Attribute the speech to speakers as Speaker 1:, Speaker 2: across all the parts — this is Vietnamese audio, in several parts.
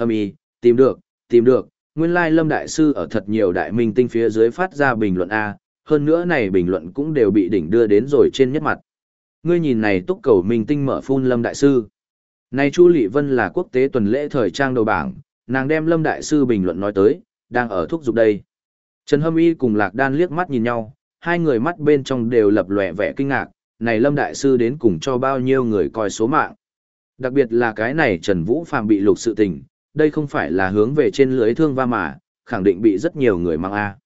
Speaker 1: Hâm y, tìm được, tìm được, nguyên lai Lâm Đại Sư ở thật nhiều đại minh tinh phía dưới phát ra bình luận A, hơn nữa này bình luận cũng đều bị đỉnh đưa đến rồi trên nhất mặt. Ngươi nhìn này túc cầu minh tinh mở phun Lâm Đại Sư. Này Chu Lị Vân là quốc tế tuần lễ thời trang đầu bảng, nàng đem Lâm Đại Sư bình luận nói tới, đang ở thúc giục đây. Trần Hâm Y cùng Lạc Đan liếc mắt nhìn nhau, hai người mắt bên trong đều lập lòe vẻ kinh ngạc, này Lâm Đại Sư đến cùng cho bao nhiêu người coi số mạng. Đặc biệt là cái này Trần Vũ Phạm bị lục sự tình, đây không phải là hướng về trên lưới thương va mà, khẳng định bị rất nhiều người mang A.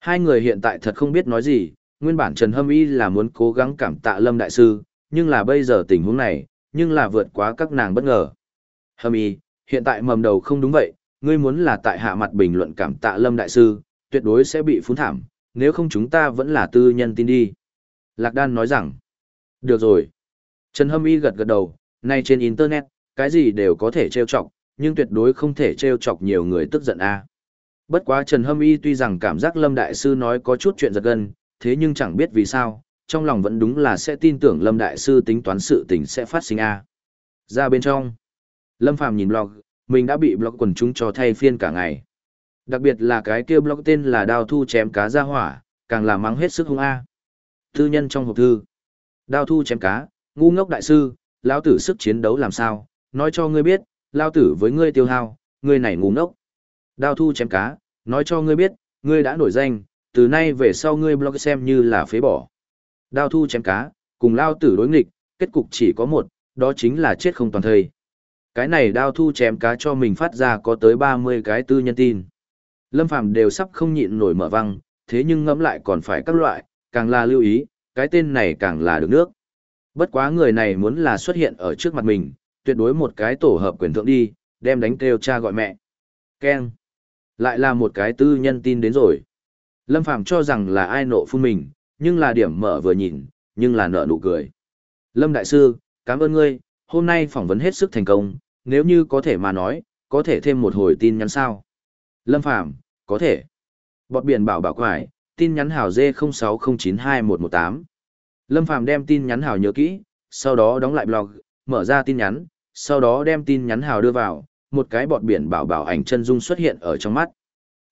Speaker 1: Hai người hiện tại thật không biết nói gì, nguyên bản Trần Hâm Y là muốn cố gắng cảm tạ Lâm Đại Sư, nhưng là bây giờ tình huống này, nhưng là vượt quá các nàng bất ngờ. Hâm Y, hiện tại mầm đầu không đúng vậy, ngươi muốn là tại hạ mặt bình luận cảm tạ Lâm Đại Sư, tuyệt đối sẽ bị phún thảm, nếu không chúng ta vẫn là tư nhân tin đi. Lạc Đan nói rằng, được rồi. Trần Hâm Y gật gật đầu, nay trên Internet, cái gì đều có thể trêu chọc, nhưng tuyệt đối không thể trêu chọc nhiều người tức giận a. À. Bất quá Trần Hâm Y tuy rằng cảm giác Lâm Đại Sư nói có chút chuyện giật gân, thế nhưng chẳng biết vì sao, trong lòng vẫn đúng là sẽ tin tưởng Lâm Đại Sư tính toán sự tình sẽ phát sinh a. À. Ra bên trong, Lâm Phàm nhìn blog, mình đã bị blog quần chúng cho thay phiên cả ngày. Đặc biệt là cái kia blog tên là đao thu chém cá ra hỏa, càng là mắng hết sức hung a. À. Thư nhân trong hộp thư. Đao thu chém cá, ngu ngốc đại sư, lão tử sức chiến đấu làm sao, nói cho ngươi biết, lao tử với ngươi tiêu hao, ngươi này ngu ngốc. Đao thu chém cá, nói cho ngươi biết, ngươi đã nổi danh, từ nay về sau ngươi blog xem như là phế bỏ. Đao thu chém cá, cùng lao tử đối nghịch, kết cục chỉ có một, đó chính là chết không toàn thây. Cái này đao thu chém cá cho mình phát ra có tới 30 cái tư nhân tin. Lâm Phàm đều sắp không nhịn nổi mở văng, thế nhưng ngẫm lại còn phải các loại, càng là lưu ý, cái tên này càng là được nước. Bất quá người này muốn là xuất hiện ở trước mặt mình, tuyệt đối một cái tổ hợp quyền thượng đi, đem đánh kêu cha gọi mẹ. Ken. Lại là một cái tư nhân tin đến rồi. Lâm Phàm cho rằng là ai nộ phun mình, nhưng là điểm mở vừa nhìn, nhưng là nợ nụ cười. Lâm Đại Sư, cảm ơn ngươi, hôm nay phỏng vấn hết sức thành công, nếu như có thể mà nói, có thể thêm một hồi tin nhắn sao. Lâm Phàm có thể. Bọt biển bảo bảo quải, tin nhắn hào D06092118. Lâm Phàm đem tin nhắn hào nhớ kỹ, sau đó đóng lại blog, mở ra tin nhắn, sau đó đem tin nhắn hào đưa vào, một cái bọt biển bảo bảo ảnh chân dung xuất hiện ở trong mắt.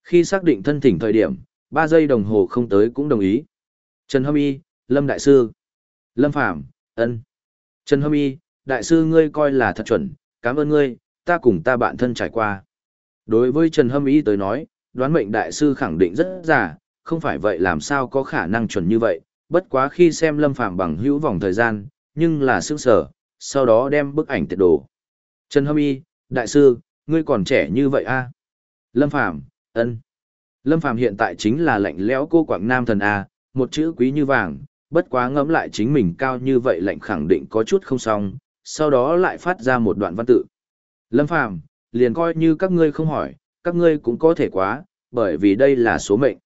Speaker 1: Khi xác định thân thỉnh thời điểm, 3 giây đồng hồ không tới cũng đồng ý. Trần Hâm Y, Lâm Đại Sư. Lâm Phạm, ân. Trần Hâm Y, Đại Sư ngươi coi là thật chuẩn, cảm ơn ngươi, ta cùng ta bạn thân trải qua. Đối với Trần Hâm Y tới nói, đoán mệnh Đại Sư khẳng định rất giả, không phải vậy làm sao có khả năng chuẩn như vậy, bất quá khi xem Lâm Phạm bằng hữu vòng thời gian, nhưng là sức sở, sau đó đem bức ảnh tiệt đồ. Trần Hâm Y, đại sư, ngươi còn trẻ như vậy a? À? Lâm Phàm, ân. Lâm Phàm hiện tại chính là lạnh lẽo cô quảng nam thần a, một chữ quý như vàng, bất quá ngẫm lại chính mình cao như vậy lạnh khẳng định có chút không xong, sau đó lại phát ra một đoạn văn tự. Lâm Phàm, liền coi như các ngươi không hỏi, các ngươi cũng có thể quá, bởi vì đây là số mệnh.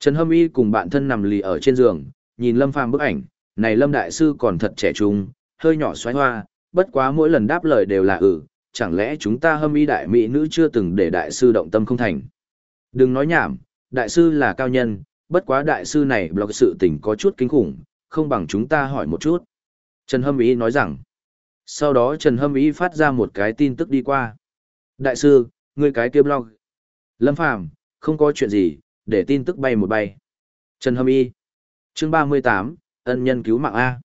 Speaker 1: Trần Hâm Y cùng bạn thân nằm lì ở trên giường, nhìn Lâm Phàm bức ảnh, này Lâm Đại Sư còn thật trẻ trung, hơi nhỏ xoáy hoa, bất quá mỗi lần đáp lời đều là ừ, chẳng lẽ chúng ta hâm y đại mỹ nữ chưa từng để Đại Sư động tâm không thành. Đừng nói nhảm, Đại Sư là cao nhân, bất quá Đại Sư này blog sự tình có chút kinh khủng, không bằng chúng ta hỏi một chút. Trần Hâm Y nói rằng, sau đó Trần Hâm Y phát ra một cái tin tức đi qua. Đại sư, ngươi cái kia blog. Lâm Phàm không có chuyện gì, để tin tức bay một bay. Trần Hâm Y chương ba mươi tám ân nhân cứu mạng a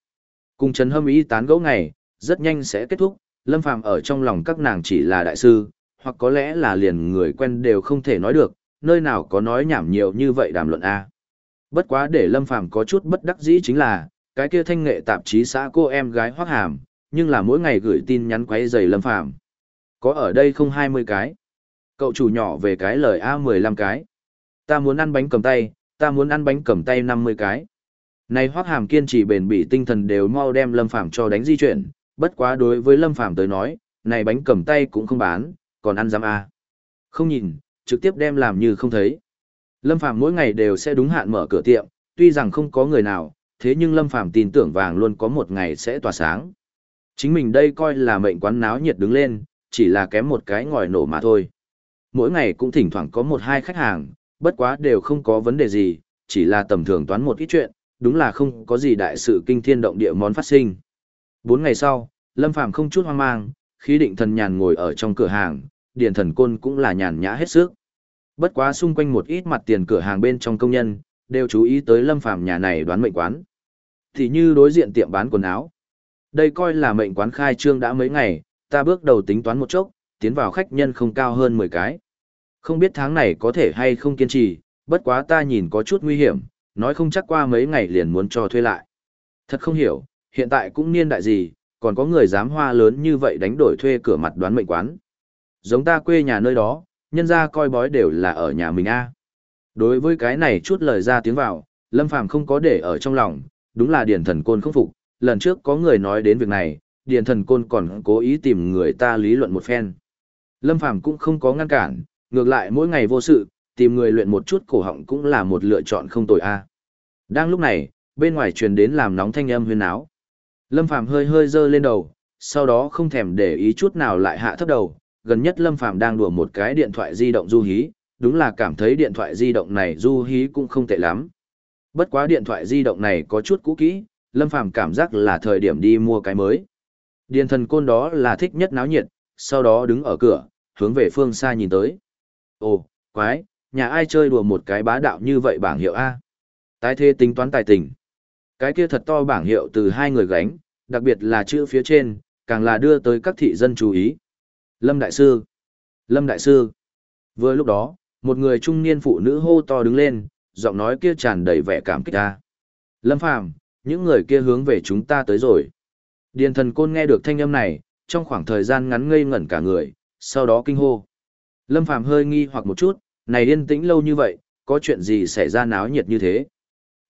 Speaker 1: cùng trần hâm ý tán gẫu ngày, rất nhanh sẽ kết thúc. Lâm phàm ở trong lòng các nàng chỉ là đại sư, hoặc có lẽ là liền người quen đều không thể nói được, nơi nào có nói nhảm nhiều như vậy đàm luận a. Bất quá để lâm phàm có chút bất đắc dĩ chính là, cái kia thanh nghệ tạp chí xã cô em gái hoác hàm, nhưng là mỗi ngày gửi tin nhắn quấy dày lâm phàm. Có ở đây không hai mươi cái? Cậu chủ nhỏ về cái lời a mười lăm cái. Ta muốn ăn bánh cầm tay, ta muốn ăn bánh cầm tay năm mươi cái này Hoắc Hàm kiên trì bền bỉ tinh thần đều mau đem Lâm Phàm cho đánh di chuyển, bất quá đối với Lâm Phàm tới nói, này bánh cầm tay cũng không bán, còn ăn dám à. Không nhìn, trực tiếp đem làm như không thấy. Lâm Phàm mỗi ngày đều sẽ đúng hạn mở cửa tiệm, tuy rằng không có người nào, thế nhưng Lâm Phàm tin tưởng vàng luôn có một ngày sẽ tỏa sáng. Chính mình đây coi là mệnh quán náo nhiệt đứng lên, chỉ là kém một cái ngòi nổ mà thôi. Mỗi ngày cũng thỉnh thoảng có một hai khách hàng, bất quá đều không có vấn đề gì, chỉ là tầm thường toán một ít chuyện, đúng là không có gì đại sự kinh thiên động địa món phát sinh. Bốn ngày sau, Lâm Phàm không chút hoang mang, khí định thần nhàn ngồi ở trong cửa hàng, Điền Thần Côn cũng là nhàn nhã hết sức. Bất quá xung quanh một ít mặt tiền cửa hàng bên trong công nhân, đều chú ý tới Lâm Phàm nhà này đoán mệnh quán. Thì như đối diện tiệm bán quần áo. Đây coi là mệnh quán khai trương đã mấy ngày, ta bước đầu tính toán một chốc, tiến vào khách nhân không cao hơn 10 cái. Không biết tháng này có thể hay không kiên trì, bất quá ta nhìn có chút nguy hiểm, nói không chắc qua mấy ngày liền muốn cho thuê lại. Thật không hiểu, hiện tại cũng niên đại gì, còn có người dám hoa lớn như vậy đánh đổi thuê cửa mặt đoán mệnh quán. Giống ta quê nhà nơi đó, nhân ra coi bói đều là ở nhà mình a. Đối với cái này chút lời ra tiếng vào, Lâm Phàm không có để ở trong lòng, đúng là Điền Thần Côn không phục, lần trước có người nói đến việc này, Điền Thần Côn còn cố ý tìm người ta lý luận một phen. Lâm Phàm cũng không có ngăn cản, ngược lại mỗi ngày vô sự, tìm người luyện một chút cổ họng cũng là một lựa chọn không tồi a. À. Đang lúc này, bên ngoài truyền đến làm nóng thanh âm huyên áo. Lâm Phàm hơi hơi dơ lên đầu, sau đó không thèm để ý chút nào lại hạ thấp đầu, gần nhất Lâm Phàm đang đùa một cái điện thoại di động du hí, đúng là cảm thấy điện thoại di động này du hí cũng không tệ lắm. Bất quá điện thoại di động này có chút cũ kỹ, Lâm Phàm cảm giác là thời điểm đi mua cái mới. Điền thần côn đó là thích nhất náo nhiệt, sau đó đứng ở cửa, hướng về phương xa nhìn tới. Ồ, quái, nhà ai chơi đùa một cái bá đạo như vậy bảng hiệu A. Tái thế tính toán tài tình. Cái kia thật to bảng hiệu từ hai người gánh, đặc biệt là chữ phía trên, càng là đưa tới các thị dân chú ý. Lâm Đại Sư! Lâm Đại Sư! Vừa lúc đó, một người trung niên phụ nữ hô to đứng lên, giọng nói kia tràn đầy vẻ cảm kích ta. Lâm Phàm, những người kia hướng về chúng ta tới rồi. Điền thần côn nghe được thanh âm này, trong khoảng thời gian ngắn ngây ngẩn cả người, sau đó kinh hô. Lâm Phàm hơi nghi hoặc một chút, này yên tĩnh lâu như vậy, có chuyện gì xảy ra náo nhiệt như thế?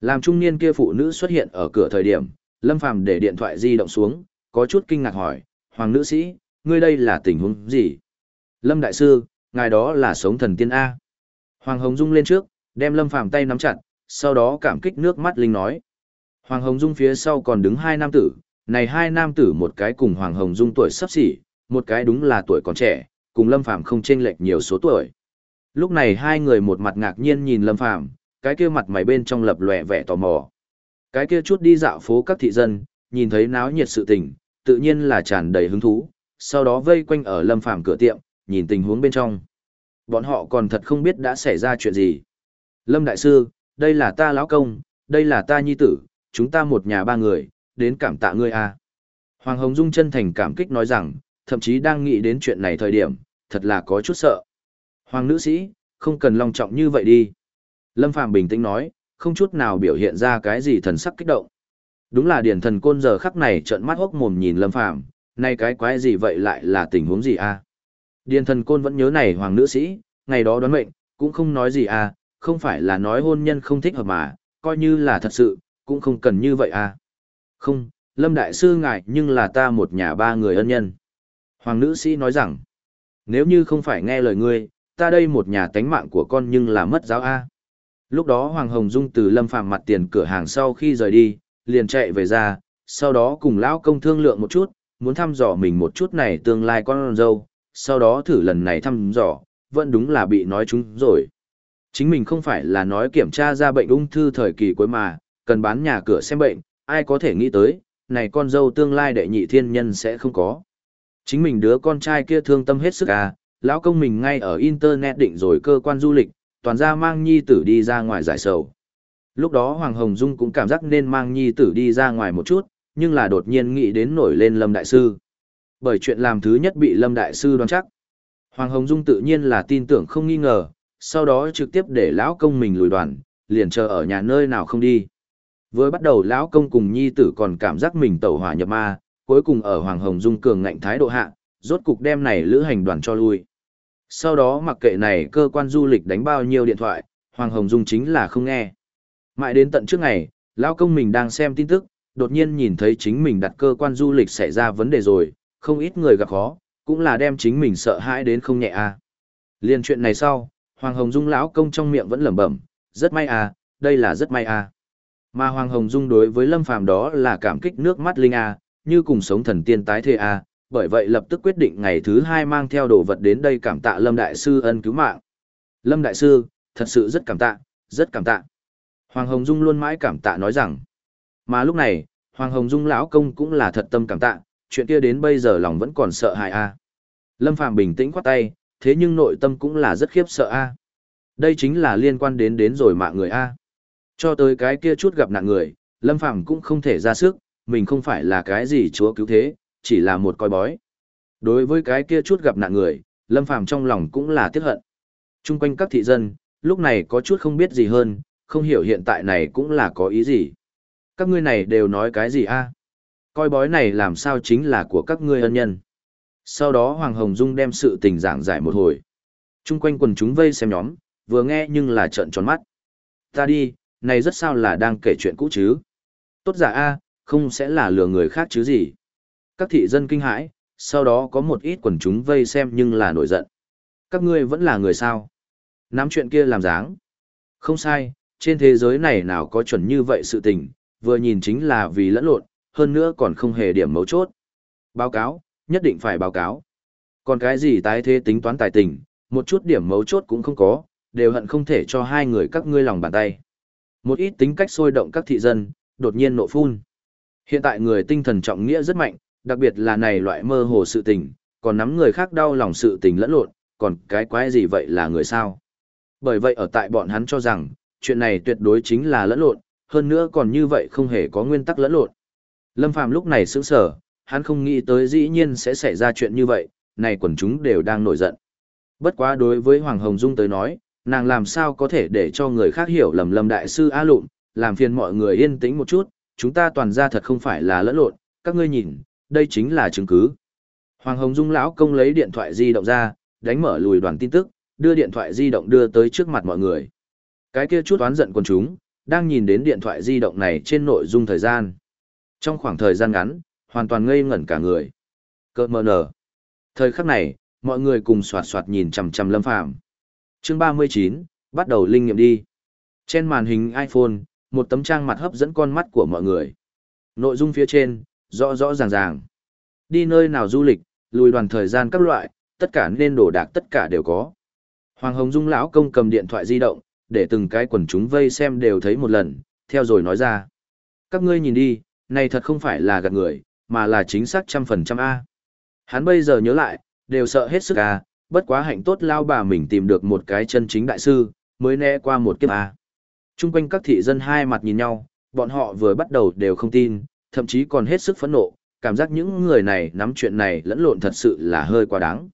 Speaker 1: Làm trung niên kia phụ nữ xuất hiện ở cửa thời điểm, Lâm Phàm để điện thoại di động xuống, có chút kinh ngạc hỏi, Hoàng nữ sĩ, ngươi đây là tình huống gì? Lâm Đại Sư, ngài đó là sống thần tiên A. Hoàng Hồng Dung lên trước, đem Lâm Phàm tay nắm chặt, sau đó cảm kích nước mắt linh nói. Hoàng Hồng Dung phía sau còn đứng hai nam tử, này hai nam tử một cái cùng Hoàng Hồng Dung tuổi sắp xỉ, một cái đúng là tuổi còn trẻ, cùng Lâm Phàm không chênh lệch nhiều số tuổi. Lúc này hai người một mặt ngạc nhiên nhìn Lâm Phàm, cái kia mặt mày bên trong lập lòe vẻ tò mò. Cái kia chút đi dạo phố các thị dân, nhìn thấy náo nhiệt sự tình, tự nhiên là tràn đầy hứng thú, sau đó vây quanh ở Lâm Phàm cửa tiệm, nhìn tình huống bên trong. Bọn họ còn thật không biết đã xảy ra chuyện gì. Lâm Đại Sư, đây là ta lão công, đây là ta nhi tử, chúng ta một nhà ba người, đến cảm tạ ngươi a. Hoàng Hồng Dung chân thành cảm kích nói rằng, thậm chí đang nghĩ đến chuyện này thời điểm, thật là có chút sợ. Hoàng nữ sĩ, không cần long trọng như vậy đi. Lâm Phàm bình tĩnh nói, không chút nào biểu hiện ra cái gì thần sắc kích động. Đúng là điển thần côn giờ khắc này trợn mắt hốc mồm nhìn Lâm Phàm, nay cái quái gì vậy lại là tình huống gì a? Điền thần côn vẫn nhớ này hoàng nữ sĩ, ngày đó đoán mệnh, cũng không nói gì à, không phải là nói hôn nhân không thích hợp mà, coi như là thật sự, cũng không cần như vậy à. Không, Lâm Đại Sư ngại nhưng là ta một nhà ba người ân nhân. Hoàng nữ sĩ nói rằng, nếu như không phải nghe lời ngươi, ta đây một nhà tánh mạng của con nhưng là mất giáo a. Lúc đó Hoàng Hồng Dung từ Lâm Phàm mặt tiền cửa hàng sau khi rời đi, liền chạy về ra, sau đó cùng lão công thương lượng một chút, muốn thăm dò mình một chút này tương lai con dâu, sau đó thử lần này thăm dò, vẫn đúng là bị nói chúng rồi. Chính mình không phải là nói kiểm tra ra bệnh ung thư thời kỳ cuối mà, cần bán nhà cửa xem bệnh, ai có thể nghĩ tới, này con dâu tương lai đệ nhị thiên nhân sẽ không có. Chính mình đứa con trai kia thương tâm hết sức à, lão công mình ngay ở internet định rồi cơ quan du lịch, toàn ra mang nhi tử đi ra ngoài giải sầu. Lúc đó Hoàng Hồng Dung cũng cảm giác nên mang nhi tử đi ra ngoài một chút, nhưng là đột nhiên nghĩ đến nổi lên Lâm Đại Sư. Bởi chuyện làm thứ nhất bị Lâm Đại Sư đoán chắc. Hoàng Hồng Dung tự nhiên là tin tưởng không nghi ngờ, sau đó trực tiếp để lão công mình lùi đoàn, liền chờ ở nhà nơi nào không đi. Với bắt đầu lão công cùng nhi tử còn cảm giác mình tẩu hỏa nhập ma, cuối cùng ở Hoàng Hồng Dung cường ngạnh thái độ hạ, rốt cục đem này lữ hành đoàn cho lui. Sau đó mặc kệ này cơ quan du lịch đánh bao nhiêu điện thoại, Hoàng Hồng Dung chính là không nghe. Mãi đến tận trước ngày, lão công mình đang xem tin tức, đột nhiên nhìn thấy chính mình đặt cơ quan du lịch xảy ra vấn đề rồi, không ít người gặp khó, cũng là đem chính mình sợ hãi đến không nhẹ à. Liên chuyện này sau, Hoàng Hồng Dung lão công trong miệng vẫn lẩm bẩm, rất may à, đây là rất may à. Mà Hoàng Hồng Dung đối với Lâm Phàm đó là cảm kích nước mắt linh à, như cùng sống thần tiên tái thế à, bởi vậy lập tức quyết định ngày thứ hai mang theo đồ vật đến đây cảm tạ Lâm Đại Sư ân cứu mạng. Lâm Đại Sư, thật sự rất cảm tạ, rất cảm tạ. Hoàng Hồng Dung luôn mãi cảm tạ nói rằng. Mà lúc này, Hoàng Hồng Dung lão công cũng là thật tâm cảm tạ, chuyện kia đến bây giờ lòng vẫn còn sợ hãi a. À. Lâm Phàm bình tĩnh quát tay, thế nhưng nội tâm cũng là rất khiếp sợ a. Đây chính là liên quan đến đến rồi mạng người a. Cho tới cái kia chút gặp nạn người, Lâm Phàm cũng không thể ra sức, mình không phải là cái gì chúa cứu thế, chỉ là một coi bói. Đối với cái kia chút gặp nạn người, Lâm Phàm trong lòng cũng là tiếc hận. Trung quanh các thị dân, lúc này có chút không biết gì hơn, không hiểu hiện tại này cũng là có ý gì. Các ngươi này đều nói cái gì a? Coi bói này làm sao chính là của các ngươi ân nhân. Sau đó Hoàng Hồng Dung đem sự tình giảng giải một hồi. Trung quanh quần chúng vây xem nhóm, vừa nghe nhưng là trợn tròn mắt. Ta đi, này rất sao là đang kể chuyện cũ chứ. Tốt giả A, không sẽ là lừa người khác chứ gì. Các thị dân kinh hãi, sau đó có một ít quần chúng vây xem nhưng là nổi giận. Các ngươi vẫn là người sao. Nắm chuyện kia làm dáng. Không sai, trên thế giới này nào có chuẩn như vậy sự tình, vừa nhìn chính là vì lẫn lộn, hơn nữa còn không hề điểm mấu chốt. Báo cáo, nhất định phải báo cáo. Còn cái gì tái thế tính toán tài tình, một chút điểm mấu chốt cũng không có, đều hận không thể cho hai người các ngươi lòng bàn tay. Một ít tính cách sôi động các thị dân, đột nhiên nộ phun. Hiện tại người tinh thần trọng nghĩa rất mạnh, đặc biệt là này loại mơ hồ sự tình, còn nắm người khác đau lòng sự tình lẫn lộn, còn cái quái gì vậy là người sao? Bởi vậy ở tại bọn hắn cho rằng, chuyện này tuyệt đối chính là lẫn lộn, hơn nữa còn như vậy không hề có nguyên tắc lẫn lộn. Lâm Phàm lúc này sững sờ, hắn không nghĩ tới dĩ nhiên sẽ xảy ra chuyện như vậy, này quần chúng đều đang nổi giận. Bất quá đối với Hoàng Hồng Dung tới nói, nàng làm sao có thể để cho người khác hiểu lầm Lâm Đại Sư A Lụm, làm phiền mọi người yên tĩnh một chút, chúng ta toàn ra thật không phải là lẫn lộn, các ngươi nhìn, đây chính là chứng cứ. Hoàng Hồng Dung lão công lấy điện thoại di động ra, đánh mở lùi đoàn tin tức, đưa điện thoại di động đưa tới trước mặt mọi người. Cái kia chút oán giận quần chúng, đang nhìn đến điện thoại di động này trên nội dung thời gian. Trong khoảng thời gian ngắn, hoàn toàn ngây ngẩn cả người. Cơ mờ nở. Thời khắc này, mọi người cùng soạt soạt nhìn chằm chằm Lâm Phàm. Chương 39, bắt đầu linh nghiệm đi. Trên màn hình iPhone, một tấm trang mặt hấp dẫn con mắt của mọi người. Nội dung phía trên, rõ rõ ràng ràng. Đi nơi nào du lịch, lùi đoàn thời gian các loại, tất cả nên đồ đạc tất cả đều có. Hoàng Hồng Dung lão công cầm điện thoại di động, để từng cái quần chúng vây xem đều thấy một lần, theo rồi nói ra. Các ngươi nhìn đi, này thật không phải là gạt người, mà là chính xác trăm phần trăm A. Hắn bây giờ nhớ lại, đều sợ hết sức A, bất quá hạnh tốt lao bà mình tìm được một cái chân chính đại sư, mới né qua một kiếp A. Trung quanh các thị dân hai mặt nhìn nhau, bọn họ vừa bắt đầu đều không tin, thậm chí còn hết sức phẫn nộ, cảm giác những người này nắm chuyện này lẫn lộn thật sự là hơi quá đáng.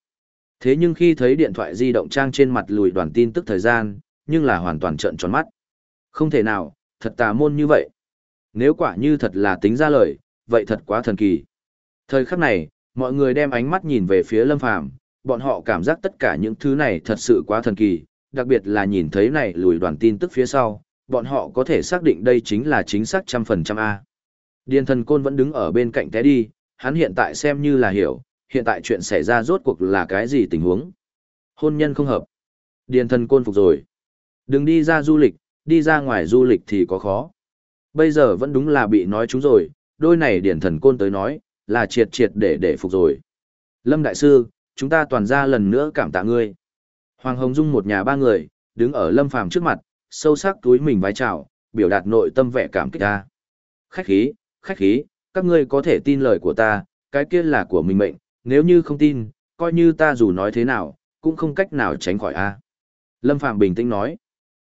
Speaker 1: Thế nhưng khi thấy điện thoại di động trang trên mặt lùi đoàn tin tức thời gian, nhưng là hoàn toàn trợn tròn mắt. Không thể nào, thật tà môn như vậy. Nếu quả như thật là tính ra lời, vậy thật quá thần kỳ. Thời khắc này, mọi người đem ánh mắt nhìn về phía Lâm Phàm, bọn họ cảm giác tất cả những thứ này thật sự quá thần kỳ, đặc biệt là nhìn thấy này lùi đoàn tin tức phía sau, bọn họ có thể xác định đây chính là chính xác trăm phần trăm A. Điền thần côn vẫn đứng ở bên cạnh té đi, hắn hiện tại xem như là hiểu, hiện tại chuyện xảy ra rốt cuộc là cái gì tình huống. Hôn nhân không hợp. Điền thần côn phục rồi. Đừng đi ra du lịch, đi ra ngoài du lịch thì có khó. Bây giờ vẫn đúng là bị nói chúng rồi, đôi này điển thần côn tới nói, là triệt triệt để để phục rồi. Lâm Đại Sư, chúng ta toàn ra lần nữa cảm tạ ngươi. Hoàng Hồng Dung một nhà ba người, đứng ở Lâm Phàm trước mặt, sâu sắc túi mình vái chào, biểu đạt nội tâm vẻ cảm kích ta. Khách khí, khách khí, các ngươi có thể tin lời của ta, cái kia là của mình mệnh, nếu như không tin, coi như ta dù nói thế nào, cũng không cách nào tránh khỏi a. Lâm Phàm bình tĩnh nói.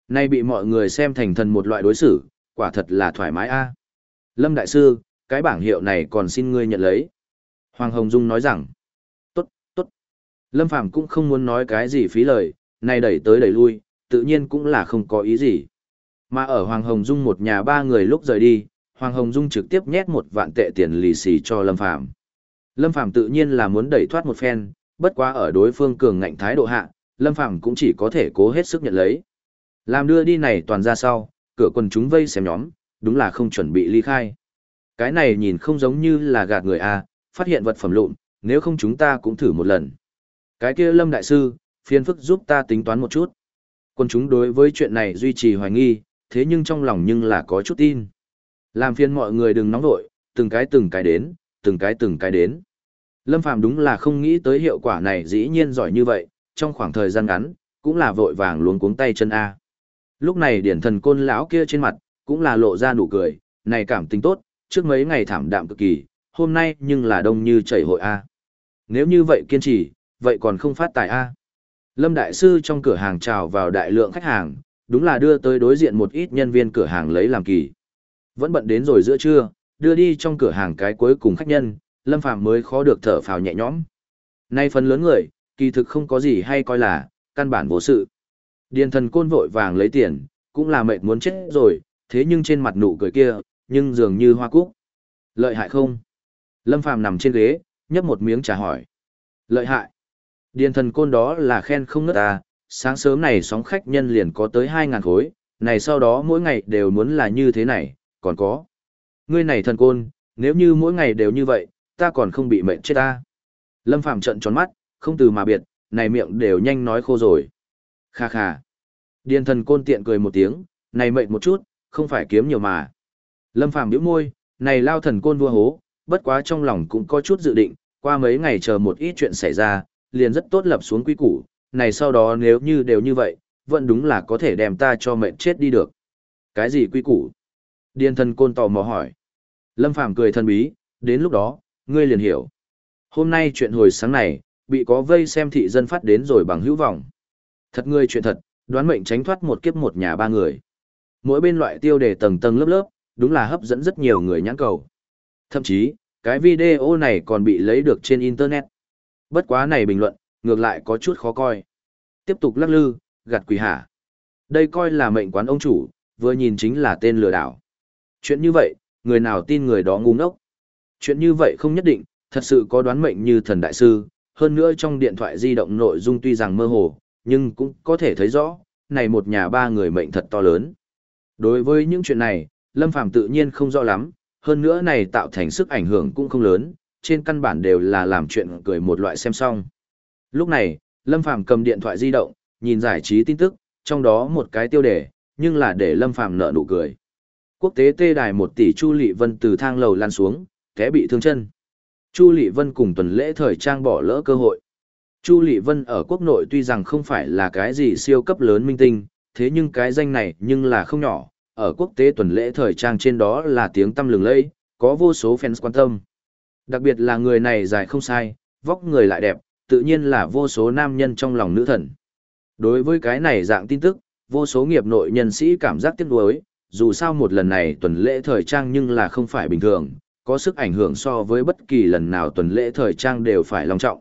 Speaker 1: Nay bị mọi người xem thành thần một loại đối xử, quả thật là thoải mái a. Lâm Đại Sư, cái bảng hiệu này còn xin ngươi nhận lấy. Hoàng Hồng Dung nói rằng, tốt, tốt. Lâm Phàm cũng không muốn nói cái gì phí lời, nay đẩy tới đẩy lui, tự nhiên cũng là không có ý gì. Mà ở Hoàng Hồng Dung một nhà ba người lúc rời đi, Hoàng Hồng Dung trực tiếp nhét một vạn tệ tiền lì xì cho Lâm Phàm. Lâm Phàm tự nhiên là muốn đẩy thoát một phen, bất quá ở đối phương cường ngạnh thái độ hạ, Lâm Phàm cũng chỉ có thể cố hết sức nhận lấy. Làm đưa đi này toàn ra sau, cửa quần chúng vây xem nhóm, đúng là không chuẩn bị ly khai. Cái này nhìn không giống như là gạt người a, phát hiện vật phẩm lụn, nếu không chúng ta cũng thử một lần. Cái kia Lâm Đại Sư, phiền phức giúp ta tính toán một chút. Quân chúng đối với chuyện này duy trì hoài nghi, thế nhưng trong lòng nhưng là có chút tin. Làm phiền mọi người đừng nóng vội, từng cái từng cái đến, từng cái từng cái đến. Lâm Phàm đúng là không nghĩ tới hiệu quả này dĩ nhiên giỏi như vậy, trong khoảng thời gian ngắn, cũng là vội vàng luống cuống tay chân A. Lúc này điển thần côn lão kia trên mặt, cũng là lộ ra nụ cười, này cảm tình tốt, trước mấy ngày thảm đạm cực kỳ, hôm nay nhưng là đông như chảy hội A. Nếu như vậy kiên trì, vậy còn không phát tài A. Lâm Đại Sư trong cửa hàng chào vào đại lượng khách hàng, đúng là đưa tới đối diện một ít nhân viên cửa hàng lấy làm kỳ. Vẫn bận đến rồi giữa trưa, đưa đi trong cửa hàng cái cuối cùng khách nhân, Lâm Phàm mới khó được thở phào nhẹ nhõm. Nay phần lớn người, kỳ thực không có gì hay coi là, căn bản vô sự. Điền thần côn vội vàng lấy tiền, cũng là mệt muốn chết rồi, thế nhưng trên mặt nụ cười kia, nhưng dường như hoa cúc. Lợi hại không? Lâm Phàm nằm trên ghế, nhấp một miếng trà hỏi. Lợi hại. Điền thần côn đó là khen không ngớt ta, sáng sớm này sóng khách nhân liền có tới 2.000 khối, này sau đó mỗi ngày đều muốn là như thế này, còn có. Ngươi này thần côn, nếu như mỗi ngày đều như vậy, ta còn không bị mệnh chết ta. Lâm Phàm trận tròn mắt, không từ mà biệt, này miệng đều nhanh nói khô rồi. Kha kha. Điền thần côn tiện cười một tiếng, này mệnh một chút, không phải kiếm nhiều mà. Lâm Phàm nhíu môi, này lao thần côn vua hố, bất quá trong lòng cũng có chút dự định, qua mấy ngày chờ một ít chuyện xảy ra, liền rất tốt lập xuống quy củ, này sau đó nếu như đều như vậy, vẫn đúng là có thể đem ta cho mệnh chết đi được. Cái gì quy củ? Điền thần côn tò mò hỏi. Lâm Phàm cười thân bí, đến lúc đó, ngươi liền hiểu. Hôm nay chuyện hồi sáng này, bị có vây xem thị dân phát đến rồi bằng hữu vọng. Thật ngươi chuyện thật, đoán mệnh tránh thoát một kiếp một nhà ba người. Mỗi bên loại tiêu đề tầng tầng lớp lớp, đúng là hấp dẫn rất nhiều người nhãn cầu. Thậm chí, cái video này còn bị lấy được trên Internet. Bất quá này bình luận, ngược lại có chút khó coi. Tiếp tục lắc lư, gạt quỷ hả. Đây coi là mệnh quán ông chủ, vừa nhìn chính là tên lừa đảo. Chuyện như vậy, người nào tin người đó ngu ngốc. Chuyện như vậy không nhất định, thật sự có đoán mệnh như thần đại sư, hơn nữa trong điện thoại di động nội dung tuy rằng mơ hồ, nhưng cũng có thể thấy rõ, này một nhà ba người mệnh thật to lớn. Đối với những chuyện này, Lâm Phàm tự nhiên không rõ lắm, hơn nữa này tạo thành sức ảnh hưởng cũng không lớn, trên căn bản đều là làm chuyện cười một loại xem xong. Lúc này, Lâm Phàm cầm điện thoại di động, nhìn giải trí tin tức, trong đó một cái tiêu đề, nhưng là để Lâm Phàm nợ nụ cười. Quốc tế tê đài một tỷ Chu Lị Vân từ thang lầu lan xuống, té bị thương chân. Chu Lị Vân cùng tuần lễ thời trang bỏ lỡ cơ hội. Chu Lị Vân ở quốc nội tuy rằng không phải là cái gì siêu cấp lớn minh tinh, thế nhưng cái danh này nhưng là không nhỏ, ở quốc tế tuần lễ thời trang trên đó là tiếng tăm lừng lẫy, có vô số fans quan tâm. Đặc biệt là người này dài không sai, vóc người lại đẹp, tự nhiên là vô số nam nhân trong lòng nữ thần. Đối với cái này dạng tin tức, vô số nghiệp nội nhân sĩ cảm giác tiếc nuối, dù sao một lần này tuần lễ thời trang nhưng là không phải bình thường, có sức ảnh hưởng so với bất kỳ lần nào tuần lễ thời trang đều phải long trọng.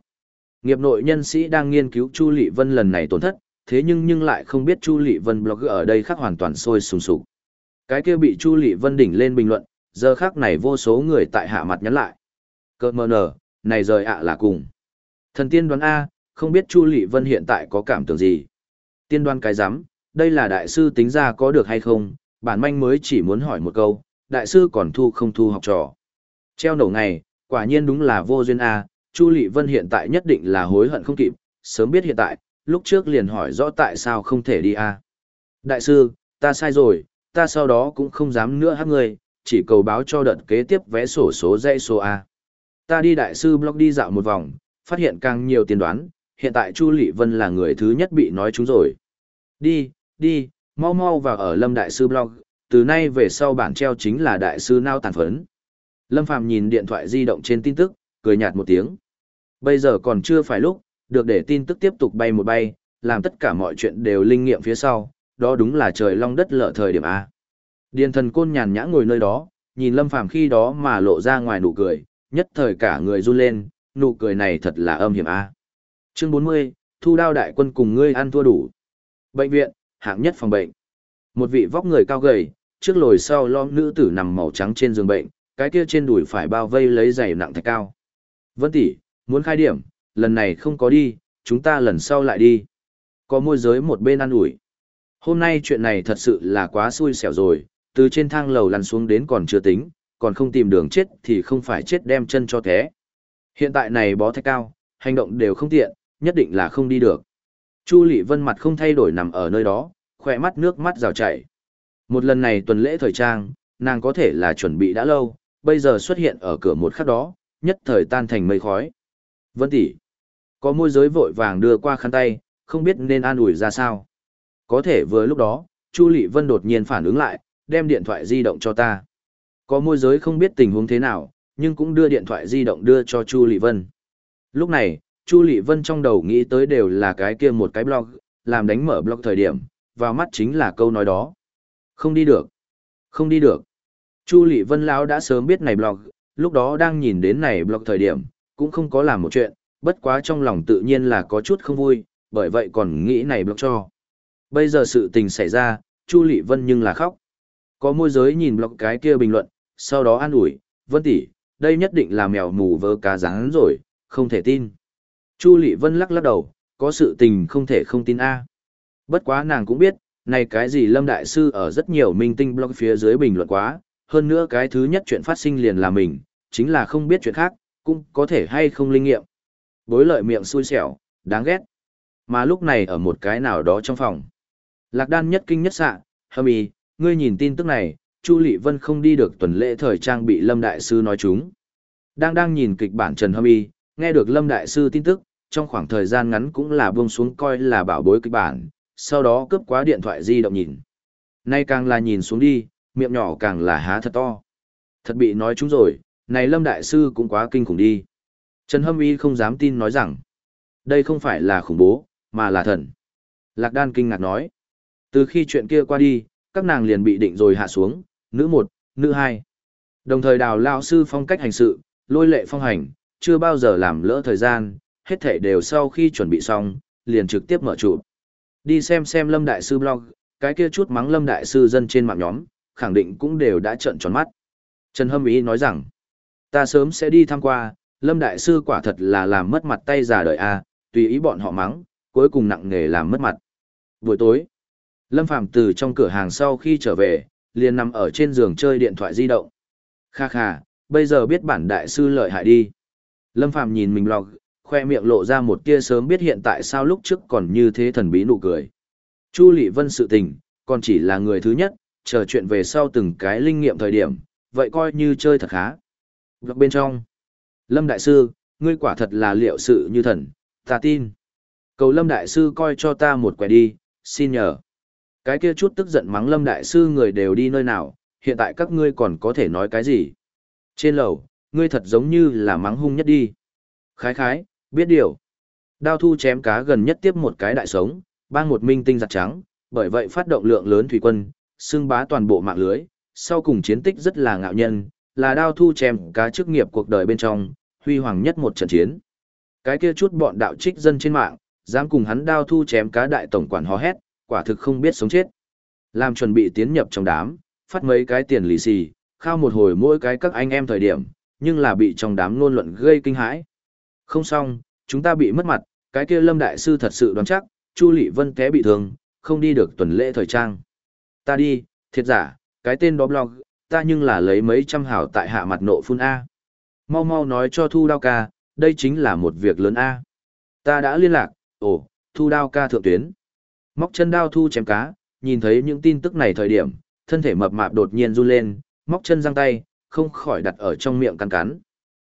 Speaker 1: Nghiệp nội nhân sĩ đang nghiên cứu Chu Lệ Vân lần này tổn thất, thế nhưng nhưng lại không biết Chu Lệ Vân blog ở đây khác hoàn toàn sôi sùng sục. Cái kia bị Chu Lệ Vân đỉnh lên bình luận, giờ khác này vô số người tại hạ mặt nhắn lại. Cơ mờ nở, này rời ạ là cùng. Thần tiên đoán A, không biết Chu Lệ Vân hiện tại có cảm tưởng gì. Tiên đoán cái rắm đây là đại sư tính ra có được hay không, bản manh mới chỉ muốn hỏi một câu, đại sư còn thu không thu học trò. Treo nổ ngày, quả nhiên đúng là vô duyên A, Chu Lị Vân hiện tại nhất định là hối hận không kịp, sớm biết hiện tại, lúc trước liền hỏi rõ tại sao không thể đi A. Đại sư, ta sai rồi, ta sau đó cũng không dám nữa hát người, chỉ cầu báo cho đợt kế tiếp vé sổ số dây số A. Ta đi đại sư blog đi dạo một vòng, phát hiện càng nhiều tiền đoán, hiện tại Chu Lị Vân là người thứ nhất bị nói chúng rồi. Đi, đi, mau mau vào ở Lâm Đại Sư blog, từ nay về sau bản treo chính là Đại Sư Nao Tàn Phấn. Lâm Phàm nhìn điện thoại di động trên tin tức, cười nhạt một tiếng. Bây giờ còn chưa phải lúc, được để tin tức tiếp tục bay một bay, làm tất cả mọi chuyện đều linh nghiệm phía sau, đó đúng là trời long đất lợ thời điểm A. Điền thần côn nhàn nhã ngồi nơi đó, nhìn Lâm Phàm khi đó mà lộ ra ngoài nụ cười, nhất thời cả người run lên, nụ cười này thật là âm hiểm A. Chương 40, Thu đao đại quân cùng ngươi ăn thua đủ. Bệnh viện, hạng nhất phòng bệnh. Một vị vóc người cao gầy, trước lồi sau lom nữ tử nằm màu trắng trên giường bệnh, cái kia trên đùi phải bao vây lấy giày nặng thạch cao. Vân tỷ, muốn khai điểm, lần này không có đi, chúng ta lần sau lại đi. Có môi giới một bên ăn ủi. Hôm nay chuyện này thật sự là quá xui xẻo rồi, từ trên thang lầu lăn xuống đến còn chưa tính, còn không tìm đường chết thì không phải chết đem chân cho thế. Hiện tại này bó thạch cao, hành động đều không tiện, nhất định là không đi được. Chu Lị Vân mặt không thay đổi nằm ở nơi đó, khỏe mắt nước mắt rào chảy. Một lần này tuần lễ thời trang, nàng có thể là chuẩn bị đã lâu, bây giờ xuất hiện ở cửa một khắc đó, nhất thời tan thành mây khói. Vân tỷ, có môi giới vội vàng đưa qua khăn tay, không biết nên an ủi ra sao. Có thể vừa lúc đó, Chu Lệ Vân đột nhiên phản ứng lại, đem điện thoại di động cho ta. Có môi giới không biết tình huống thế nào, nhưng cũng đưa điện thoại di động đưa cho Chu Lệ Vân. Lúc này, Chu Lệ Vân trong đầu nghĩ tới đều là cái kia một cái blog, làm đánh mở blog thời điểm, vào mắt chính là câu nói đó. Không đi được. Không đi được. Chu Lị Vân lão đã sớm biết này blog, lúc đó đang nhìn đến này blog thời điểm, cũng không có làm một chuyện, bất quá trong lòng tự nhiên là có chút không vui, bởi vậy còn nghĩ này blog cho. Bây giờ sự tình xảy ra, Chu Lị Vân nhưng là khóc. Có môi giới nhìn blog cái kia bình luận, sau đó an ủi, Vân tỷ, đây nhất định là mèo mù vớ cá rán rồi, không thể tin. Chu Lị Vân lắc lắc đầu, có sự tình không thể không tin a. Bất quá nàng cũng biết, này cái gì Lâm Đại Sư ở rất nhiều minh tinh blog phía dưới bình luận quá, hơn nữa cái thứ nhất chuyện phát sinh liền là mình, chính là không biết chuyện khác, cũng có thể hay không linh nghiệm. Bối lợi miệng xui xẻo, đáng ghét. Mà lúc này ở một cái nào đó trong phòng. Lạc đan nhất kinh nhất xạ, hâm y, ngươi nhìn tin tức này, Chu Lị Vân không đi được tuần lễ thời trang bị Lâm Đại Sư nói chúng. Đang đang nhìn kịch bản Trần Hâm y, nghe được Lâm Đại Sư tin tức, trong khoảng thời gian ngắn cũng là buông xuống coi là bảo bối kịch bản, sau đó cướp quá điện thoại di động nhìn. Nay càng là nhìn xuống đi, miệng nhỏ càng là há thật to. Thật bị nói chúng rồi, này Lâm Đại Sư cũng quá kinh khủng đi. Trần Hâm Y không dám tin nói rằng, đây không phải là khủng bố, mà là thần. Lạc Đan kinh ngạc nói, từ khi chuyện kia qua đi, các nàng liền bị định rồi hạ xuống, nữ một, nữ hai. Đồng thời đào lao sư phong cách hành sự, lôi lệ phong hành, chưa bao giờ làm lỡ thời gian, hết thể đều sau khi chuẩn bị xong, liền trực tiếp mở trụ. Đi xem xem Lâm Đại Sư blog, cái kia chút mắng Lâm Đại Sư dân trên mạng nhóm, khẳng định cũng đều đã trợn tròn mắt. Trần Hâm Ý nói rằng, ta sớm sẽ đi tham qua, Lâm Đại Sư quả thật là làm mất mặt tay già đời a tùy ý bọn họ mắng, cuối cùng nặng nghề làm mất mặt. Buổi tối, Lâm Phàm từ trong cửa hàng sau khi trở về, liền nằm ở trên giường chơi điện thoại di động. Kha kha, bây giờ biết bản đại sư lợi hại đi. Lâm Phàm nhìn mình log, khoe miệng lộ ra một tia sớm biết hiện tại sao lúc trước còn như thế thần bí nụ cười. Chu Lị Vân sự tình, còn chỉ là người thứ nhất, chờ chuyện về sau từng cái linh nghiệm thời điểm, vậy coi như chơi thật khá. Blog bên trong, Lâm Đại Sư, ngươi quả thật là liệu sự như thần, ta tin. Cầu Lâm Đại Sư coi cho ta một quẻ đi, xin nhờ. Cái kia chút tức giận mắng Lâm Đại Sư người đều đi nơi nào, hiện tại các ngươi còn có thể nói cái gì? Trên lầu, ngươi thật giống như là mắng hung nhất đi. Khái khái, biết điều. Đao thu chém cá gần nhất tiếp một cái đại sống, bang một minh tinh giặt trắng, bởi vậy phát động lượng lớn thủy quân, xưng bá toàn bộ mạng lưới, sau cùng chiến tích rất là ngạo nhân, là đao thu chém cá chức nghiệp cuộc đời bên trong, huy hoàng nhất một trận chiến. Cái kia chút bọn đạo trích dân trên mạng, dám cùng hắn đao thu chém cá đại tổng quản hò hét, quả thực không biết sống chết. Làm chuẩn bị tiến nhập trong đám, phát mấy cái tiền lì xì, khao một hồi mỗi cái các anh em thời điểm, nhưng là bị trong đám ngôn luận gây kinh hãi. Không xong, chúng ta bị mất mặt, cái kia Lâm Đại Sư thật sự đoán chắc, Chu Lệ Vân té bị thương, không đi được tuần lễ thời trang. Ta đi, thiệt giả, cái tên đó blog, ta nhưng là lấy mấy trăm hảo tại hạ mặt nộ phun A. Mau mau nói cho Thu Đao ca, đây chính là một việc lớn A. Ta đã liên lạc, ồ, Thu Đao ca thượng tuyến. Móc chân đao thu chém cá, nhìn thấy những tin tức này thời điểm, thân thể mập mạp đột nhiên run lên, móc chân giang tay, không khỏi đặt ở trong miệng cắn cắn.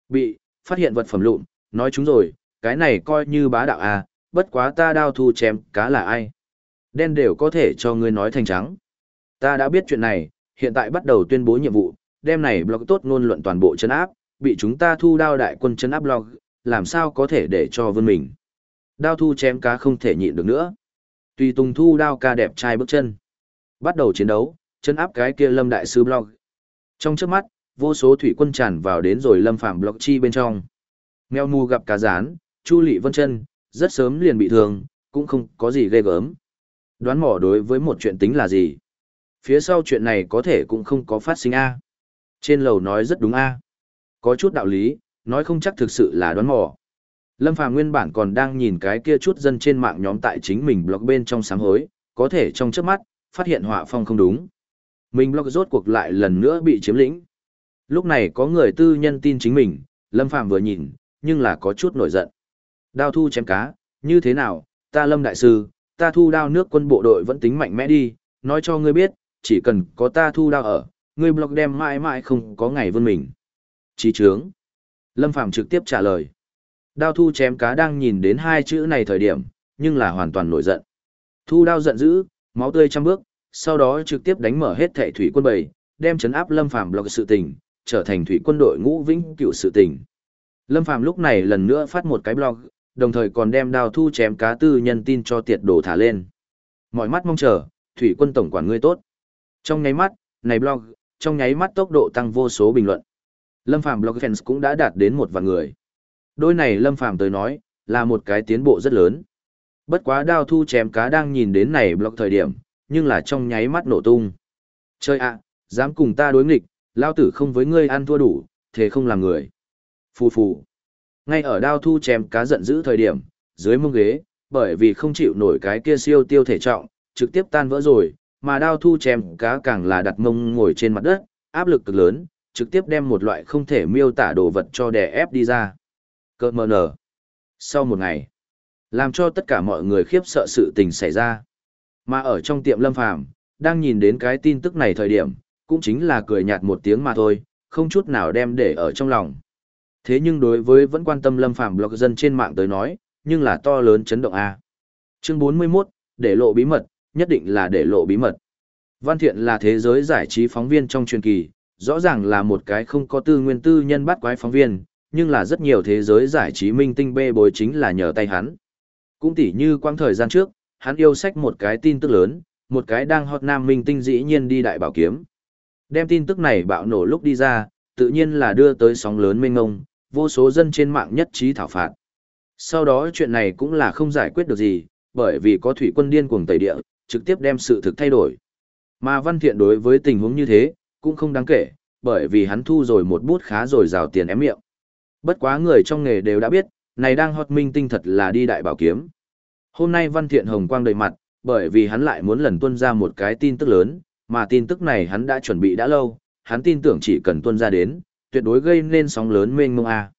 Speaker 1: Bị, phát hiện vật phẩm lụn, nói chúng rồi, cái này coi như bá đạo à, bất quá ta đao thu chém cá là ai. Đen đều có thể cho ngươi nói thành trắng. Ta đã biết chuyện này, hiện tại bắt đầu tuyên bố nhiệm vụ, đem này blog tốt ngôn luận toàn bộ chân áp, bị chúng ta thu đao đại quân chân áp blog, làm sao có thể để cho vươn mình. Đao thu chém cá không thể nhịn được nữa. Tùy tùng thu đao ca đẹp trai bước chân. Bắt đầu chiến đấu, chân áp cái kia lâm đại sư blog. Trong trước mắt, vô số thủy quân tràn vào đến rồi lâm phạm blog chi bên trong. Mèo mù gặp cá rán, Chu Lị Vân chân, rất sớm liền bị thương, cũng không có gì ghê gớm. Đoán mỏ đối với một chuyện tính là gì? Phía sau chuyện này có thể cũng không có phát sinh A. Trên lầu nói rất đúng A. Có chút đạo lý, nói không chắc thực sự là đoán mỏ. Lâm Phàm nguyên bản còn đang nhìn cái kia chút dân trên mạng nhóm tại chính mình blog bên trong sáng hối, có thể trong chớp mắt, phát hiện họa phong không đúng. Mình blog rốt cuộc lại lần nữa bị chiếm lĩnh. Lúc này có người tư nhân tin chính mình, Lâm Phàm vừa nhìn, nhưng là có chút nổi giận. Đao thu chém cá, như thế nào, ta lâm đại sư, ta thu đao nước quân bộ đội vẫn tính mạnh mẽ đi, nói cho ngươi biết, chỉ cần có ta thu đao ở, ngươi block đem mãi mãi không có ngày vươn mình. Chí trướng. Lâm Phàm trực tiếp trả lời. Đao thu chém cá đang nhìn đến hai chữ này thời điểm, nhưng là hoàn toàn nổi giận. Thu đao giận dữ, máu tươi trăm bước, sau đó trực tiếp đánh mở hết thệ thủy quân bầy, đem chấn áp Lâm Phàm block sự tình, trở thành thủy quân đội ngũ vĩnh cựu sự tình. Lâm Phàm lúc này lần nữa phát một cái blog, đồng thời còn đem đao thu chém cá tư nhân tin cho tiệt đồ thả lên. Mọi mắt mong chờ, thủy quân tổng quản ngươi tốt. Trong nháy mắt, này blog, trong nháy mắt tốc độ tăng vô số bình luận. Lâm Phàm blog fans cũng đã đạt đến một vạn người. Đôi này Lâm Phàm tới nói, là một cái tiến bộ rất lớn. Bất quá đao thu chém cá đang nhìn đến này blog thời điểm, nhưng là trong nháy mắt nổ tung. Chơi ạ, dám cùng ta đối nghịch, lao tử không với ngươi ăn thua đủ, thế không làm người. Phù phù. Ngay ở đao thu chém cá giận dữ thời điểm, dưới mông ghế, bởi vì không chịu nổi cái kia siêu tiêu thể trọng, trực tiếp tan vỡ rồi, mà đao thu chém cá càng là đặt mông ngồi trên mặt đất, áp lực cực lớn, trực tiếp đem một loại không thể miêu tả đồ vật cho đè ép đi ra. Cơ mờ nở. Sau một ngày, làm cho tất cả mọi người khiếp sợ sự tình xảy ra. Mà ở trong tiệm lâm phàm, đang nhìn đến cái tin tức này thời điểm, cũng chính là cười nhạt một tiếng mà thôi, không chút nào đem để ở trong lòng. Thế nhưng đối với vẫn quan tâm lâm phàm blog dân trên mạng tới nói, nhưng là to lớn chấn động A. Chương 41, để lộ bí mật, nhất định là để lộ bí mật. Văn Thiện là thế giới giải trí phóng viên trong truyền kỳ, rõ ràng là một cái không có tư nguyên tư nhân bắt quái phóng viên, nhưng là rất nhiều thế giới giải trí minh tinh bê bối chính là nhờ tay hắn. Cũng tỉ như quang thời gian trước, hắn yêu sách một cái tin tức lớn, một cái đang hot nam minh tinh dĩ nhiên đi đại bảo kiếm. Đem tin tức này bạo nổ lúc đi ra, tự nhiên là đưa tới sóng lớn mênh ngông, vô số dân trên mạng nhất trí thảo phạt. Sau đó chuyện này cũng là không giải quyết được gì, bởi vì có thủy quân điên cuồng tẩy địa, trực tiếp đem sự thực thay đổi. Mà Văn Thiện đối với tình huống như thế, cũng không đáng kể, bởi vì hắn thu rồi một bút khá rồi rào tiền ém miệng. Bất quá người trong nghề đều đã biết, này đang hot minh tinh thật là đi đại bảo kiếm. Hôm nay Văn Thiện hồng quang đầy mặt, bởi vì hắn lại muốn lần tuân ra một cái tin tức lớn, mà tin tức này hắn đã chuẩn bị đã lâu, hắn tin tưởng chỉ cần tuân ra đến, tuyệt đối gây nên sóng lớn mênh mông a.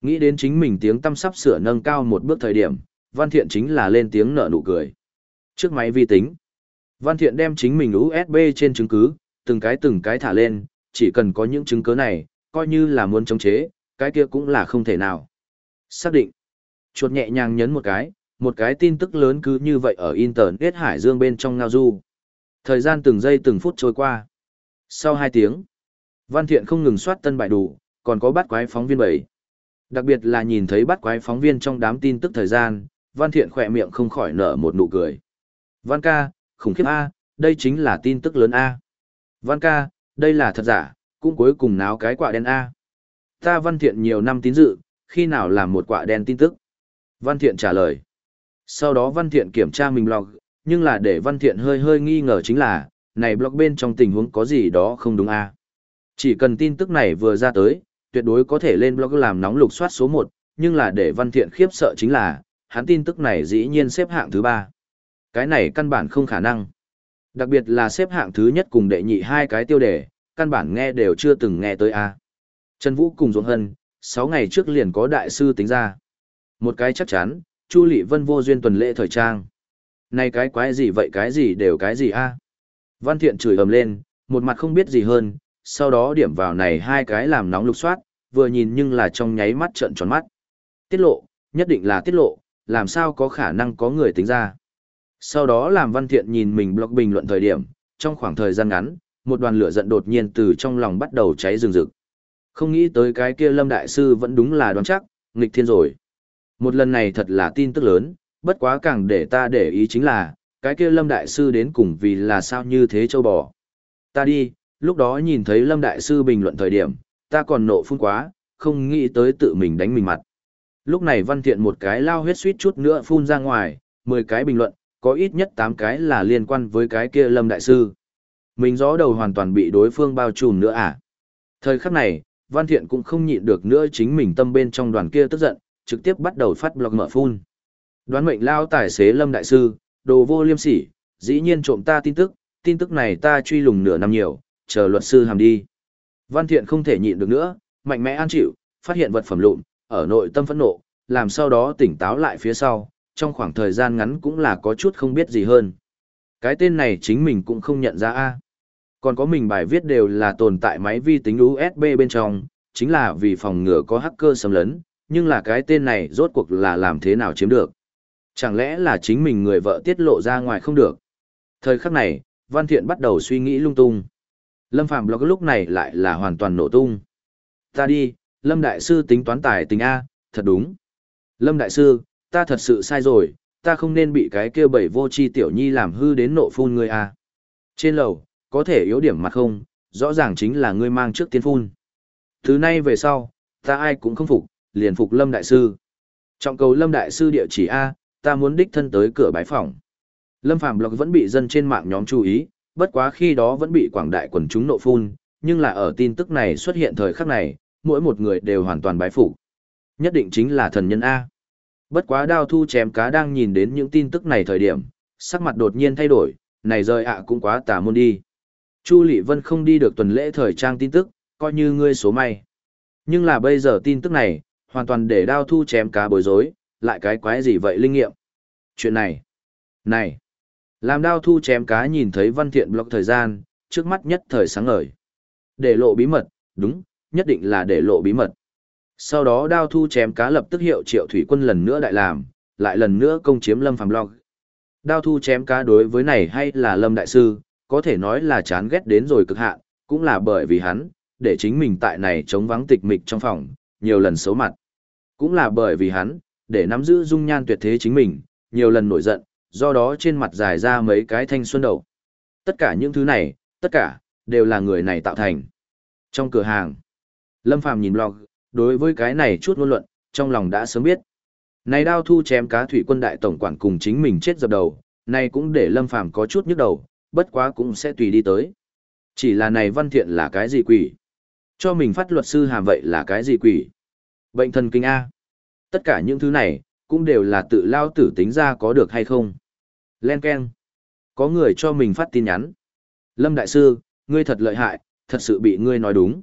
Speaker 1: Nghĩ đến chính mình tiếng tâm sắp sửa nâng cao một bước thời điểm, Văn Thiện chính là lên tiếng nở nụ cười. Trước máy vi tính, Văn Thiện đem chính mình USB trên chứng cứ, từng cái từng cái thả lên, chỉ cần có những chứng cứ này, coi như là muốn chống chế, cái kia cũng là không thể nào. Xác định. Chuột nhẹ nhàng nhấn một cái, một cái tin tức lớn cứ như vậy ở Internet Hải Dương bên trong ngao du. Thời gian từng giây từng phút trôi qua. Sau 2 tiếng, Văn Thiện không ngừng soát tân bài đủ, còn có bắt quái phóng viên bảy. Đặc biệt là nhìn thấy bắt quái phóng viên trong đám tin tức thời gian, Văn Thiện khỏe miệng không khỏi nở một nụ cười. Văn ca, khủng khiếp A, đây chính là tin tức lớn A. Văn ca, đây là thật giả, cũng cuối cùng náo cái quả đen A. Ta Văn Thiện nhiều năm tín dự, khi nào làm một quả đen tin tức? Văn Thiện trả lời. Sau đó Văn Thiện kiểm tra mình blog, nhưng là để Văn Thiện hơi hơi nghi ngờ chính là, này blog bên trong tình huống có gì đó không đúng a chỉ cần tin tức này vừa ra tới, tuyệt đối có thể lên blog làm nóng lục soát số 1, nhưng là để Văn Thiện khiếp sợ chính là, hắn tin tức này dĩ nhiên xếp hạng thứ 3. Cái này căn bản không khả năng. Đặc biệt là xếp hạng thứ nhất cùng đệ nhị hai cái tiêu đề, căn bản nghe đều chưa từng nghe tới a. Trần Vũ cùng Dũng Hân, 6 ngày trước liền có đại sư tính ra. Một cái chắc chắn, Chu Lệ Vân vô duyên tuần lễ thời trang. Này cái quái gì vậy cái gì đều cái gì a? Văn Thiện chửi ầm lên, một mặt không biết gì hơn, sau đó điểm vào này hai cái làm nóng lục soát, vừa nhìn nhưng là trong nháy mắt trợn tròn mắt. Tiết lộ, nhất định là tiết lộ, làm sao có khả năng có người tính ra. Sau đó làm Văn Thiện nhìn mình blog bình luận thời điểm, trong khoảng thời gian ngắn, một đoàn lửa giận đột nhiên từ trong lòng bắt đầu cháy rừng rực. Không nghĩ tới cái kia Lâm Đại Sư vẫn đúng là đoán chắc, nghịch thiên rồi. Một lần này thật là tin tức lớn, bất quá càng để ta để ý chính là, cái kia Lâm Đại Sư đến cùng vì là sao như thế châu bò. Ta đi, lúc đó nhìn thấy Lâm Đại Sư bình luận thời điểm, ta còn nộ phun quá, không nghĩ tới tự mình đánh mình mặt. Lúc này văn thiện một cái lao huyết suýt chút nữa phun ra ngoài, 10 cái bình luận, có ít nhất 8 cái là liên quan với cái kia Lâm Đại Sư. Mình gió đầu hoàn toàn bị đối phương bao trùm nữa à. Thời khắc này, Văn Thiện cũng không nhịn được nữa chính mình tâm bên trong đoàn kia tức giận, trực tiếp bắt đầu phát blog mở phun. Đoán mệnh lao tài xế Lâm Đại Sư, đồ vô liêm sỉ, dĩ nhiên trộm ta tin tức, tin tức này ta truy lùng nửa năm nhiều, chờ luật sư hàm đi. Văn Thiện không thể nhịn được nữa, mạnh mẽ an chịu, phát hiện vật phẩm lụn, ở nội tâm phẫn nộ, làm sau đó tỉnh táo lại phía sau, trong khoảng thời gian ngắn cũng là có chút không biết gì hơn. Cái tên này chính mình cũng không nhận ra a. Còn có mình bài viết đều là tồn tại máy vi tính USB bên trong, chính là vì phòng ngừa có hacker xâm lấn, nhưng là cái tên này rốt cuộc là làm thế nào chiếm được. Chẳng lẽ là chính mình người vợ tiết lộ ra ngoài không được. Thời khắc này, Văn Thiện bắt đầu suy nghĩ lung tung. Lâm Phạm blog lúc này lại là hoàn toàn nổ tung. Ta đi, Lâm Đại Sư tính toán tài tình A, thật đúng. Lâm Đại Sư, ta thật sự sai rồi, ta không nên bị cái kia bảy vô chi tiểu nhi làm hư đến nộ phun ngươi a. Trên lầu, có thể yếu điểm mặt không, rõ ràng chính là ngươi mang trước tiên phun. Thứ nay về sau, ta ai cũng không phục, liền phục Lâm Đại Sư. Trọng cầu Lâm Đại Sư địa chỉ A, ta muốn đích thân tới cửa bái phòng. Lâm Phàm blog vẫn bị dân trên mạng nhóm chú ý, bất quá khi đó vẫn bị quảng đại quần chúng nộ phun, nhưng là ở tin tức này xuất hiện thời khắc này, mỗi một người đều hoàn toàn bái phục. Nhất định chính là thần nhân A. Bất quá đao thu chém cá đang nhìn đến những tin tức này thời điểm, sắc mặt đột nhiên thay đổi, này rời ạ cũng quá tà môn đi. Chu Lị Vân không đi được tuần lễ thời trang tin tức, coi như ngươi số may. Nhưng là bây giờ tin tức này, hoàn toàn để đao thu chém cá bối rối, lại cái quái gì vậy linh nghiệm. Chuyện này, này, làm đao thu chém cá nhìn thấy văn thiện block thời gian, trước mắt nhất thời sáng ngời. Để lộ bí mật, đúng, nhất định là để lộ bí mật. Sau đó đao thu chém cá lập tức hiệu triệu thủy quân lần nữa đại làm, lại lần nữa công chiếm lâm phàm block. Đao thu chém cá đối với này hay là lâm đại sư, có thể nói là chán ghét đến rồi cực hạn, cũng là bởi vì hắn, để chính mình tại này chống vắng tịch mịch trong phòng, nhiều lần xấu mặt. Cũng là bởi vì hắn, để nắm giữ dung nhan tuyệt thế chính mình, nhiều lần nổi giận, do đó trên mặt dài ra mấy cái thanh xuân đầu. Tất cả những thứ này, tất cả, đều là người này tạo thành. Trong cửa hàng, Lâm Phàm nhìn blog, đối với cái này chút ngôn luận, trong lòng đã sớm biết. Này đao thu chém cá thủy quân đại tổng quản cùng chính mình chết dập đầu, này cũng để Lâm Phàm có chút nhức đầu, bất quá cũng sẽ tùy đi tới. Chỉ là này văn thiện là cái gì quỷ? Cho mình phát luật sư hàm vậy là cái gì quỷ? Bệnh thần kinh A. Tất cả những thứ này, cũng đều là tự lao tử tính ra có được hay không. Len Ken. Có người cho mình phát tin nhắn. Lâm Đại Sư, ngươi thật lợi hại, thật sự bị ngươi nói đúng.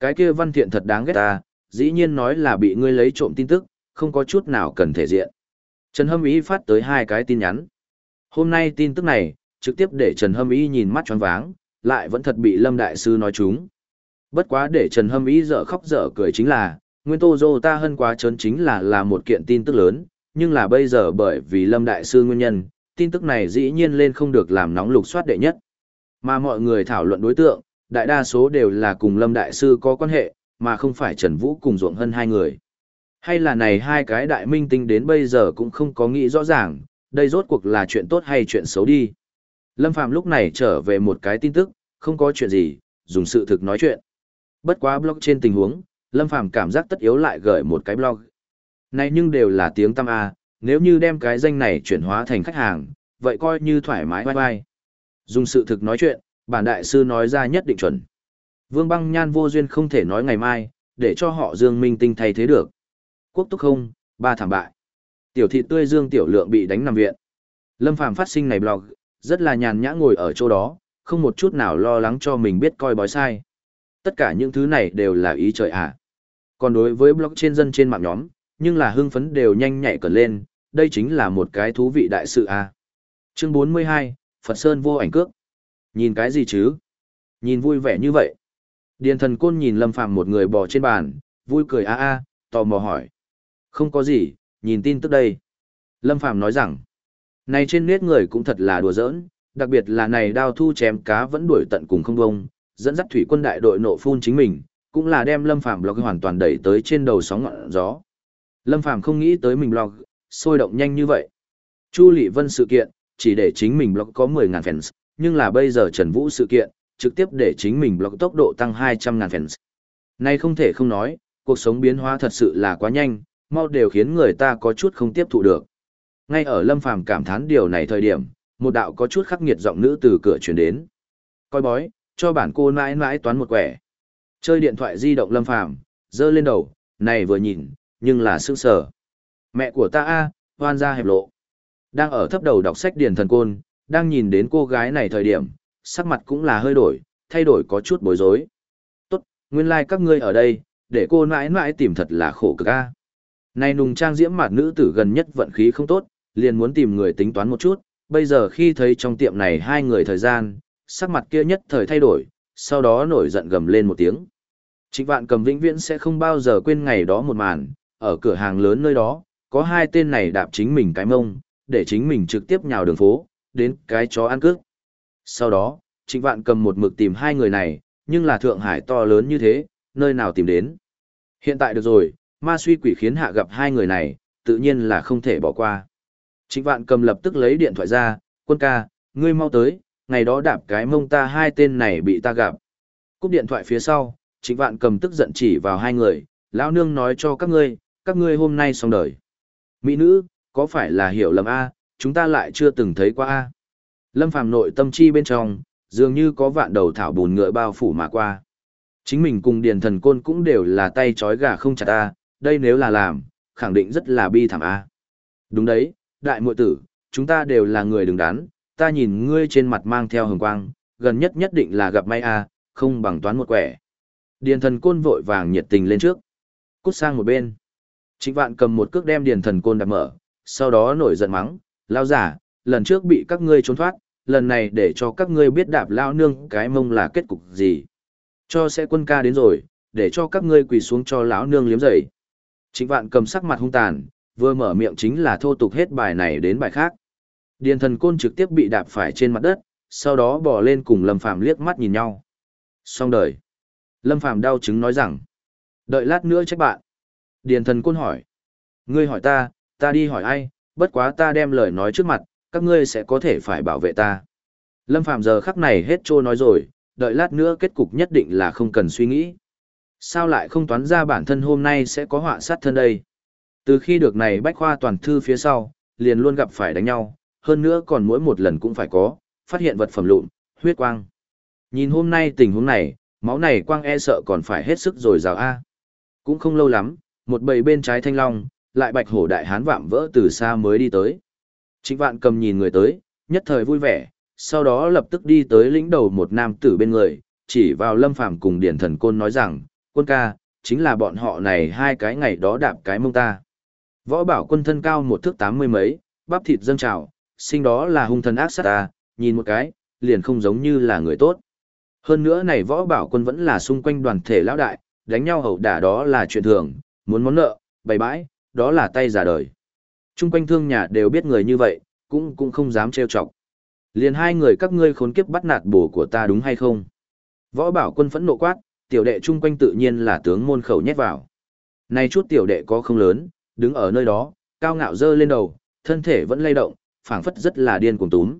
Speaker 1: Cái kia văn thiện thật đáng ghét ta, dĩ nhiên nói là bị ngươi lấy trộm tin tức, không có chút nào cần thể diện. Trần Hâm Ý phát tới hai cái tin nhắn. Hôm nay tin tức này, trực tiếp để Trần Hâm Ý nhìn mắt choáng váng, lại vẫn thật bị Lâm Đại Sư nói chúng. Bất quá để Trần Hâm Ý dở khóc dở cười chính là, Nguyên Tô Dô ta hơn quá trớn chính là là một kiện tin tức lớn, nhưng là bây giờ bởi vì Lâm Đại Sư nguyên nhân, tin tức này dĩ nhiên lên không được làm nóng lục soát đệ nhất. Mà mọi người thảo luận đối tượng, đại đa số đều là cùng Lâm Đại Sư có quan hệ, mà không phải Trần Vũ cùng ruộng Hân hai người. Hay là này hai cái đại minh tinh đến bây giờ cũng không có nghĩ rõ ràng, đây rốt cuộc là chuyện tốt hay chuyện xấu đi. Lâm Phàm lúc này trở về một cái tin tức, không có chuyện gì, dùng sự thực nói chuyện. Bất quá blog trên tình huống, Lâm Phàm cảm giác tất yếu lại gửi một cái blog. Này nhưng đều là tiếng tăm A, nếu như đem cái danh này chuyển hóa thành khách hàng, vậy coi như thoải mái vai vai. Dùng sự thực nói chuyện, bản đại sư nói ra nhất định chuẩn. Vương băng nhan vô duyên không thể nói ngày mai, để cho họ Dương Minh Tinh thay thế được. Quốc túc không, ba thảm bại. Tiểu thị tươi Dương Tiểu Lượng bị đánh nằm viện. Lâm Phàm phát sinh này blog, rất là nhàn nhã ngồi ở chỗ đó, không một chút nào lo lắng cho mình biết coi bói sai. Tất cả những thứ này đều là ý trời ạ. À. Còn đối với blog trên dân trên mạng nhóm, nhưng là hưng phấn đều nhanh nhạy cẩn lên, đây chính là một cái thú vị đại sự à. Chương 42, Phật Sơn vô ảnh cước. Nhìn cái gì chứ? Nhìn vui vẻ như vậy. Điền thần côn nhìn Lâm Phàm một người bò trên bàn, vui cười a a, tò mò hỏi. Không có gì, nhìn tin tức đây. Lâm Phàm nói rằng, này trên nét người cũng thật là đùa giỡn, đặc biệt là này đao thu chém cá vẫn đuổi tận cùng không bông, dẫn dắt thủy quân đại đội nộ phun chính mình, cũng là đem Lâm Phàm blog hoàn toàn đẩy tới trên đầu sóng ngọn gió. Lâm Phàm không nghĩ tới mình blog, sôi động nhanh như vậy. Chu Lệ Vân sự kiện, chỉ để chính mình blog có 10.000 fans, nhưng là bây giờ Trần Vũ sự kiện, trực tiếp để chính mình blog tốc độ tăng 200.000 fans. nay không thể không nói, cuộc sống biến hóa thật sự là quá nhanh, mau đều khiến người ta có chút không tiếp thụ được. Ngay ở Lâm Phàm cảm thán điều này thời điểm, một đạo có chút khắc nghiệt giọng nữ từ cửa truyền đến. Coi bói, cho bản cô mãi mãi toán một quẻ. Chơi điện thoại di động Lâm Phàm, giơ lên đầu, này vừa nhìn, nhưng là sững sờ. Mẹ của ta a, hoan gia hẹp lộ. Đang ở thấp đầu đọc sách điền thần côn, đang nhìn đến cô gái này thời điểm, sắc mặt cũng là hơi đổi, thay đổi có chút bối rối. Tốt, nguyên lai like các ngươi ở đây, để cô mãi mãi tìm thật là khổ cực a. Này nùng trang diễm mặt nữ tử gần nhất vận khí không tốt, liền muốn tìm người tính toán một chút, bây giờ khi thấy trong tiệm này hai người thời gian, sắc mặt kia nhất thời thay đổi, sau đó nổi giận gầm lên một tiếng. Trịnh vạn cầm vĩnh viễn sẽ không bao giờ quên ngày đó một màn, ở cửa hàng lớn nơi đó, có hai tên này đạp chính mình cái mông, để chính mình trực tiếp nhào đường phố, đến cái chó ăn cước. Sau đó, trịnh vạn cầm một mực tìm hai người này, nhưng là Thượng Hải to lớn như thế, nơi nào tìm đến. Hiện tại được rồi, ma suy quỷ khiến hạ gặp hai người này, tự nhiên là không thể bỏ qua. Trịnh vạn cầm lập tức lấy điện thoại ra, quân ca, ngươi mau tới, ngày đó đạp cái mông ta hai tên này bị ta gặp. Cúp điện thoại phía sau, trịnh vạn cầm tức giận chỉ vào hai người, lão nương nói cho các ngươi, các ngươi hôm nay xong đời. Mỹ nữ, có phải là hiểu lầm A, chúng ta lại chưa từng thấy qua A. Lâm Phàm nội tâm chi bên trong, dường như có vạn đầu thảo bùn ngựa bao phủ mà qua. Chính mình cùng điền thần côn cũng đều là tay trói gà không chặt A, đây nếu là làm, khẳng định rất là bi thảm A. Đúng đấy, đại muội tử, chúng ta đều là người đứng đắn, ta nhìn ngươi trên mặt mang theo hồng quang, gần nhất nhất định là gặp may A, không bằng toán một quẻ. Điền thần côn vội vàng nhiệt tình lên trước. Cút sang một bên. Trịnh vạn cầm một cước đem điền thần côn đạp mở, sau đó nổi giận mắng, lao giả, lần trước bị các ngươi trốn thoát, lần này để cho các ngươi biết đạp lao nương cái mông là kết cục gì. Cho sẽ quân ca đến rồi, để cho các ngươi quỳ xuống cho lão nương liếm dậy. Trịnh vạn cầm sắc mặt hung tàn, vừa mở miệng chính là thô tục hết bài này đến bài khác. Điền thần côn trực tiếp bị đạp phải trên mặt đất, sau đó bỏ lên cùng Lâm Phàm liếc mắt nhìn nhau. Xong đời. Lâm Phàm đau chứng nói rằng, đợi lát nữa trách bạn. Điền thần côn hỏi, ngươi hỏi ta, ta đi hỏi ai, bất quá ta đem lời nói trước mặt, các ngươi sẽ có thể phải bảo vệ ta. Lâm Phàm giờ khắc này hết trôi nói rồi, đợi lát nữa kết cục nhất định là không cần suy nghĩ. Sao lại không toán ra bản thân hôm nay sẽ có họa sát thân đây? Từ khi được này bách khoa toàn thư phía sau, liền luôn gặp phải đánh nhau, hơn nữa còn mỗi một lần cũng phải có, phát hiện vật phẩm lụn, huyết quang. Nhìn hôm nay tình huống này, máu này quang e sợ còn phải hết sức rồi rào a. Cũng không lâu lắm, một bầy bên trái thanh long, lại bạch hổ đại hán vạm vỡ từ xa mới đi tới. Trịnh vạn cầm nhìn người tới, nhất thời vui vẻ, sau đó lập tức đi tới lĩnh đầu một nam tử bên người, chỉ vào lâm phàm cùng điển thần côn nói rằng, quân ca, chính là bọn họ này hai cái ngày đó đạp cái mông ta. Võ bảo quân thân cao một thước tám mươi mấy, bắp thịt dâng trào, sinh đó là hung thần ác sát ta, nhìn một cái, liền không giống như là người tốt. Hơn nữa này võ bảo quân vẫn là xung quanh đoàn thể lão đại, đánh nhau hậu đả đó là chuyện thường, muốn món nợ, bày bãi, đó là tay giả đời. Trung quanh thương nhà đều biết người như vậy, cũng cũng không dám trêu chọc. Liền hai người các ngươi khốn kiếp bắt nạt bổ của ta đúng hay không? Võ bảo quân phẫn nộ quát, tiểu đệ chung quanh tự nhiên là tướng môn khẩu nhét vào. Này chút tiểu đệ có không lớn, đứng ở nơi đó, cao ngạo dơ lên đầu, thân thể vẫn lay động, phảng phất rất là điên cuồng túm.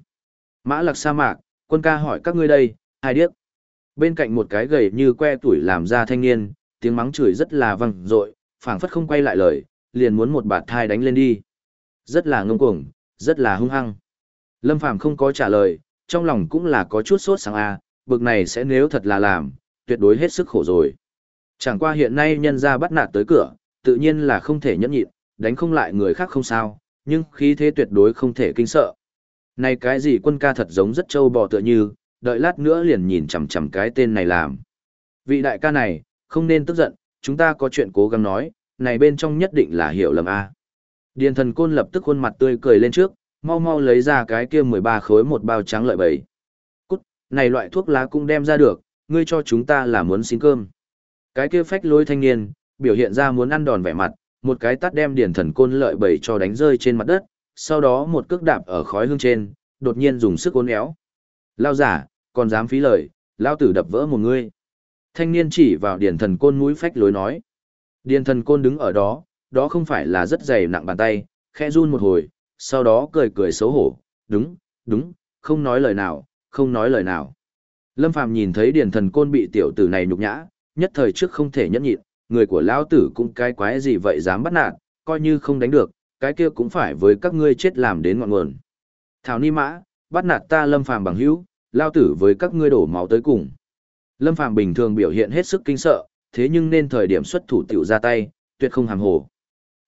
Speaker 1: Mã lạc sa mạc, quân ca hỏi các ngươi đây, ai điếc. Bên cạnh một cái gầy như que tuổi làm ra thanh niên, tiếng mắng chửi rất là vang dội, phảng phất không quay lại lời, liền muốn một bạt thai đánh lên đi. Rất là ngông cuồng, rất là hung hăng. Lâm Phàm không có trả lời, trong lòng cũng là có chút sốt sáng a, à, bực này sẽ nếu thật là làm, tuyệt đối hết sức khổ rồi. Chẳng qua hiện nay nhân gia bắt nạt tới cửa, tự nhiên là không thể nhẫn nhịn, đánh không lại người khác không sao, nhưng khí thế tuyệt đối không thể kinh sợ. Này cái gì quân ca thật giống rất trâu bò tựa như, đợi lát nữa liền nhìn chằm chằm cái tên này làm. Vị đại ca này, không nên tức giận, chúng ta có chuyện cố gắng nói, này bên trong nhất định là hiểu lầm a. Điền thần côn lập tức khuôn mặt tươi cười lên trước, mau mau lấy ra cái kia 13 khối một bao trắng lợi bầy. Cút, này loại thuốc lá cũng đem ra được, ngươi cho chúng ta là muốn xin cơm. Cái kia phách lối thanh niên, biểu hiện ra muốn ăn đòn vẻ mặt, một cái tát đem điển thần côn lợi bẩy cho đánh rơi trên mặt đất, sau đó một cước đạp ở khói hương trên, đột nhiên dùng sức uốn éo. Lao giả, còn dám phí lời, lao tử đập vỡ một ngươi. Thanh niên chỉ vào điển thần côn mũi phách lối nói. Điển thần côn đứng ở đó, đó không phải là rất dày nặng bàn tay, khẽ run một hồi, sau đó cười cười xấu hổ, đúng, đúng, không nói lời nào, không nói lời nào. Lâm Phàm nhìn thấy điển thần côn bị tiểu tử này nhục nhã, nhất thời trước không thể nhẫn nhịn, người của lão tử cũng cái quái gì vậy dám bắt nạt, coi như không đánh được, cái kia cũng phải với các ngươi chết làm đến ngọn nguồn. Thảo ni mã, bắt nạt ta Lâm Phàm bằng hữu, lao tử với các ngươi đổ máu tới cùng. Lâm Phàm bình thường biểu hiện hết sức kinh sợ, thế nhưng nên thời điểm xuất thủ tiểu ra tay, tuyệt không hàm hồ.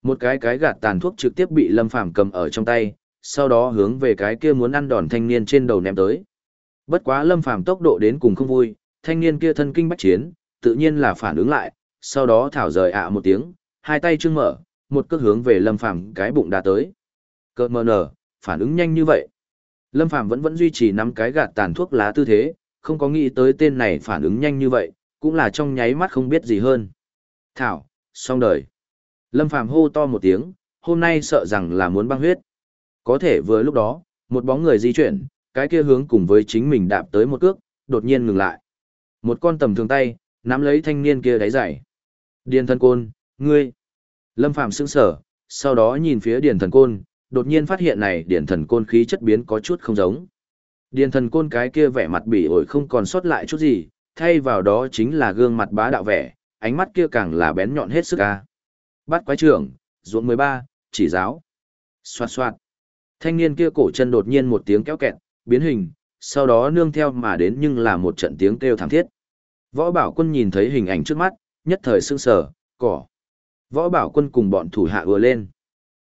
Speaker 1: Một cái cái gạt tàn thuốc trực tiếp bị Lâm Phàm cầm ở trong tay, sau đó hướng về cái kia muốn ăn đòn thanh niên trên đầu ném tới. Bất quá Lâm Phàm tốc độ đến cùng không vui, thanh niên kia thân kinh bách chiến, tự nhiên là phản ứng lại, sau đó thảo rời ạ một tiếng, hai tay trương mở, một cước hướng về Lâm Phàm cái bụng đã tới. Cợt mờ nở, phản ứng nhanh như vậy. Lâm Phàm vẫn vẫn duy trì nắm cái gạt tàn thuốc lá tư thế, không có nghĩ tới tên này phản ứng nhanh như vậy, cũng là trong nháy mắt không biết gì hơn. Thảo, xong đời. Lâm Phàm hô to một tiếng, hôm nay sợ rằng là muốn băng huyết. Có thể vừa lúc đó, một bóng người di chuyển, cái kia hướng cùng với chính mình đạp tới một cước, đột nhiên ngừng lại. Một con tầm thường tay, nắm lấy thanh niên kia đáy giày. Điền Thần côn, ngươi. Lâm Phàm sững sở, sau đó nhìn phía Điền thần côn, đột nhiên phát hiện này Điền thần côn khí chất biến có chút không giống. Điền thần côn cái kia vẻ mặt bỉ ổi không còn sót lại chút gì, thay vào đó chính là gương mặt bá đạo vẻ, ánh mắt kia càng là bén nhọn hết sức ca. Bắt quái trưởng, ruộng 13, chỉ giáo. Xoạt xoạt. Thanh niên kia cổ chân đột nhiên một tiếng kéo kẹt, biến hình, sau đó nương theo mà đến nhưng là một trận tiếng kêu thảm thiết. Võ Bảo Quân nhìn thấy hình ảnh trước mắt, nhất thời sưng sờ, cỏ. Võ Bảo Quân cùng bọn thủ hạ ùa lên.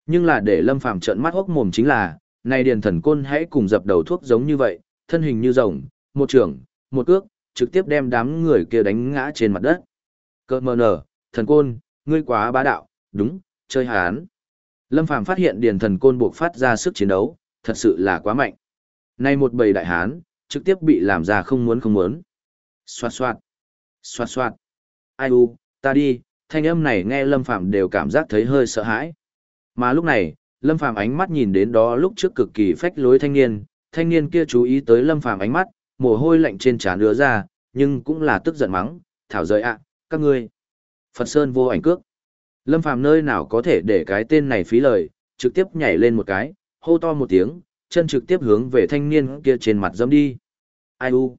Speaker 1: Nhưng là để Lâm Phàm trợn mắt hốc mồm chính là, này điền thần côn hãy cùng dập đầu thuốc giống như vậy, thân hình như rồng, một trưởng, một cước, trực tiếp đem đám người kia đánh ngã trên mặt đất. Cơ mờ nở, thần côn, ngươi quá bá đạo, đúng, chơi hán. Lâm Phàm phát hiện điền thần côn buộc phát ra sức chiến đấu, thật sự là quá mạnh. Nay một bầy đại hán, trực tiếp bị làm ra không muốn không muốn. Xoạt xoạt, xoạt xoạt. Ai u, ta đi, thanh âm này nghe Lâm Phàm đều cảm giác thấy hơi sợ hãi. Mà lúc này, Lâm Phàm ánh mắt nhìn đến đó lúc trước cực kỳ phách lối thanh niên, thanh niên kia chú ý tới Lâm Phàm ánh mắt, mồ hôi lạnh trên trán đứa ra, nhưng cũng là tức giận mắng, thảo rời ạ, các ngươi. Phật Sơn vô ảnh cước. Lâm Phàm nơi nào có thể để cái tên này phí lời, trực tiếp nhảy lên một cái, hô to một tiếng, chân trực tiếp hướng về thanh niên kia trên mặt dẫm đi. Ai u?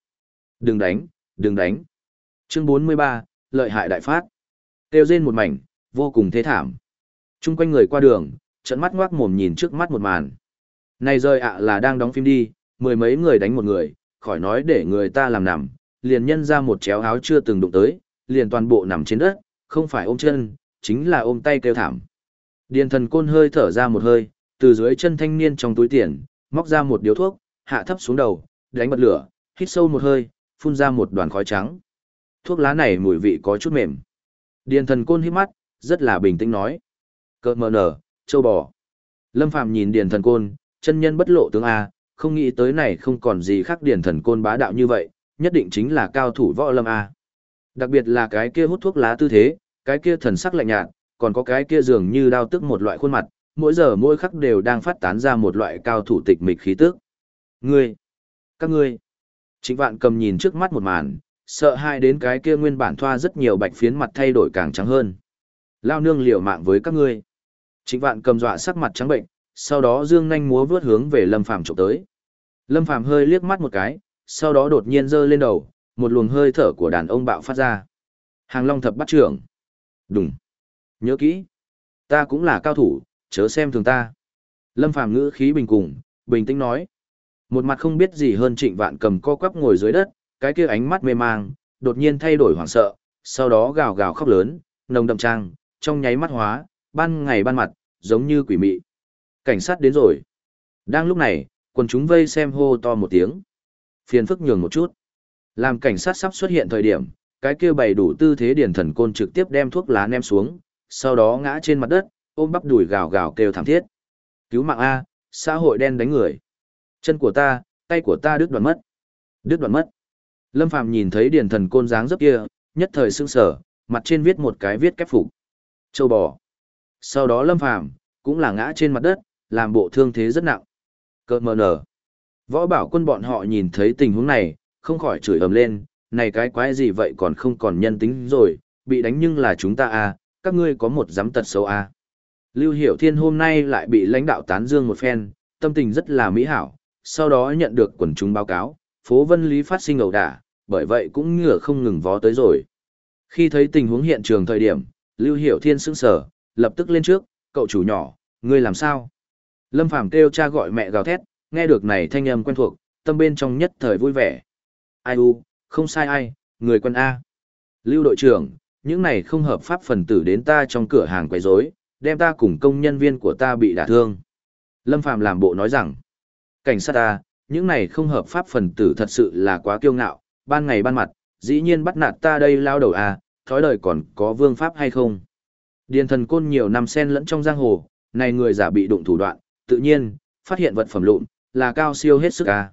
Speaker 1: Đừng đánh, đừng đánh. Chương 43, lợi hại đại phát. Kêu rên một mảnh, vô cùng thế thảm. Trung quanh người qua đường, trận mắt ngoác mồm nhìn trước mắt một màn. Này rơi ạ là đang đóng phim đi, mười mấy người đánh một người, khỏi nói để người ta làm nằm, liền nhân ra một chéo áo chưa từng đụng tới, liền toàn bộ nằm trên đất, không phải ôm chân, chính là ôm tay kêu thảm. Điền thần côn hơi thở ra một hơi, từ dưới chân thanh niên trong túi tiền, móc ra một điếu thuốc, hạ thấp xuống đầu, đánh bật lửa, hít sâu một hơi, phun ra một đoàn khói trắng. Thuốc lá này mùi vị có chút mềm. Điền thần côn hít mắt, rất là bình tĩnh nói. Cơ mờ nở, châu bò. Lâm Phàm nhìn điền thần côn, chân nhân bất lộ tướng A, không nghĩ tới này không còn gì khác điền thần côn bá đạo như vậy, nhất định chính là cao thủ võ lâm A. Đặc biệt là cái kia hút thuốc lá tư thế, cái kia thần sắc lạnh nhạt, còn có cái kia dường như đao tức một loại khuôn mặt, mỗi giờ mỗi khắc đều đang phát tán ra một loại cao thủ tịch mịch khí tức. Ngươi, các ngươi. Trịnh Vạn cầm nhìn trước mắt một màn, sợ hai đến cái kia nguyên bản thoa rất nhiều bạch phiến mặt thay đổi càng trắng hơn. Lao nương liều mạng với các ngươi. Trịnh Vạn cầm dọa sắc mặt trắng bệnh, sau đó dương nhanh múa vướt hướng về Lâm Phàm chụp tới. Lâm Phàm hơi liếc mắt một cái, sau đó đột nhiên giơ lên đầu, một luồng hơi thở của đàn ông bạo phát ra. Hàng Long thập bắt trưởng. Đúng. Nhớ kỹ. Ta cũng là cao thủ, chớ xem thường ta. Lâm Phàm ngữ khí bình cùng, bình tĩnh nói. Một mặt không biết gì hơn trịnh vạn cầm co quắp ngồi dưới đất, cái kia ánh mắt mê mang, đột nhiên thay đổi hoảng sợ, sau đó gào gào khóc lớn, nồng đậm trang, trong nháy mắt hóa, ban ngày ban mặt, giống như quỷ mị. Cảnh sát đến rồi. Đang lúc này, quần chúng vây xem hô to một tiếng. Phiền phức nhường một chút. Làm cảnh sát sắp xuất hiện thời điểm, cái kia bày đủ tư thế điển thần côn trực tiếp đem thuốc lá ném xuống, sau đó ngã trên mặt đất, ôm bắp đùi gào gào kêu thảm thiết. Cứu mạng A, xã hội đen đánh người. Chân của ta, tay của ta đứt đoạn mất. Đứt đoạn mất. Lâm Phàm nhìn thấy điển thần côn dáng dấp kia, nhất thời sững sở, mặt trên viết một cái viết kép phục. Châu bò. Sau đó Lâm Phàm cũng là ngã trên mặt đất, làm bộ thương thế rất nặng. Cơ mờ nở. Võ bảo quân bọn họ nhìn thấy tình huống này, không khỏi chửi ầm lên, này cái quái gì vậy còn không còn nhân tính rồi, bị đánh nhưng là chúng ta à, các ngươi có một giám tật xấu à. Lưu Hiểu Thiên hôm nay lại bị lãnh đạo tán dương một phen, tâm tình rất là mỹ hảo, sau đó nhận được quần chúng báo cáo, phố Vân Lý phát sinh ẩu đả, bởi vậy cũng ngửa không ngừng vó tới rồi. Khi thấy tình huống hiện trường thời điểm, Lưu Hiểu Thiên sững sờ, lập tức lên trước, cậu chủ nhỏ, ngươi làm sao? Lâm Phàm kêu cha gọi mẹ gào thét, nghe được này thanh âm quen thuộc, tâm bên trong nhất thời vui vẻ. Ai u, không sai ai, người quân A. Lưu đội trưởng, những này không hợp pháp phần tử đến ta trong cửa hàng quấy rối, đem ta cùng công nhân viên của ta bị đả thương. Lâm Phàm làm bộ nói rằng, cảnh sát ta, những này không hợp pháp phần tử thật sự là quá kiêu ngạo, ban ngày ban mặt, dĩ nhiên bắt nạt ta đây lao đầu à, thói đời còn có vương pháp hay không? Điền thần côn nhiều năm sen lẫn trong giang hồ, này người giả bị đụng thủ đoạn, tự nhiên, phát hiện vật phẩm lụn, là cao siêu hết sức à.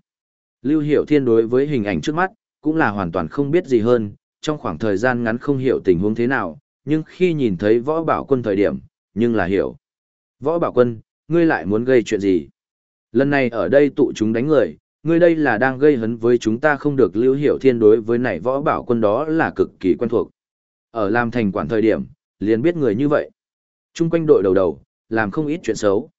Speaker 1: Lưu Hiểu Thiên đối với hình ảnh trước mắt, cũng là hoàn toàn không biết gì hơn, trong khoảng thời gian ngắn không hiểu tình huống thế nào, nhưng khi nhìn thấy võ bảo quân thời điểm, nhưng là hiểu. Võ bảo quân, ngươi lại muốn gây chuyện gì? Lần này ở đây tụ chúng đánh người, ngươi đây là đang gây hấn với chúng ta không được lưu hiểu thiên đối với này võ bảo quân đó là cực kỳ quen thuộc. Ở làm thành quản thời điểm, liền biết người như vậy. Trung quanh đội đầu đầu, làm không ít chuyện xấu.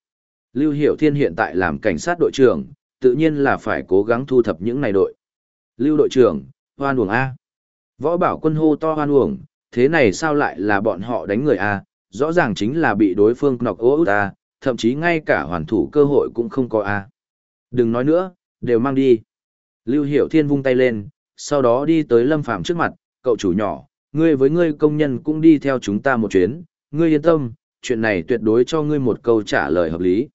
Speaker 1: Lưu Hiểu Thiên hiện tại làm cảnh sát đội trưởng, tự nhiên là phải cố gắng thu thập những này đội. Lưu đội trưởng, hoan uổng A. Võ bảo quân hô to hoan uổng, thế này sao lại là bọn họ đánh người A, rõ ràng chính là bị đối phương nọc ố út A, thậm chí ngay cả hoàn thủ cơ hội cũng không có A. Đừng nói nữa, đều mang đi. Lưu Hiểu Thiên vung tay lên, sau đó đi tới Lâm Phàm trước mặt, cậu chủ nhỏ, ngươi với ngươi công nhân cũng đi theo chúng ta một chuyến, ngươi yên tâm, chuyện này tuyệt đối cho ngươi một câu trả lời hợp lý.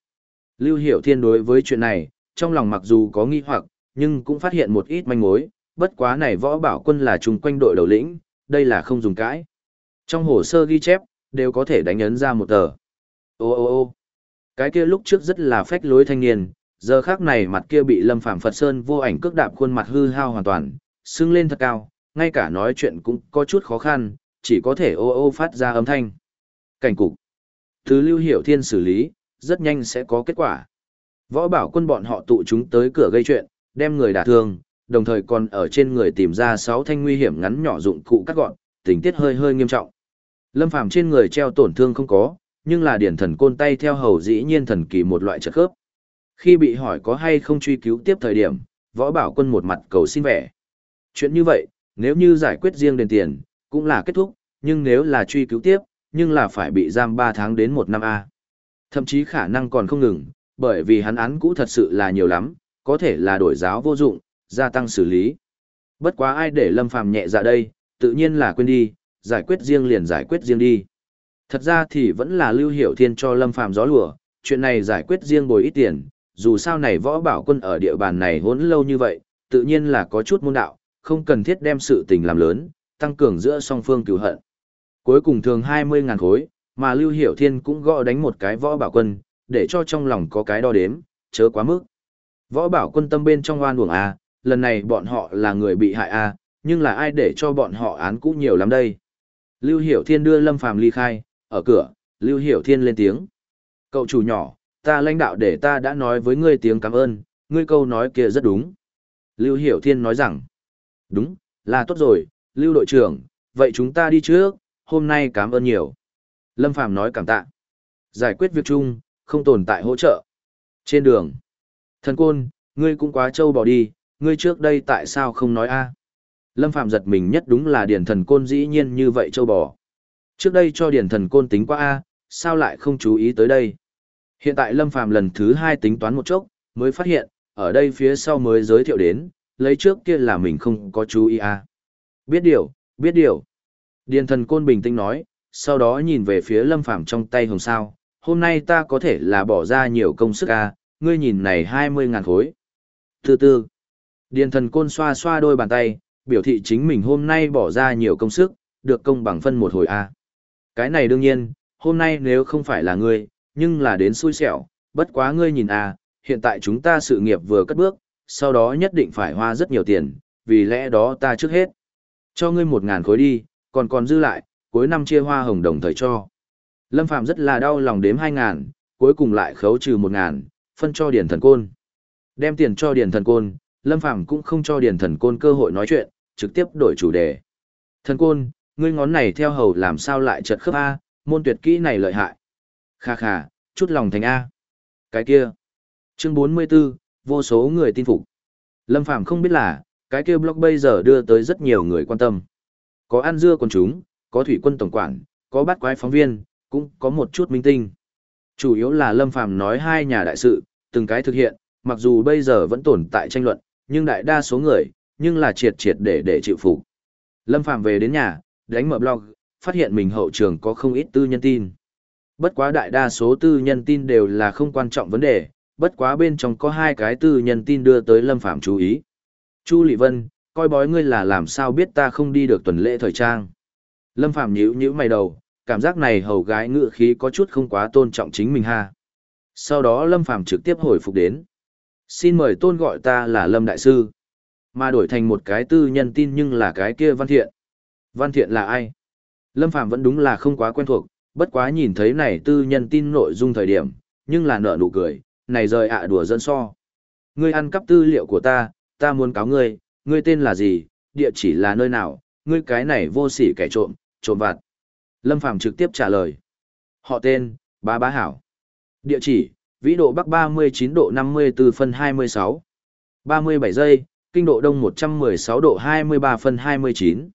Speaker 1: Lưu Hiểu Thiên đối với chuyện này, trong lòng mặc dù có nghi hoặc, nhưng cũng phát hiện một ít manh mối, bất quá này võ bảo quân là chung quanh đội đầu lĩnh, đây là không dùng cãi. Trong hồ sơ ghi chép, đều có thể đánh ấn ra một tờ. Ô ô ô cái kia lúc trước rất là phách lối thanh niên, giờ khác này mặt kia bị lâm phạm Phật Sơn vô ảnh cước đạp khuôn mặt hư hao hoàn toàn, sưng lên thật cao, ngay cả nói chuyện cũng có chút khó khăn, chỉ có thể ô ô phát ra âm thanh. Cảnh cục. thứ lưu hiểu thiên xử lý, rất nhanh sẽ có kết quả. Võ bảo quân bọn họ tụ chúng tới cửa gây chuyện, đem người đả thương, đồng thời còn ở trên người tìm ra sáu thanh nguy hiểm ngắn nhỏ dụng cụ cắt gọn, tình tiết hơi hơi nghiêm trọng. Lâm Phàm trên người treo tổn thương không có, nhưng là điển thần côn tay theo hầu dĩ nhiên thần kỳ một loại chất khớp. Khi bị hỏi có hay không truy cứu tiếp thời điểm, võ bảo quân một mặt cầu xin vẻ. Chuyện như vậy, nếu như giải quyết riêng đền tiền, cũng là kết thúc, nhưng nếu là truy cứu tiếp, nhưng là phải bị giam 3 tháng đến 1 năm A. Thậm chí khả năng còn không ngừng, bởi vì hắn án cũ thật sự là nhiều lắm, có thể là đổi giáo vô dụng, gia tăng xử lý. Bất quá ai để Lâm Phàm nhẹ dạ đây, tự nhiên là quên đi, giải quyết riêng liền giải quyết riêng đi. Thật ra thì vẫn là Lưu Hiểu Thiên cho Lâm Phàm gió lùa, chuyện này giải quyết riêng bồi ít tiền, dù sao này võ bảo quân ở địa bàn này hỗn lâu như vậy, tự nhiên là có chút môn đạo, không cần thiết đem sự tình làm lớn, tăng cường giữa song phương cứu hận. Cuối cùng thường 20.000 khối, mà Lưu Hiểu Thiên cũng gõ đánh một cái võ bảo quân, để cho trong lòng có cái đo đếm, chớ quá mức. Võ bảo quân tâm bên trong oan uổng A, lần này bọn họ là người bị hại A, nhưng là ai để cho bọn họ án cũ nhiều lắm đây. Lưu Hiểu Thiên đưa Lâm Phàm ly khai, ở cửa, Lưu Hiểu Thiên lên tiếng. Cậu chủ nhỏ, ta lãnh đạo để ta đã nói với ngươi tiếng cảm ơn, ngươi câu nói kia rất đúng. Lưu Hiểu Thiên nói rằng, đúng, là tốt rồi, Lưu đội trưởng, vậy chúng ta đi trước, hôm nay cảm ơn nhiều. Lâm Phàm nói cảm tạ. Giải quyết việc chung, không tồn tại hỗ trợ. Trên đường, thần côn, ngươi cũng quá trâu bỏ đi, ngươi trước đây tại sao không nói a? Lâm Phạm giật mình nhất đúng là điển thần côn dĩ nhiên như vậy trâu bò. Trước đây cho điển thần côn tính qua a, sao lại không chú ý tới đây? Hiện tại Lâm phàm lần thứ hai tính toán một chốc, mới phát hiện, ở đây phía sau mới giới thiệu đến, lấy trước kia là mình không có chú ý à Biết điều, biết điều. Điền thần côn bình tĩnh nói, sau đó nhìn về phía Lâm phàm trong tay hồng sao, hôm nay ta có thể là bỏ ra nhiều công sức à ngươi nhìn này hai mươi ngàn khối. Từ từ, Điền thần côn xoa xoa đôi bàn tay, biểu thị chính mình hôm nay bỏ ra nhiều công sức, được công bằng phân một hồi a. Cái này đương nhiên, hôm nay nếu không phải là ngươi, nhưng là đến xui xẻo, bất quá ngươi nhìn a, hiện tại chúng ta sự nghiệp vừa cất bước, sau đó nhất định phải hoa rất nhiều tiền, vì lẽ đó ta trước hết. Cho ngươi một ngàn khối đi, còn còn dư lại, cuối năm chia hoa hồng đồng thời cho. Lâm Phạm rất là đau lòng đếm hai ngàn, cuối cùng lại khấu trừ một ngàn, phân cho Điền Thần Côn. Đem tiền cho Điền Thần Côn, Lâm Phạm cũng không cho Điền Thần Côn cơ hội nói chuyện, trực tiếp đổi chủ đề. Thần Côn, ngươi ngón này theo hầu làm sao lại chật khớp A, môn tuyệt kỹ này lợi hại. Khà khà, chút lòng thành A. Cái kia. Chương 44, vô số người tin phục. Lâm Phạm không biết là, cái kia blog bây giờ đưa tới rất nhiều người quan tâm. Có ăn dưa quần chúng, có thủy quân tổng quản, có bắt quái phóng viên, cũng có một chút minh tinh. Chủ yếu là Lâm Phàm nói hai nhà đại sự, từng cái thực hiện, mặc dù bây giờ vẫn tồn tại tranh luận, nhưng đại đa số người, nhưng là triệt triệt để để chịu phục. Lâm Phàm về đến nhà, đánh mở blog, phát hiện mình hậu trường có không ít tư nhân tin. Bất quá đại đa số tư nhân tin đều là không quan trọng vấn đề, bất quá bên trong có hai cái tư nhân tin đưa tới Lâm Phàm chú ý. Chu Lị Vân, coi bói ngươi là làm sao biết ta không đi được tuần lễ thời trang. Lâm Phàm nhíu nhíu mày đầu, cảm giác này hầu gái ngựa khí có chút không quá tôn trọng chính mình ha. Sau đó Lâm Phàm trực tiếp hồi phục đến. Xin mời tôn gọi ta là Lâm Đại Sư. Mà đổi thành một cái tư nhân tin nhưng là cái kia Văn Thiện. Văn Thiện là ai? Lâm Phàm vẫn đúng là không quá quen thuộc, bất quá nhìn thấy này tư nhân tin nội dung thời điểm, nhưng là nợ nụ cười, này rời ạ đùa dân so. Ngươi ăn cắp tư liệu của ta, ta muốn cáo ngươi, ngươi tên là gì, địa chỉ là nơi nào, ngươi cái này vô sỉ kẻ trộm, trộm vặt. Lâm Phàm trực tiếp trả lời. Họ tên, bá bá hảo. Địa chỉ, vĩ độ Bắc 39 độ 54 phân 26. 37 giây, kinh độ Đông 116 độ 23 phân 29.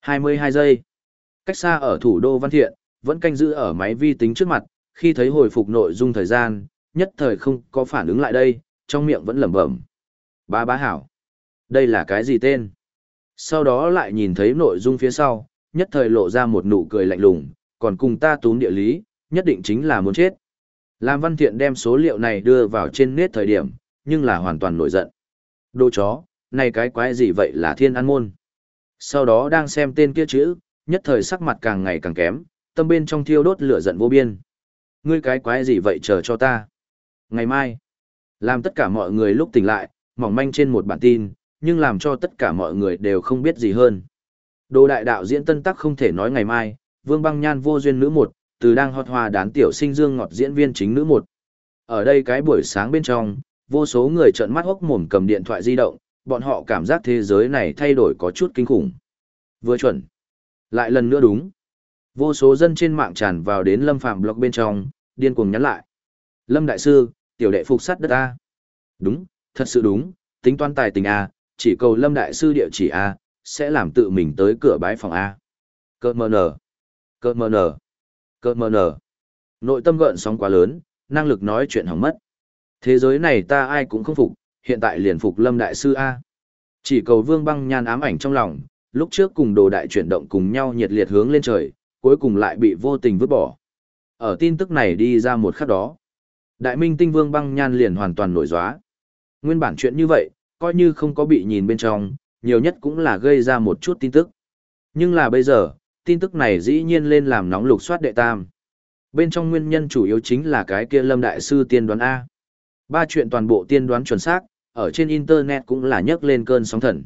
Speaker 1: 22 giây. Cách xa ở thủ đô Văn Thiện, vẫn canh giữ ở máy vi tính trước mặt, khi thấy hồi phục nội dung thời gian, nhất thời không có phản ứng lại đây, trong miệng vẫn lẩm bẩm. Ba bá hảo. Đây là cái gì tên? Sau đó lại nhìn thấy nội dung phía sau, nhất thời lộ ra một nụ cười lạnh lùng, còn cùng ta túm địa lý, nhất định chính là muốn chết. Lam Văn Thiện đem số liệu này đưa vào trên nét thời điểm, nhưng là hoàn toàn nổi giận. Đồ chó, này cái quái gì vậy là thiên an môn. Sau đó đang xem tên kia chữ, nhất thời sắc mặt càng ngày càng kém, tâm bên trong thiêu đốt lửa giận vô biên. Ngươi cái quái gì vậy chờ cho ta. Ngày mai, làm tất cả mọi người lúc tỉnh lại, mỏng manh trên một bản tin, nhưng làm cho tất cả mọi người đều không biết gì hơn. Đồ đại đạo diễn tân tắc không thể nói ngày mai, Vương Băng Nhan vô duyên nữ một, từ đang hot hoa đán tiểu sinh dương ngọt diễn viên chính nữ một. Ở đây cái buổi sáng bên trong, vô số người trợn mắt hốc mồm cầm điện thoại di động, bọn họ cảm giác thế giới này thay đổi có chút kinh khủng. Vừa chuẩn. Lại lần nữa đúng. Vô số dân trên mạng tràn vào đến Lâm Phạm blog bên trong, điên cuồng nhắn lại. Lâm Đại Sư, tiểu đệ phục sát đất A. Đúng, thật sự đúng, tính toán tài tình A, chỉ cầu Lâm Đại Sư địa chỉ A, sẽ làm tự mình tới cửa bái phòng A. Cơ mờ nở. Cơ mờ nở. Cơ mờ nở. Nội tâm gợn sóng quá lớn, năng lực nói chuyện hỏng mất. Thế giới này ta ai cũng không phục, hiện tại liền phục Lâm Đại Sư A. Chỉ cầu Vương Băng Nhan ám ảnh trong lòng, lúc trước cùng đồ đại chuyển động cùng nhau nhiệt liệt hướng lên trời, cuối cùng lại bị vô tình vứt bỏ. Ở tin tức này đi ra một khắc đó, Đại Minh Tinh Vương Băng Nhan liền hoàn toàn nổi gióa. Nguyên bản chuyện như vậy, coi như không có bị nhìn bên trong, nhiều nhất cũng là gây ra một chút tin tức. Nhưng là bây giờ, tin tức này dĩ nhiên lên làm nóng lục soát đệ tam. Bên trong nguyên nhân chủ yếu chính là cái kia Lâm Đại Sư tiên đoán A. Ba chuyện toàn bộ tiên đoán chuẩn xác, ở trên Internet cũng là nhấc lên cơn sóng thần.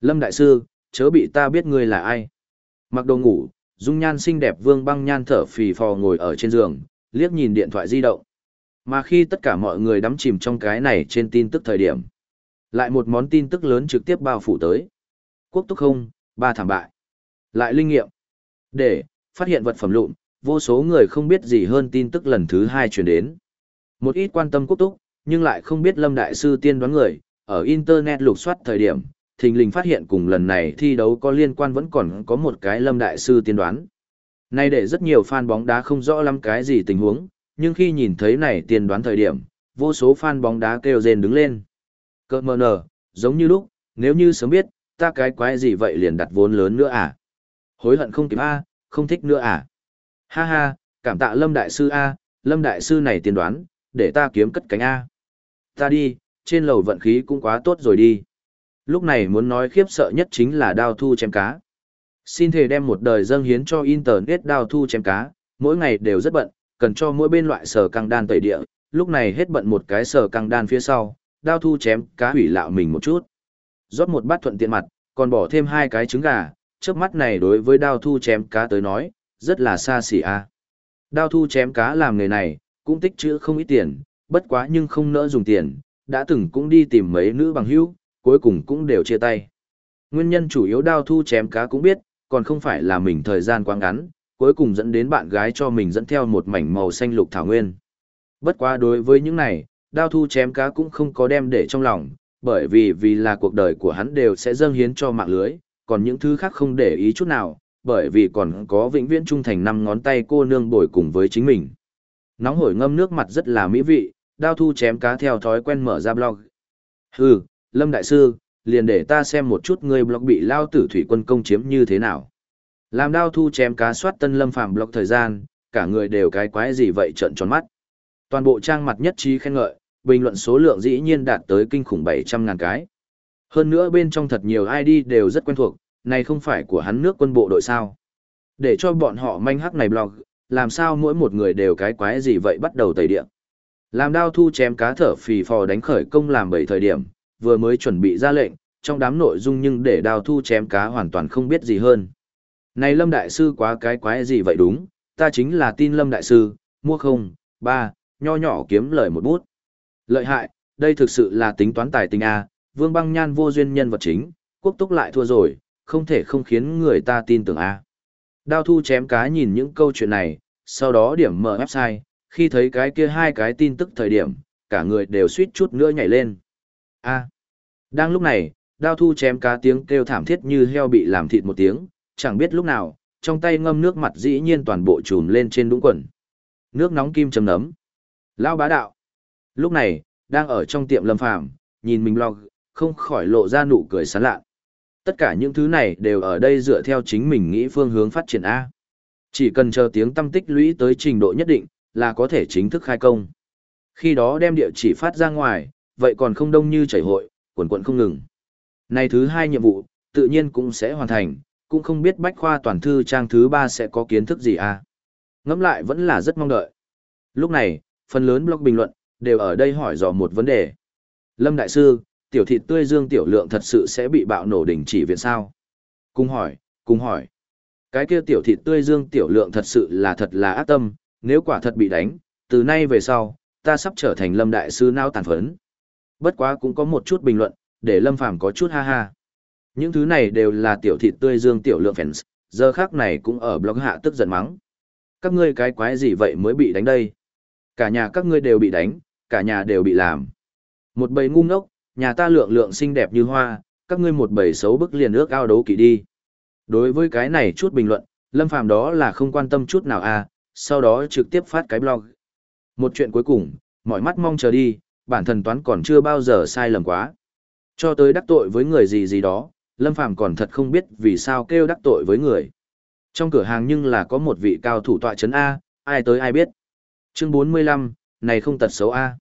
Speaker 1: Lâm Đại Sư, chớ bị ta biết ngươi là ai. Mặc đồ ngủ, dung nhan xinh đẹp vương băng nhan thở phì phò ngồi ở trên giường, liếc nhìn điện thoại di động. Mà khi tất cả mọi người đắm chìm trong cái này trên tin tức thời điểm, lại một món tin tức lớn trực tiếp bao phủ tới. Quốc túc không, ba thảm bại. Lại linh nghiệm. Để, phát hiện vật phẩm lụn, vô số người không biết gì hơn tin tức lần thứ hai truyền đến. Một ít quan tâm quốc túc, nhưng lại không biết Lâm Đại Sư tiên đoán người, ở Internet lục soát thời điểm, thình lình phát hiện cùng lần này thi đấu có liên quan vẫn còn có một cái Lâm Đại Sư tiên đoán. Nay để rất nhiều fan bóng đá không rõ lắm cái gì tình huống, nhưng khi nhìn thấy này tiên đoán thời điểm, vô số fan bóng đá kêu rên đứng lên. Cơ mờ nở, giống như lúc, nếu như sớm biết, ta cái quái gì vậy liền đặt vốn lớn nữa à? Hối hận không kịp A, không thích nữa à? Ha ha, cảm tạ Lâm Đại Sư A, Lâm Đại Sư này tiên đoán, để ta kiếm cất cánh A. Ta đi, trên lầu vận khí cũng quá tốt rồi đi. Lúc này muốn nói khiếp sợ nhất chính là đao thu chém cá. Xin thề đem một đời dâng hiến cho Internet đao thu chém cá, mỗi ngày đều rất bận, cần cho mỗi bên loại sở căng đan tẩy địa, lúc này hết bận một cái sở căng đan phía sau, đao thu chém cá hủy lạo mình một chút. rót một bát thuận tiện mặt, còn bỏ thêm hai cái trứng gà, trước mắt này đối với đao thu chém cá tới nói, rất là xa xỉ a. Đao thu chém cá làm nghề này, cũng tích trữ không ít tiền, bất quá nhưng không nỡ dùng tiền, đã từng cũng đi tìm mấy nữ bằng hữu, cuối cùng cũng đều chia tay. Nguyên nhân chủ yếu đao thu chém cá cũng biết, còn không phải là mình thời gian quá ngắn, cuối cùng dẫn đến bạn gái cho mình dẫn theo một mảnh màu xanh lục thảo nguyên. Bất quá đối với những này, đao thu chém cá cũng không có đem để trong lòng, bởi vì vì là cuộc đời của hắn đều sẽ dâng hiến cho mạng lưới, còn những thứ khác không để ý chút nào, bởi vì còn có vĩnh viễn trung thành năm ngón tay cô nương bồi cùng với chính mình. Nóng hổi ngâm nước mặt rất là mỹ vị, đao thu chém cá theo thói quen mở ra blog. Hừ, Lâm Đại Sư, liền để ta xem một chút ngươi blog bị lao tử thủy quân công chiếm như thế nào. Làm đao thu chém cá soát tân lâm phạm blog thời gian, cả người đều cái quái gì vậy trận tròn mắt. Toàn bộ trang mặt nhất trí khen ngợi, bình luận số lượng dĩ nhiên đạt tới kinh khủng 700 ngàn cái. Hơn nữa bên trong thật nhiều ID đều rất quen thuộc, này không phải của hắn nước quân bộ đội sao. Để cho bọn họ manh hắc này blog, làm sao mỗi một người đều cái quái gì vậy bắt đầu tẩy điện. Làm đao thu chém cá thở phì phò đánh khởi công làm bảy thời điểm, vừa mới chuẩn bị ra lệnh, trong đám nội dung nhưng để Đào thu chém cá hoàn toàn không biết gì hơn. Này Lâm Đại Sư quá cái quái gì vậy đúng, ta chính là tin Lâm Đại Sư, mua không, ba, nho nhỏ kiếm lời một bút. Lợi hại, đây thực sự là tính toán tài tình A, Vương Băng Nhan vô duyên nhân vật chính, quốc túc lại thua rồi, không thể không khiến người ta tin tưởng A. Đao thu chém cá nhìn những câu chuyện này, sau đó điểm mở website, Khi thấy cái kia hai cái tin tức thời điểm, cả người đều suýt chút nữa nhảy lên. A. Đang lúc này, đao thu chém cá tiếng kêu thảm thiết như heo bị làm thịt một tiếng, chẳng biết lúc nào, trong tay ngâm nước mặt dĩ nhiên toàn bộ trùm lên trên đũng quần. Nước nóng kim chấm nấm. Lao bá đạo. Lúc này, đang ở trong tiệm lâm phàm, nhìn mình lo, không khỏi lộ ra nụ cười sán lạ. Tất cả những thứ này đều ở đây dựa theo chính mình nghĩ phương hướng phát triển A. Chỉ cần chờ tiếng tâm tích lũy tới trình độ nhất định, là có thể chính thức khai công. Khi đó đem địa chỉ phát ra ngoài, vậy còn không đông như chảy hội, quần quận không ngừng. Này thứ hai nhiệm vụ, tự nhiên cũng sẽ hoàn thành, cũng không biết bách khoa toàn thư trang thứ ba sẽ có kiến thức gì à. Ngẫm lại vẫn là rất mong đợi. Lúc này, phần lớn blog bình luận, đều ở đây hỏi dò một vấn đề. Lâm Đại Sư, tiểu thịt tươi dương tiểu lượng thật sự sẽ bị bạo nổ đỉnh chỉ viện sao? Cùng hỏi, cùng hỏi. Cái kia tiểu thịt tươi dương tiểu lượng thật sự là thật là ác tâm, nếu quả thật bị đánh, từ nay về sau, ta sắp trở thành Lâm Đại Sư nao tàn phấn. Bất quá cũng có một chút bình luận, để Lâm Phàm có chút ha ha. Những thứ này đều là tiểu thịt tươi dương tiểu lượng fans, giờ khác này cũng ở blog hạ tức giận mắng. Các ngươi cái quái gì vậy mới bị đánh đây? Cả nhà các ngươi đều bị đánh, cả nhà đều bị làm. Một bầy ngu ngốc, nhà ta lượng lượng xinh đẹp như hoa, các ngươi một bầy xấu bức liền ước ao đấu kỵ đi. Đối với cái này chút bình luận, Lâm Phàm đó là không quan tâm chút nào à, sau đó trực tiếp phát cái blog. Một chuyện cuối cùng, mọi mắt mong chờ đi, bản thân toán còn chưa bao giờ sai lầm quá. Cho tới đắc tội với người gì gì đó, Lâm Phàm còn thật không biết vì sao kêu đắc tội với người. Trong cửa hàng nhưng là có một vị cao thủ tọa chấn A, ai tới ai biết. Chương 45, này không tật xấu A.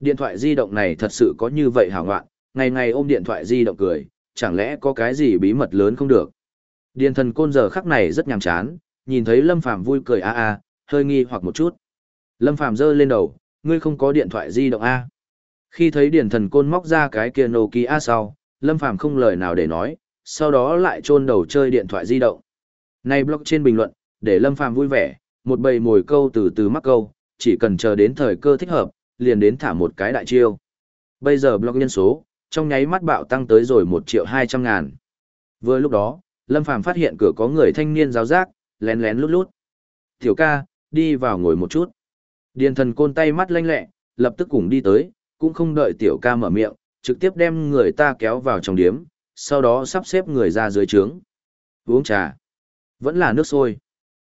Speaker 1: Điện thoại di động này thật sự có như vậy hảo ngoạn, ngày ngày ôm điện thoại di động cười, chẳng lẽ có cái gì bí mật lớn không được. Điền thần côn giờ khắc này rất nhàm chán, nhìn thấy Lâm Phàm vui cười a a, hơi nghi hoặc một chút. Lâm Phàm giơ lên đầu, ngươi không có điện thoại di động a? Khi thấy điển thần côn móc ra cái kia Nokia sau, Lâm Phàm không lời nào để nói, sau đó lại chôn đầu chơi điện thoại di động. Này blog trên bình luận, để Lâm Phàm vui vẻ, một bầy mồi câu từ từ mắc câu, chỉ cần chờ đến thời cơ thích hợp, liền đến thả một cái đại chiêu. Bây giờ blog nhân số, trong nháy mắt bạo tăng tới rồi 1 triệu 200 ngàn. Vừa lúc đó, Lâm Phàm phát hiện cửa có người thanh niên giáo giác, lén lén lút lút. Tiểu ca, đi vào ngồi một chút. Điền thần côn tay mắt lanh lẹ, lập tức cùng đi tới, cũng không đợi tiểu ca mở miệng, trực tiếp đem người ta kéo vào trong điếm, sau đó sắp xếp người ra dưới trướng. Uống trà. Vẫn là nước sôi.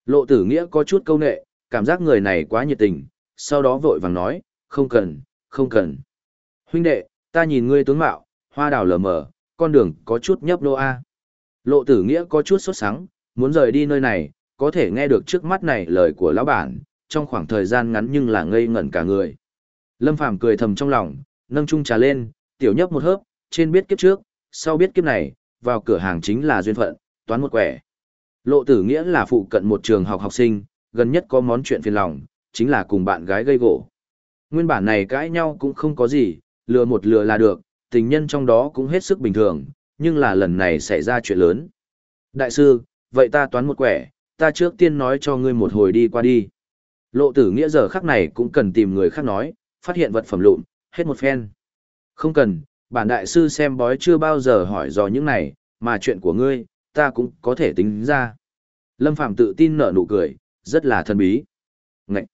Speaker 1: Lộ tử nghĩa có chút câu nệ, cảm giác người này quá nhiệt tình, sau đó vội vàng nói, không cần, không cần. Huynh đệ, ta nhìn ngươi tướng mạo, hoa đào lờ mờ, con đường có chút nhấp nô A. Lộ tử nghĩa có chút sốt sắng, muốn rời đi nơi này, có thể nghe được trước mắt này lời của lão bản, trong khoảng thời gian ngắn nhưng là ngây ngẩn cả người. Lâm Phàm cười thầm trong lòng, nâng chung trà lên, tiểu nhấp một hớp, trên biết kiếp trước, sau biết kiếp này, vào cửa hàng chính là duyên phận, toán một quẻ. Lộ tử nghĩa là phụ cận một trường học học sinh, gần nhất có món chuyện phiền lòng, chính là cùng bạn gái gây gỗ. Nguyên bản này cãi nhau cũng không có gì, lừa một lừa là được, tình nhân trong đó cũng hết sức bình thường, nhưng là lần này xảy ra chuyện lớn. Đại sư, vậy ta toán một quẻ, ta trước tiên nói cho ngươi một hồi đi qua đi. Lộ tử nghĩa giờ khắc này cũng cần tìm người khác nói, phát hiện vật phẩm lụn, hết một phen. Không cần, bản đại sư xem bói chưa bao giờ hỏi dò những này, mà chuyện của ngươi, ta cũng có thể tính ra. Lâm Phàm tự tin nở nụ cười, rất là thần bí. Ngậy!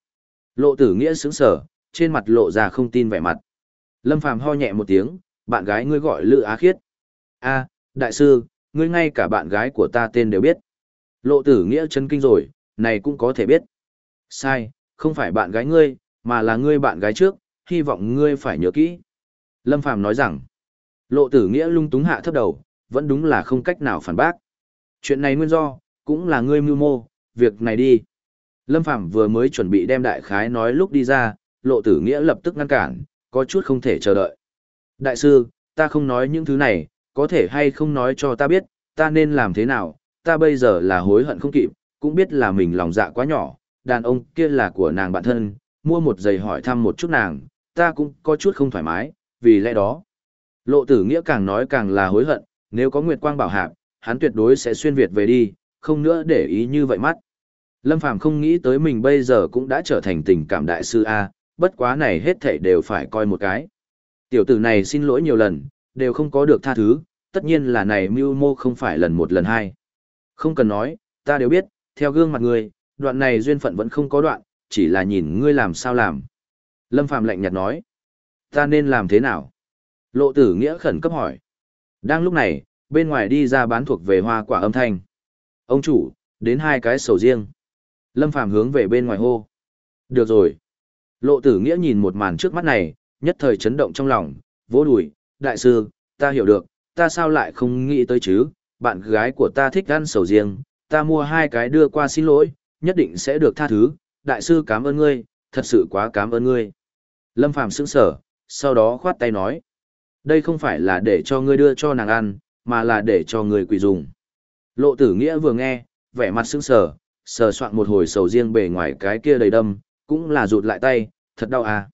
Speaker 1: Lộ tử nghĩa sững sở, trên mặt lộ ra không tin vẻ mặt. Lâm Phàm ho nhẹ một tiếng, bạn gái ngươi gọi Lữ Á Khiết. A, đại sư, ngươi ngay cả bạn gái của ta tên đều biết. Lộ tử nghĩa chân kinh rồi, này cũng có thể biết. Sai, không phải bạn gái ngươi, mà là ngươi bạn gái trước, hy vọng ngươi phải nhớ kỹ. Lâm Phàm nói rằng, lộ tử nghĩa lung túng hạ thấp đầu, vẫn đúng là không cách nào phản bác. Chuyện này nguyên do, cũng là ngươi mưu mô, việc này đi. Lâm Phàm vừa mới chuẩn bị đem đại khái nói lúc đi ra, lộ tử nghĩa lập tức ngăn cản, có chút không thể chờ đợi. Đại sư, ta không nói những thứ này, có thể hay không nói cho ta biết, ta nên làm thế nào, ta bây giờ là hối hận không kịp, cũng biết là mình lòng dạ quá nhỏ, đàn ông kia là của nàng bạn thân, mua một giày hỏi thăm một chút nàng, ta cũng có chút không thoải mái, vì lẽ đó. Lộ tử nghĩa càng nói càng là hối hận, nếu có Nguyệt Quang bảo hạp, hắn tuyệt đối sẽ xuyên Việt về đi, không nữa để ý như vậy mắt. Lâm Phàm không nghĩ tới mình bây giờ cũng đã trở thành tình cảm đại sư A, bất quá này hết thảy đều phải coi một cái. Tiểu tử này xin lỗi nhiều lần, đều không có được tha thứ, tất nhiên là này mưu mô không phải lần một lần hai. Không cần nói, ta đều biết, theo gương mặt người, đoạn này duyên phận vẫn không có đoạn, chỉ là nhìn ngươi làm sao làm. Lâm Phàm lạnh nhạt nói, ta nên làm thế nào? Lộ tử nghĩa khẩn cấp hỏi. Đang lúc này, bên ngoài đi ra bán thuộc về hoa quả âm thanh. Ông chủ, đến hai cái sầu riêng. Lâm Phàm hướng về bên ngoài hô. Được rồi. Lộ tử nghĩa nhìn một màn trước mắt này, nhất thời chấn động trong lòng, vỗ đùi, đại sư, ta hiểu được, ta sao lại không nghĩ tới chứ, bạn gái của ta thích ăn sầu riêng, ta mua hai cái đưa qua xin lỗi, nhất định sẽ được tha thứ, đại sư cảm ơn ngươi, thật sự quá cảm ơn ngươi. Lâm Phàm sững sở, sau đó khoát tay nói, đây không phải là để cho ngươi đưa cho nàng ăn, mà là để cho người quỷ dùng. Lộ tử nghĩa vừa nghe, vẻ mặt sững sờ, sờ soạn một hồi sầu riêng bề ngoài cái kia đầy đâm, cũng là rụt lại tay, thật đau à.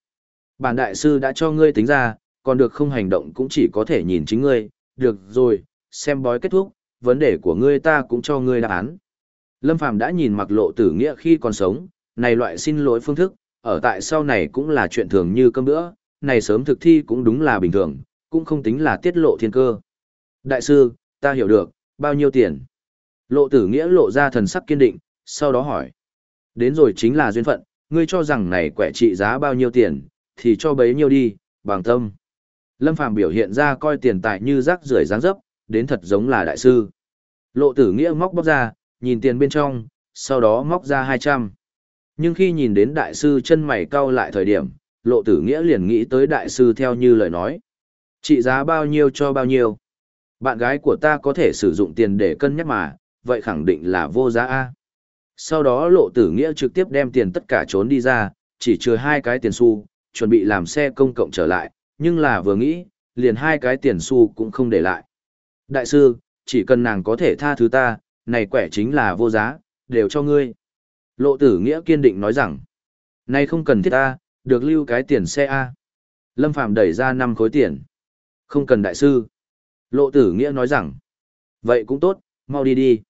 Speaker 1: Bản đại sư đã cho ngươi tính ra, còn được không hành động cũng chỉ có thể nhìn chính ngươi, được rồi, xem bói kết thúc, vấn đề của ngươi ta cũng cho ngươi đáp án. Lâm Phàm đã nhìn mặc lộ tử nghĩa khi còn sống, này loại xin lỗi phương thức, ở tại sau này cũng là chuyện thường như cơm bữa, này sớm thực thi cũng đúng là bình thường, cũng không tính là tiết lộ thiên cơ. Đại sư, ta hiểu được, bao nhiêu tiền? Lộ tử nghĩa lộ ra thần sắc kiên định, sau đó hỏi. Đến rồi chính là duyên phận, ngươi cho rằng này quẻ trị giá bao nhiêu tiền, thì cho bấy nhiêu đi, bằng tâm. Lâm Phàm biểu hiện ra coi tiền tài như rác rưởi dáng dấp, đến thật giống là đại sư. Lộ tử nghĩa móc bóc ra, nhìn tiền bên trong, sau đó móc ra 200. Nhưng khi nhìn đến đại sư chân mày cau lại thời điểm, lộ tử nghĩa liền nghĩ tới đại sư theo như lời nói. Trị giá bao nhiêu cho bao nhiêu? Bạn gái của ta có thể sử dụng tiền để cân nhắc mà, vậy khẳng định là vô giá A. Sau đó lộ tử nghĩa trực tiếp đem tiền tất cả trốn đi ra, chỉ trừ hai cái tiền xu, chuẩn bị làm xe công cộng trở lại, nhưng là vừa nghĩ, liền hai cái tiền xu cũng không để lại. Đại sư, chỉ cần nàng có thể tha thứ ta, này quẻ chính là vô giá, đều cho ngươi. Lộ tử nghĩa kiên định nói rằng, nay không cần thiết ta, được lưu cái tiền xe A. Lâm Phạm đẩy ra năm khối tiền. Không cần đại sư. Lộ tử nghĩa nói rằng, vậy cũng tốt, mau đi đi.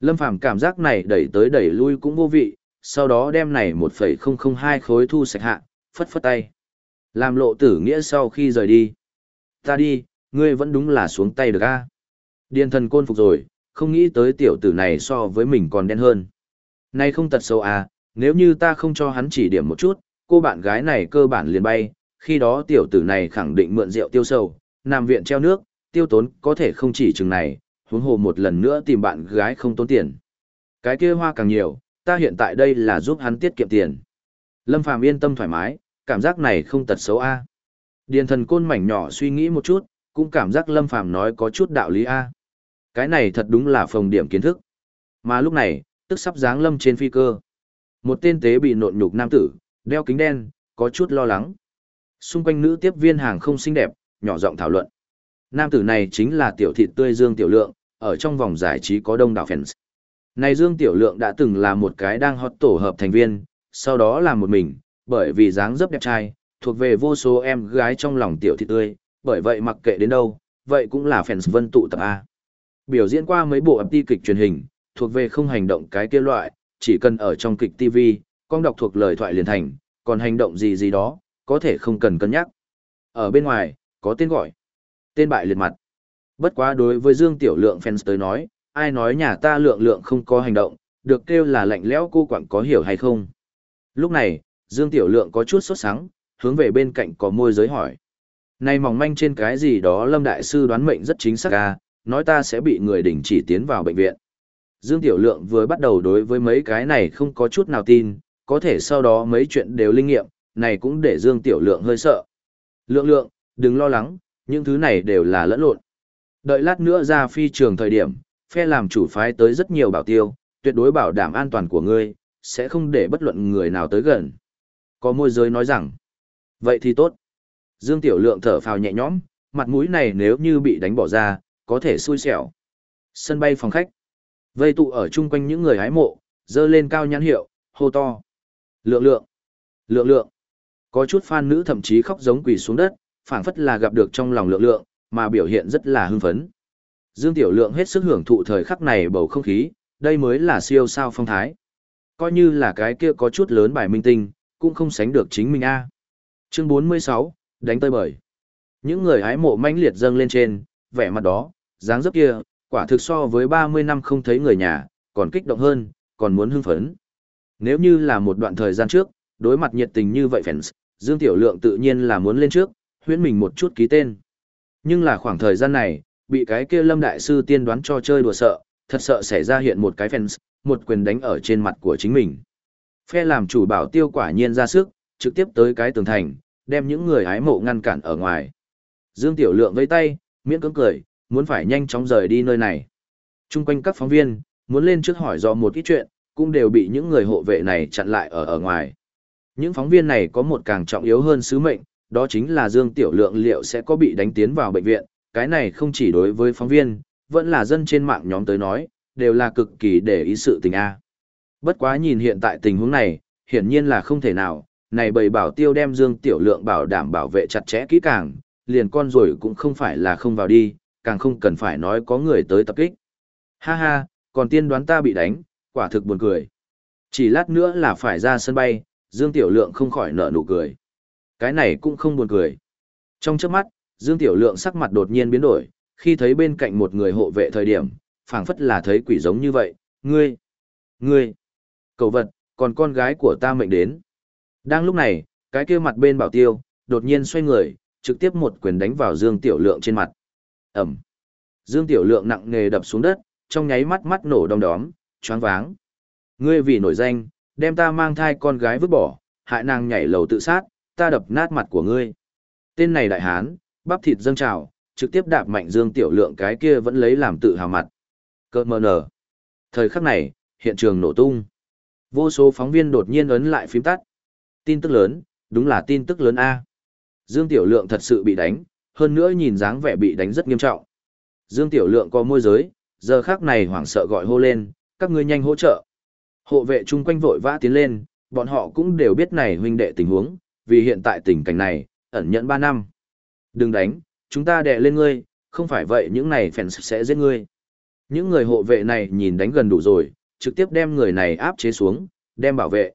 Speaker 1: Lâm Phàm cảm giác này đẩy tới đẩy lui cũng vô vị, sau đó đem này 1,002 khối thu sạch hạ, phất phất tay. Làm lộ tử nghĩa sau khi rời đi. Ta đi, ngươi vẫn đúng là xuống tay được a. Điền thần côn phục rồi, không nghĩ tới tiểu tử này so với mình còn đen hơn. Nay không tật xấu à, nếu như ta không cho hắn chỉ điểm một chút, cô bạn gái này cơ bản liền bay, khi đó tiểu tử này khẳng định mượn rượu tiêu sầu, nằm viện treo nước, tiêu tốn có thể không chỉ chừng này, huống hồ một lần nữa tìm bạn gái không tốn tiền. Cái kia hoa càng nhiều, ta hiện tại đây là giúp hắn tiết kiệm tiền. Lâm Phàm yên tâm thoải mái, cảm giác này không tật xấu a. Điền thần côn mảnh nhỏ suy nghĩ một chút, cũng cảm giác Lâm Phàm nói có chút đạo lý a. Cái này thật đúng là phòng điểm kiến thức. Mà lúc này, tức sắp dáng lâm trên phi cơ. Một tên tế bị nộn nhục nam tử, đeo kính đen, có chút lo lắng. Xung quanh nữ tiếp viên hàng không xinh đẹp, nhỏ giọng thảo luận. Nam tử này chính là tiểu thịt tươi Dương Tiểu Lượng, ở trong vòng giải trí có đông đảo fans. Này Dương Tiểu Lượng đã từng là một cái đang hot tổ hợp thành viên, sau đó là một mình, bởi vì dáng dấp đẹp trai, thuộc về vô số em gái trong lòng tiểu thịt tươi, bởi vậy mặc kệ đến đâu, vậy cũng là fans vân tụ tập A. Biểu diễn qua mấy bộ ập ti kịch truyền hình, thuộc về không hành động cái kia loại, chỉ cần ở trong kịch TV, con đọc thuộc lời thoại liền thành, còn hành động gì gì đó, có thể không cần cân nhắc. Ở bên ngoài, có tên gọi. Tên bại liệt mặt. Bất quá đối với Dương Tiểu Lượng fans tới nói, ai nói nhà ta lượng lượng không có hành động, được kêu là lạnh lẽo cô quặng có hiểu hay không. Lúc này, Dương Tiểu Lượng có chút sốt sắng, hướng về bên cạnh có môi giới hỏi. Này mỏng manh trên cái gì đó Lâm Đại Sư đoán mệnh rất chính xác ca, nói ta sẽ bị người đình chỉ tiến vào bệnh viện. Dương Tiểu Lượng vừa bắt đầu đối với mấy cái này không có chút nào tin, có thể sau đó mấy chuyện đều linh nghiệm, này cũng để Dương Tiểu Lượng hơi sợ. Lượng lượng, đừng lo lắng, những thứ này đều là lẫn lộn. Đợi lát nữa ra phi trường thời điểm, phe làm chủ phái tới rất nhiều bảo tiêu, tuyệt đối bảo đảm an toàn của ngươi, sẽ không để bất luận người nào tới gần. Có môi giới nói rằng, vậy thì tốt. Dương Tiểu Lượng thở phào nhẹ nhõm, mặt mũi này nếu như bị đánh bỏ ra, có thể xui xẻo. Sân bay phòng khách. Vây tụ ở chung quanh những người hái mộ, dơ lên cao nhãn hiệu, hô to. Lượng lượng. Lượng lượng. Có chút fan nữ thậm chí khóc giống quỳ xuống đất, phảng phất là gặp được trong lòng lượng lượng, mà biểu hiện rất là hưng phấn. Dương Tiểu Lượng hết sức hưởng thụ thời khắc này bầu không khí, đây mới là siêu sao phong thái. Coi như là cái kia có chút lớn bài minh tinh, cũng không sánh được chính mình a. Chương 46, đánh tơi bời. Những người hái mộ mãnh liệt dâng lên trên, vẻ mặt đó, dáng dấp kia, quả thực so với 30 năm không thấy người nhà, còn kích động hơn, còn muốn hưng phấn. Nếu như là một đoạn thời gian trước, đối mặt nhiệt tình như vậy fans, Dương Tiểu Lượng tự nhiên là muốn lên trước, huyễn mình một chút ký tên. Nhưng là khoảng thời gian này, bị cái kia Lâm Đại Sư tiên đoán cho chơi đùa sợ, thật sợ xảy ra hiện một cái fans, một quyền đánh ở trên mặt của chính mình. Phe làm chủ bảo tiêu quả nhiên ra sức, trực tiếp tới cái tường thành, đem những người hái mộ ngăn cản ở ngoài. Dương Tiểu Lượng vẫy tay, miễn cưỡng cười, muốn phải nhanh chóng rời đi nơi này. Trung quanh các phóng viên, muốn lên trước hỏi do một ít chuyện, cũng đều bị những người hộ vệ này chặn lại ở ở ngoài. Những phóng viên này có một càng trọng yếu hơn sứ mệnh, đó chính là Dương Tiểu Lượng liệu sẽ có bị đánh tiến vào bệnh viện, cái này không chỉ đối với phóng viên, vẫn là dân trên mạng nhóm tới nói, đều là cực kỳ để ý sự tình A. Bất quá nhìn hiện tại tình huống này, hiển nhiên là không thể nào, này bầy bảo tiêu đem Dương Tiểu Lượng bảo đảm bảo vệ chặt chẽ kỹ càng, liền con rồi cũng không phải là không vào đi, càng không cần phải nói có người tới tập kích. Ha ha, còn tiên đoán ta bị đánh, quả thực buồn cười. Chỉ lát nữa là phải ra sân bay, Dương Tiểu Lượng không khỏi nở nụ cười. Cái này cũng không buồn cười. Trong chớp mắt, Dương Tiểu Lượng sắc mặt đột nhiên biến đổi, khi thấy bên cạnh một người hộ vệ thời điểm, phảng phất là thấy quỷ giống như vậy, ngươi, ngươi, cầu vật, còn con gái của ta mệnh đến. Đang lúc này, cái kia mặt bên bảo tiêu, đột nhiên xoay người, trực tiếp một quyền đánh vào Dương Tiểu Lượng trên mặt. Ẩm. Dương Tiểu Lượng nặng nề đập xuống đất, trong nháy mắt mắt nổ đom đóm, choáng váng. Ngươi vì nổi danh, đem ta mang thai con gái vứt bỏ, hại nàng nhảy lầu tự sát, ta đập nát mặt của ngươi. Tên này đại hán, bắp thịt dâng trào, trực tiếp đạp mạnh Dương Tiểu Lượng cái kia vẫn lấy làm tự hào mặt. Cơ mờ nở. Thời khắc này, hiện trường nổ tung. Vô số phóng viên đột nhiên ấn lại phím tắt. Tin tức lớn, đúng là tin tức lớn A. Dương Tiểu Lượng thật sự bị đánh, hơn nữa nhìn dáng vẻ bị đánh rất nghiêm trọng. Dương Tiểu Lượng có môi giới, giờ khác này hoảng sợ gọi hô lên, các ngươi nhanh hỗ trợ. Hộ vệ chung quanh vội vã tiến lên, bọn họ cũng đều biết này huynh đệ tình huống, vì hiện tại tình cảnh này, ẩn nhận 3 năm. Đừng đánh, chúng ta đè lên ngươi, không phải vậy những này phèn sẽ giết ngươi. Những người hộ vệ này nhìn đánh gần đủ rồi, trực tiếp đem người này áp chế xuống, đem bảo vệ.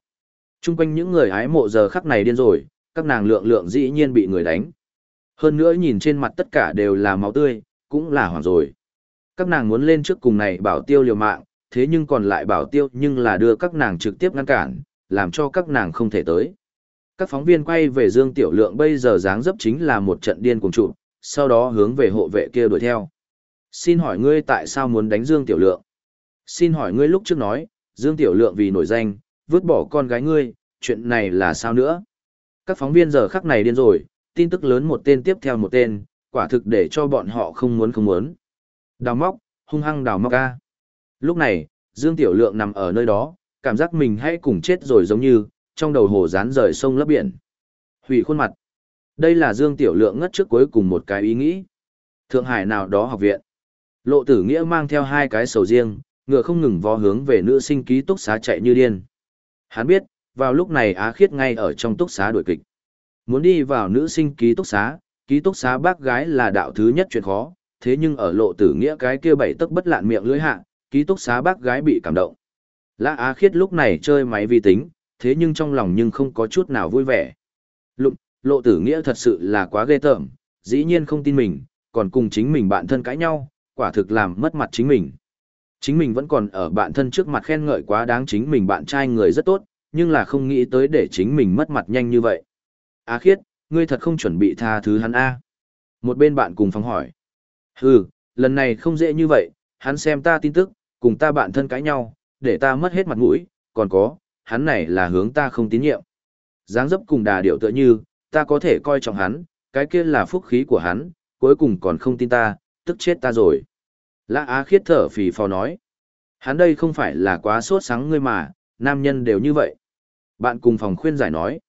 Speaker 1: Trung quanh những người ái mộ giờ khắc này điên rồi, các nàng lượng lượng dĩ nhiên bị người đánh. Hơn nữa nhìn trên mặt tất cả đều là máu tươi, cũng là hoảng rồi. Các nàng muốn lên trước cùng này bảo tiêu liều mạng, thế nhưng còn lại bảo tiêu nhưng là đưa các nàng trực tiếp ngăn cản, làm cho các nàng không thể tới. Các phóng viên quay về Dương Tiểu Lượng bây giờ dáng dấp chính là một trận điên cùng trụ, sau đó hướng về hộ vệ kia đuổi theo. Xin hỏi ngươi tại sao muốn đánh Dương Tiểu Lượng? Xin hỏi ngươi lúc trước nói, Dương Tiểu Lượng vì nổi danh, vứt bỏ con gái ngươi, chuyện này là sao nữa? Các phóng viên giờ khắc này điên rồi, tin tức lớn một tên tiếp theo một tên, quả thực để cho bọn họ không muốn không muốn. Đào móc, hung hăng đào móc ca. Lúc này, Dương Tiểu Lượng nằm ở nơi đó, cảm giác mình hay cùng chết rồi giống như, trong đầu hồ rán rời sông lấp biển. Hủy khuôn mặt. Đây là Dương Tiểu Lượng ngất trước cuối cùng một cái ý nghĩ. Thượng Hải nào đó học viện. Lộ tử nghĩa mang theo hai cái sầu riêng, ngựa không ngừng vó hướng về nữ sinh ký túc xá chạy như điên. Hắn biết, vào lúc này Á Khiết ngay ở trong túc xá đuổi kịch. Muốn đi vào nữ sinh ký túc xá, ký túc xá bác gái là đạo thứ nhất chuyện khó, thế nhưng ở lộ tử nghĩa cái kia bảy tức bất lạn miệng lưỡi hạ, ký túc xá bác gái bị cảm động. Lã Á Khiết lúc này chơi máy vi tính, thế nhưng trong lòng nhưng không có chút nào vui vẻ. Lụng, lộ tử nghĩa thật sự là quá ghê tởm, dĩ nhiên không tin mình, còn cùng chính mình bạn thân cãi nhau, quả thực làm mất mặt chính mình. Chính mình vẫn còn ở bạn thân trước mặt khen ngợi quá đáng chính mình bạn trai người rất tốt, nhưng là không nghĩ tới để chính mình mất mặt nhanh như vậy. Á khiết, ngươi thật không chuẩn bị tha thứ hắn A. Một bên bạn cùng phòng hỏi. Hừ, lần này không dễ như vậy, hắn xem ta tin tức, cùng ta bạn thân cãi nhau, để ta mất hết mặt mũi, còn có, hắn này là hướng ta không tín nhiệm. dáng dấp cùng đà điệu tựa như, ta có thể coi trọng hắn, cái kia là phúc khí của hắn, cuối cùng còn không tin ta, tức chết ta rồi. Lã Á khiết thở phì phò nói. Hắn đây không phải là quá sốt sáng ngươi mà, nam nhân đều như vậy. Bạn cùng phòng khuyên giải nói.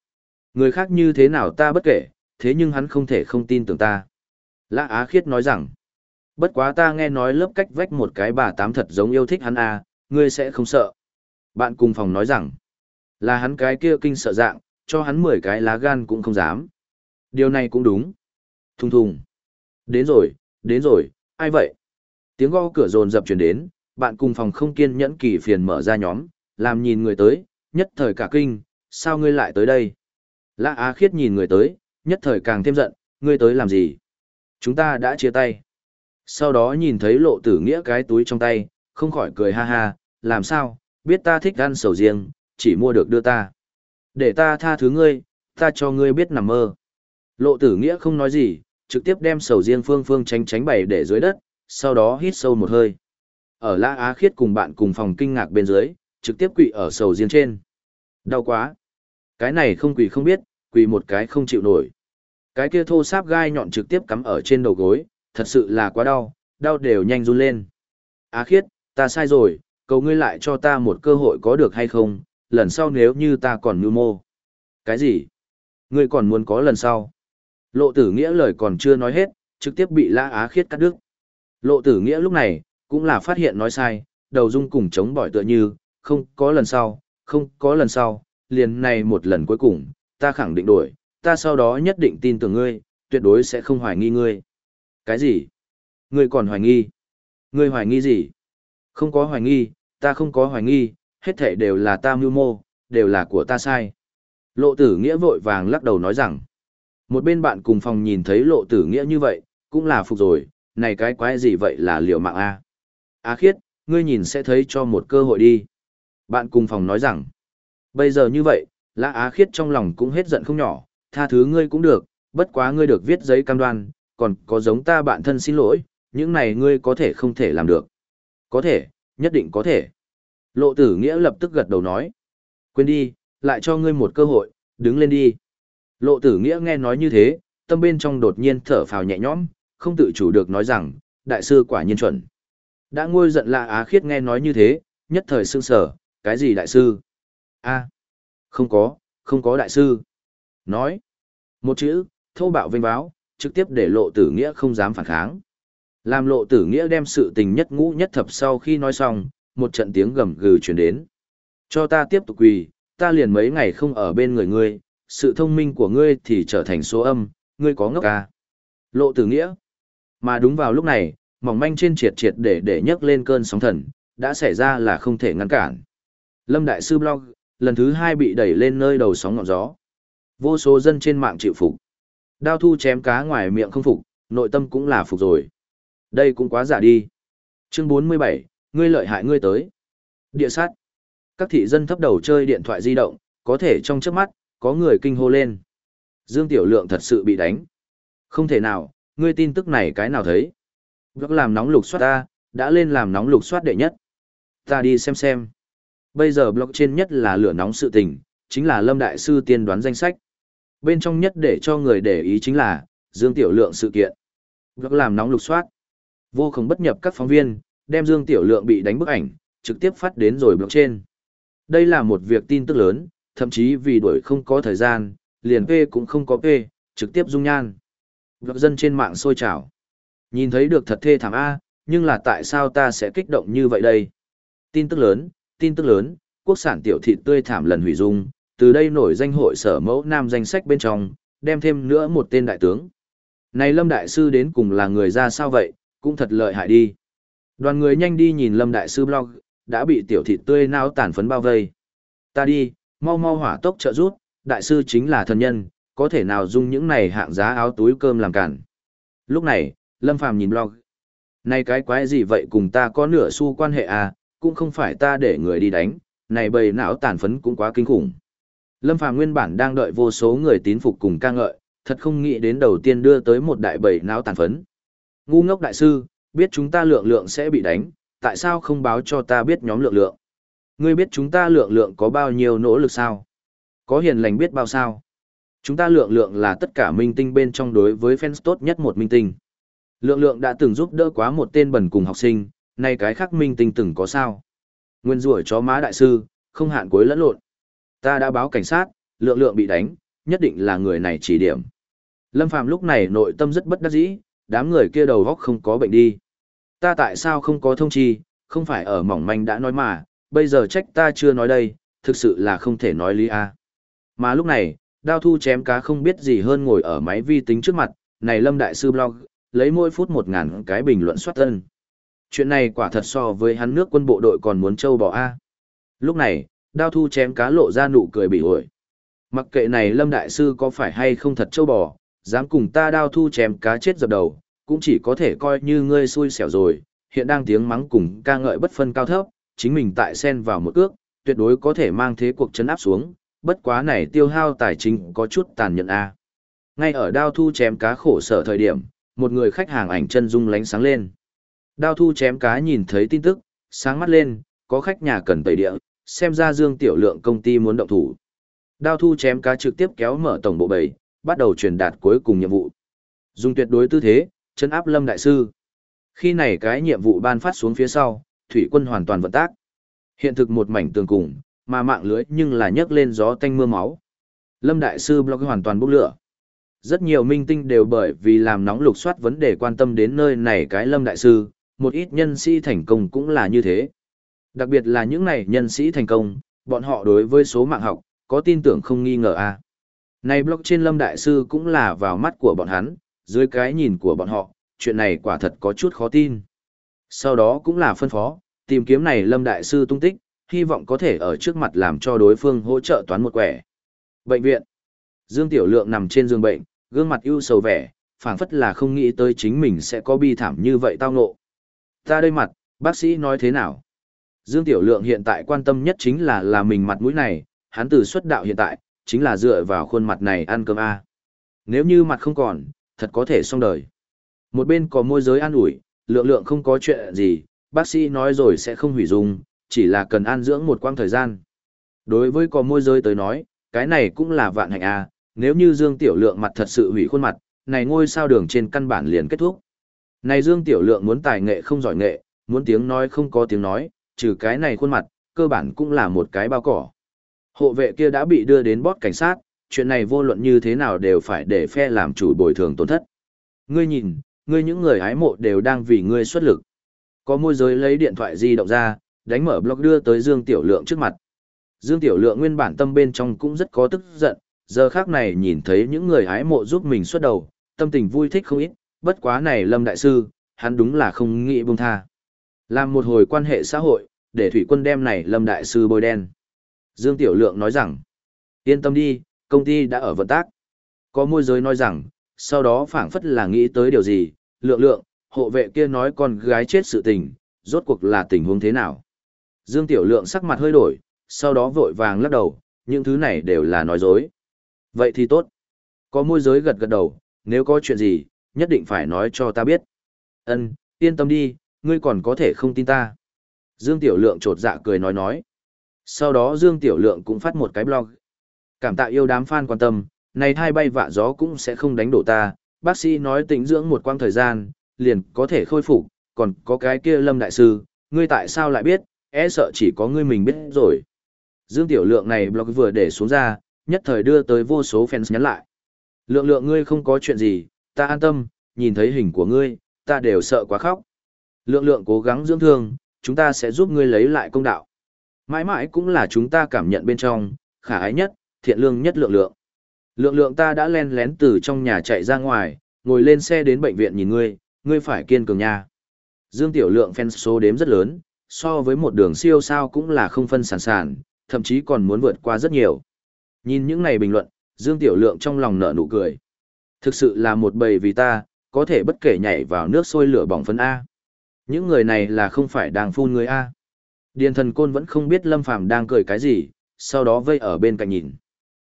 Speaker 1: Người khác như thế nào ta bất kể, thế nhưng hắn không thể không tin tưởng ta. Lã Á khiết nói rằng. Bất quá ta nghe nói lớp cách vách một cái bà tám thật giống yêu thích hắn à, ngươi sẽ không sợ. Bạn cùng phòng nói rằng. Là hắn cái kia kinh sợ dạng, cho hắn 10 cái lá gan cũng không dám. Điều này cũng đúng. Thùng thùng. Đến rồi, đến rồi, ai vậy? Tiếng gõ cửa rồn dập chuyển đến, bạn cùng phòng không kiên nhẫn kỳ phiền mở ra nhóm, làm nhìn người tới, nhất thời cả kinh, sao ngươi lại tới đây? Lã Á Khiết nhìn người tới, nhất thời càng thêm giận, ngươi tới làm gì? Chúng ta đã chia tay. Sau đó nhìn thấy lộ tử nghĩa cái túi trong tay, không khỏi cười ha ha, làm sao, biết ta thích ăn sầu riêng, chỉ mua được đưa ta. Để ta tha thứ ngươi, ta cho ngươi biết nằm mơ. Lộ tử nghĩa không nói gì, trực tiếp đem sầu riêng phương phương tránh tránh bày để dưới đất, sau đó hít sâu một hơi. Ở Lã Á Khiết cùng bạn cùng phòng kinh ngạc bên dưới, trực tiếp quỵ ở sầu riêng trên. Đau quá. Cái này không quỳ không biết, quỳ một cái không chịu nổi. Cái kia thô sáp gai nhọn trực tiếp cắm ở trên đầu gối, thật sự là quá đau, đau đều nhanh run lên. Á khiết, ta sai rồi, cầu ngươi lại cho ta một cơ hội có được hay không, lần sau nếu như ta còn mưu mô. Cái gì? Ngươi còn muốn có lần sau? Lộ tử nghĩa lời còn chưa nói hết, trực tiếp bị la á khiết cắt đứt. Lộ tử nghĩa lúc này, cũng là phát hiện nói sai, đầu dung cùng chống bỏi tựa như, không có lần sau, không có lần sau, liền này một lần cuối cùng, ta khẳng định đổi, ta sau đó nhất định tin tưởng ngươi, tuyệt đối sẽ không hoài nghi ngươi. Cái gì? Ngươi còn hoài nghi? Ngươi hoài nghi gì? Không có hoài nghi, ta không có hoài nghi, hết thảy đều là ta mưu mô, đều là của ta sai. Lộ tử nghĩa vội vàng lắc đầu nói rằng, một bên bạn cùng phòng nhìn thấy lộ tử nghĩa như vậy, cũng là phục rồi, này cái quái gì vậy là liều mạng a Á khiết, ngươi nhìn sẽ thấy cho một cơ hội đi. Bạn cùng phòng nói rằng, bây giờ như vậy, Lã Á khiết trong lòng cũng hết giận không nhỏ, tha thứ ngươi cũng được, bất quá ngươi được viết giấy cam đoan, còn có giống ta bạn thân xin lỗi, những này ngươi có thể không thể làm được. Có thể, nhất định có thể. Lộ tử nghĩa lập tức gật đầu nói. Quên đi, lại cho ngươi một cơ hội, đứng lên đi. Lộ tử nghĩa nghe nói như thế, tâm bên trong đột nhiên thở phào nhẹ nhõm, không tự chủ được nói rằng, đại sư quả nhiên chuẩn. Đã ngôi giận lạ á khiết nghe nói như thế, nhất thời sương sở, cái gì đại sư? A không có, không có đại sư. Nói, một chữ, thô bạo vinh báo, trực tiếp để lộ tử nghĩa không dám phản kháng. Làm lộ tử nghĩa đem sự tình nhất ngũ nhất thập sau khi nói xong, một trận tiếng gầm gừ chuyển đến. Cho ta tiếp tục quỳ, ta liền mấy ngày không ở bên người ngươi, sự thông minh của ngươi thì trở thành số âm, ngươi có ngốc ca. Lộ tử nghĩa. Mà đúng vào lúc này, mỏng manh trên triệt triệt để để nhấc lên cơn sóng thần, đã xảy ra là không thể ngăn cản. Lâm Đại Sư Blog, lần thứ hai bị đẩy lên nơi đầu sóng ngọn gió. Vô số dân trên mạng chịu phục. Đao thu chém cá ngoài miệng không phục, nội tâm cũng là phục rồi. Đây cũng quá giả đi. Chương 47, ngươi lợi hại ngươi tới. Địa sát. Các thị dân thấp đầu chơi điện thoại di động, có thể trong trước mắt, có người kinh hô lên. Dương Tiểu Lượng thật sự bị đánh. Không thể nào, ngươi tin tức này cái nào thấy. Góc làm nóng lục soát ta, đã lên làm nóng lục soát đệ nhất. Ta đi xem xem. Bây giờ blockchain nhất là lửa nóng sự tình, chính là Lâm Đại Sư tiên đoán danh sách. Bên trong nhất để cho người để ý chính là, Dương Tiểu Lượng sự kiện. Góc làm nóng lục soát. Vô không bất nhập các phóng viên, đem Dương Tiểu Lượng bị đánh bức ảnh, trực tiếp phát đến rồi blockchain. Đây là một việc tin tức lớn, thậm chí vì đuổi không có thời gian, liền P cũng không có P, trực tiếp dung nhan. Blog dân trên mạng sôi trào. Nhìn thấy được thật thê thảm A, nhưng là tại sao ta sẽ kích động như vậy đây? Tin tức lớn, tin tức lớn, quốc sản tiểu thịt tươi thảm lần hủy dung, từ đây nổi danh hội sở mẫu nam danh sách bên trong, đem thêm nữa một tên đại tướng. Này Lâm Đại Sư đến cùng là người ra sao vậy, cũng thật lợi hại đi. Đoàn người nhanh đi nhìn Lâm Đại Sư blog, đã bị tiểu thịt tươi nao tàn phấn bao vây. Ta đi, mau mau hỏa tốc trợ rút, Đại Sư chính là thần nhân, có thể nào dung những này hạng giá áo túi cơm làm cản. Lúc này, Lâm Phàm nhìn blog. Này cái quái gì vậy cùng ta có nửa xu quan hệ à, cũng không phải ta để người đi đánh, này bầy não tàn phấn cũng quá kinh khủng. Lâm Phàm nguyên bản đang đợi vô số người tín phục cùng ca ngợi, thật không nghĩ đến đầu tiên đưa tới một đại bầy não tàn phấn. Ngu ngốc đại sư, biết chúng ta lượng lượng sẽ bị đánh, tại sao không báo cho ta biết nhóm lượng lượng? Ngươi biết chúng ta lượng lượng có bao nhiêu nỗ lực sao? Có hiền lành biết bao sao? Chúng ta lượng lượng là tất cả minh tinh bên trong đối với fans tốt nhất một minh tinh. Lượng lượng đã từng giúp đỡ quá một tên bẩn cùng học sinh, nay cái khác minh tinh từng có sao. Nguyên rủa chó má đại sư, không hạn cuối lẫn lộn. Ta đã báo cảnh sát, lượng lượng bị đánh, nhất định là người này chỉ điểm. Lâm Phàm lúc này nội tâm rất bất đắc dĩ, đám người kia đầu góc không có bệnh đi. Ta tại sao không có thông chi, không phải ở mỏng manh đã nói mà, bây giờ trách ta chưa nói đây, thực sự là không thể nói lý a. Mà lúc này, đao thu chém cá không biết gì hơn ngồi ở máy vi tính trước mặt, này Lâm Đại Sư blog, lấy mỗi phút một ngàn cái bình luận soát thân. Chuyện này quả thật so với hắn nước quân bộ đội còn muốn trâu bỏ A. Lúc này, đao thu chém cá lộ ra nụ cười bị ổi. Mặc kệ này Lâm Đại Sư có phải hay không thật trâu bò, dám cùng ta đao thu chém cá chết dập đầu, cũng chỉ có thể coi như ngươi xui xẻo rồi, hiện đang tiếng mắng cùng ca ngợi bất phân cao thấp, chính mình tại sen vào một ước, tuyệt đối có thể mang thế cuộc chấn áp xuống, bất quá này tiêu hao tài chính có chút tàn nhẫn a. Ngay ở đao thu chém cá khổ sở thời điểm, một người khách hàng ảnh chân dung lánh sáng lên. Đao thu chém cá nhìn thấy tin tức, sáng mắt lên, có khách nhà cần tẩy địa, xem ra Dương Tiểu Lượng công ty muốn động thủ. Đao thu chém cá trực tiếp kéo mở tổng bộ bảy, bắt đầu truyền đạt cuối cùng nhiệm vụ. Dùng tuyệt đối tư thế, chân áp Lâm Đại Sư. Khi này cái nhiệm vụ ban phát xuống phía sau, thủy quân hoàn toàn vận tác. Hiện thực một mảnh tường cùng, mà mạng lưới nhưng là nhấc lên gió tanh mưa máu. Lâm Đại Sư blog hoàn toàn bốc lửa. Rất nhiều minh tinh đều bởi vì làm nóng lục soát vấn đề quan tâm đến nơi này cái Lâm Đại Sư, một ít nhân sĩ thành công cũng là như thế. Đặc biệt là những này nhân sĩ thành công, bọn họ đối với số mạng học, có tin tưởng không nghi ngờ a. À. Này blog trên Lâm Đại Sư cũng là vào mắt của bọn hắn, dưới cái nhìn của bọn họ, chuyện này quả thật có chút khó tin. Sau đó cũng là phân phó, tìm kiếm này Lâm Đại Sư tung tích, hy vọng có thể ở trước mặt làm cho đối phương hỗ trợ toán một quẻ. Bệnh viện. Dương Tiểu Lượng nằm trên giường bệnh, gương mặt ưu sầu vẻ, phảng phất là không nghĩ tới chính mình sẽ có bi thảm như vậy tao ngộ. Ta đây mặt, bác sĩ nói thế nào? Dương Tiểu Lượng hiện tại quan tâm nhất chính là là mình mặt mũi này, hắn từ xuất đạo hiện tại, chính là dựa vào khuôn mặt này ăn cơm A. Nếu như mặt không còn, thật có thể xong đời. Một bên có môi giới an ủi, lượng lượng không có chuyện gì, bác sĩ nói rồi sẽ không hủy dung, chỉ là cần an dưỡng một quãng thời gian. Đối với có môi giới tới nói, cái này cũng là vạn hạnh A, nếu như Dương Tiểu Lượng mặt thật sự hủy khuôn mặt, này ngôi sao đường trên căn bản liền kết thúc. Này Dương Tiểu Lượng muốn tài nghệ không giỏi nghệ, muốn tiếng nói không có tiếng nói, trừ cái này khuôn mặt, cơ bản cũng là một cái bao cỏ. Hộ vệ kia đã bị đưa đến bót cảnh sát, chuyện này vô luận như thế nào đều phải để phe làm chủ bồi thường tổn thất. Ngươi nhìn, ngươi những người hái mộ đều đang vì ngươi xuất lực. Có môi giới lấy điện thoại di động ra, đánh mở blog đưa tới Dương Tiểu Lượng trước mặt. Dương Tiểu Lượng nguyên bản tâm bên trong cũng rất có tức giận, giờ khác này nhìn thấy những người hái mộ giúp mình xuất đầu, tâm tình vui thích không ít, bất quá này Lâm Đại Sư, hắn đúng là không nghĩ buông tha. Làm một hồi quan hệ xã hội, để thủy quân đem này Lâm Đại Sư bôi đen. Dương Tiểu Lượng nói rằng, yên tâm đi, công ty đã ở vận tác. Có môi giới nói rằng, sau đó phảng phất là nghĩ tới điều gì, lượng lượng, hộ vệ kia nói con gái chết sự tình, rốt cuộc là tình huống thế nào. Dương Tiểu Lượng sắc mặt hơi đổi, sau đó vội vàng lắc đầu, những thứ này đều là nói dối. Vậy thì tốt. Có môi giới gật gật đầu, nếu có chuyện gì, nhất định phải nói cho ta biết. Ân, yên tâm đi, ngươi còn có thể không tin ta. Dương Tiểu Lượng trột dạ cười nói nói. Sau đó Dương Tiểu Lượng cũng phát một cái blog. Cảm tạ yêu đám fan quan tâm, này thai bay vạ gió cũng sẽ không đánh đổ ta, bác sĩ nói tĩnh dưỡng một quãng thời gian, liền có thể khôi phục, còn có cái kia Lâm Đại Sư, ngươi tại sao lại biết, e sợ chỉ có ngươi mình biết rồi. Dương Tiểu Lượng này blog vừa để xuống ra, nhất thời đưa tới vô số fans nhắn lại. Lượng lượng ngươi không có chuyện gì, ta an tâm, nhìn thấy hình của ngươi, ta đều sợ quá khóc. Lượng lượng cố gắng dưỡng thương, chúng ta sẽ giúp ngươi lấy lại công đạo. Mãi mãi cũng là chúng ta cảm nhận bên trong, khả ái nhất, thiện lương nhất lượng lượng. Lượng lượng ta đã len lén từ trong nhà chạy ra ngoài, ngồi lên xe đến bệnh viện nhìn ngươi, ngươi phải kiên cường nha. Dương Tiểu Lượng fan số đếm rất lớn, so với một đường siêu sao cũng là không phân sản sản, thậm chí còn muốn vượt qua rất nhiều. Nhìn những này bình luận, Dương Tiểu Lượng trong lòng nở nụ cười. Thực sự là một bầy vì ta, có thể bất kể nhảy vào nước sôi lửa bỏng phấn A. Những người này là không phải đang phun người A. Điền thần côn vẫn không biết Lâm Phàm đang cười cái gì, sau đó vây ở bên cạnh nhìn.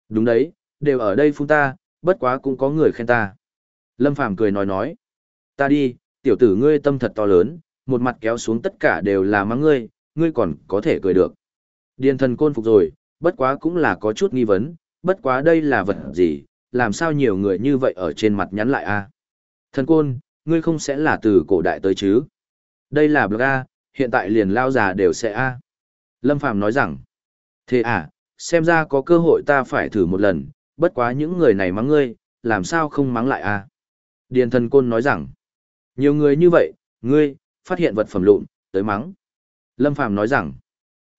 Speaker 1: Đúng đấy, đều ở đây phun ta, bất quá cũng có người khen ta. Lâm Phàm cười nói nói. Ta đi, tiểu tử ngươi tâm thật to lớn, một mặt kéo xuống tất cả đều là mắng ngươi, ngươi còn có thể cười được. Điền thần côn phục rồi, bất quá cũng là có chút nghi vấn, bất quá đây là vật gì, làm sao nhiều người như vậy ở trên mặt nhắn lại a? Thần côn, ngươi không sẽ là từ cổ đại tới chứ? Đây là blog A, hiện tại liền lao già đều sẽ A. Lâm Phàm nói rằng, thế à, xem ra có cơ hội ta phải thử một lần, bất quá những người này mắng ngươi, làm sao không mắng lại A. Điền thần côn nói rằng, nhiều người như vậy, ngươi, phát hiện vật phẩm lụn, tới mắng. Lâm Phàm nói rằng,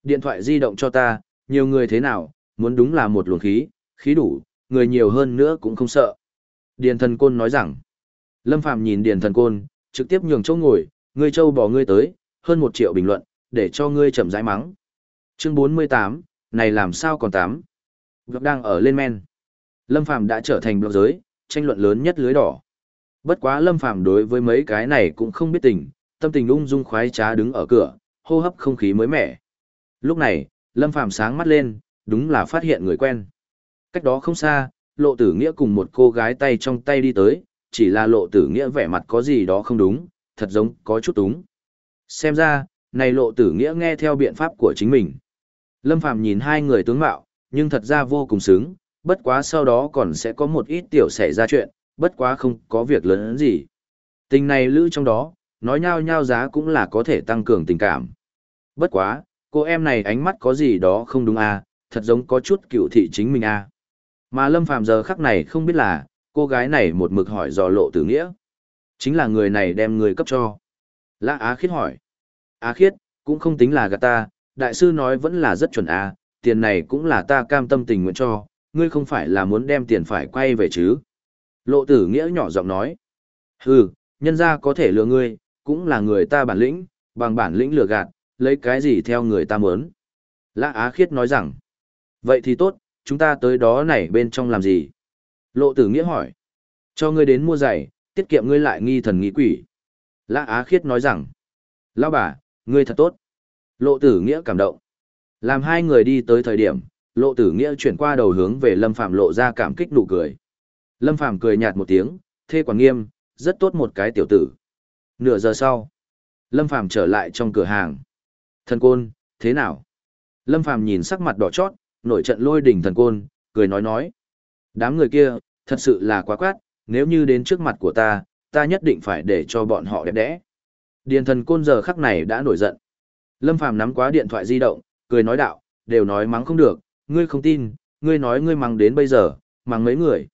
Speaker 1: điện thoại di động cho ta, nhiều người thế nào, muốn đúng là một luồng khí, khí đủ, người nhiều hơn nữa cũng không sợ. Điền thần côn nói rằng, Lâm Phàm nhìn Điền thần côn, trực tiếp nhường chỗ ngồi, ngươi châu bỏ ngươi tới, hơn một triệu bình luận, để cho ngươi chậm rãi mắng. Chương 48, này làm sao còn tám? Gặp đang ở lên men. Lâm Phàm đã trở thành blog giới, tranh luận lớn nhất lưới đỏ. Bất quá Lâm Phàm đối với mấy cái này cũng không biết tình, tâm tình ung dung khoái trá đứng ở cửa, hô hấp không khí mới mẻ. Lúc này, Lâm Phàm sáng mắt lên, đúng là phát hiện người quen. Cách đó không xa, lộ tử nghĩa cùng một cô gái tay trong tay đi tới, chỉ là lộ tử nghĩa vẻ mặt có gì đó không đúng, thật giống có chút túng. Xem ra, này lộ tử nghĩa nghe theo biện pháp của chính mình. Lâm Phàm nhìn hai người tướng mạo, nhưng thật ra vô cùng xứng, bất quá sau đó còn sẽ có một ít tiểu xảy ra chuyện, bất quá không có việc lớn gì. Tình này lữ trong đó, nói nhau nhau giá cũng là có thể tăng cường tình cảm. Bất quá, cô em này ánh mắt có gì đó không đúng à, thật giống có chút cựu thị chính mình à. Mà Lâm Phàm giờ khắc này không biết là, cô gái này một mực hỏi dò lộ tử nghĩa. Chính là người này đem người cấp cho. Lã Á Khiết hỏi. Á Khiết, cũng không tính là gạt ta, đại sư nói vẫn là rất chuẩn à, tiền này cũng là ta cam tâm tình nguyện cho, ngươi không phải là muốn đem tiền phải quay về chứ. Lộ tử nghĩa nhỏ giọng nói. Hừ, nhân ra có thể lừa ngươi, cũng là người ta bản lĩnh, bằng bản lĩnh lừa gạt, lấy cái gì theo người ta muốn. Lã Á Khiết nói rằng. Vậy thì tốt, chúng ta tới đó này bên trong làm gì? Lộ tử nghĩa hỏi. Cho ngươi đến mua giày, tiết kiệm ngươi lại nghi thần nghi quỷ. Lã Á Khiết nói rằng. Lão bà, ngươi thật tốt. Lộ tử nghĩa cảm động. Làm hai người đi tới thời điểm, lộ tử nghĩa chuyển qua đầu hướng về Lâm Phạm lộ ra cảm kích nụ cười. Lâm Phạm cười nhạt một tiếng, thê quản nghiêm, rất tốt một cái tiểu tử. Nửa giờ sau, Lâm Phạm trở lại trong cửa hàng. Thần côn, thế nào? Lâm Phạm nhìn sắc mặt đỏ chót, nổi trận lôi đỉnh thần côn, cười nói nói. Đám người kia, thật sự là quá quát, nếu như đến trước mặt của ta, ta nhất định phải để cho bọn họ đẹp đẽ. Điền thần côn giờ khắc này đã nổi giận. Lâm Phàm nắm quá điện thoại di động, cười nói đạo, đều nói mắng không được, ngươi không tin, ngươi nói ngươi mắng đến bây giờ, mắng mấy người.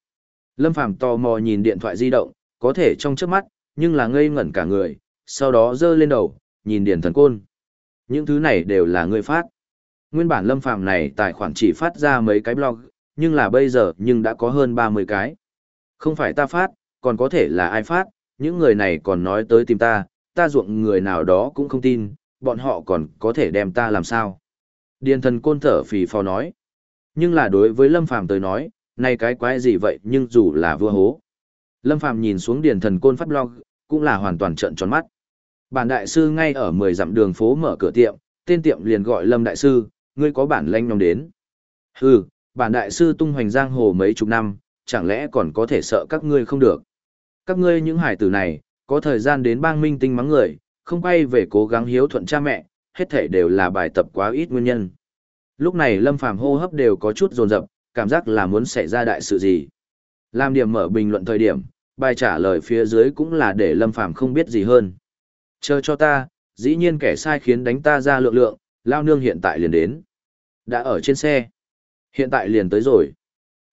Speaker 1: Lâm Phàm tò mò nhìn điện thoại di động, có thể trong trước mắt, nhưng là ngây ngẩn cả người, sau đó giơ lên đầu, nhìn điền thần côn. Những thứ này đều là ngươi phát. Nguyên bản Lâm Phàm này tài khoản chỉ phát ra mấy cái blog, nhưng là bây giờ nhưng đã có hơn 30 cái. Không phải ta phát, còn có thể là ai phát, những người này còn nói tới tìm ta, ta ruộng người nào đó cũng không tin, bọn họ còn có thể đem ta làm sao. Điền thần côn thở phì phò nói. Nhưng là đối với Lâm Phàm tới nói, này cái quái gì vậy nhưng dù là vua hố. Lâm Phàm nhìn xuống điền thần côn phát blog, cũng là hoàn toàn trợn tròn mắt. Bản đại sư ngay ở 10 dặm đường phố mở cửa tiệm, tên tiệm liền gọi Lâm đại sư, ngươi có bản lanh nhóm đến. Hừ, bản đại sư tung hoành giang hồ mấy chục năm, chẳng lẽ còn có thể sợ các ngươi không được. Các ngươi những hải tử này, có thời gian đến bang minh tinh mắng người, không quay về cố gắng hiếu thuận cha mẹ, hết thể đều là bài tập quá ít nguyên nhân. Lúc này Lâm Phàm hô hấp đều có chút dồn dập, cảm giác là muốn xảy ra đại sự gì. Làm điểm mở bình luận thời điểm, bài trả lời phía dưới cũng là để Lâm Phàm không biết gì hơn. Chờ cho ta, dĩ nhiên kẻ sai khiến đánh ta ra lượng lượng, lao nương hiện tại liền đến. Đã ở trên xe. Hiện tại liền tới rồi.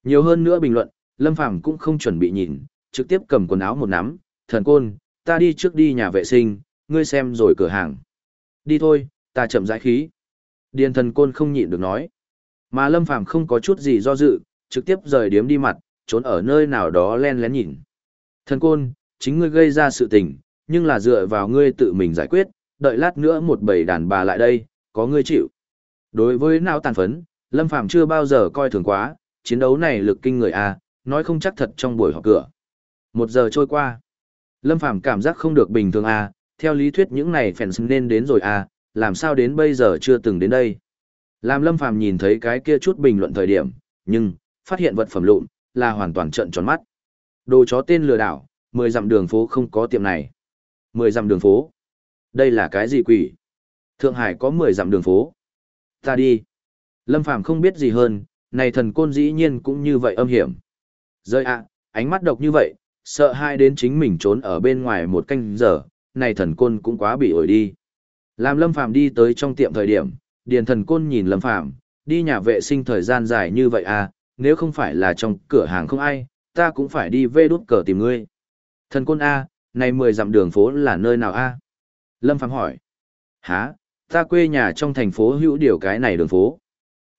Speaker 1: Nhiều hơn nữa bình luận, Lâm Phàm cũng không chuẩn bị nhìn, trực tiếp cầm quần áo một nắm, thần côn, ta đi trước đi nhà vệ sinh, ngươi xem rồi cửa hàng. Đi thôi, ta chậm rãi khí. Điền thần côn không nhịn được nói. Mà Lâm Phàm không có chút gì do dự, trực tiếp rời điếm đi mặt, trốn ở nơi nào đó len lén nhìn. Thần côn, chính ngươi gây ra sự tình, nhưng là dựa vào ngươi tự mình giải quyết, đợi lát nữa một bầy đàn bà lại đây, có ngươi chịu. Đối với não tàn phấn, Lâm Phàm chưa bao giờ coi thường quá, chiến đấu này lực kinh người a, nói không chắc thật trong buổi họp cửa. Một giờ trôi qua, Lâm Phàm cảm giác không được bình thường a, theo lý thuyết những này fans nên đến rồi a, làm sao đến bây giờ chưa từng đến đây. Làm Lâm Phàm nhìn thấy cái kia chút bình luận thời điểm, nhưng phát hiện vật phẩm lụn là hoàn toàn trợn tròn mắt. Đồ chó tên lừa đảo, mười dặm đường phố không có tiệm này. mười dặm đường phố? Đây là cái gì quỷ? Thượng Hải có mười dặm đường phố. Ta đi. Lâm Phàm không biết gì hơn, này thần côn dĩ nhiên cũng như vậy âm hiểm. Rơi ạ, ánh mắt độc như vậy, sợ hai đến chính mình trốn ở bên ngoài một canh giờ, này thần côn cũng quá bị ổi đi. Làm Lâm Phàm đi tới trong tiệm thời điểm, Điền thần côn nhìn Lâm Phàm đi nhà vệ sinh thời gian dài như vậy à, nếu không phải là trong cửa hàng không ai, ta cũng phải đi vê đút cờ tìm ngươi. Thần côn A, này mười dặm đường phố là nơi nào A? Lâm Phàm hỏi. Hả, ta quê nhà trong thành phố hữu điều cái này đường phố.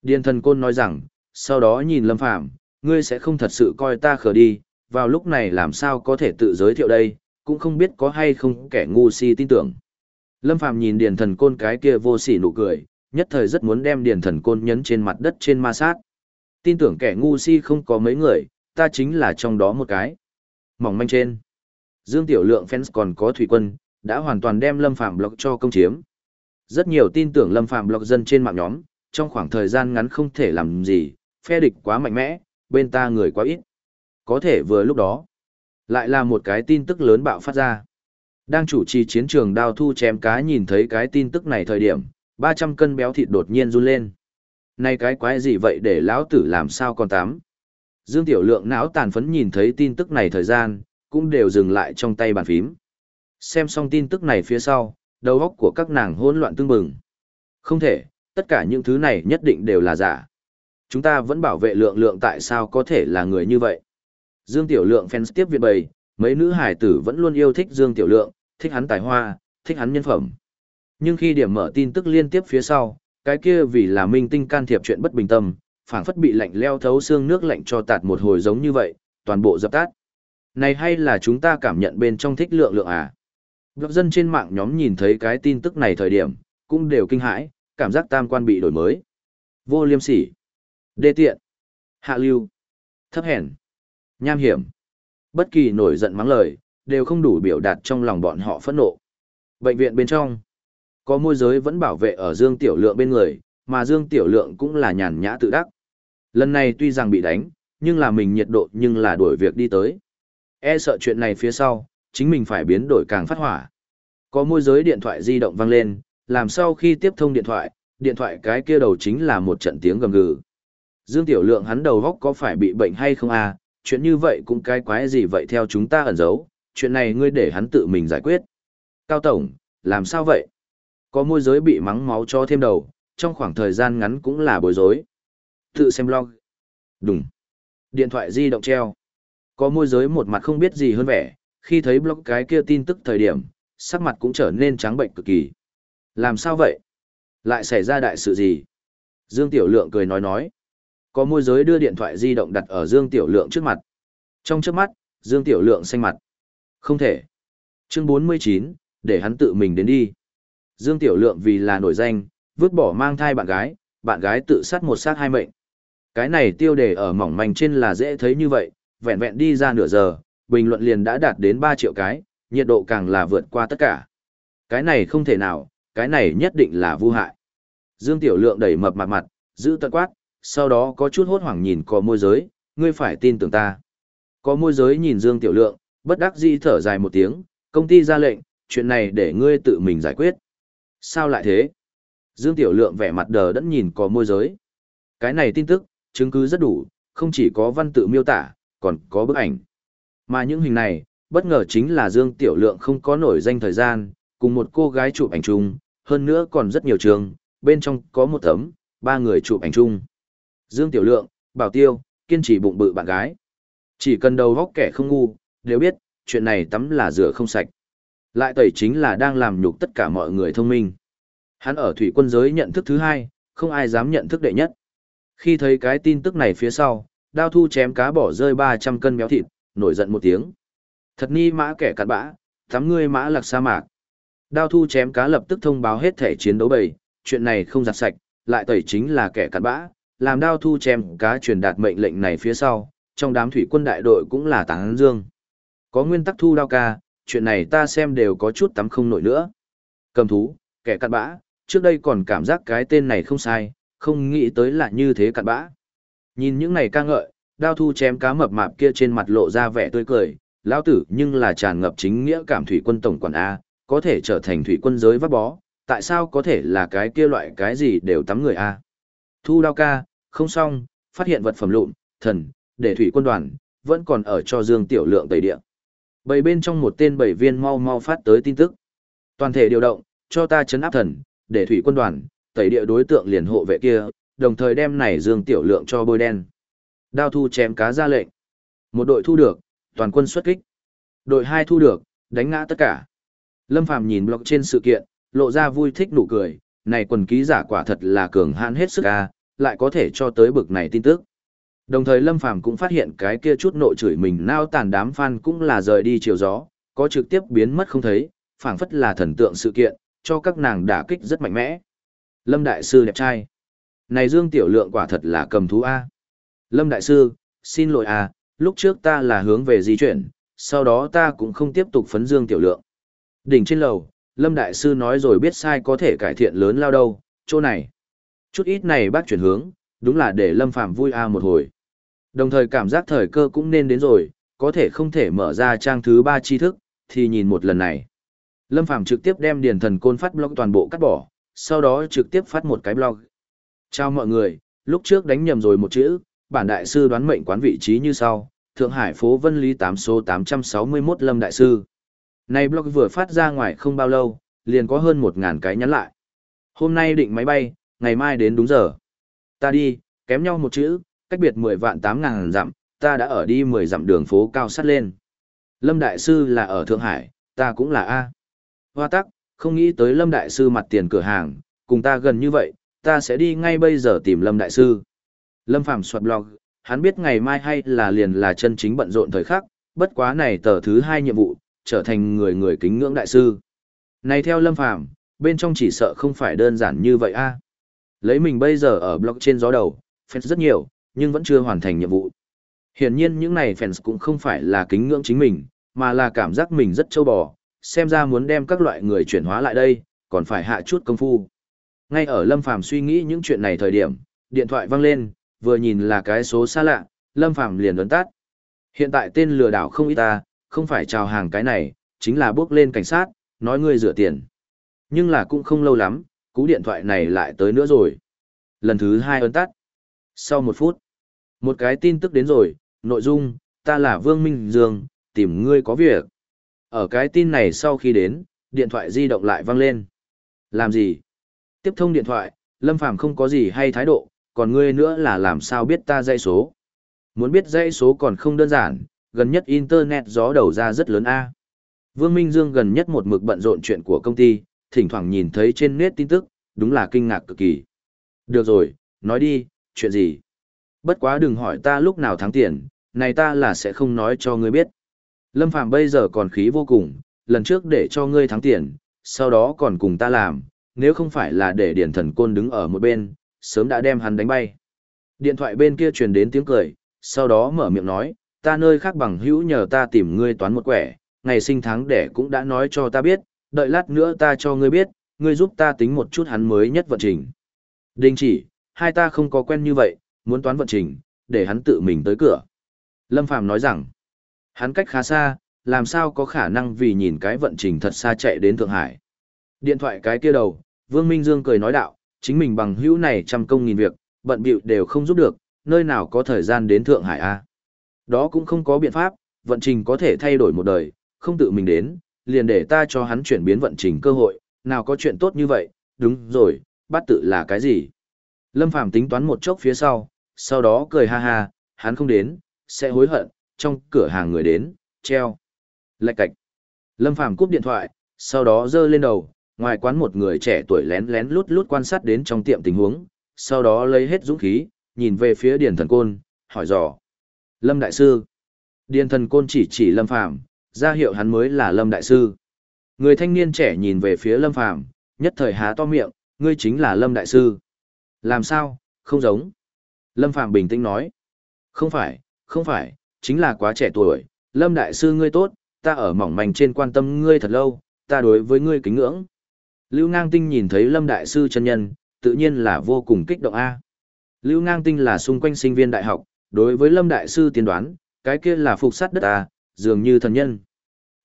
Speaker 1: Điền thần côn nói rằng, sau đó nhìn Lâm Phàm ngươi sẽ không thật sự coi ta khờ đi, vào lúc này làm sao có thể tự giới thiệu đây, cũng không biết có hay không kẻ ngu si tin tưởng. Lâm Phàm nhìn Điền Thần Côn cái kia vô sỉ nụ cười, nhất thời rất muốn đem Điền Thần Côn nhấn trên mặt đất trên ma sát. Tin tưởng kẻ ngu si không có mấy người, ta chính là trong đó một cái. Mỏng manh trên. Dương Tiểu Lượng fans còn có thủy quân, đã hoàn toàn đem Lâm Phàm block cho công chiếm. Rất nhiều tin tưởng Lâm Phàm blog dân trên mạng nhóm, trong khoảng thời gian ngắn không thể làm gì, phe địch quá mạnh mẽ, bên ta người quá ít. Có thể vừa lúc đó, lại là một cái tin tức lớn bạo phát ra. Đang chủ trì chiến trường đao thu chém cá nhìn thấy cái tin tức này thời điểm, 300 cân béo thịt đột nhiên run lên. Này cái quái gì vậy để lão tử làm sao còn tám? Dương Tiểu Lượng não tàn phấn nhìn thấy tin tức này thời gian, cũng đều dừng lại trong tay bàn phím. Xem xong tin tức này phía sau, đầu óc của các nàng hỗn loạn tương bừng. Không thể, tất cả những thứ này nhất định đều là giả. Chúng ta vẫn bảo vệ lượng lượng tại sao có thể là người như vậy. Dương Tiểu Lượng fans tiếp viện bày, mấy nữ hải tử vẫn luôn yêu thích Dương Tiểu Lượng, thích hắn tài hoa, thích hắn nhân phẩm. Nhưng khi điểm mở tin tức liên tiếp phía sau, cái kia vì là minh tinh can thiệp chuyện bất bình tâm, phảng phất bị lạnh leo thấu xương nước lạnh cho tạt một hồi giống như vậy, toàn bộ dập tắt. Này hay là chúng ta cảm nhận bên trong thích lượng lượng à? Blog dân trên mạng nhóm nhìn thấy cái tin tức này thời điểm, cũng đều kinh hãi, cảm giác tam quan bị đổi mới. Vô liêm sỉ, đê tiện, hạ lưu, thấp hèn, nham hiểm. Bất kỳ nổi giận mắng lời, đều không đủ biểu đạt trong lòng bọn họ phẫn nộ. Bệnh viện bên trong, có môi giới vẫn bảo vệ ở Dương Tiểu Lượng bên người, mà Dương Tiểu Lượng cũng là nhàn nhã tự đắc. Lần này tuy rằng bị đánh, nhưng là mình nhiệt độ nhưng là đuổi việc đi tới. E sợ chuyện này phía sau, chính mình phải biến đổi càng phát hỏa. Có môi giới điện thoại di động vang lên, làm sau khi tiếp thông điện thoại, điện thoại cái kia đầu chính là một trận tiếng gầm gừ. Dương Tiểu Lượng hắn đầu góc có phải bị bệnh hay không à, chuyện như vậy cũng cái quái gì vậy theo chúng ta ẩn giấu, chuyện này ngươi để hắn tự mình giải quyết. Cao Tổng, làm sao vậy? Có môi giới bị mắng máu cho thêm đầu, trong khoảng thời gian ngắn cũng là bối rối. Tự xem log. Đúng. Điện thoại di động treo. Có môi giới một mặt không biết gì hơn vẻ, khi thấy blog cái kia tin tức thời điểm, sắc mặt cũng trở nên trắng bệnh cực kỳ. Làm sao vậy? Lại xảy ra đại sự gì? Dương Tiểu Lượng cười nói nói. Có môi giới đưa điện thoại di động đặt ở Dương Tiểu Lượng trước mặt. Trong trước mắt, Dương Tiểu Lượng xanh mặt. Không thể. Chương 49, để hắn tự mình đến đi. Dương Tiểu Lượng vì là nổi danh, vứt bỏ mang thai bạn gái, bạn gái tự sát một sát hai mệnh. Cái này tiêu đề ở mỏng manh trên là dễ thấy như vậy, vẹn vẹn đi ra nửa giờ, bình luận liền đã đạt đến 3 triệu cái, nhiệt độ càng là vượt qua tất cả. Cái này không thể nào, cái này nhất định là vu hại. Dương Tiểu Lượng đẩy mập mặt mặt, giữ tận quát, sau đó có chút hốt hoảng nhìn có môi giới, ngươi phải tin tưởng ta. Có môi giới nhìn Dương Tiểu Lượng, bất đắc dĩ thở dài một tiếng, công ty ra lệnh, chuyện này để ngươi tự mình giải quyết. Sao lại thế? Dương Tiểu Lượng vẻ mặt đờ đẫn nhìn có môi giới. Cái này tin tức, chứng cứ rất đủ, không chỉ có văn tự miêu tả, còn có bức ảnh. Mà những hình này, bất ngờ chính là Dương Tiểu Lượng không có nổi danh thời gian, cùng một cô gái chụp ảnh chung, hơn nữa còn rất nhiều trường, bên trong có một tấm, ba người chụp ảnh chung. Dương Tiểu Lượng, Bảo Tiêu, kiên trì bụng bự bạn gái. Chỉ cần đầu góc kẻ không ngu, đều biết, chuyện này tắm là rửa không sạch. Lại tẩy chính là đang làm nhục tất cả mọi người thông minh. Hắn ở thủy quân giới nhận thức thứ hai, không ai dám nhận thức đệ nhất. Khi thấy cái tin tức này phía sau, đao thu chém cá bỏ rơi 300 cân béo thịt, nổi giận một tiếng. Thật ni mã kẻ cặn bã, thắm ngươi mã lạc sa mạc. Đao thu chém cá lập tức thông báo hết thể chiến đấu bầy, chuyện này không giặt sạch, lại tẩy chính là kẻ cặn bã, làm đao thu chém cá truyền đạt mệnh lệnh này phía sau, trong đám thủy quân đại đội cũng là táng dương. Có nguyên tắc thu đao ca, chuyện này ta xem đều có chút tắm không nổi nữa. Cầm thú, kẻ cặn bã, trước đây còn cảm giác cái tên này không sai, không nghĩ tới là như thế cặn bã. Nhìn những này ca ngợi, đao thu chém cá mập mạp kia trên mặt lộ ra vẻ tươi cười, lão tử nhưng là tràn ngập chính nghĩa cảm thủy quân tổng quản A, có thể trở thành thủy quân giới vắt bó, tại sao có thể là cái kia loại cái gì đều tắm người A. Thu đao ca, không xong, phát hiện vật phẩm lụn, thần, để thủy quân đoàn, vẫn còn ở cho Dương Tiểu Lượng tẩy địa. Bảy bên trong một tên bảy viên mau mau phát tới tin tức. Toàn thể điều động, cho ta chấn áp thần, để thủy quân đoàn, tẩy địa đối tượng liền hộ vệ kia, đồng thời đem này Dương Tiểu Lượng cho bôi đen. Đao thu chém cá ra lệnh. Một đội thu được, toàn quân xuất kích. Đội hai thu được, đánh ngã tất cả. Lâm Phàm nhìn blog trên sự kiện, lộ ra vui thích nụ cười, này quần ký giả quả thật là cường hãn hết sức a, lại có thể cho tới bực này tin tức. Đồng thời Lâm Phàm cũng phát hiện cái kia chút nội chửi mình nao tàn đám fan cũng là rời đi chiều gió, có trực tiếp biến mất không thấy, phảng phất là thần tượng sự kiện, cho các nàng đả kích rất mạnh mẽ. Lâm Đại Sư đẹp trai. Này Dương Tiểu Lượng quả thật là cầm thú A. Lâm Đại Sư, xin lỗi à, lúc trước ta là hướng về di chuyển, sau đó ta cũng không tiếp tục phấn Dương Tiểu Lượng. Đỉnh trên lầu, Lâm Đại Sư nói rồi biết sai có thể cải thiện lớn lao đâu, chỗ này. Chút ít này bác chuyển hướng, đúng là để Lâm Phạm vui a một hồi. Đồng thời cảm giác thời cơ cũng nên đến rồi, có thể không thể mở ra trang thứ ba tri thức, thì nhìn một lần này. Lâm Phạm trực tiếp đem điền thần côn phát blog toàn bộ cắt bỏ, sau đó trực tiếp phát một cái blog. Chào mọi người, lúc trước đánh nhầm rồi một chữ, bản đại sư đoán mệnh quán vị trí như sau, Thượng Hải phố Vân Lý 8 số 861 Lâm Đại Sư. Này blog vừa phát ra ngoài không bao lâu, liền có hơn 1.000 cái nhắn lại. Hôm nay định máy bay, ngày mai đến đúng giờ. Ta đi, kém nhau một chữ, cách biệt 10 vạn 8 ngàn dặm, ta đã ở đi 10 dặm đường phố cao sắt lên. Lâm Đại Sư là ở Thượng Hải, ta cũng là A. Hoa tắc, không nghĩ tới Lâm Đại Sư mặt tiền cửa hàng, cùng ta gần như vậy, ta sẽ đi ngay bây giờ tìm Lâm Đại Sư. Lâm Phàm soạt blog, hắn biết ngày mai hay là liền là chân chính bận rộn thời khắc, bất quá này tờ thứ hai nhiệm vụ, trở thành người người kính ngưỡng đại sư. Này theo Lâm Phàm, bên trong chỉ sợ không phải đơn giản như vậy a. Lấy mình bây giờ ở blog trên gió đầu, fans rất nhiều, nhưng vẫn chưa hoàn thành nhiệm vụ. Hiển nhiên những này fans cũng không phải là kính ngưỡng chính mình, mà là cảm giác mình rất châu bò, xem ra muốn đem các loại người chuyển hóa lại đây, còn phải hạ chút công phu. Ngay ở Lâm Phàm suy nghĩ những chuyện này thời điểm, điện thoại vang lên, vừa nhìn là cái số xa lạ, Lâm Phàm liền ấn tắt. Hiện tại tên lừa đảo không ít ta, không phải chào hàng cái này, chính là bước lên cảnh sát, nói ngươi rửa tiền. Nhưng là cũng không lâu lắm, cú điện thoại này lại tới nữa rồi. Lần thứ hai ấn tắt. Sau một phút, một cái tin tức đến rồi, nội dung, ta là Vương Minh Dương, tìm ngươi có việc. Ở cái tin này sau khi đến, điện thoại di động lại vang lên. Làm gì? Tiếp thông điện thoại, Lâm Phàm không có gì hay thái độ, còn ngươi nữa là làm sao biết ta dây số. Muốn biết dây số còn không đơn giản, gần nhất Internet gió đầu ra rất lớn A. Vương Minh Dương gần nhất một mực bận rộn chuyện của công ty, thỉnh thoảng nhìn thấy trên net tin tức, đúng là kinh ngạc cực kỳ. Được rồi, nói đi, chuyện gì? Bất quá đừng hỏi ta lúc nào thắng tiền, này ta là sẽ không nói cho ngươi biết. Lâm Phàm bây giờ còn khí vô cùng, lần trước để cho ngươi thắng tiền, sau đó còn cùng ta làm, nếu không phải là để điển thần côn đứng ở một bên, sớm đã đem hắn đánh bay. Điện thoại bên kia truyền đến tiếng cười, sau đó mở miệng nói, ta nơi khác bằng hữu nhờ ta tìm ngươi toán một quẻ, ngày sinh tháng đẻ cũng đã nói cho ta biết, đợi lát nữa ta cho ngươi biết, ngươi giúp ta tính một chút hắn mới nhất vận trình. Đình chỉ, hai ta không có quen như vậy, muốn toán vận trình, để hắn tự mình tới cửa. Lâm Phàm nói rằng, hắn cách khá xa, làm sao có khả năng vì nhìn cái vận trình thật xa chạy đến Thượng Hải. Điện thoại cái kia đầu, Vương Minh Dương cười nói đạo, chính mình bằng hữu này trăm công nghìn việc, bận bịu đều không giúp được, nơi nào có thời gian đến Thượng Hải a? Đó cũng không có biện pháp, vận trình có thể thay đổi một đời, không tự mình đến, liền để ta cho hắn chuyển biến vận trình cơ hội, nào có chuyện tốt như vậy, đúng rồi, bắt tự là cái gì? Lâm Phàm tính toán một chốc phía sau, sau đó cười ha ha, hắn không đến, sẽ hối hận, trong cửa hàng người đến, treo. Lạch cạch. Lâm Phàm cúp điện thoại, sau đó giơ lên đầu, ngoài quán một người trẻ tuổi lén lén lút lút quan sát đến trong tiệm tình huống, sau đó lấy hết dũng khí, nhìn về phía Điền Thần Côn, hỏi dò. Lâm Đại Sư. Điền Thần Côn chỉ chỉ Lâm Phàm ra hiệu hắn mới là Lâm Đại Sư. Người thanh niên trẻ nhìn về phía Lâm Phàm nhất thời há to miệng, ngươi chính là Lâm Đại Sư. Làm sao, không giống. Lâm Phàm bình tĩnh nói. Không phải, không phải, chính là quá trẻ tuổi, Lâm Đại Sư ngươi tốt, ta ở mỏng manh trên quan tâm ngươi thật lâu, ta đối với ngươi kính ngưỡng. Lưu Ngang Tinh nhìn thấy Lâm Đại Sư chân nhân, tự nhiên là vô cùng kích động A. Lưu Ngang Tinh là xung quanh sinh viên đại học, đối với Lâm Đại Sư tiên đoán, cái kia là phục sát đất A, dường như thần nhân.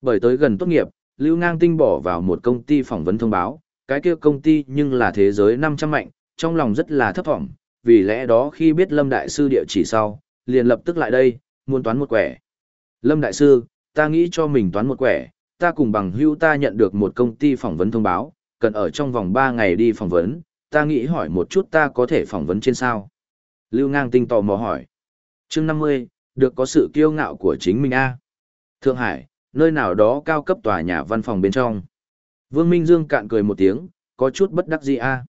Speaker 1: Bởi tới gần tốt nghiệp, Lưu Ngang Tinh bỏ vào một công ty phỏng vấn thông báo, cái kia công ty nhưng là thế giới 500 mạnh, trong lòng rất là thấp vọng, vì lẽ đó khi biết Lâm Đại Sư địa chỉ sau, liền lập tức lại đây, muốn toán một quẻ. Lâm Đại Sư, ta nghĩ cho mình toán một quẻ, ta cùng bằng hữu ta nhận được một công ty phỏng vấn thông báo, cần ở trong vòng 3 ngày đi phỏng vấn, ta nghĩ hỏi một chút ta có thể phỏng vấn trên sao. Lưu ngang tinh tò mò hỏi. chương 50, được có sự kiêu ngạo của chính mình a Thượng Hải, nơi nào đó cao cấp tòa nhà văn phòng bên trong. Vương Minh Dương cạn cười một tiếng, có chút bất đắc dĩ a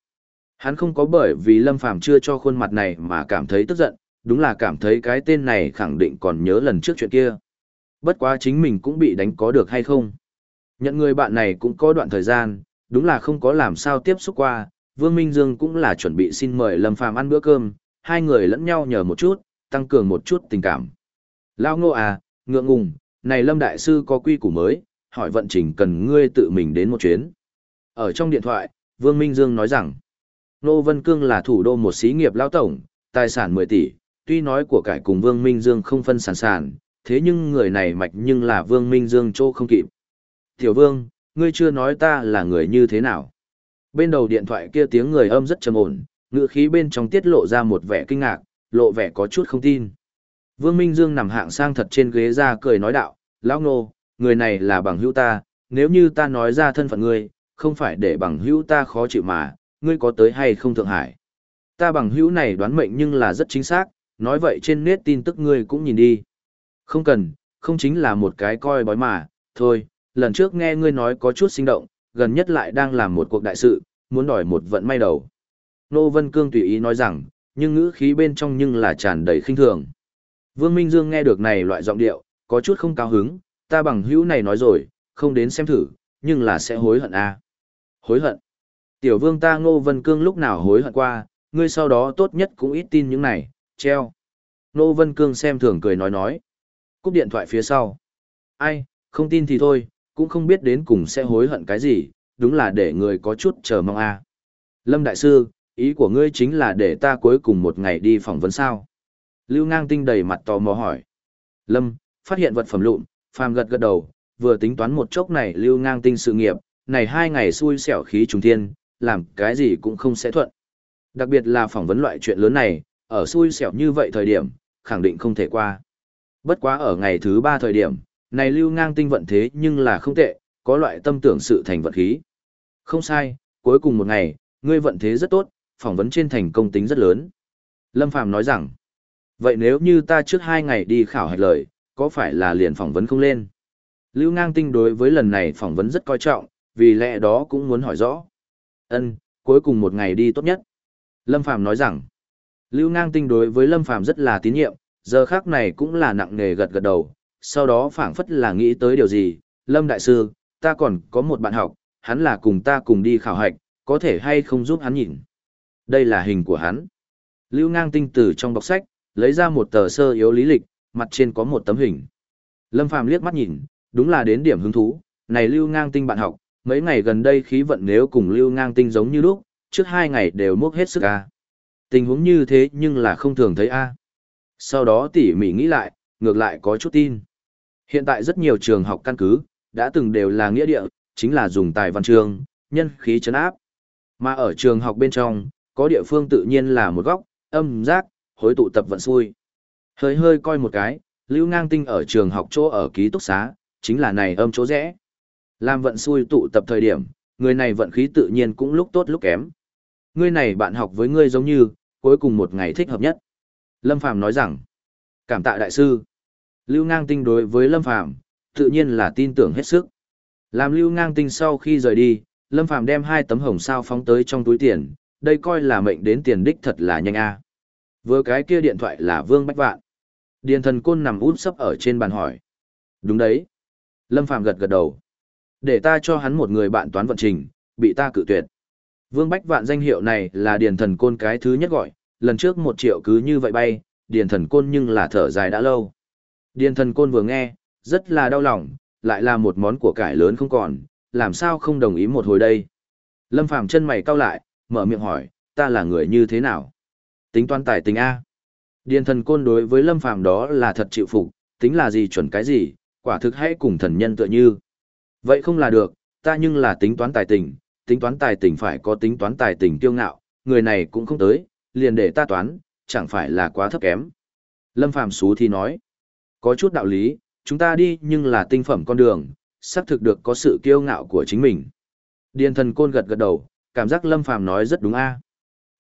Speaker 1: Hắn không có bởi vì Lâm Phàm chưa cho khuôn mặt này mà cảm thấy tức giận, đúng là cảm thấy cái tên này khẳng định còn nhớ lần trước chuyện kia. Bất quá chính mình cũng bị đánh có được hay không. Nhận người bạn này cũng có đoạn thời gian, đúng là không có làm sao tiếp xúc qua, Vương Minh Dương cũng là chuẩn bị xin mời Lâm Phàm ăn bữa cơm, hai người lẫn nhau nhờ một chút, tăng cường một chút tình cảm. Lao ngô à, ngượng ngùng, này Lâm Đại Sư có quy củ mới, hỏi vận trình cần ngươi tự mình đến một chuyến. Ở trong điện thoại, Vương Minh Dương nói rằng, Nô Vân Cương là thủ đô một xí nghiệp lao tổng, tài sản 10 tỷ, tuy nói của cải cùng Vương Minh Dương không phân sản sản, thế nhưng người này mạch nhưng là Vương Minh Dương chỗ không kịp. Tiểu Vương, ngươi chưa nói ta là người như thế nào. Bên đầu điện thoại kia tiếng người âm rất trầm ổn, ngữ khí bên trong tiết lộ ra một vẻ kinh ngạc, lộ vẻ có chút không tin. Vương Minh Dương nằm hạng sang thật trên ghế ra cười nói đạo, lão nô, người này là bằng hữu ta, nếu như ta nói ra thân phận ngươi, không phải để bằng hữu ta khó chịu mà, ngươi có tới hay không Thượng Hải. Ta bằng hữu này đoán mệnh nhưng là rất chính xác, nói vậy trên nét tin tức ngươi cũng nhìn đi. Không cần, không chính là một cái coi bói mà, thôi, lần trước nghe ngươi nói có chút sinh động, gần nhất lại đang làm một cuộc đại sự, muốn đòi một vận may đầu. Nô Vân Cương tùy ý nói rằng, nhưng ngữ khí bên trong nhưng là tràn đầy khinh thường. Vương Minh Dương nghe được này loại giọng điệu, có chút không cao hứng, ta bằng hữu này nói rồi, không đến xem thử, nhưng là sẽ hối hận a. À. Hối hận. Tiểu vương ta Ngô Vân Cương lúc nào hối hận qua, ngươi sau đó tốt nhất cũng ít tin những này, treo. Ngô Vân Cương xem thường cười nói nói. Cúp điện thoại phía sau. Ai, không tin thì thôi, cũng không biết đến cùng sẽ hối hận cái gì, đúng là để người có chút chờ mong a. Lâm Đại Sư, ý của ngươi chính là để ta cuối cùng một ngày đi phỏng vấn sao? Lưu ngang tinh đầy mặt tò mò hỏi. Lâm, phát hiện vật phẩm lụn, phàm gật gật đầu, vừa tính toán một chốc này lưu ngang tinh sự nghiệp, này hai ngày xui xẻo khí trùng thiên, làm cái gì cũng không sẽ thuận. Đặc biệt là phỏng vấn loại chuyện lớn này, ở xui xẻo như vậy thời điểm, khẳng định không thể qua. Bất quá ở ngày thứ ba thời điểm, này lưu ngang tinh vận thế nhưng là không tệ, có loại tâm tưởng sự thành vận khí. Không sai, cuối cùng một ngày, ngươi vận thế rất tốt, phỏng vấn trên thành công tính rất lớn. Lâm Phàm nói rằng, vậy nếu như ta trước hai ngày đi khảo hạch lời, có phải là liền phỏng vấn không lên? Lưu Ngang Tinh đối với lần này phỏng vấn rất coi trọng, vì lẽ đó cũng muốn hỏi rõ. Ân, cuối cùng một ngày đi tốt nhất. Lâm Phàm nói rằng, Lưu Ngang Tinh đối với Lâm Phàm rất là tín nhiệm, giờ khác này cũng là nặng nề gật gật đầu, sau đó phảng phất là nghĩ tới điều gì, Lâm Đại Sư, ta còn có một bạn học, hắn là cùng ta cùng đi khảo hạch, có thể hay không giúp hắn nhìn. Đây là hình của hắn. Lưu ngang tinh tử trong bọc sách, lấy ra một tờ sơ yếu lý lịch, mặt trên có một tấm hình. Lâm Phàm liếc mắt nhìn, đúng là đến điểm hứng thú, này Lưu ngang tinh bạn học, mấy ngày gần đây khí vận nếu cùng Lưu ngang tinh giống như lúc, trước hai ngày đều mốc hết sức a. Tình huống như thế nhưng là không thường thấy a. Sau đó tỉ mỉ nghĩ lại, ngược lại có chút tin. Hiện tại rất nhiều trường học căn cứ, đã từng đều là nghĩa địa, chính là dùng tài văn trường, nhân khí chấn áp. Mà ở trường học bên trong, có địa phương tự nhiên là một góc, âm giác, hối tụ tập vận xui. Hơi hơi coi một cái, lưu ngang tinh ở trường học chỗ ở ký túc xá, chính là này âm chỗ rẽ. Làm vận xui tụ tập thời điểm, người này vận khí tự nhiên cũng lúc tốt lúc kém. Người này bạn học với ngươi giống như, cuối cùng một ngày thích hợp nhất. Lâm Phàm nói rằng, cảm tạ đại sư. Lưu ngang tinh đối với Lâm Phàm tự nhiên là tin tưởng hết sức. Làm lưu ngang tinh sau khi rời đi, Lâm Phàm đem hai tấm hồng sao phóng tới trong túi tiền, đây coi là mệnh đến tiền đích thật là nhanh a. À. Vừa cái kia điện thoại là Vương Bách Vạn. Điền thần côn nằm út sấp ở trên bàn hỏi. Đúng đấy. Lâm Phàm gật gật đầu. Để ta cho hắn một người bạn toán vận trình, bị ta cự tuyệt. Vương Bách Vạn danh hiệu này là điền thần côn cái thứ nhất gọi, lần trước một triệu cứ như vậy bay, điền thần côn nhưng là thở dài đã lâu. Điền thần côn vừa nghe, rất là đau lòng, lại là một món của cải lớn không còn, làm sao không đồng ý một hồi đây. Lâm Phàm chân mày cau lại, mở miệng hỏi, ta là người như thế nào? Tính toán tài tình A. Điền thần côn đối với Lâm Phàm đó là thật chịu phục, tính là gì chuẩn cái gì, quả thực hãy cùng thần nhân tựa như. Vậy không là được, ta nhưng là tính toán tài tình, tính toán tài tình phải có tính toán tài tình tiêu ngạo, người này cũng không tới, liền để ta toán, chẳng phải là quá thấp kém. Lâm Phàm xú thì nói, có chút đạo lý, chúng ta đi nhưng là tinh phẩm con đường, xác thực được có sự kiêu ngạo của chính mình. Điền thần côn gật gật đầu, cảm giác Lâm Phàm nói rất đúng a.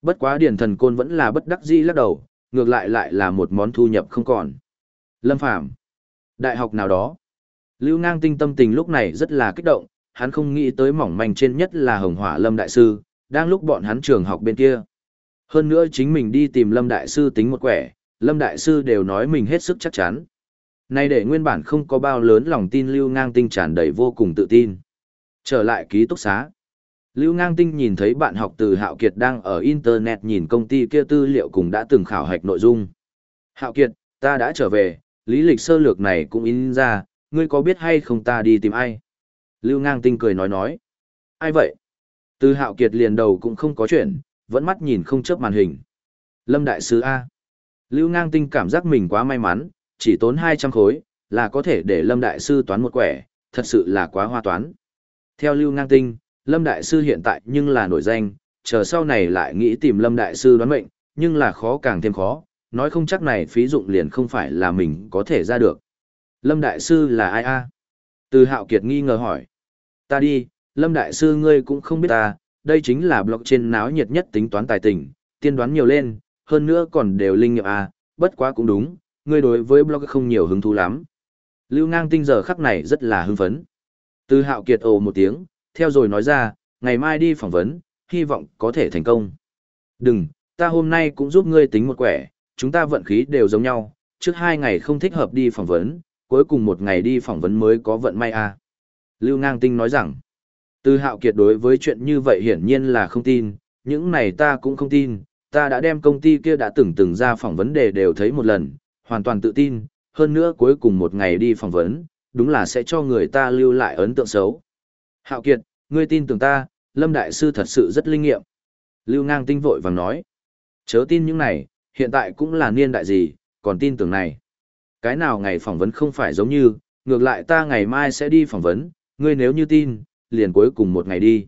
Speaker 1: Bất quá điền thần côn vẫn là bất đắc dĩ lắc đầu, ngược lại lại là một món thu nhập không còn. Lâm Phàm Đại học nào đó? Lưu ngang tinh tâm tình lúc này rất là kích động, hắn không nghĩ tới mỏng manh trên nhất là Hồng Hỏa Lâm Đại Sư, đang lúc bọn hắn trường học bên kia. Hơn nữa chính mình đi tìm Lâm Đại Sư tính một quẻ, Lâm Đại Sư đều nói mình hết sức chắc chắn. Nay để nguyên bản không có bao lớn lòng tin Lưu Ngang Tinh tràn đầy vô cùng tự tin. Trở lại ký túc xá. Lưu Ngang Tinh nhìn thấy bạn học từ Hạo Kiệt đang ở Internet nhìn công ty kia tư liệu cùng đã từng khảo hạch nội dung. Hạo Kiệt, ta đã trở về, lý lịch sơ lược này cũng in ra, ngươi có biết hay không ta đi tìm ai? Lưu Ngang Tinh cười nói nói. Ai vậy? Từ Hạo Kiệt liền đầu cũng không có chuyện, vẫn mắt nhìn không chớp màn hình. Lâm Đại Sứ A. Lưu Ngang Tinh cảm giác mình quá may mắn, chỉ tốn 200 khối, là có thể để Lâm Đại Sư toán một quẻ, thật sự là quá hoa toán. Theo Lưu Ngang Tinh, Lâm Đại Sư hiện tại nhưng là nổi danh, chờ sau này lại nghĩ tìm Lâm Đại Sư đoán mệnh, nhưng là khó càng thêm khó, nói không chắc này phí dụng liền không phải là mình có thể ra được. Lâm Đại Sư là ai a? Từ Hạo Kiệt nghi ngờ hỏi. Ta đi, Lâm Đại Sư ngươi cũng không biết ta, đây chính là blog trên náo nhiệt nhất tính toán tài tình, tiên đoán nhiều lên, hơn nữa còn đều linh nghiệm a, bất quá cũng đúng, ngươi đối với blog không nhiều hứng thú lắm. Lưu ngang tinh giờ khắc này rất là hưng phấn. Từ Hạo Kiệt ồ một tiếng, theo rồi nói ra, ngày mai đi phỏng vấn, hy vọng có thể thành công. Đừng, ta hôm nay cũng giúp ngươi tính một quẻ, chúng ta vận khí đều giống nhau, trước hai ngày không thích hợp đi phỏng vấn, cuối cùng một ngày đi phỏng vấn mới có vận may à. Lưu Ngang Tinh nói rằng, từ hạo kiệt đối với chuyện như vậy hiển nhiên là không tin, những này ta cũng không tin, ta đã đem công ty kia đã từng từng ra phỏng vấn đề đều thấy một lần, hoàn toàn tự tin, hơn nữa cuối cùng một ngày đi phỏng vấn, đúng là sẽ cho người ta lưu lại ấn tượng xấu. Hạo kiệt, ngươi tin tưởng ta, Lâm Đại Sư thật sự rất linh nghiệm. Lưu Ngang Tinh vội vàng nói, chớ tin những này, hiện tại cũng là niên đại gì, còn tin tưởng này. Cái nào ngày phỏng vấn không phải giống như, ngược lại ta ngày mai sẽ đi phỏng vấn, ngươi nếu như tin, liền cuối cùng một ngày đi.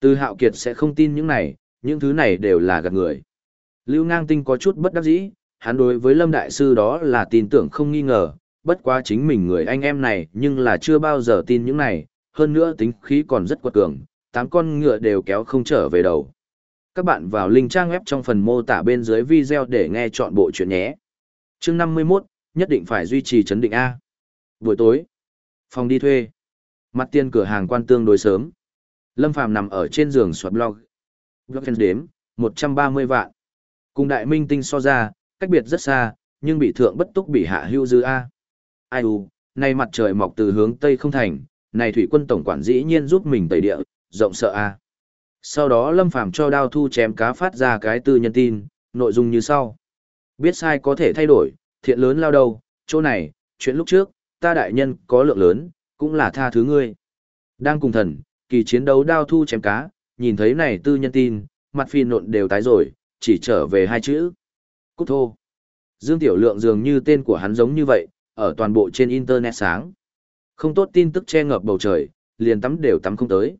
Speaker 1: Từ hạo kiệt sẽ không tin những này, những thứ này đều là gạt người. Lưu ngang tinh có chút bất đắc dĩ, hắn đối với Lâm Đại Sư đó là tin tưởng không nghi ngờ, bất quá chính mình người anh em này nhưng là chưa bao giờ tin những này, hơn nữa tính khí còn rất quật cường, tám con ngựa đều kéo không trở về đầu. Các bạn vào link trang web trong phần mô tả bên dưới video để nghe chọn bộ chuyện nhé. chương 51, nhất định phải duy trì chấn định A. Buổi tối, phòng đi thuê. Mặt tiền cửa hàng quan tương đối sớm. Lâm Phàm nằm ở trên giường soạt blog. Blog đếm, 130 vạn. Cùng đại minh tinh so ra, cách biệt rất xa, nhưng bị thượng bất túc bị hạ hưu dư A. Ai u, nay mặt trời mọc từ hướng Tây không thành, này thủy quân tổng quản dĩ nhiên giúp mình tẩy địa, rộng sợ A. Sau đó Lâm Phàm cho đao thu chém cá phát ra cái tư nhân tin, nội dung như sau. Biết sai có thể thay đổi, thiện lớn lao đầu, chỗ này, chuyện lúc trước, ta đại nhân có lượng lớn, cũng là tha thứ ngươi. Đang cùng thần, kỳ chiến đấu đao thu chém cá, nhìn thấy này tư nhân tin, mặt phi nộn đều tái rồi, chỉ trở về hai chữ. Cút thô. Dương Tiểu Lượng dường như tên của hắn giống như vậy, ở toàn bộ trên Internet sáng. Không tốt tin tức che ngập bầu trời, liền tắm đều tắm không tới.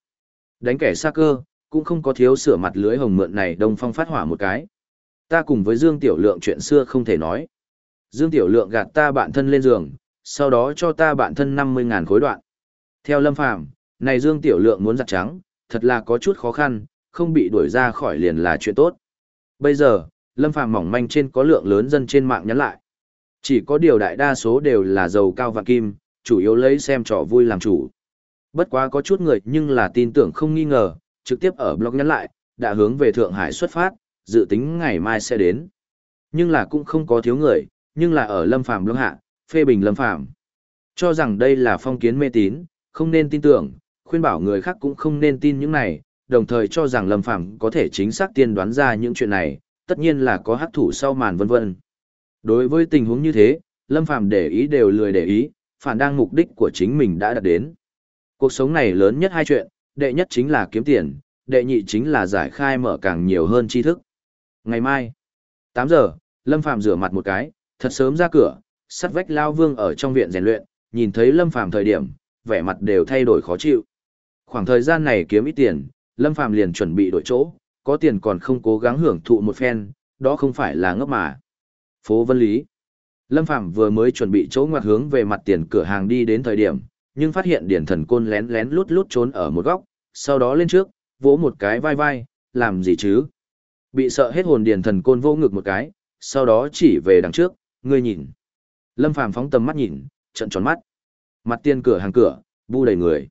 Speaker 1: Đánh kẻ xa cơ, cũng không có thiếu sửa mặt lưới hồng mượn này đông phong phát hỏa một cái. Ta cùng với Dương Tiểu Lượng chuyện xưa không thể nói. Dương Tiểu Lượng gạt ta bạn thân lên giường, sau đó cho ta bạn thân 50.000 khối đoạn. Theo Lâm Phàm này Dương Tiểu Lượng muốn giặt trắng, thật là có chút khó khăn, không bị đuổi ra khỏi liền là chuyện tốt. Bây giờ, Lâm Phàm mỏng manh trên có lượng lớn dân trên mạng nhắn lại. Chỉ có điều đại đa số đều là giàu cao và kim, chủ yếu lấy xem trò vui làm chủ. Bất quá có chút người nhưng là tin tưởng không nghi ngờ, trực tiếp ở blog nhắn lại, đã hướng về Thượng Hải xuất phát, dự tính ngày mai sẽ đến. Nhưng là cũng không có thiếu người, nhưng là ở Lâm Phàm blog hạ, phê bình Lâm Phàm Cho rằng đây là phong kiến mê tín, không nên tin tưởng, khuyên bảo người khác cũng không nên tin những này, đồng thời cho rằng Lâm Phàm có thể chính xác tiên đoán ra những chuyện này, tất nhiên là có hắc thủ sau màn vân vân. Đối với tình huống như thế, Lâm Phàm để ý đều lười để ý, phản đang mục đích của chính mình đã đạt đến. Cuộc sống này lớn nhất hai chuyện, đệ nhất chính là kiếm tiền, đệ nhị chính là giải khai mở càng nhiều hơn tri thức. Ngày mai, 8 giờ, Lâm Phàm rửa mặt một cái, thật sớm ra cửa, sắt vách lao vương ở trong viện rèn luyện, nhìn thấy Lâm Phàm thời điểm, vẻ mặt đều thay đổi khó chịu. Khoảng thời gian này kiếm ít tiền, Lâm Phàm liền chuẩn bị đổi chỗ, có tiền còn không cố gắng hưởng thụ một phen, đó không phải là ngốc mà. Phố Vân Lý Lâm Phạm vừa mới chuẩn bị chỗ ngoặt hướng về mặt tiền cửa hàng đi đến thời điểm, nhưng phát hiện điển thần côn lén lén lút lút trốn ở một góc, sau đó lên trước, vỗ một cái vai vai, làm gì chứ? Bị sợ hết hồn điển thần côn vô ngực một cái, sau đó chỉ về đằng trước, ngươi nhìn. Lâm Phàm phóng tầm mắt nhìn, trận tròn mắt. Mặt tiền cửa hàng cửa, bu đầy người.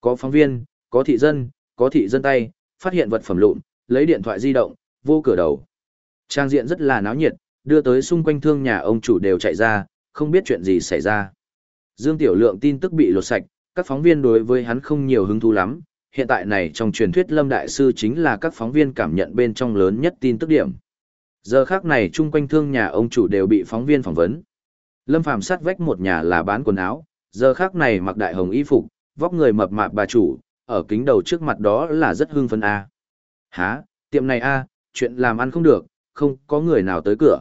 Speaker 1: Có phóng viên, có thị dân, có thị dân tay, phát hiện vật phẩm lụn, lấy điện thoại di động, vô cửa đầu. Trang diện rất là náo nhiệt, đưa tới xung quanh thương nhà ông chủ đều chạy ra, không biết chuyện gì xảy ra. Dương Tiểu Lượng tin tức bị lột sạch, các phóng viên đối với hắn không nhiều hứng thú lắm, hiện tại này trong truyền thuyết Lâm Đại Sư chính là các phóng viên cảm nhận bên trong lớn nhất tin tức điểm. Giờ khác này chung quanh thương nhà ông chủ đều bị phóng viên phỏng vấn. Lâm Phàm sát vách một nhà là bán quần áo, giờ khác này mặc đại hồng y phục, vóc người mập mạp bà chủ, ở kính đầu trước mặt đó là rất hưng phấn a. Hả, tiệm này a, chuyện làm ăn không được, không có người nào tới cửa.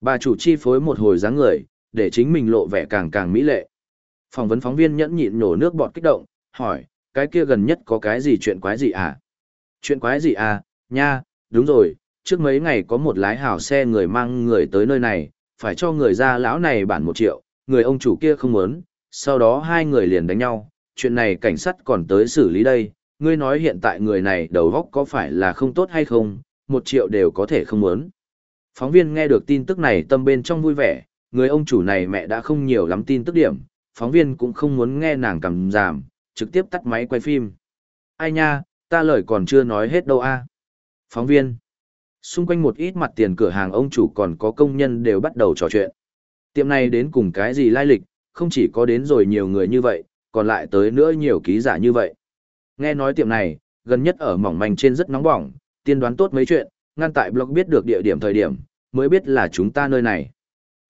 Speaker 1: Bà chủ chi phối một hồi dáng người, để chính mình lộ vẻ càng càng mỹ lệ. Phỏng vấn phóng viên nhẫn nhịn nổ nước bọt kích động, hỏi, cái kia gần nhất có cái gì chuyện quái gì à? Chuyện quái gì à, nha, đúng rồi, trước mấy ngày có một lái hào xe người mang người tới nơi này, phải cho người ra lão này bản một triệu, người ông chủ kia không muốn, sau đó hai người liền đánh nhau, chuyện này cảnh sát còn tới xử lý đây, ngươi nói hiện tại người này đầu góc có phải là không tốt hay không, một triệu đều có thể không muốn. Phóng viên nghe được tin tức này tâm bên trong vui vẻ, người ông chủ này mẹ đã không nhiều lắm tin tức điểm, phóng viên cũng không muốn nghe nàng cầm giảm, trực tiếp tắt máy quay phim. Ai nha, ta lời còn chưa nói hết đâu a. Phóng viên. Xung quanh một ít mặt tiền cửa hàng ông chủ còn có công nhân đều bắt đầu trò chuyện. Tiệm này đến cùng cái gì lai lịch, không chỉ có đến rồi nhiều người như vậy, còn lại tới nữa nhiều ký giả như vậy. Nghe nói tiệm này, gần nhất ở mỏng manh trên rất nóng bỏng, tiên đoán tốt mấy chuyện, ngăn tại blog biết được địa điểm thời điểm, mới biết là chúng ta nơi này.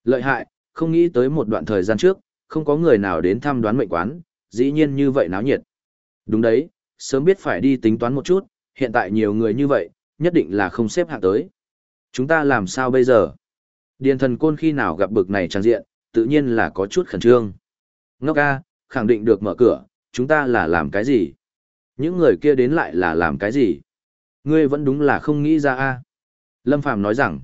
Speaker 1: Lợi hại, không nghĩ tới một đoạn thời gian trước, không có người nào đến thăm đoán mệnh quán, dĩ nhiên như vậy náo nhiệt. Đúng đấy, sớm biết phải đi tính toán một chút, hiện tại nhiều người như vậy, nhất định là không xếp hạng tới. Chúng ta làm sao bây giờ? Điền thần côn khi nào gặp bực này trang diện, tự nhiên là có chút khẩn trương. Ngốc A, khẳng định được mở cửa, chúng ta là làm cái gì? Những người kia đến lại là làm cái gì? Ngươi vẫn đúng là không nghĩ ra A. Lâm Phàm nói rằng,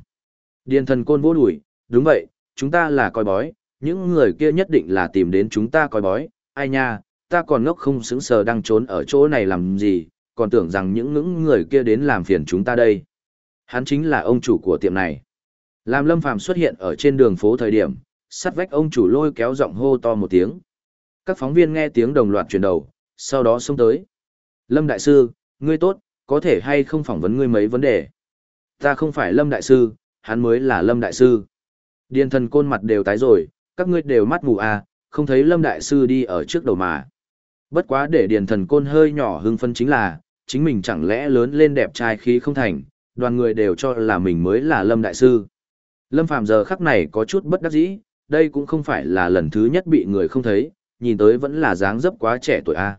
Speaker 1: Điền thần côn vô đuổi, đúng vậy, chúng ta là coi bói, những người kia nhất định là tìm đến chúng ta coi bói, ai nha, ta còn ngốc không xứng sờ đang trốn ở chỗ này làm gì, còn tưởng rằng những những người kia đến làm phiền chúng ta đây. Hắn chính là ông chủ của tiệm này. Làm Lâm Phàm xuất hiện ở trên đường phố thời điểm, sắt vách ông chủ lôi kéo giọng hô to một tiếng. Các phóng viên nghe tiếng đồng loạt chuyển đầu, sau đó xông tới. Lâm Đại Sư, ngươi tốt, có thể hay không phỏng vấn ngươi mấy vấn đề? Ta không phải Lâm Đại Sư, hắn mới là Lâm Đại Sư. Điền thần côn mặt đều tái rồi, các ngươi đều mắt mù à, không thấy Lâm Đại Sư đi ở trước đầu mà. Bất quá để điền thần côn hơi nhỏ hưng phân chính là, chính mình chẳng lẽ lớn lên đẹp trai khí không thành, đoàn người đều cho là mình mới là Lâm Đại Sư. Lâm Phàm giờ khắc này có chút bất đắc dĩ, đây cũng không phải là lần thứ nhất bị người không thấy, nhìn tới vẫn là dáng dấp quá trẻ tuổi a.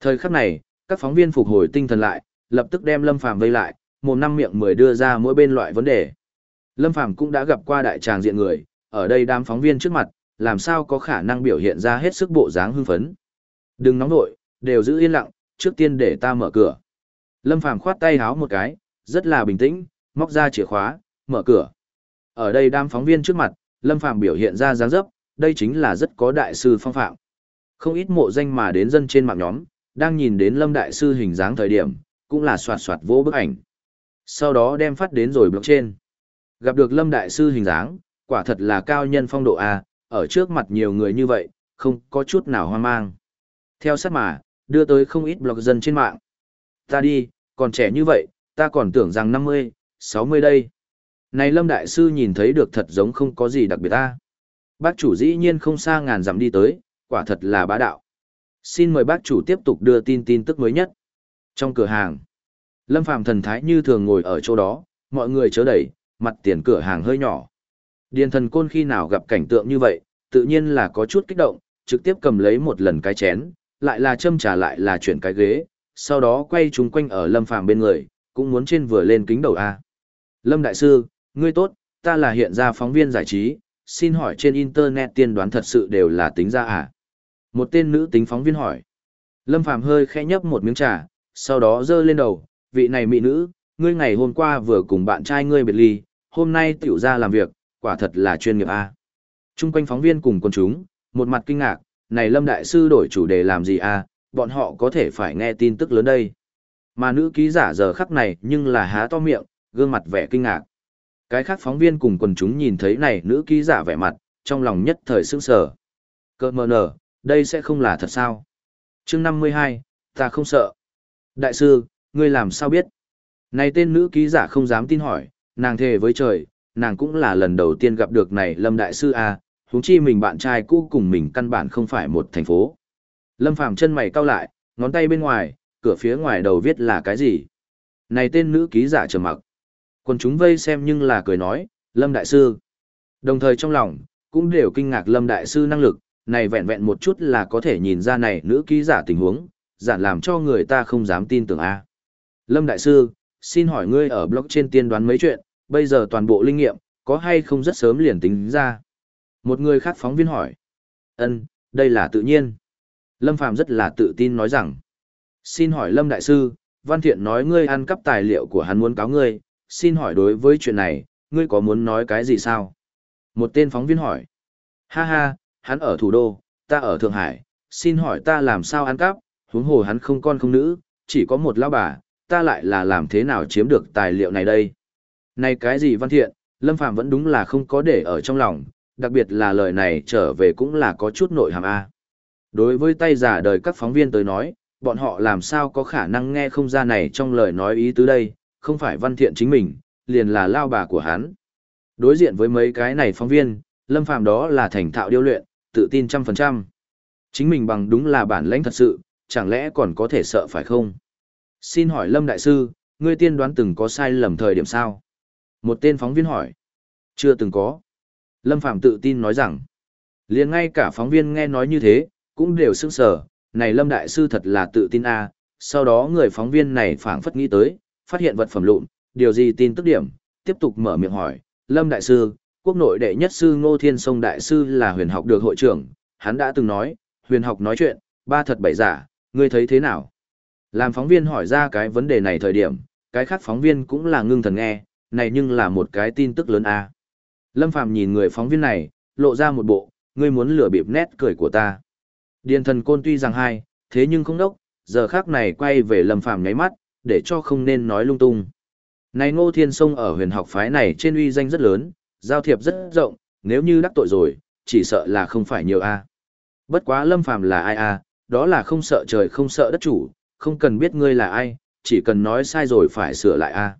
Speaker 1: Thời khắc này, các phóng viên phục hồi tinh thần lại, lập tức đem Lâm Phàm vây lại, một năm miệng mười đưa ra mỗi bên loại vấn đề. Lâm Phàm cũng đã gặp qua đại tràng diện người, ở đây đám phóng viên trước mặt, làm sao có khả năng biểu hiện ra hết sức bộ dáng hưng phấn. Đừng nóng nội, đều giữ yên lặng, trước tiên để ta mở cửa. Lâm Phàm khoát tay háo một cái, rất là bình tĩnh, móc ra chìa khóa, mở cửa. Ở đây đám phóng viên trước mặt, Lâm Phàm biểu hiện ra dáng dấp, đây chính là rất có đại sư phong phạm. Không ít mộ danh mà đến dân trên mạng nhóm, đang nhìn đến Lâm Đại Sư hình dáng thời điểm, cũng là soạt soạt vô bức ảnh. Sau đó đem phát đến rồi blog trên. Gặp được Lâm Đại Sư hình dáng, quả thật là cao nhân phong độ A, ở trước mặt nhiều người như vậy, không có chút nào hoang mang. Theo sát mà, đưa tới không ít blog dân trên mạng. Ta đi, còn trẻ như vậy, ta còn tưởng rằng 50, 60 đây. Này Lâm Đại Sư nhìn thấy được thật giống không có gì đặc biệt ta. Bác chủ dĩ nhiên không xa ngàn dặm đi tới, quả thật là bá đạo. Xin mời bác chủ tiếp tục đưa tin tin tức mới nhất. Trong cửa hàng, Lâm Phàm thần thái như thường ngồi ở chỗ đó, mọi người chớ đẩy, mặt tiền cửa hàng hơi nhỏ. Điền thần côn khi nào gặp cảnh tượng như vậy, tự nhiên là có chút kích động, trực tiếp cầm lấy một lần cái chén, lại là châm trà lại là chuyển cái ghế, sau đó quay chúng quanh ở Lâm Phàm bên người, cũng muốn trên vừa lên kính đầu A. Lâm Đại Sư, ngươi tốt, ta là hiện ra phóng viên giải trí, xin hỏi trên Internet tiên đoán thật sự đều là tính ra à? Một tên nữ tính phóng viên hỏi. Lâm Phàm hơi khẽ nhấp một miếng trà, sau đó giơ lên đầu, vị này mỹ nữ, ngươi ngày hôm qua vừa cùng bạn trai ngươi biệt ly, hôm nay tiểu ra làm việc, quả thật là chuyên nghiệp a. Trung quanh phóng viên cùng quần chúng, một mặt kinh ngạc, này Lâm Đại Sư đổi chủ đề làm gì a, bọn họ có thể phải nghe tin tức lớn đây. Mà nữ ký giả giờ khắc này nhưng là há to miệng, gương mặt vẻ kinh ngạc. Cái khác phóng viên cùng quần chúng nhìn thấy này nữ ký giả vẻ mặt, trong lòng nhất thời sững sờ. Cơ mờ nở, đây sẽ không là thật sao? chương 52, ta không sợ. Đại sư, ngươi làm sao biết? Này tên nữ ký giả không dám tin hỏi, nàng thề với trời, nàng cũng là lần đầu tiên gặp được này Lâm Đại sư A, huống chi mình bạn trai cũ cùng mình căn bản không phải một thành phố. Lâm Phàm chân mày cau lại, ngón tay bên ngoài, cửa phía ngoài đầu viết là cái gì? Này tên nữ ký giả trầm mặc. còn chúng vây xem nhưng là cười nói, Lâm Đại Sư. Đồng thời trong lòng, cũng đều kinh ngạc Lâm Đại Sư năng lực, này vẹn vẹn một chút là có thể nhìn ra này nữ ký giả tình huống, giản làm cho người ta không dám tin tưởng A. Lâm Đại Sư, xin hỏi ngươi ở blog trên tiên đoán mấy chuyện, bây giờ toàn bộ linh nghiệm, có hay không rất sớm liền tính ra. Một người khác phóng viên hỏi. ân đây là tự nhiên. Lâm Phàm rất là tự tin nói rằng. Xin hỏi Lâm Đại Sư, Văn Thiện nói ngươi ăn cắp tài liệu của hắn muốn cáo ngươi, xin hỏi đối với chuyện này, ngươi có muốn nói cái gì sao? Một tên phóng viên hỏi. Ha ha, hắn ở thủ đô, ta ở Thượng Hải, xin hỏi ta làm sao ăn cắp, huống hồ hắn không con không nữ, chỉ có một lão bà, ta lại là làm thế nào chiếm được tài liệu này đây? Này cái gì Văn Thiện, Lâm Phàm vẫn đúng là không có để ở trong lòng, đặc biệt là lời này trở về cũng là có chút nội hàm A. Đối với tay giả đời các phóng viên tới nói, bọn họ làm sao có khả năng nghe không ra này trong lời nói ý tứ đây, không phải văn thiện chính mình, liền là lao bà của hắn. Đối diện với mấy cái này phóng viên, Lâm Phàm đó là thành thạo điêu luyện, tự tin trăm phần trăm. Chính mình bằng đúng là bản lãnh thật sự, chẳng lẽ còn có thể sợ phải không? Xin hỏi Lâm Đại Sư, ngươi tiên đoán từng có sai lầm thời điểm sao? Một tên phóng viên hỏi. Chưa từng có. Lâm Phạm tự tin nói rằng. liền ngay cả phóng viên nghe nói như thế, cũng đều sững sờ, này Lâm Đại Sư thật là tự tin a. Sau đó người phóng viên này phảng phất nghĩ tới, phát hiện vật phẩm lụn, điều gì tin tức điểm, tiếp tục mở miệng hỏi, Lâm Đại Sư, quốc nội đệ nhất sư Ngô Thiên Sông Đại Sư là huyền học được hội trưởng, hắn đã từng nói, huyền học nói chuyện, ba thật bảy giả, ngươi thấy thế nào? Làm phóng viên hỏi ra cái vấn đề này thời điểm, cái khác phóng viên cũng là ngưng thần nghe, này nhưng là một cái tin tức lớn a. Lâm Phàm nhìn người phóng viên này, lộ ra một bộ, ngươi muốn lừa bịp nét cười của ta. Điền thần côn tuy rằng hai, thế nhưng không đốc, giờ khác này quay về Lâm Phàm nháy mắt, để cho không nên nói lung tung. Này Ngô Thiên Sông ở huyền học phái này trên uy danh rất lớn, giao thiệp rất rộng, nếu như đắc tội rồi, chỉ sợ là không phải nhiều a. Bất quá Lâm Phàm là ai a, đó là không sợ trời không sợ đất chủ, không cần biết ngươi là ai, chỉ cần nói sai rồi phải sửa lại a.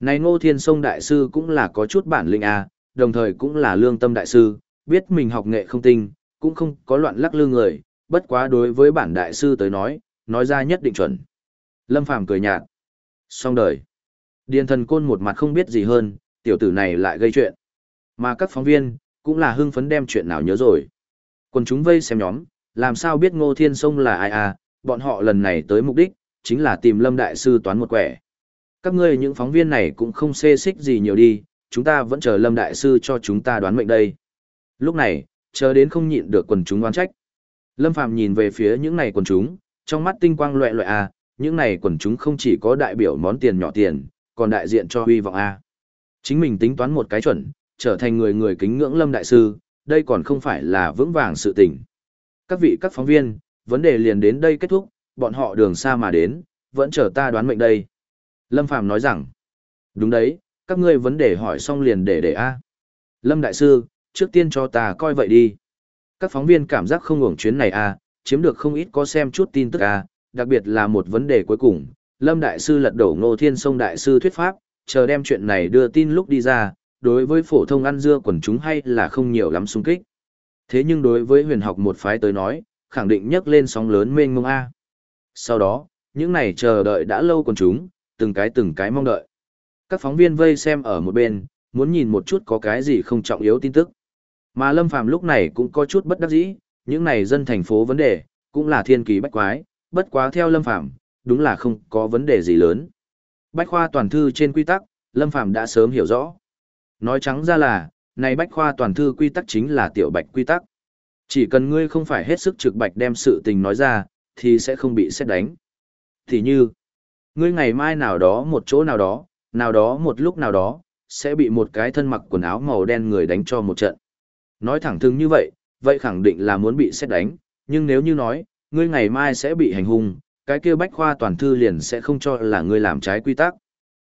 Speaker 1: Này Ngô Thiên Sông đại sư cũng là có chút bản lĩnh a, đồng thời cũng là lương tâm đại sư, biết mình học nghệ không tinh, cũng không có loạn lắc lư người, bất quá đối với bản đại sư tới nói, nói ra nhất định chuẩn. Lâm Phàm cười nhạt. Xong đời. Điền thần côn một mặt không biết gì hơn, tiểu tử này lại gây chuyện. Mà các phóng viên, cũng là hưng phấn đem chuyện nào nhớ rồi. Quần chúng vây xem nhóm, làm sao biết Ngô Thiên Sông là ai à, bọn họ lần này tới mục đích, chính là tìm Lâm Đại Sư toán một quẻ. Các ngươi những phóng viên này cũng không xê xích gì nhiều đi, chúng ta vẫn chờ Lâm Đại Sư cho chúng ta đoán mệnh đây. Lúc này, chờ đến không nhịn được quần chúng đoán trách. Lâm Phàm nhìn về phía những này quần chúng, trong mắt tinh quang loẹ loẹ à, những này quần chúng không chỉ có đại biểu món tiền nhỏ tiền, còn đại diện cho huy vọng A. Chính mình tính toán một cái chuẩn, trở thành người người kính ngưỡng lâm đại sư, đây còn không phải là vững vàng sự tình. Các vị các phóng viên, vấn đề liền đến đây kết thúc, bọn họ đường xa mà đến, vẫn chờ ta đoán mệnh đây. Lâm Phàm nói rằng, đúng đấy, các ngươi vấn đề hỏi xong liền để để A. Lâm Đại Sư, trước tiên cho ta coi vậy đi. Các phóng viên cảm giác không ngủng chuyến này A, chiếm được không ít có xem chút tin tức A, đặc biệt là một vấn đề cuối cùng, Lâm Đại Sư lật đổ Ngô Thiên Sông Đại Sư thuyết pháp, chờ đem chuyện này đưa tin lúc đi ra, đối với phổ thông ăn dưa quần chúng hay là không nhiều lắm xung kích. Thế nhưng đối với huyền học một phái tới nói, khẳng định nhấc lên sóng lớn mênh mông A. Sau đó, những này chờ đợi đã lâu quần chúng, từng cái từng cái mong đợi. Các phóng viên vây xem ở một bên, muốn nhìn một chút có cái gì không trọng yếu tin tức. Mà Lâm Phàm lúc này cũng có chút bất đắc dĩ, những này dân thành phố vấn đề, cũng là thiên kỳ bách quái, bất quá theo Lâm Phàm đúng là không có vấn đề gì lớn. Bách khoa toàn thư trên quy tắc, Lâm Phàm đã sớm hiểu rõ. Nói trắng ra là, này bách khoa toàn thư quy tắc chính là tiểu bạch quy tắc. Chỉ cần ngươi không phải hết sức trực bạch đem sự tình nói ra, thì sẽ không bị xét đánh. Thì như, ngươi ngày mai nào đó một chỗ nào đó, nào đó một lúc nào đó, sẽ bị một cái thân mặc quần áo màu đen người đánh cho một trận. Nói thẳng thừng như vậy, vậy khẳng định là muốn bị xét đánh, nhưng nếu như nói, ngươi ngày mai sẽ bị hành hung, cái kia bách khoa toàn thư liền sẽ không cho là ngươi làm trái quy tắc.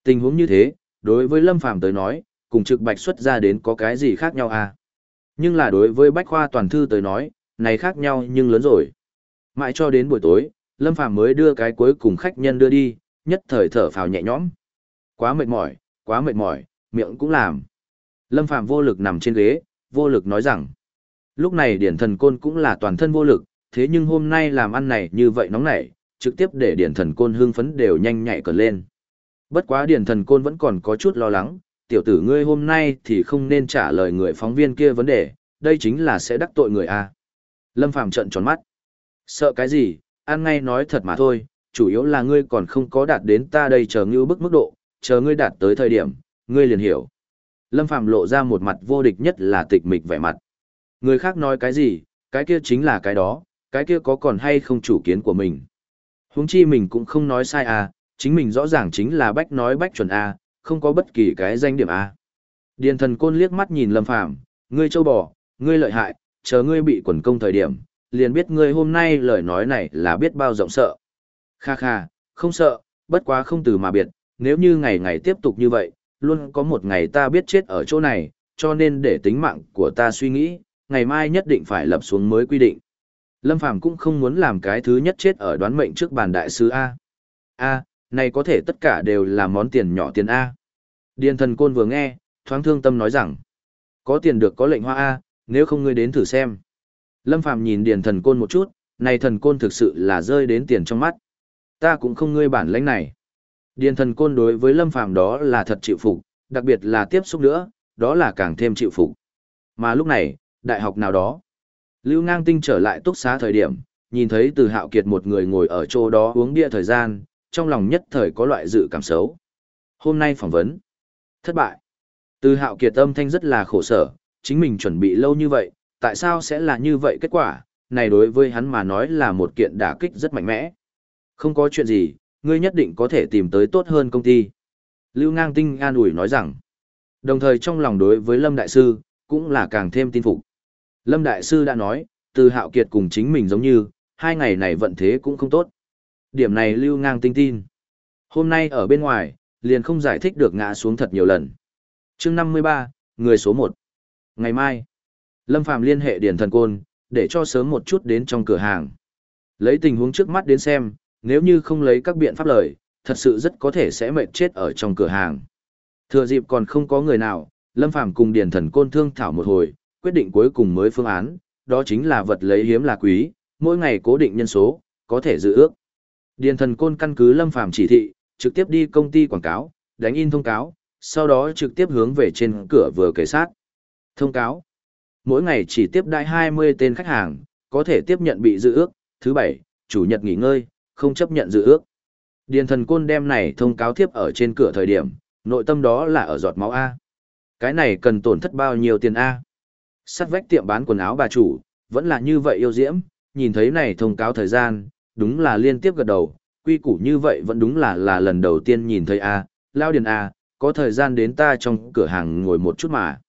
Speaker 1: Tình huống như thế, đối với Lâm Phàm tới nói, cùng trực bạch xuất ra đến có cái gì khác nhau à? Nhưng là đối với bách khoa toàn thư tới nói, này khác nhau nhưng lớn rồi. Mãi cho đến buổi tối, Lâm Phàm mới đưa cái cuối cùng khách nhân đưa đi, nhất thời thở phào nhẹ nhõm. Quá mệt mỏi, quá mệt mỏi, miệng cũng làm. Lâm Phàm vô lực nằm trên ghế, vô lực nói rằng. Lúc này điển thần côn cũng là toàn thân vô lực, thế nhưng hôm nay làm ăn này như vậy nóng nảy, trực tiếp để điển thần côn hưng phấn đều nhanh nhạy cờ lên. Bất quá điển thần côn vẫn còn có chút lo lắng, tiểu tử ngươi hôm nay thì không nên trả lời người phóng viên kia vấn đề, đây chính là sẽ đắc tội người A. Lâm Phàm trận tròn mắt. Sợ cái gì, ăn ngay nói thật mà thôi, chủ yếu là ngươi còn không có đạt đến ta đây chờ như bức mức độ, chờ ngươi đạt tới thời điểm, ngươi liền hiểu. Lâm Phàm lộ ra một mặt vô địch nhất là tịch mịch vẻ mặt. Người khác nói cái gì, cái kia chính là cái đó, cái kia có còn hay không chủ kiến của mình. Huống chi mình cũng không nói sai à, chính mình rõ ràng chính là bách nói bách chuẩn a, không có bất kỳ cái danh điểm a. Điền thần côn liếc mắt nhìn Lâm Phàm, ngươi châu bò, ngươi lợi hại, chờ ngươi bị quần công thời điểm, liền biết ngươi hôm nay lời nói này là biết bao rộng sợ. Kha kha, không sợ, bất quá không từ mà biệt, nếu như ngày ngày tiếp tục như vậy, luôn có một ngày ta biết chết ở chỗ này, cho nên để tính mạng của ta suy nghĩ, ngày mai nhất định phải lập xuống mới quy định. Lâm Phàm cũng không muốn làm cái thứ nhất chết ở đoán mệnh trước bàn đại sứ A. A, này có thể tất cả đều là món tiền nhỏ tiền A. Điền thần côn vừa nghe, thoáng thương tâm nói rằng, có tiền được có lệnh hoa A, nếu không ngươi đến thử xem. Lâm Phàm nhìn điền thần côn một chút, này thần côn thực sự là rơi đến tiền trong mắt. Ta cũng không ngươi bản lãnh này. Điền thần côn đối với Lâm Phàm đó là thật chịu phục, đặc biệt là tiếp xúc nữa, đó là càng thêm chịu phục. Mà lúc này, đại học nào đó, Lưu Ngang Tinh trở lại túc xá thời điểm, nhìn thấy Từ Hạo Kiệt một người ngồi ở chỗ đó uống bia thời gian, trong lòng nhất thời có loại dự cảm xấu. Hôm nay phỏng vấn. Thất bại. Từ Hạo Kiệt âm thanh rất là khổ sở, chính mình chuẩn bị lâu như vậy, tại sao sẽ là như vậy kết quả, này đối với hắn mà nói là một kiện đả kích rất mạnh mẽ. Không có chuyện gì, ngươi nhất định có thể tìm tới tốt hơn công ty. Lưu Ngang Tinh an ủi nói rằng, đồng thời trong lòng đối với Lâm Đại Sư, cũng là càng thêm tin phục. Lâm Đại Sư đã nói, từ hạo kiệt cùng chính mình giống như, hai ngày này vận thế cũng không tốt. Điểm này Lưu Ngang Tinh tin. Hôm nay ở bên ngoài, liền không giải thích được ngã xuống thật nhiều lần. chương 53, người số 1. Ngày mai, Lâm Phàm liên hệ Điền Thần Côn, để cho sớm một chút đến trong cửa hàng. Lấy tình huống trước mắt đến xem, nếu như không lấy các biện pháp lời, thật sự rất có thể sẽ mệt chết ở trong cửa hàng. Thừa dịp còn không có người nào, Lâm Phàm cùng Điền Thần Côn thương thảo một hồi, quyết định cuối cùng mới phương án, đó chính là vật lấy hiếm là quý, mỗi ngày cố định nhân số, có thể dự ước. Điền Thần Côn căn cứ Lâm Phàm chỉ thị, trực tiếp đi công ty quảng cáo, đánh in thông cáo, sau đó trực tiếp hướng về trên cửa vừa kể sát. Thông cáo. Mỗi ngày chỉ tiếp đại 20 tên khách hàng, có thể tiếp nhận bị dự ước. Thứ bảy, chủ nhật nghỉ ngơi, không chấp nhận dự ước. Điền thần côn đem này thông cáo tiếp ở trên cửa thời điểm, nội tâm đó là ở giọt máu A. Cái này cần tổn thất bao nhiêu tiền A. Sắt vách tiệm bán quần áo bà chủ, vẫn là như vậy yêu diễm, nhìn thấy này thông cáo thời gian, đúng là liên tiếp gật đầu, quy củ như vậy vẫn đúng là là lần đầu tiên nhìn thấy A, lao điền A, có thời gian đến ta trong cửa hàng ngồi một chút mà.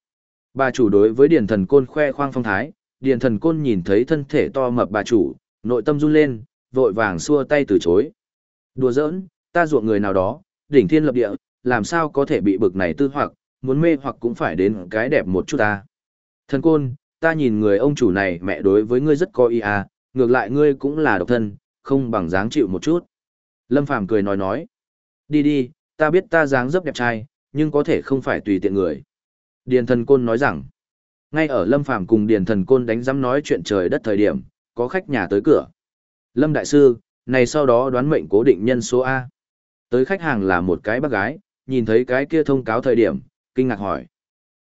Speaker 1: Bà chủ đối với điền thần côn khoe khoang phong thái, điền thần côn nhìn thấy thân thể to mập bà chủ, nội tâm run lên, vội vàng xua tay từ chối. Đùa giỡn, ta ruộng người nào đó, đỉnh thiên lập địa, làm sao có thể bị bực này tư hoặc, muốn mê hoặc cũng phải đến cái đẹp một chút ta. Thần côn, ta nhìn người ông chủ này mẹ đối với ngươi rất có ý à, ngược lại ngươi cũng là độc thân, không bằng dáng chịu một chút. Lâm Phàm cười nói nói. Đi đi, ta biết ta dáng dấp đẹp trai, nhưng có thể không phải tùy tiện người. Điền thần côn nói rằng, ngay ở Lâm Phàm cùng Điền thần côn đánh giám nói chuyện trời đất thời điểm, có khách nhà tới cửa. Lâm Đại Sư, này sau đó đoán mệnh cố định nhân số A. Tới khách hàng là một cái bác gái, nhìn thấy cái kia thông cáo thời điểm, kinh ngạc hỏi.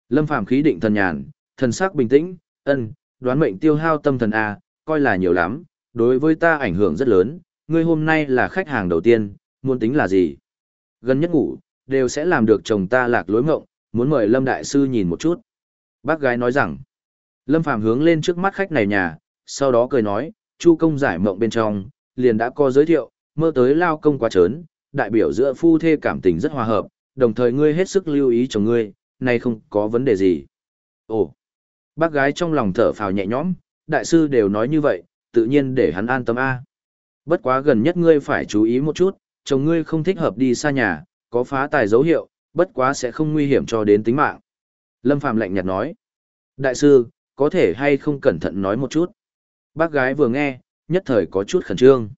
Speaker 1: Lâm Phàm khí định thần nhàn, thần sắc bình tĩnh, ân, đoán mệnh tiêu hao tâm thần A, coi là nhiều lắm, đối với ta ảnh hưởng rất lớn, ngươi hôm nay là khách hàng đầu tiên, muốn tính là gì? Gần nhất ngủ, đều sẽ làm được chồng ta lạc lối ngộng, muốn mời Lâm Đại Sư nhìn một chút. Bác gái nói rằng, Lâm Phàm hướng lên trước mắt khách này nhà, sau đó cười nói, Chu công giải mộng bên trong, liền đã có giới thiệu, mơ tới lao công quá trớn, đại biểu giữa phu thê cảm tình rất hòa hợp, đồng thời ngươi hết sức lưu ý chồng ngươi, nay không có vấn đề gì. Ồ, bác gái trong lòng thở phào nhẹ nhõm, đại sư đều nói như vậy, tự nhiên để hắn an tâm a. Bất quá gần nhất ngươi phải chú ý một chút, chồng ngươi không thích hợp đi xa nhà, có phá tài dấu hiệu, bất quá sẽ không nguy hiểm cho đến tính mạng. Lâm Phàm lạnh nhạt nói, đại sư, có thể hay không cẩn thận nói một chút. Bác gái vừa nghe, nhất thời có chút khẩn trương.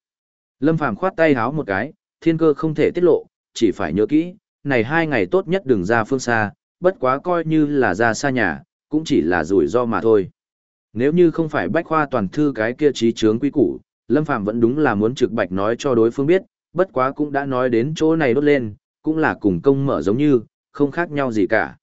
Speaker 1: Lâm Phàm khoát tay háo một cái, thiên cơ không thể tiết lộ, chỉ phải nhớ kỹ, này hai ngày tốt nhất đừng ra phương xa, bất quá coi như là ra xa nhà, cũng chỉ là rủi ro mà thôi. Nếu như không phải bách khoa toàn thư cái kia trí chướng quý củ, Lâm Phàm vẫn đúng là muốn trực bạch nói cho đối phương biết, bất quá cũng đã nói đến chỗ này đốt lên, cũng là cùng công mở giống như, không khác nhau gì cả.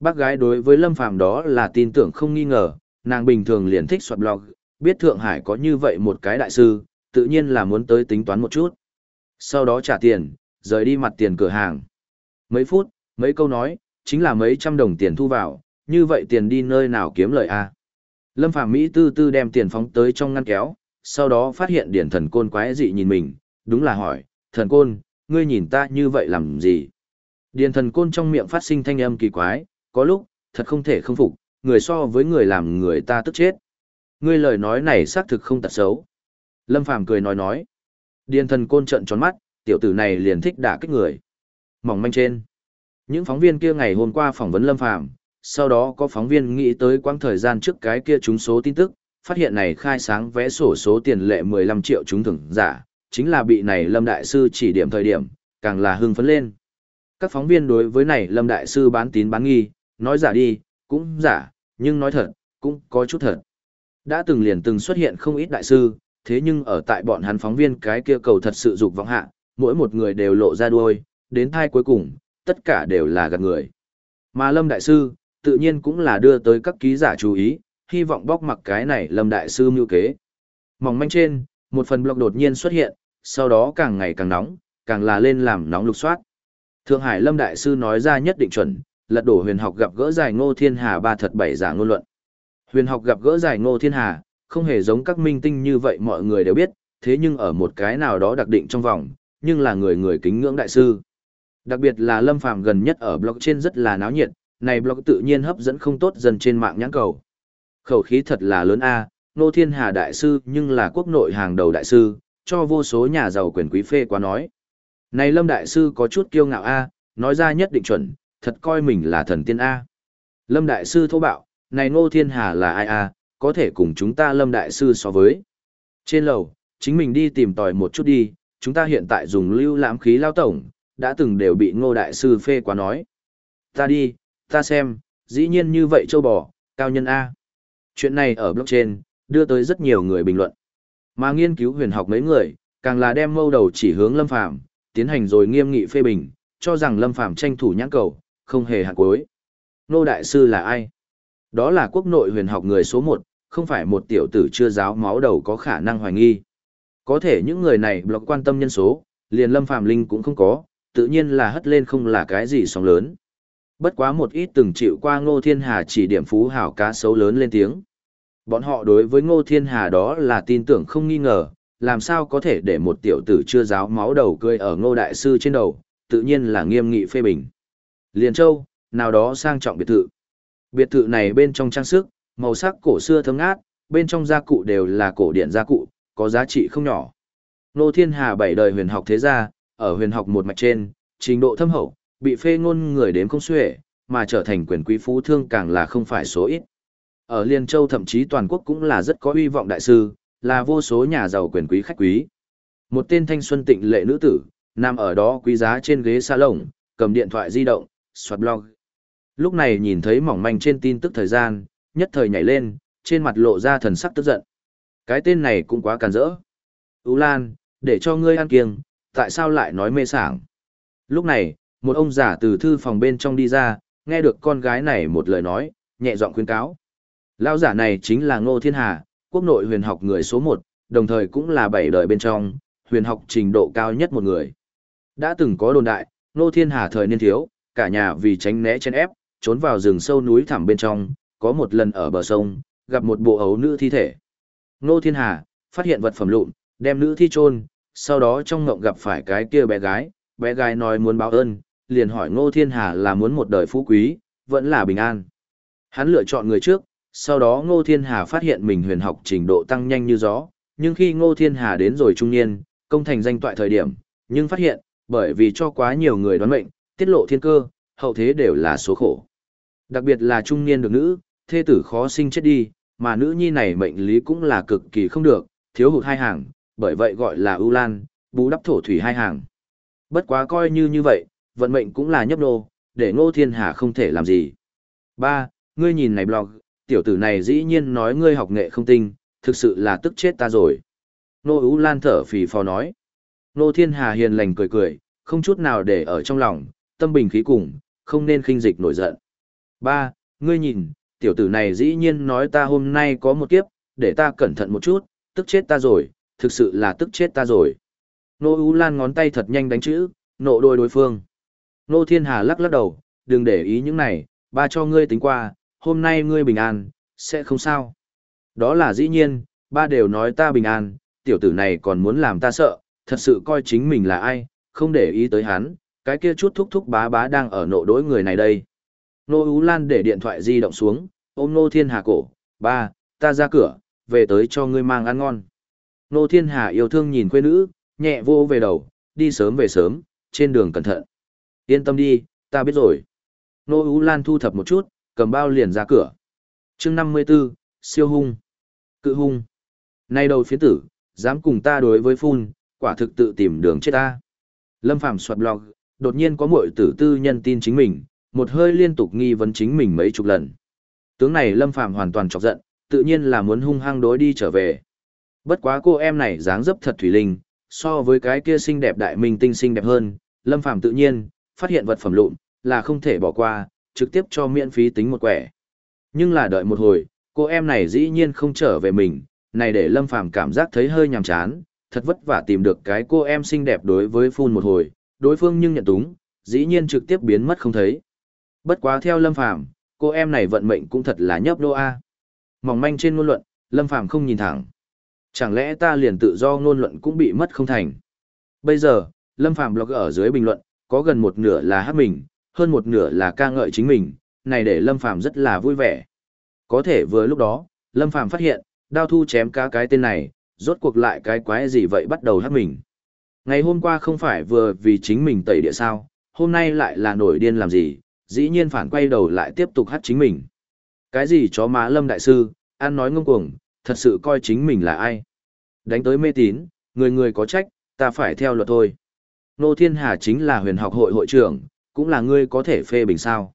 Speaker 1: Bác gái đối với Lâm Phàm đó là tin tưởng không nghi ngờ, nàng bình thường liền thích soạt blog, biết Thượng Hải có như vậy một cái đại sư, tự nhiên là muốn tới tính toán một chút. Sau đó trả tiền, rời đi mặt tiền cửa hàng. Mấy phút, mấy câu nói, chính là mấy trăm đồng tiền thu vào, như vậy tiền đi nơi nào kiếm lời a? Lâm Phàm Mỹ tư tư đem tiền phóng tới trong ngăn kéo, sau đó phát hiện điển thần côn quái dị nhìn mình, đúng là hỏi, thần côn, ngươi nhìn ta như vậy làm gì? Điền thần côn trong miệng phát sinh thanh âm kỳ quái, có lúc, thật không thể không phục, người so với người làm người ta tức chết. Ngươi lời nói này xác thực không tật xấu. Lâm Phàm cười nói nói. Điền thần côn trợn tròn mắt, tiểu tử này liền thích đả kích người. Mỏng manh trên. Những phóng viên kia ngày hôm qua phỏng vấn Lâm Phàm sau đó có phóng viên nghĩ tới quãng thời gian trước cái kia trúng số tin tức, phát hiện này khai sáng vẽ sổ số tiền lệ 15 triệu trúng thưởng giả, chính là bị này Lâm Đại Sư chỉ điểm thời điểm, càng là hưng phấn lên. Các phóng viên đối với này Lâm Đại Sư bán tín bán nghi, nói giả đi, cũng giả, nhưng nói thật, cũng có chút thật. Đã từng liền từng xuất hiện không ít đại sư, thế nhưng ở tại bọn hắn phóng viên cái kia cầu thật sự dục vọng hạ, mỗi một người đều lộ ra đuôi, đến thai cuối cùng, tất cả đều là gạt người. Mà Lâm Đại Sư, tự nhiên cũng là đưa tới các ký giả chú ý, hy vọng bóc mặc cái này Lâm Đại Sư mưu kế. Mỏng manh trên, một phần blog đột nhiên xuất hiện, sau đó càng ngày càng nóng, càng là lên làm nóng lục soát. Thượng Hải Lâm Đại Sư nói ra nhất định chuẩn, lật đổ huyền học gặp gỡ giải ngô thiên hà ba thật bảy giả ngôn luận. Huyền học gặp gỡ giải ngô thiên hà, không hề giống các minh tinh như vậy mọi người đều biết, thế nhưng ở một cái nào đó đặc định trong vòng, nhưng là người người kính ngưỡng đại sư. Đặc biệt là Lâm Phàm gần nhất ở blog trên rất là náo nhiệt, này blog tự nhiên hấp dẫn không tốt dần trên mạng nhãn cầu. Khẩu khí thật là lớn a, Nô Thiên Hà đại sư nhưng là quốc nội hàng đầu đại sư, cho vô số nhà giàu quyền quý phê quá nói. Này Lâm đại sư có chút kiêu ngạo a, nói ra nhất định chuẩn, thật coi mình là thần tiên a. Lâm đại sư thô bạo, này Nô Thiên Hà là ai a, có thể cùng chúng ta Lâm đại sư so với. Trên lầu, chính mình đi tìm tòi một chút đi, chúng ta hiện tại dùng lưu lãm khí lao tổng, đã từng đều bị ngô đại sư phê quá nói. Ta đi, ta xem, dĩ nhiên như vậy châu bò, cao nhân A. Chuyện này ở blockchain, đưa tới rất nhiều người bình luận. Mà nghiên cứu huyền học mấy người, càng là đem mâu đầu chỉ hướng Lâm Phàm tiến hành rồi nghiêm nghị phê bình, cho rằng Lâm Phàm tranh thủ nhãn cầu, không hề hạt cuối. nô đại sư là ai? Đó là quốc nội huyền học người số một, không phải một tiểu tử chưa giáo máu đầu có khả năng hoài nghi. Có thể những người này block quan tâm nhân số, liền Lâm Phàm Linh cũng không có, tự nhiên là hất lên không là cái gì sóng lớn. Bất quá một ít từng chịu qua Ngô Thiên Hà chỉ điểm phú hảo cá sấu lớn lên tiếng. Bọn họ đối với Ngô Thiên Hà đó là tin tưởng không nghi ngờ, làm sao có thể để một tiểu tử chưa giáo máu đầu cười ở Ngô Đại Sư trên đầu, tự nhiên là nghiêm nghị phê bình. Liên Châu, nào đó sang trọng biệt thự. Biệt thự này bên trong trang sức, màu sắc cổ xưa thấm ngát, bên trong gia cụ đều là cổ điển gia cụ, có giá trị không nhỏ. Ngô Thiên Hà bảy đời huyền học thế gia, ở huyền học một mạch trên, trình độ thâm hậu, bị phê ngôn người đếm không xuể, mà trở thành quyền quý phú thương càng là không phải số ít. Ở Liên Châu thậm chí toàn quốc cũng là rất có uy vọng đại sư, là vô số nhà giàu quyền quý khách quý. Một tên thanh xuân tịnh lệ nữ tử, nằm ở đó quý giá trên ghế salon, cầm điện thoại di động, soạt blog. Lúc này nhìn thấy mỏng manh trên tin tức thời gian, nhất thời nhảy lên, trên mặt lộ ra thần sắc tức giận. Cái tên này cũng quá càn rỡ. Ú Lan, để cho ngươi ăn kiêng, tại sao lại nói mê sảng? Lúc này, một ông giả từ thư phòng bên trong đi ra, nghe được con gái này một lời nói, nhẹ giọng khuyên cáo. Lão giả này chính là Ngô Thiên Hà, quốc nội huyền học người số một, đồng thời cũng là bảy đời bên trong, huyền học trình độ cao nhất một người. Đã từng có đồn đại, Ngô Thiên Hà thời niên thiếu, cả nhà vì tránh né chen ép, trốn vào rừng sâu núi thẳm bên trong, có một lần ở bờ sông, gặp một bộ ấu nữ thi thể. Ngô Thiên Hà, phát hiện vật phẩm lụn, đem nữ thi chôn sau đó trong ngộng gặp phải cái kia bé gái, bé gái nói muốn báo ơn, liền hỏi Ngô Thiên Hà là muốn một đời phú quý, vẫn là bình an. Hắn lựa chọn người trước, sau đó Ngô Thiên Hà phát hiện mình huyền học trình độ tăng nhanh như gió, nhưng khi Ngô Thiên Hà đến rồi trung niên, công thành danh toại thời điểm, nhưng phát hiện, bởi vì cho quá nhiều người đoán mệnh, tiết lộ thiên cơ, hậu thế đều là số khổ. Đặc biệt là trung niên được nữ, thê tử khó sinh chết đi, mà nữ nhi này mệnh lý cũng là cực kỳ không được, thiếu hụt hai hàng, bởi vậy gọi là ưu lan, bù đắp thổ thủy hai hàng. Bất quá coi như như vậy, vận mệnh cũng là nhấp nô, để ngô thiên hà không thể làm gì. Ba, ngươi nhìn này blog, tiểu tử này dĩ nhiên nói ngươi học nghệ không tinh, thực sự là tức chết ta rồi. Nô Ú lan thở phì phò nói. Nô thiên hà hiền lành cười cười, không chút nào để ở trong lòng, tâm bình khí cùng, không nên khinh dịch nổi giận. Ba, ngươi nhìn, tiểu tử này dĩ nhiên nói ta hôm nay có một kiếp, để ta cẩn thận một chút, tức chết ta rồi, thực sự là tức chết ta rồi. Nô Ú Lan ngón tay thật nhanh đánh chữ, nộ đôi đối phương. Nô Thiên Hà lắc lắc đầu, đừng để ý những này, ba cho ngươi tính qua, hôm nay ngươi bình an, sẽ không sao. Đó là dĩ nhiên, ba đều nói ta bình an, tiểu tử này còn muốn làm ta sợ, thật sự coi chính mình là ai, không để ý tới hắn, cái kia chút thúc thúc bá bá đang ở nộ đối người này đây. Nô Ú Lan để điện thoại di động xuống, ôm Nô Thiên Hà cổ, ba, ta ra cửa, về tới cho ngươi mang ăn ngon. Nô Thiên Hà yêu thương nhìn quê nữ, nhẹ vô về đầu, đi sớm về sớm, trên đường cẩn thận. Yên tâm đi, ta biết rồi. Nô Ú Lan thu thập một chút, cầm bao liền ra cửa. chương 54, siêu hung. Cự hung. Nay đầu phiến tử, dám cùng ta đối với phun, quả thực tự tìm đường chết ta. Lâm Phàm soạt blog, đột nhiên có muội tử tư nhân tin chính mình, một hơi liên tục nghi vấn chính mình mấy chục lần. Tướng này Lâm Phàm hoàn toàn chọc giận, tự nhiên là muốn hung hăng đối đi trở về. Bất quá cô em này dáng dấp thật thủy linh, so với cái kia xinh đẹp đại minh tinh xinh đẹp hơn, Lâm Phàm tự nhiên phát hiện vật phẩm lụn là không thể bỏ qua, trực tiếp cho miễn phí tính một quẻ. Nhưng là đợi một hồi, cô em này dĩ nhiên không trở về mình, này để Lâm Phàm cảm giác thấy hơi nhàm chán, thật vất vả tìm được cái cô em xinh đẹp đối với phun một hồi, đối phương nhưng nhận túng, dĩ nhiên trực tiếp biến mất không thấy. Bất quá theo Lâm Phàm, cô em này vận mệnh cũng thật là nhấp đô a. Mỏng manh trên ngôn luận, Lâm Phàm không nhìn thẳng. Chẳng lẽ ta liền tự do ngôn luận cũng bị mất không thành? Bây giờ, Lâm Phàm blog ở dưới bình luận, có gần một nửa là hát mình, hơn một nửa là ca ngợi chính mình, này để Lâm Phàm rất là vui vẻ. Có thể vừa lúc đó, Lâm Phàm phát hiện, đao thu chém cá cái tên này, rốt cuộc lại cái quái gì vậy bắt đầu hát mình. Ngày hôm qua không phải vừa vì chính mình tẩy địa sao, hôm nay lại là nổi điên làm gì, dĩ nhiên phản quay đầu lại tiếp tục hát chính mình. Cái gì chó má Lâm Đại Sư, ăn nói ngông cuồng, thật sự coi chính mình là ai. Đánh tới mê tín, người người có trách, ta phải theo luật thôi. Nô Thiên Hà chính là huyền học hội hội trưởng, cũng là ngươi có thể phê bình sao.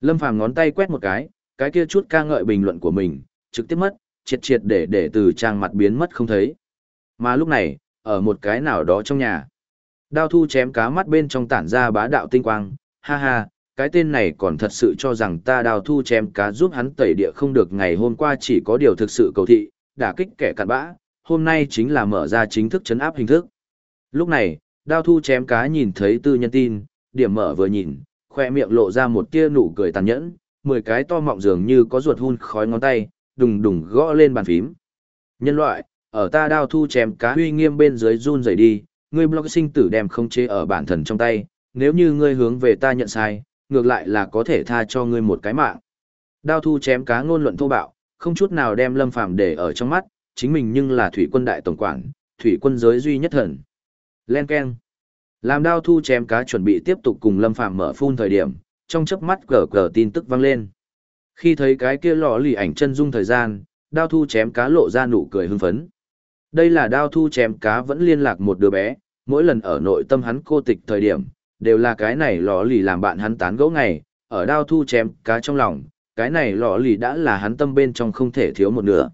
Speaker 1: Lâm Phàm ngón tay quét một cái, cái kia chút ca ngợi bình luận của mình, trực tiếp mất, triệt triệt để để từ trang mặt biến mất không thấy. Mà lúc này, ở một cái nào đó trong nhà, đao thu chém cá mắt bên trong tản ra bá đạo tinh quang, ha ha, cái tên này còn thật sự cho rằng ta đào thu chém cá giúp hắn tẩy địa không được ngày hôm qua chỉ có điều thực sự cầu thị, đả kích kẻ cặn bã, hôm nay chính là mở ra chính thức chấn áp hình thức. Lúc này, đao thu chém cá nhìn thấy tư nhân tin, điểm mở vừa nhìn, khoe miệng lộ ra một tia nụ cười tàn nhẫn, mười cái to mọng dường như có ruột hun khói ngón tay, đùng đùng gõ lên bàn phím. Nhân loại, ở ta đao thu chém cá uy nghiêm bên dưới run rẩy đi, ngươi blog sinh tử đem không chế ở bản thần trong tay, nếu như ngươi hướng về ta nhận sai, ngược lại là có thể tha cho ngươi một cái mạng. Đao thu chém cá ngôn luận thô bạo, không chút nào đem Lâm Phàm để ở trong mắt, chính mình nhưng là thủy quân đại tổng quản, thủy quân giới duy nhất thần. Len keng. Làm đao thu chém cá chuẩn bị tiếp tục cùng Lâm Phàm mở phun thời điểm, trong chớp mắt cờ cờ tin tức vang lên. Khi thấy cái kia lọ lì ảnh chân dung thời gian, đao thu chém cá lộ ra nụ cười hưng phấn. Đây là đao thu chém cá vẫn liên lạc một đứa bé, mỗi lần ở nội tâm hắn cô tịch thời điểm, đều là cái này lọ lì làm bạn hắn tán gẫu ngày, ở đao thu chém cá trong lòng, cái này lọ lì đã là hắn tâm bên trong không thể thiếu một nửa.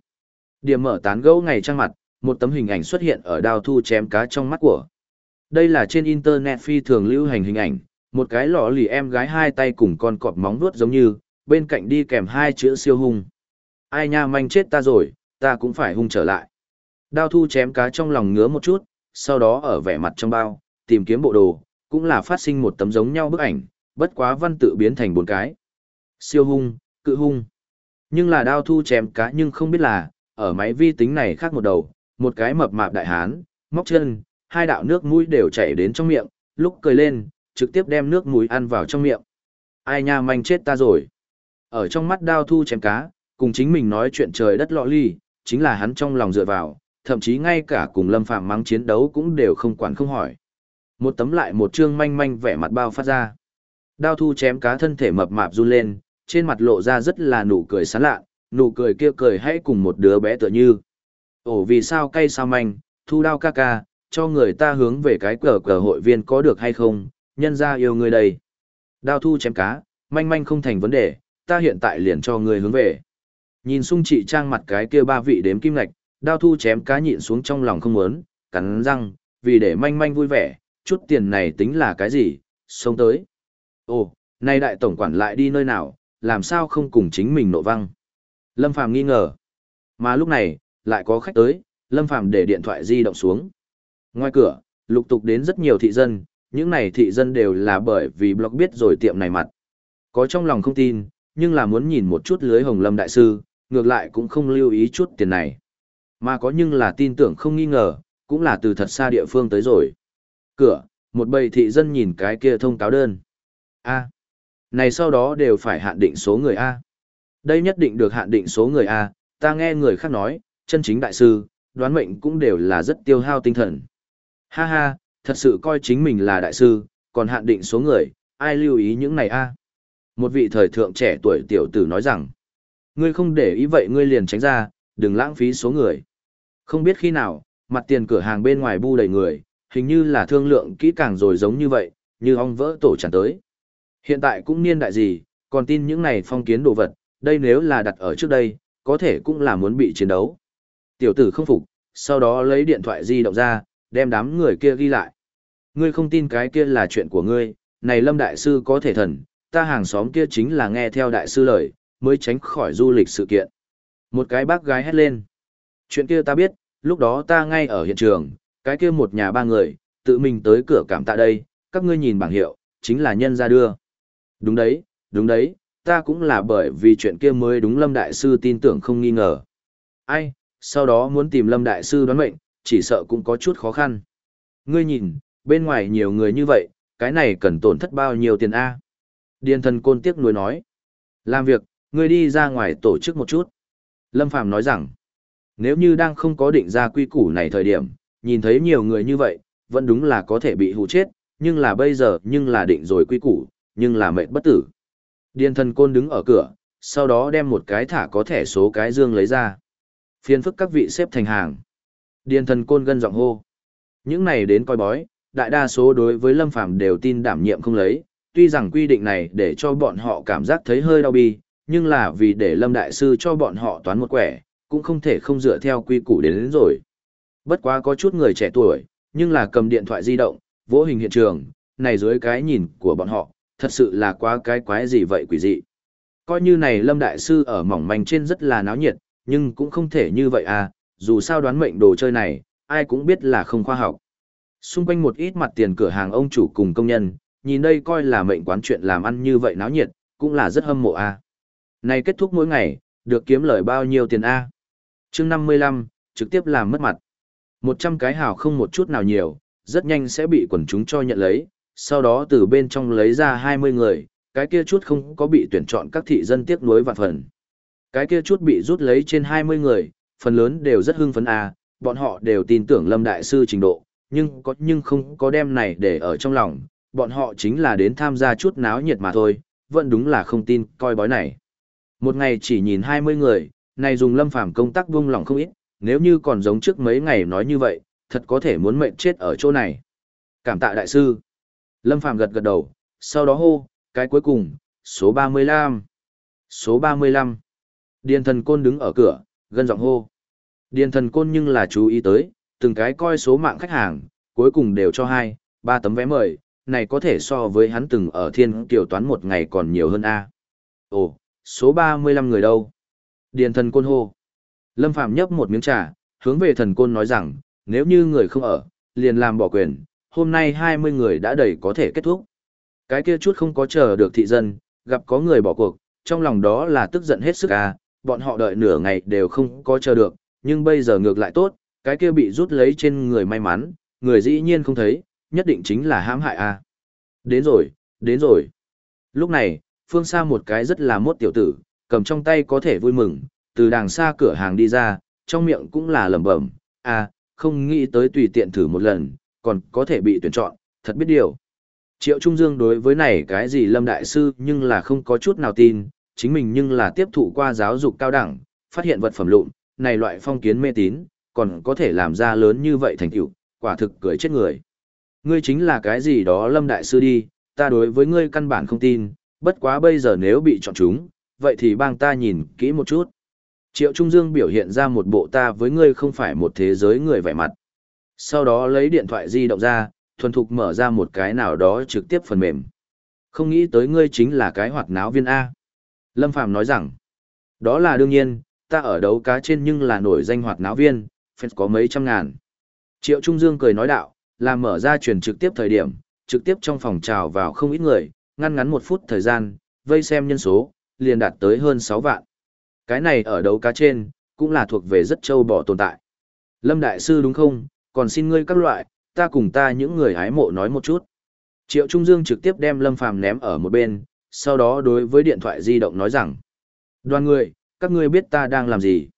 Speaker 1: Điểm mở tán gẫu ngày trang mặt, một tấm hình ảnh xuất hiện ở đao thu chém cá trong mắt của. Đây là trên internet phi thường lưu hành hình ảnh, một cái lọ lì em gái hai tay cùng con cọp móng vuốt giống như, bên cạnh đi kèm hai chữ siêu hung. Ai nha manh chết ta rồi, ta cũng phải hung trở lại. Đao thu chém cá trong lòng ngứa một chút, sau đó ở vẻ mặt trong bao, tìm kiếm bộ đồ, cũng là phát sinh một tấm giống nhau bức ảnh, bất quá văn tự biến thành bốn cái. Siêu hung, cự hung. Nhưng là đao thu chém cá nhưng không biết là, ở máy vi tính này khác một đầu, một cái mập mạp đại hán, móc chân, hai đạo nước mũi đều chảy đến trong miệng, lúc cười lên, trực tiếp đem nước mũi ăn vào trong miệng. Ai nha manh chết ta rồi. Ở trong mắt đao thu chém cá, cùng chính mình nói chuyện trời đất lọ ly, chính là hắn trong lòng dựa vào, thậm chí ngay cả cùng lâm phạm mắng chiến đấu cũng đều không quản không hỏi. Một tấm lại một trương manh manh vẻ mặt bao phát ra. Đao thu chém cá thân thể mập mạp run lên, trên mặt lộ ra rất là nụ cười sán lạ, nụ cười kia cười hãy cùng một đứa bé tựa như. Ồ vì sao cay sao manh, thu đao ca ca, cho người ta hướng về cái cờ cờ hội viên có được hay không, nhân ra yêu người đây. Đao thu chém cá, manh manh không thành vấn đề, ta hiện tại liền cho người hướng về. Nhìn sung trị trang mặt cái kia ba vị đếm kim lạch, đao thu chém cá nhịn xuống trong lòng không muốn, cắn răng, vì để manh manh vui vẻ, chút tiền này tính là cái gì, xông tới. Ồ, nay đại tổng quản lại đi nơi nào, làm sao không cùng chính mình nộ văng. Lâm Phàm nghi ngờ. Mà lúc này, lại có khách tới, Lâm Phàm để điện thoại di động xuống. Ngoài cửa, lục tục đến rất nhiều thị dân, những này thị dân đều là bởi vì blog biết rồi tiệm này mặt. Có trong lòng không tin, nhưng là muốn nhìn một chút lưới hồng lâm đại sư, ngược lại cũng không lưu ý chút tiền này. Mà có nhưng là tin tưởng không nghi ngờ, cũng là từ thật xa địa phương tới rồi. Cửa, một bầy thị dân nhìn cái kia thông cáo đơn. A. Này sau đó đều phải hạn định số người A. Đây nhất định được hạn định số người A, ta nghe người khác nói, chân chính đại sư, đoán mệnh cũng đều là rất tiêu hao tinh thần. Ha ha, thật sự coi chính mình là đại sư, còn hạn định số người, ai lưu ý những này a? Một vị thời thượng trẻ tuổi tiểu tử nói rằng, ngươi không để ý vậy ngươi liền tránh ra, đừng lãng phí số người. Không biết khi nào, mặt tiền cửa hàng bên ngoài bu đầy người, hình như là thương lượng kỹ càng rồi giống như vậy, như ong vỡ tổ tràn tới. Hiện tại cũng niên đại gì, còn tin những này phong kiến đồ vật, đây nếu là đặt ở trước đây, có thể cũng là muốn bị chiến đấu. Tiểu tử không phục, sau đó lấy điện thoại di động ra, đem đám người kia ghi lại. Ngươi không tin cái kia là chuyện của ngươi, này Lâm Đại Sư có thể thần, ta hàng xóm kia chính là nghe theo Đại Sư lời, mới tránh khỏi du lịch sự kiện. Một cái bác gái hét lên. Chuyện kia ta biết, lúc đó ta ngay ở hiện trường, cái kia một nhà ba người, tự mình tới cửa cảm tạ đây, các ngươi nhìn bảng hiệu, chính là nhân ra đưa. Đúng đấy, đúng đấy, ta cũng là bởi vì chuyện kia mới đúng Lâm Đại Sư tin tưởng không nghi ngờ. Ai, sau đó muốn tìm Lâm Đại Sư đoán mệnh, chỉ sợ cũng có chút khó khăn. Ngươi nhìn, bên ngoài nhiều người như vậy, cái này cần tổn thất bao nhiêu tiền A. Điền thần côn tiếc nuối nói. Làm việc, ngươi đi ra ngoài tổ chức một chút. Lâm Phàm nói rằng, nếu như đang không có định ra quy củ này thời điểm, nhìn thấy nhiều người như vậy, vẫn đúng là có thể bị hụ chết, nhưng là bây giờ nhưng là định rồi quy củ, nhưng là mệnh bất tử. Điền thần côn đứng ở cửa, sau đó đem một cái thả có thẻ số cái dương lấy ra. Phiên phức các vị xếp thành hàng. Điền thần côn gân giọng hô. Những này đến coi bói, đại đa số đối với Lâm Phàm đều tin đảm nhiệm không lấy, tuy rằng quy định này để cho bọn họ cảm giác thấy hơi đau bi, nhưng là vì để Lâm Đại Sư cho bọn họ toán một quẻ, cũng không thể không dựa theo quy củ đến, đến rồi. Bất quá có chút người trẻ tuổi, nhưng là cầm điện thoại di động, vỗ hình hiện trường, này dưới cái nhìn của bọn họ, thật sự là quá cái quái gì vậy quỷ dị. Coi như này Lâm Đại Sư ở mỏng manh trên rất là náo nhiệt, nhưng cũng không thể như vậy à, dù sao đoán mệnh đồ chơi này, ai cũng biết là không khoa học. Xung quanh một ít mặt tiền cửa hàng ông chủ cùng công nhân, nhìn đây coi là mệnh quán chuyện làm ăn như vậy náo nhiệt, cũng là rất hâm mộ a. À. Này kết thúc mỗi ngày, được kiếm lời bao nhiêu tiền a? À? Chương 55, trực tiếp làm mất mặt. 100 cái hào không một chút nào nhiều, rất nhanh sẽ bị quần chúng cho nhận lấy, sau đó từ bên trong lấy ra 20 người, cái kia chút không có bị tuyển chọn các thị dân tiếc nuối vạn phần. Cái kia chút bị rút lấy trên 20 người, phần lớn đều rất hưng phấn à, bọn họ đều tin tưởng Lâm Đại Sư trình độ, nhưng có nhưng không có đem này để ở trong lòng, bọn họ chính là đến tham gia chút náo nhiệt mà thôi, vẫn đúng là không tin coi bói này. Một ngày chỉ nhìn 20 người, này dùng Lâm Phàm công tác buông lòng không ít, nếu như còn giống trước mấy ngày nói như vậy, thật có thể muốn mệnh chết ở chỗ này. Cảm tạ đại sư. Lâm Phàm gật gật đầu, sau đó hô, cái cuối cùng, số 35. Số 35. Điền thần côn đứng ở cửa, gân giọng hô. Điền thần côn nhưng là chú ý tới, từng cái coi số mạng khách hàng, cuối cùng đều cho hai, ba tấm vé mời, này có thể so với hắn từng ở thiên tiểu toán một ngày còn nhiều hơn A. Ồ, số 35 người đâu? Điền thần côn hô. Lâm Phạm nhấp một miếng trà, hướng về thần côn nói rằng, nếu như người không ở, liền làm bỏ quyền, hôm nay 20 người đã đầy có thể kết thúc. Cái kia chút không có chờ được thị dân, gặp có người bỏ cuộc, trong lòng đó là tức giận hết sức à, bọn họ đợi nửa ngày đều không có chờ được, nhưng bây giờ ngược lại tốt, cái kia bị rút lấy trên người may mắn, người dĩ nhiên không thấy, nhất định chính là hãm hại a. À. Đến rồi, đến rồi. Lúc này, phương xa một cái rất là mốt tiểu tử, cầm trong tay có thể vui mừng, từ đàng xa cửa hàng đi ra, trong miệng cũng là lẩm bẩm, à, không nghĩ tới tùy tiện thử một lần, còn có thể bị tuyển chọn, thật biết điều. Triệu Trung Dương đối với này cái gì Lâm Đại Sư nhưng là không có chút nào tin, chính mình nhưng là tiếp thụ qua giáo dục cao đẳng, phát hiện vật phẩm lụn, này loại phong kiến mê tín, còn có thể làm ra lớn như vậy thành tựu, quả thực cười chết người. Ngươi chính là cái gì đó Lâm Đại Sư đi, ta đối với ngươi căn bản không tin, bất quá bây giờ nếu bị chọn chúng, vậy thì bang ta nhìn kỹ một chút. Triệu Trung Dương biểu hiện ra một bộ ta với ngươi không phải một thế giới người vẻ mặt. Sau đó lấy điện thoại di động ra, thuần thục mở ra một cái nào đó trực tiếp phần mềm. Không nghĩ tới ngươi chính là cái hoạt náo viên A. Lâm Phàm nói rằng, đó là đương nhiên, ta ở đấu cá trên nhưng là nổi danh hoạt náo viên, fans có mấy trăm ngàn. Triệu Trung Dương cười nói đạo, làm mở ra truyền trực tiếp thời điểm, trực tiếp trong phòng trào vào không ít người, ngăn ngắn một phút thời gian, vây xem nhân số, liền đạt tới hơn 6 vạn. Cái này ở đấu cá trên, cũng là thuộc về rất châu bò tồn tại. Lâm Đại Sư đúng không, còn xin ngươi các loại, ta cùng ta những người hái mộ nói một chút. Triệu Trung Dương trực tiếp đem Lâm Phàm ném ở một bên, sau đó đối với điện thoại di động nói rằng. Đoàn người, các ngươi biết ta đang làm gì?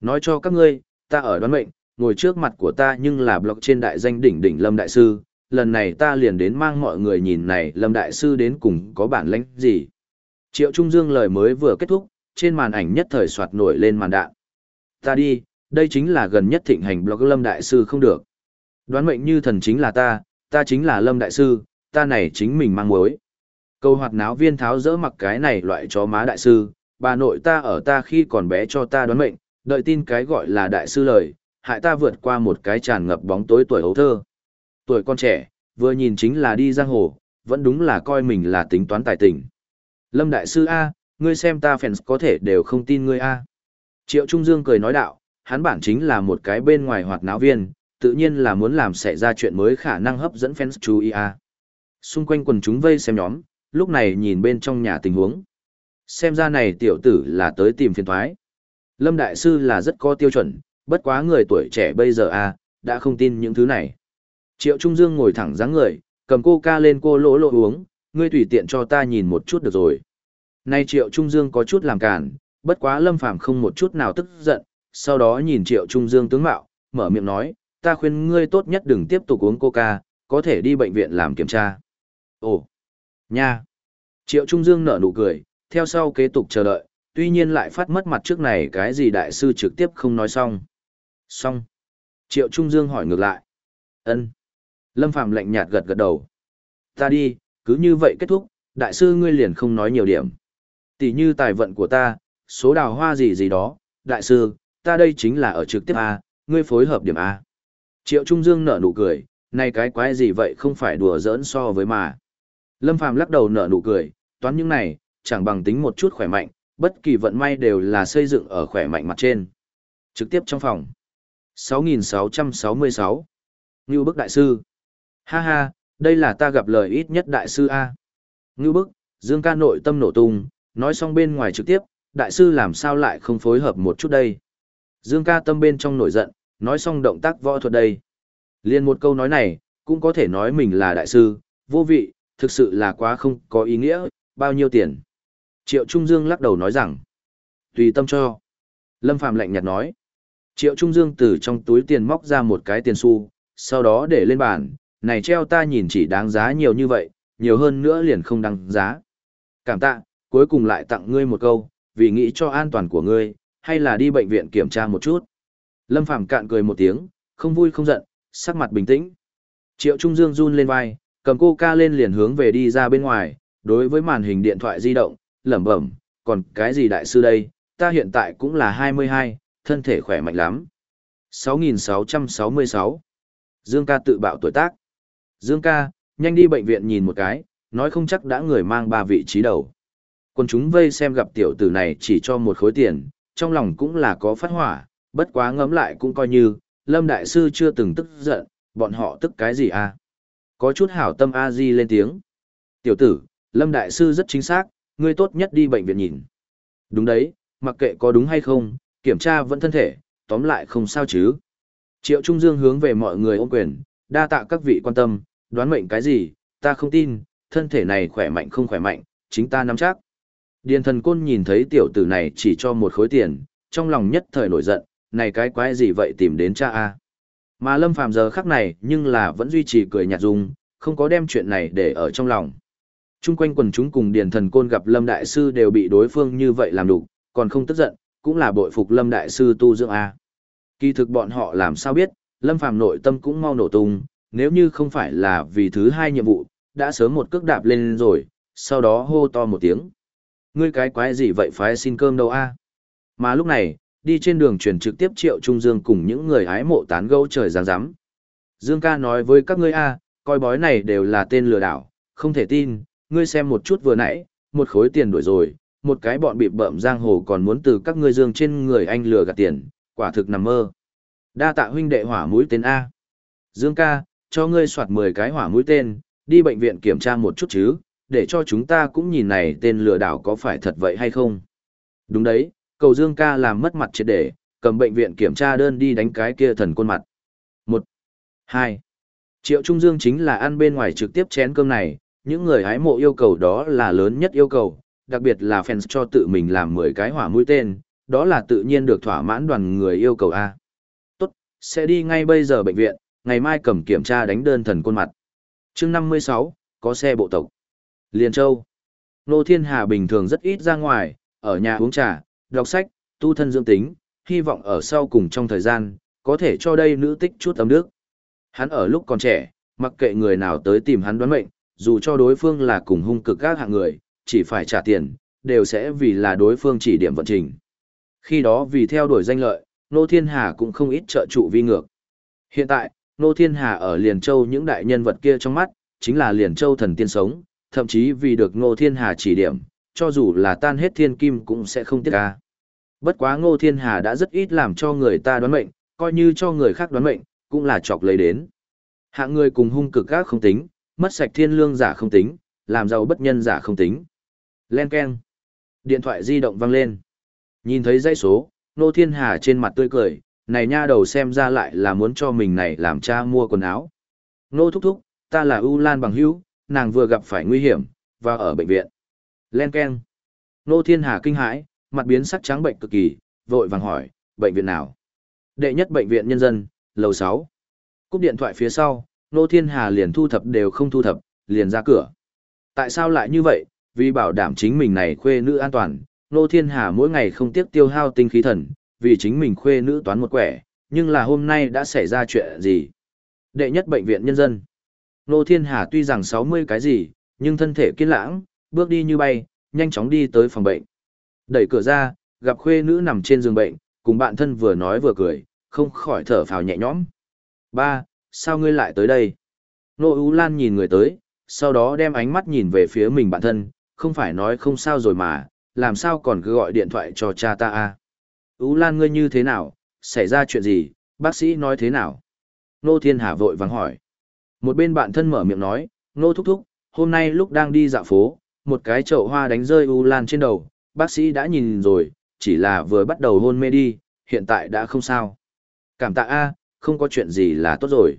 Speaker 1: Nói cho các ngươi, ta ở đoán mệnh, ngồi trước mặt của ta nhưng là blog trên đại danh đỉnh đỉnh Lâm Đại Sư, lần này ta liền đến mang mọi người nhìn này Lâm Đại Sư đến cùng có bản lĩnh gì. Triệu Trung Dương lời mới vừa kết thúc, trên màn ảnh nhất thời soạt nổi lên màn đạn. Ta đi, đây chính là gần nhất thịnh hành blog Lâm Đại Sư không được. Đoán mệnh như thần chính là ta, ta chính là Lâm Đại Sư, ta này chính mình mang mối. Câu hoạt náo viên tháo dỡ mặc cái này loại chó má Đại Sư, bà nội ta ở ta khi còn bé cho ta đoán mệnh, đợi tin cái gọi là Đại Sư lời, hại ta vượt qua một cái tràn ngập bóng tối tuổi hấu thơ. Tuổi con trẻ, vừa nhìn chính là đi giang hồ, vẫn đúng là coi mình là tính toán tài tình. Lâm Đại Sư A, ngươi xem ta fans có thể đều không tin ngươi A. Triệu Trung Dương cười nói đạo, hắn bản chính là một cái bên ngoài hoạt náo viên, tự nhiên là muốn làm xảy ra chuyện mới khả năng hấp dẫn fans chú ý A. Xung quanh quần chúng vây xem nhóm, lúc này nhìn bên trong nhà tình huống. Xem ra này tiểu tử là tới tìm phiền thoái. Lâm Đại Sư là rất có tiêu chuẩn, bất quá người tuổi trẻ bây giờ a đã không tin những thứ này. Triệu Trung Dương ngồi thẳng dáng người, cầm cô ca lên cô lỗ lộ uống, ngươi tùy tiện cho ta nhìn một chút được rồi. Nay Triệu Trung Dương có chút làm cản, bất quá Lâm Phàm không một chút nào tức giận, sau đó nhìn Triệu Trung Dương tướng mạo, mở miệng nói, ta khuyên ngươi tốt nhất đừng tiếp tục uống coca, có thể đi bệnh viện làm kiểm tra. Ồ, nha. Triệu Trung Dương nở nụ cười, theo sau kế tục chờ đợi, tuy nhiên lại phát mất mặt trước này cái gì đại sư trực tiếp không nói xong. Xong. Triệu Trung Dương hỏi ngược lại. ân Lâm Phạm lạnh nhạt gật gật đầu. Ta đi, cứ như vậy kết thúc, đại sư ngươi liền không nói nhiều điểm. Tỷ như tài vận của ta, số đào hoa gì gì đó, đại sư, ta đây chính là ở trực tiếp A, ngươi phối hợp điểm A. Triệu Trung Dương nở nụ cười, này cái quái gì vậy không phải đùa giỡn so với mà. Lâm Phàm lắc đầu nở nụ cười, toán những này, chẳng bằng tính một chút khỏe mạnh, bất kỳ vận may đều là xây dựng ở khỏe mạnh mặt trên. Trực tiếp trong phòng. 6666. Ngưu bức đại sư. Ha ha, đây là ta gặp lời ít nhất đại sư A. Ngưu bức, Dương ca nội tâm nổ tung, nói xong bên ngoài trực tiếp, đại sư làm sao lại không phối hợp một chút đây. Dương ca tâm bên trong nổi giận, nói xong động tác võ thuật đây. Liên một câu nói này, cũng có thể nói mình là đại sư, vô vị, thực sự là quá không có ý nghĩa, bao nhiêu tiền. Triệu Trung Dương lắc đầu nói rằng, tùy tâm cho. Lâm Phạm lạnh nhạt nói, Triệu Trung Dương từ trong túi tiền móc ra một cái tiền xu, sau đó để lên bàn, này treo ta nhìn chỉ đáng giá nhiều như vậy, nhiều hơn nữa liền không đáng giá. Cảm tạ, cuối cùng lại tặng ngươi một câu, vì nghĩ cho an toàn của ngươi, hay là đi bệnh viện kiểm tra một chút. Lâm Phàm cạn cười một tiếng, không vui không giận, sắc mặt bình tĩnh. Triệu Trung Dương run lên vai, cầm cô ca lên liền hướng về đi ra bên ngoài, đối với màn hình điện thoại di động, lẩm bẩm, còn cái gì đại sư đây, ta hiện tại cũng là 22, thân thể khỏe mạnh lắm. 6666 Dương ca tự bạo tuổi tác. Dương ca, nhanh đi bệnh viện nhìn một cái, nói không chắc đã người mang ba vị trí đầu. Còn chúng vây xem gặp tiểu tử này chỉ cho một khối tiền, trong lòng cũng là có phát hỏa, bất quá ngấm lại cũng coi như, Lâm Đại Sư chưa từng tức giận, bọn họ tức cái gì à? Có chút hảo tâm A-di lên tiếng. Tiểu tử, Lâm Đại Sư rất chính xác, ngươi tốt nhất đi bệnh viện nhìn. Đúng đấy, mặc kệ có đúng hay không, kiểm tra vẫn thân thể, tóm lại không sao chứ. Triệu Trung Dương hướng về mọi người ôm quyền, đa tạ các vị quan tâm, đoán mệnh cái gì, ta không tin, thân thể này khỏe mạnh không khỏe mạnh, chính ta nắm chắc. Điền thần côn nhìn thấy tiểu tử này chỉ cho một khối tiền, trong lòng nhất thời nổi giận, này cái quái gì vậy tìm đến cha a Mà lâm phàm giờ khắc này nhưng là vẫn duy trì cười nhạt dung, không có đem chuyện này để ở trong lòng. Trung quanh quần chúng cùng điền thần côn gặp lâm đại sư đều bị đối phương như vậy làm đủ, còn không tức giận, cũng là bội phục lâm đại sư tu dưỡng a Kỳ thực bọn họ làm sao biết, lâm phàm nội tâm cũng mau nổ tung, nếu như không phải là vì thứ hai nhiệm vụ, đã sớm một cước đạp lên rồi, sau đó hô to một tiếng. Ngươi cái quái gì vậy phái xin cơm đâu a? Mà lúc này, đi trên đường truyền trực tiếp Triệu Trung Dương cùng những người hái mộ tán gẫu trời giáng rắm. Dương ca nói với các ngươi a, coi bói này đều là tên lừa đảo, không thể tin, ngươi xem một chút vừa nãy, một khối tiền đuổi rồi, một cái bọn bị bợm giang hồ còn muốn từ các ngươi dương trên người anh lừa gạt tiền, quả thực nằm mơ. Đa tạ huynh đệ hỏa mũi tên A. Dương ca, cho ngươi soạt 10 cái hỏa mũi tên, đi bệnh viện kiểm tra một chút chứ, để cho chúng ta cũng nhìn này tên lừa đảo có phải thật vậy hay không. Đúng đấy, cầu Dương ca làm mất mặt triệt để, cầm bệnh viện kiểm tra đơn đi đánh cái kia thần côn mặt. Một, hai. Triệu Trung Dương chính là ăn bên ngoài trực tiếp chén cơm này, những người hái mộ yêu cầu đó là lớn nhất yêu cầu, đặc biệt là fans cho tự mình làm 10 cái hỏa mũi tên, đó là tự nhiên được thỏa mãn đoàn người yêu cầu A. Tốt, sẽ đi ngay bây giờ bệnh viện, ngày mai cầm kiểm tra đánh đơn thần khuôn mặt. chương 56, có xe bộ tộc. Liên Châu. Nô Thiên Hà bình thường rất ít ra ngoài, ở nhà uống trà, đọc sách, tu thân dưỡng tính, hy vọng ở sau cùng trong thời gian, có thể cho đây nữ tích chút ấm nước. Hắn ở lúc còn trẻ, mặc kệ người nào tới tìm hắn đoán mệnh, dù cho đối phương là cùng hung cực các hạng người, chỉ phải trả tiền, đều sẽ vì là đối phương chỉ điểm vận trình. Khi đó vì theo đuổi danh lợi, Nô Thiên Hà cũng không ít trợ trụ vi ngược. Hiện tại, Nô Thiên Hà ở Liền Châu những đại nhân vật kia trong mắt, chính là Liền Châu thần tiên sống, thậm chí vì được Nô Thiên Hà chỉ điểm, cho dù là tan hết thiên kim cũng sẽ không tiếc ca. Bất quá Ngô Thiên Hà đã rất ít làm cho người ta đoán mệnh, coi như cho người khác đoán mệnh, cũng là chọc lấy đến. Hạng người cùng hung cực gác không tính, mất sạch thiên lương giả không tính, làm giàu bất nhân giả không tính. Len keng, Điện thoại di động vang lên. Nhìn thấy dãy số, Nô Thiên Hà trên mặt tươi cười, này nha đầu xem ra lại là muốn cho mình này làm cha mua quần áo. Nô thúc thúc, ta là U Lan bằng hữu, nàng vừa gặp phải nguy hiểm, và ở bệnh viện. Len keng, Nô Thiên Hà kinh hãi, mặt biến sắc trắng bệnh cực kỳ, vội vàng hỏi, bệnh viện nào? Đệ nhất bệnh viện nhân dân, lầu 6. Cúp điện thoại phía sau, Nô Thiên Hà liền thu thập đều không thu thập, liền ra cửa. Tại sao lại như vậy? Vì bảo đảm chính mình này khuê nữ an toàn, Nô Thiên Hà mỗi ngày không tiếc tiêu hao tinh khí thần, vì chính mình khuê nữ toán một quẻ, nhưng là hôm nay đã xảy ra chuyện gì? Đệ nhất bệnh viện nhân dân. Nô Thiên Hà tuy rằng 60 cái gì, nhưng thân thể kiên lãng, bước đi như bay, nhanh chóng đi tới phòng bệnh. Đẩy cửa ra, gặp khuê nữ nằm trên giường bệnh, cùng bạn thân vừa nói vừa cười, không khỏi thở phào nhẹ nhõm. Ba, sao ngươi lại tới đây? Nô Ú Lan nhìn người tới, sau đó đem ánh mắt nhìn về phía mình bạn thân, không phải nói không sao rồi mà, làm sao còn cứ gọi điện thoại cho cha ta à? Ú Lan ngươi như thế nào, xảy ra chuyện gì, bác sĩ nói thế nào? Nô Thiên Hà vội vắng hỏi. Một bên bạn thân mở miệng nói, Nô Thúc Thúc, hôm nay lúc đang đi dạo phố, một cái chậu hoa đánh rơi U Lan trên đầu, bác sĩ đã nhìn rồi, chỉ là vừa bắt đầu hôn mê đi, hiện tại đã không sao. Cảm tạ A, không có chuyện gì là tốt rồi.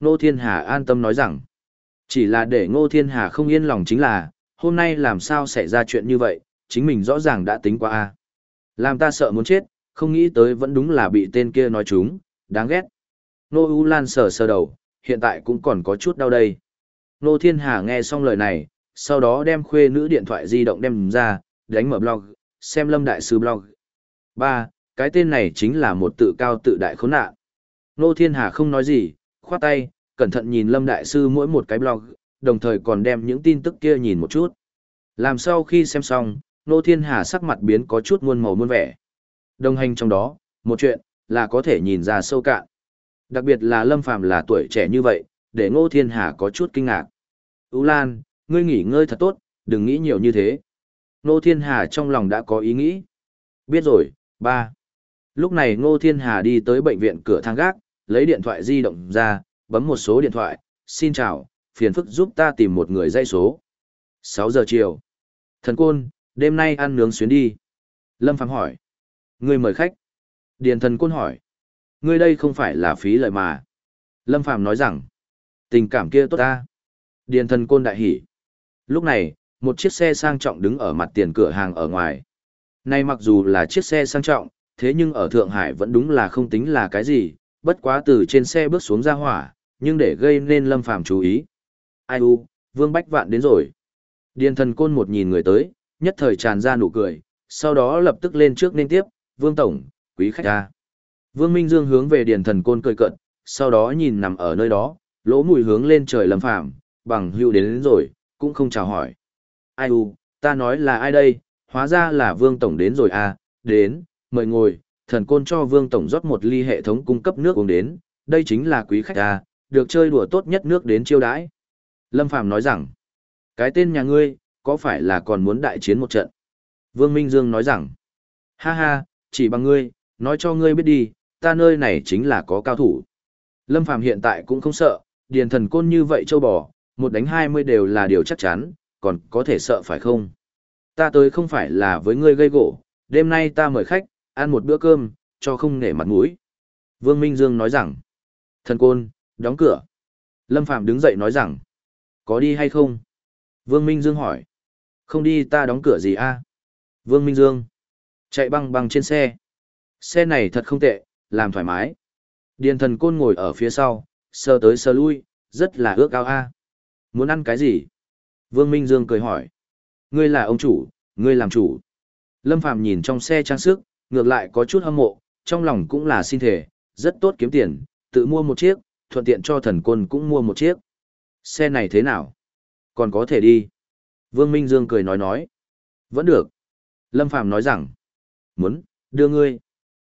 Speaker 1: Ngô Thiên Hà an tâm nói rằng, chỉ là để Ngô Thiên Hà không yên lòng chính là, hôm nay làm sao xảy ra chuyện như vậy, chính mình rõ ràng đã tính qua A. Làm ta sợ muốn chết, không nghĩ tới vẫn đúng là bị tên kia nói chúng, đáng ghét. Nô U Lan sờ sờ đầu, hiện tại cũng còn có chút đau đây. Nô Thiên Hà nghe xong lời này, sau đó đem khuê nữ điện thoại di động đem ra, đánh mở blog, xem Lâm Đại Sư blog. ba Cái tên này chính là một tự cao tự đại khốn nạn. Nô Thiên Hà không nói gì, khoát tay, cẩn thận nhìn Lâm Đại Sư mỗi một cái blog, đồng thời còn đem những tin tức kia nhìn một chút. Làm sau khi xem xong, Nô Thiên Hà sắc mặt biến có chút muôn màu muôn vẻ. Đồng hành trong đó, một chuyện, là có thể nhìn ra sâu cạn. Đặc biệt là Lâm Phàm là tuổi trẻ như vậy, để Ngô Thiên Hà có chút kinh ngạc. Ú Lan, ngươi nghỉ ngơi thật tốt, đừng nghĩ nhiều như thế. Ngô Thiên Hà trong lòng đã có ý nghĩ. Biết rồi, ba. Lúc này Ngô Thiên Hà đi tới bệnh viện cửa thang gác, lấy điện thoại di động ra, bấm một số điện thoại. Xin chào, phiền phức giúp ta tìm một người dây số. 6 giờ chiều. Thần Côn, đêm nay ăn nướng xuyến đi. Lâm Phàm hỏi. Người mời khách. Điền Thần Côn hỏi. Ngươi đây không phải là phí lợi mà. Lâm Phàm nói rằng. Tình cảm kia tốt ta. Điền Thần Côn đại hỉ. Lúc này, một chiếc xe sang trọng đứng ở mặt tiền cửa hàng ở ngoài. Nay mặc dù là chiếc xe sang trọng, thế nhưng ở Thượng Hải vẫn đúng là không tính là cái gì, bất quá từ trên xe bước xuống ra hỏa, nhưng để gây nên Lâm Phàm chú ý. Ai u, Vương Bách Vạn đến rồi. Điền thần côn một nhìn người tới, nhất thời tràn ra nụ cười, sau đó lập tức lên trước nên tiếp, Vương Tổng, quý khách ta. Vương Minh Dương hướng về điền thần côn cười cận, sau đó nhìn nằm ở nơi đó, lỗ mùi hướng lên trời Lâm Phàm bằng hưu đến, đến rồi, cũng không chào hỏi ai u, ta nói là ai đây, hóa ra là Vương Tổng đến rồi à, đến, mời ngồi, thần côn cho Vương Tổng rót một ly hệ thống cung cấp nước uống đến, đây chính là quý khách ta được chơi đùa tốt nhất nước đến chiêu đãi. Lâm Phàm nói rằng, cái tên nhà ngươi, có phải là còn muốn đại chiến một trận? Vương Minh Dương nói rằng, ha ha, chỉ bằng ngươi, nói cho ngươi biết đi, ta nơi này chính là có cao thủ. Lâm Phàm hiện tại cũng không sợ, điền thần côn như vậy châu bò, một đánh hai mươi đều là điều chắc chắn, còn có thể sợ phải không? Ta tới không phải là với ngươi gây gỗ, đêm nay ta mời khách, ăn một bữa cơm, cho không nể mặt mũi. Vương Minh Dương nói rằng, thần côn, đóng cửa. Lâm Phạm đứng dậy nói rằng, có đi hay không? Vương Minh Dương hỏi, không đi ta đóng cửa gì a? Vương Minh Dương, chạy băng băng trên xe. Xe này thật không tệ, làm thoải mái. Điền thần côn ngồi ở phía sau, sơ tới sơ lui, rất là ước ao a. Muốn ăn cái gì? Vương Minh Dương cười hỏi. Ngươi là ông chủ, ngươi làm chủ. Lâm Phạm nhìn trong xe trang sức, ngược lại có chút hâm mộ, trong lòng cũng là xin thể, rất tốt kiếm tiền, tự mua một chiếc, thuận tiện cho thần quân cũng mua một chiếc. Xe này thế nào? Còn có thể đi. Vương Minh Dương cười nói nói. Vẫn được. Lâm Phàm nói rằng. Muốn, đưa ngươi.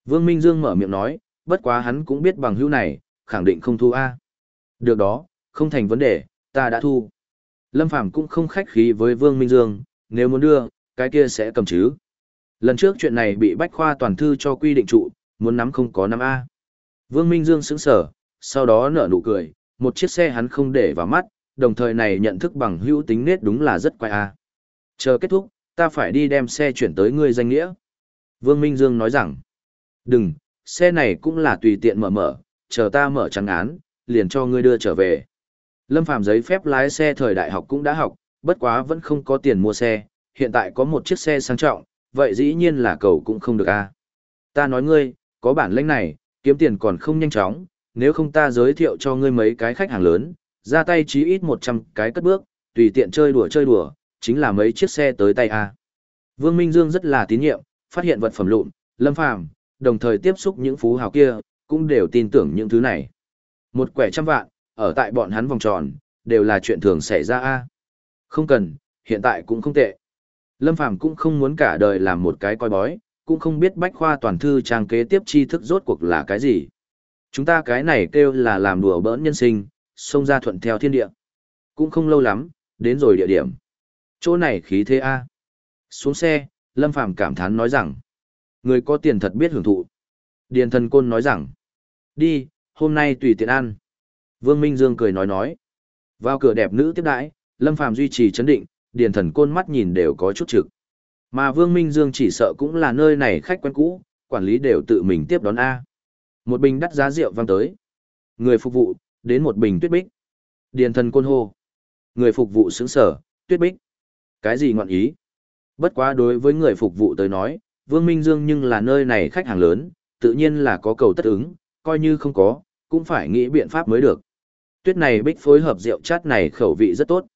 Speaker 1: Vương Minh Dương mở miệng nói, bất quá hắn cũng biết bằng hữu này, khẳng định không thu A. Được đó, không thành vấn đề, ta đã thu. Lâm Phàm cũng không khách khí với Vương Minh Dương, nếu muốn đưa, cái kia sẽ cầm chứ. Lần trước chuyện này bị Bách Khoa toàn thư cho quy định trụ, muốn nắm không có năm A. Vương Minh Dương sững sở, sau đó nở nụ cười, một chiếc xe hắn không để vào mắt, đồng thời này nhận thức bằng hữu tính nết đúng là rất quay A. Chờ kết thúc, ta phải đi đem xe chuyển tới ngươi danh nghĩa. Vương Minh Dương nói rằng, đừng, xe này cũng là tùy tiện mở mở, chờ ta mở trắng án, liền cho ngươi đưa trở về. Lâm Phàm giấy phép lái xe thời đại học cũng đã học, bất quá vẫn không có tiền mua xe, hiện tại có một chiếc xe sang trọng, vậy dĩ nhiên là cầu cũng không được a. Ta nói ngươi, có bản lĩnh này, kiếm tiền còn không nhanh chóng, nếu không ta giới thiệu cho ngươi mấy cái khách hàng lớn, ra tay chí ít 100 cái cất bước, tùy tiện chơi đùa chơi đùa, chính là mấy chiếc xe tới tay a. Vương Minh Dương rất là tín nhiệm, phát hiện vật phẩm lụn, Lâm Phàm, đồng thời tiếp xúc những phú hào kia, cũng đều tin tưởng những thứ này. Một quẻ trăm vạn, ở tại bọn hắn vòng tròn, đều là chuyện thường xảy ra a. Không cần, hiện tại cũng không tệ. Lâm Phàm cũng không muốn cả đời làm một cái coi bói, cũng không biết bách khoa toàn thư trang kế tiếp tri thức rốt cuộc là cái gì. Chúng ta cái này kêu là làm đùa bỡn nhân sinh, xông ra thuận theo thiên địa. Cũng không lâu lắm, đến rồi địa điểm. Chỗ này khí thế A. Xuống xe, Lâm Phàm cảm thán nói rằng, người có tiền thật biết hưởng thụ. Điền thần côn nói rằng, đi, hôm nay tùy tiện ăn. Vương Minh Dương cười nói nói. Vào cửa đẹp nữ tiếp đãi, Lâm Phàm duy trì chấn định, điền thần côn mắt nhìn đều có chút trực. Mà Vương Minh Dương chỉ sợ cũng là nơi này khách quen cũ, quản lý đều tự mình tiếp đón A. Một bình đắt giá rượu vang tới. Người phục vụ, đến một bình tuyết bích. Điền thần côn hô. Người phục vụ sững sở, tuyết bích. Cái gì ngọn ý? Bất quá đối với người phục vụ tới nói, Vương Minh Dương nhưng là nơi này khách hàng lớn, tự nhiên là có cầu tất ứng, coi như không có, cũng phải nghĩ biện pháp mới được. Tuyết này bích phối hợp rượu chát này khẩu vị rất tốt.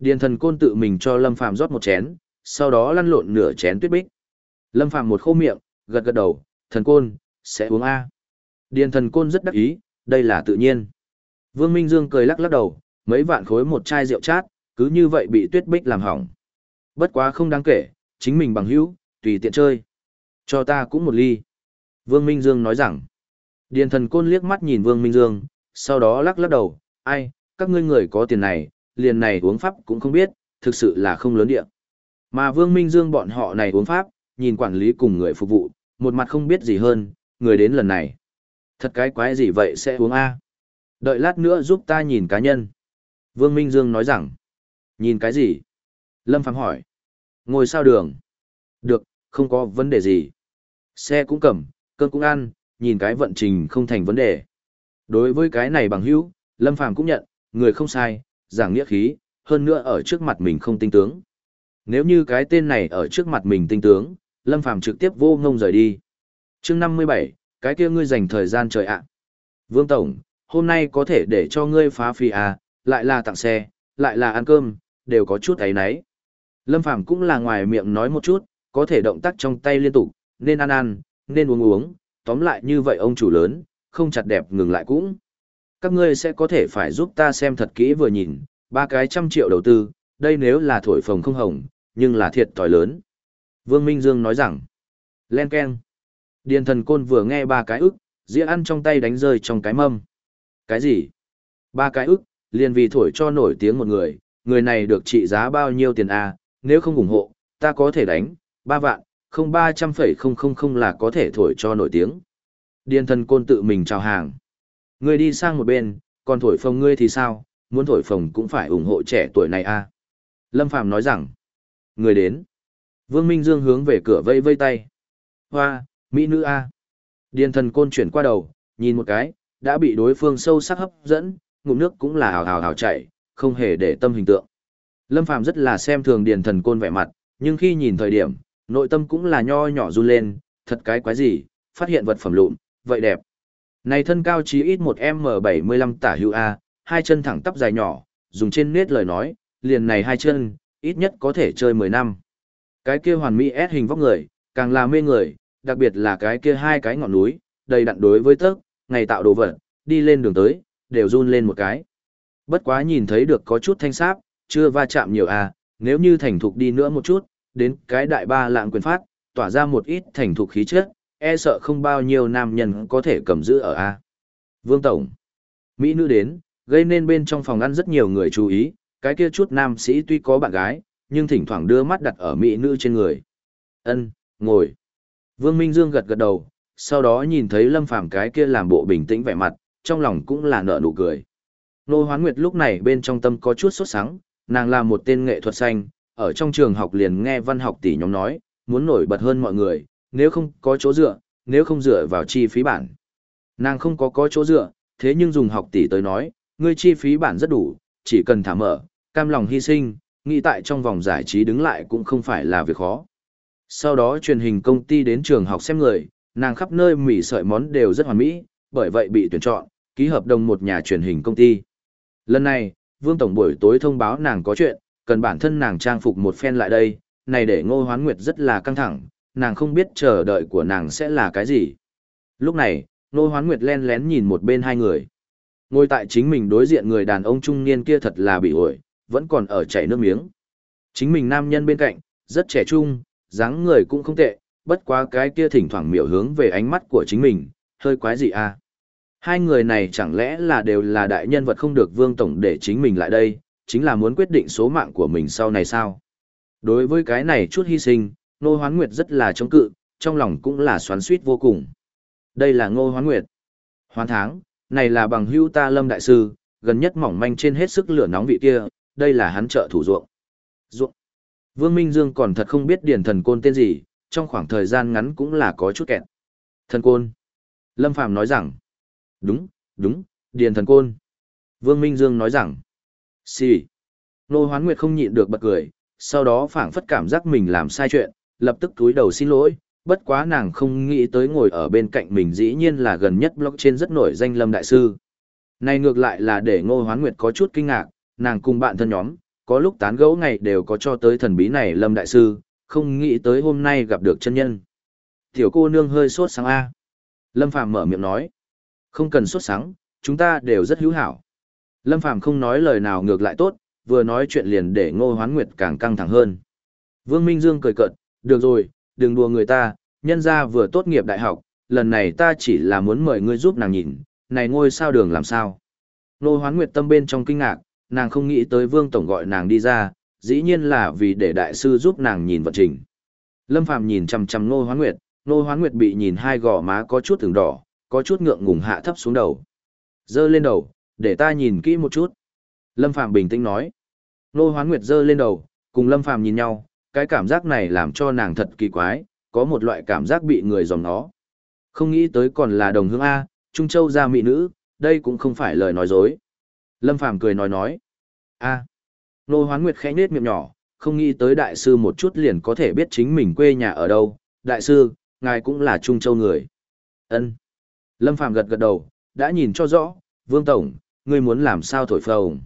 Speaker 1: Điền thần côn tự mình cho Lâm Phàm rót một chén, sau đó lăn lộn nửa chén tuyết bích. Lâm Phàm một khô miệng, gật gật đầu, thần côn, sẽ uống A. Điền thần côn rất đắc ý, đây là tự nhiên. Vương Minh Dương cười lắc lắc đầu, mấy vạn khối một chai rượu chát, cứ như vậy bị tuyết bích làm hỏng. Bất quá không đáng kể, chính mình bằng hữu, tùy tiện chơi. Cho ta cũng một ly. Vương Minh Dương nói rằng, Điền thần côn liếc mắt nhìn Vương Minh Dương, sau đó lắc lắc đầu, ai, các ngươi người có tiền này, liền này uống pháp cũng không biết, thực sự là không lớn địa. Mà Vương Minh Dương bọn họ này uống pháp, nhìn quản lý cùng người phục vụ, một mặt không biết gì hơn, người đến lần này. Thật cái quái gì vậy sẽ uống A. Đợi lát nữa giúp ta nhìn cá nhân. Vương Minh Dương nói rằng, nhìn cái gì? Lâm Phạm hỏi. Ngồi sao đường? Được, không có vấn đề gì. Xe cũng cầm, cơm cũng ăn, nhìn cái vận trình không thành vấn đề. Đối với cái này bằng hữu, Lâm Phàm cũng nhận, người không sai, giảng nghĩa khí, hơn nữa ở trước mặt mình không tinh tướng. Nếu như cái tên này ở trước mặt mình tinh tướng, Lâm Phàm trực tiếp vô ngông rời đi. Chương 57, cái kia ngươi dành thời gian trời ạ. Vương Tổng, hôm nay có thể để cho ngươi phá phi à, lại là tặng xe, lại là ăn cơm, đều có chút ấy nấy. Lâm Phàm cũng là ngoài miệng nói một chút, có thể động tác trong tay liên tục, nên ăn ăn, nên uống uống, tóm lại như vậy ông chủ lớn, không chặt đẹp ngừng lại cũng. Các ngươi sẽ có thể phải giúp ta xem thật kỹ vừa nhìn, ba cái trăm triệu đầu tư, đây nếu là thổi phồng không hồng, nhưng là thiệt tỏi lớn. Vương Minh Dương nói rằng, len ken. Điền thần côn vừa nghe ba cái ức, dĩa ăn trong tay đánh rơi trong cái mâm. Cái gì? Ba cái ức, liền vì thổi cho nổi tiếng một người, người này được trị giá bao nhiêu tiền a? À? nếu không ủng hộ, ta có thể đánh, ba vạn, không ba trăm phẩy không không không là có thể thổi cho nổi tiếng. Điền thần côn tự mình chào hàng. Ngươi đi sang một bên, còn thổi phồng ngươi thì sao, muốn thổi phồng cũng phải ủng hộ trẻ tuổi này a. Lâm Phàm nói rằng, người đến. Vương Minh Dương hướng về cửa vây vây tay. Hoa, mỹ nữ a. Điền thần côn chuyển qua đầu, nhìn một cái, đã bị đối phương sâu sắc hấp dẫn, ngụm nước cũng là hào hào hào chảy, không hề để tâm hình tượng. Lâm Phàm rất là xem thường điền thần côn vẻ mặt, nhưng khi nhìn thời điểm, nội tâm cũng là nho nhỏ run lên, thật cái quái gì, phát hiện vật phẩm lụn, vậy đẹp. Này thân cao chí ít một M75 tả hữu A, hai chân thẳng tắp dài nhỏ, dùng trên nết lời nói, liền này hai chân, ít nhất có thể chơi 10 năm. Cái kia hoàn mỹ S hình vóc người, càng là mê người, đặc biệt là cái kia hai cái ngọn núi, đầy đặn đối với tấc, ngày tạo đồ vật, đi lên đường tới, đều run lên một cái. Bất quá nhìn thấy được có chút thanh sáp, chưa va chạm nhiều à, nếu như thành thục đi nữa một chút, đến cái đại ba lạng quyền phát, tỏa ra một ít thành thục khí chất, e sợ không bao nhiêu nam nhân có thể cầm giữ ở a. Vương Tổng. Mỹ nữ đến, gây nên bên trong phòng ăn rất nhiều người chú ý, cái kia chút nam sĩ tuy có bạn gái, nhưng thỉnh thoảng đưa mắt đặt ở mỹ nữ trên người. Ân, ngồi. Vương Minh Dương gật gật đầu, sau đó nhìn thấy Lâm Phàm cái kia làm bộ bình tĩnh vẻ mặt, trong lòng cũng là nở nụ cười. Nô Hoán Nguyệt lúc này bên trong tâm có chút sốt sắng, nàng là một tên nghệ thuật xanh, ở trong trường học liền nghe văn học tỷ nhóm nói, muốn nổi bật hơn mọi người, nếu không có chỗ dựa, nếu không dựa vào chi phí bản. Nàng không có có chỗ dựa, thế nhưng dùng học tỷ tới nói, ngươi chi phí bản rất đủ, chỉ cần thả mở, cam lòng hy sinh, nghĩ tại trong vòng giải trí đứng lại cũng không phải là việc khó. Sau đó truyền hình công ty đến trường học xem người, nàng khắp nơi mỉ sợi món đều rất hoàn mỹ, bởi vậy bị tuyển chọn, ký hợp đồng một nhà truyền hình công ty. Lần này, Vương Tổng buổi tối thông báo nàng có chuyện, cần bản thân nàng trang phục một phen lại đây, này để Ngô Hoán Nguyệt rất là căng thẳng, nàng không biết chờ đợi của nàng sẽ là cái gì. Lúc này, Nô Hoán Nguyệt len lén nhìn một bên hai người. Ngồi tại chính mình đối diện người đàn ông trung niên kia thật là bị ổi, vẫn còn ở chảy nước miếng. Chính mình nam nhân bên cạnh, rất trẻ trung, dáng người cũng không tệ, bất quá cái kia thỉnh thoảng miểu hướng về ánh mắt của chính mình, hơi quái gì à. Hai người này chẳng lẽ là đều là đại nhân vật không được vương tổng để chính mình lại đây, chính là muốn quyết định số mạng của mình sau này sao? Đối với cái này chút hy sinh, Ngô Hoán Nguyệt rất là chống cự, trong lòng cũng là xoắn xuýt vô cùng. Đây là Ngô Hoán Nguyệt. Hoán tháng, này là bằng hữu ta Lâm Đại Sư, gần nhất mỏng manh trên hết sức lửa nóng vị kia, đây là hắn trợ thủ ruộng. Ruộng. Vương Minh Dương còn thật không biết điển thần côn tên gì, trong khoảng thời gian ngắn cũng là có chút kẹt. Thần côn. Lâm Phàm nói rằng. Đúng, đúng, điền thần côn. Vương Minh Dương nói rằng. Xì. Nô Hoán Nguyệt không nhịn được bật cười, sau đó phảng phất cảm giác mình làm sai chuyện, lập tức túi đầu xin lỗi, bất quá nàng không nghĩ tới ngồi ở bên cạnh mình dĩ nhiên là gần nhất blockchain rất nổi danh Lâm Đại Sư. Này ngược lại là để Ngô Hoán Nguyệt có chút kinh ngạc, nàng cùng bạn thân nhóm, có lúc tán gẫu ngày đều có cho tới thần bí này Lâm Đại Sư, không nghĩ tới hôm nay gặp được chân nhân. Tiểu cô nương hơi sốt sáng A. Lâm Phàm mở miệng nói. Không cần sốt sáng, chúng ta đều rất hữu hảo. Lâm Phàm không nói lời nào ngược lại tốt, vừa nói chuyện liền để Ngô Hoán Nguyệt càng căng thẳng hơn. Vương Minh Dương cười cợt, được rồi, đừng đùa người ta, nhân ra vừa tốt nghiệp đại học, lần này ta chỉ là muốn mời ngươi giúp nàng nhìn, này ngôi sao đường làm sao. Nô Hoán Nguyệt tâm bên trong kinh ngạc, nàng không nghĩ tới Vương Tổng gọi nàng đi ra, dĩ nhiên là vì để đại sư giúp nàng nhìn vận trình. Lâm Phàm nhìn chằm chằm Nô Hoán Nguyệt, Nô Hoán Nguyệt bị nhìn hai gò má có chút từng đỏ, có chút ngượng ngùng hạ thấp xuống đầu. Dơ lên đầu, để ta nhìn kỹ một chút. Lâm Phàm bình tĩnh nói. Nô Hoán Nguyệt dơ lên đầu, cùng Lâm Phàm nhìn nhau, cái cảm giác này làm cho nàng thật kỳ quái, có một loại cảm giác bị người dòng nó. Không nghĩ tới còn là đồng hương A, Trung Châu gia mỹ nữ, đây cũng không phải lời nói dối. Lâm Phàm cười nói nói. A. Nô Hoán Nguyệt khẽ nết miệng nhỏ, không nghĩ tới đại sư một chút liền có thể biết chính mình quê nhà ở đâu. Đại sư, ngài cũng là Trung Châu người. Ân. Lâm Phàm gật gật đầu, đã nhìn cho rõ, Vương Tổng, ngươi muốn làm sao thổi phồng.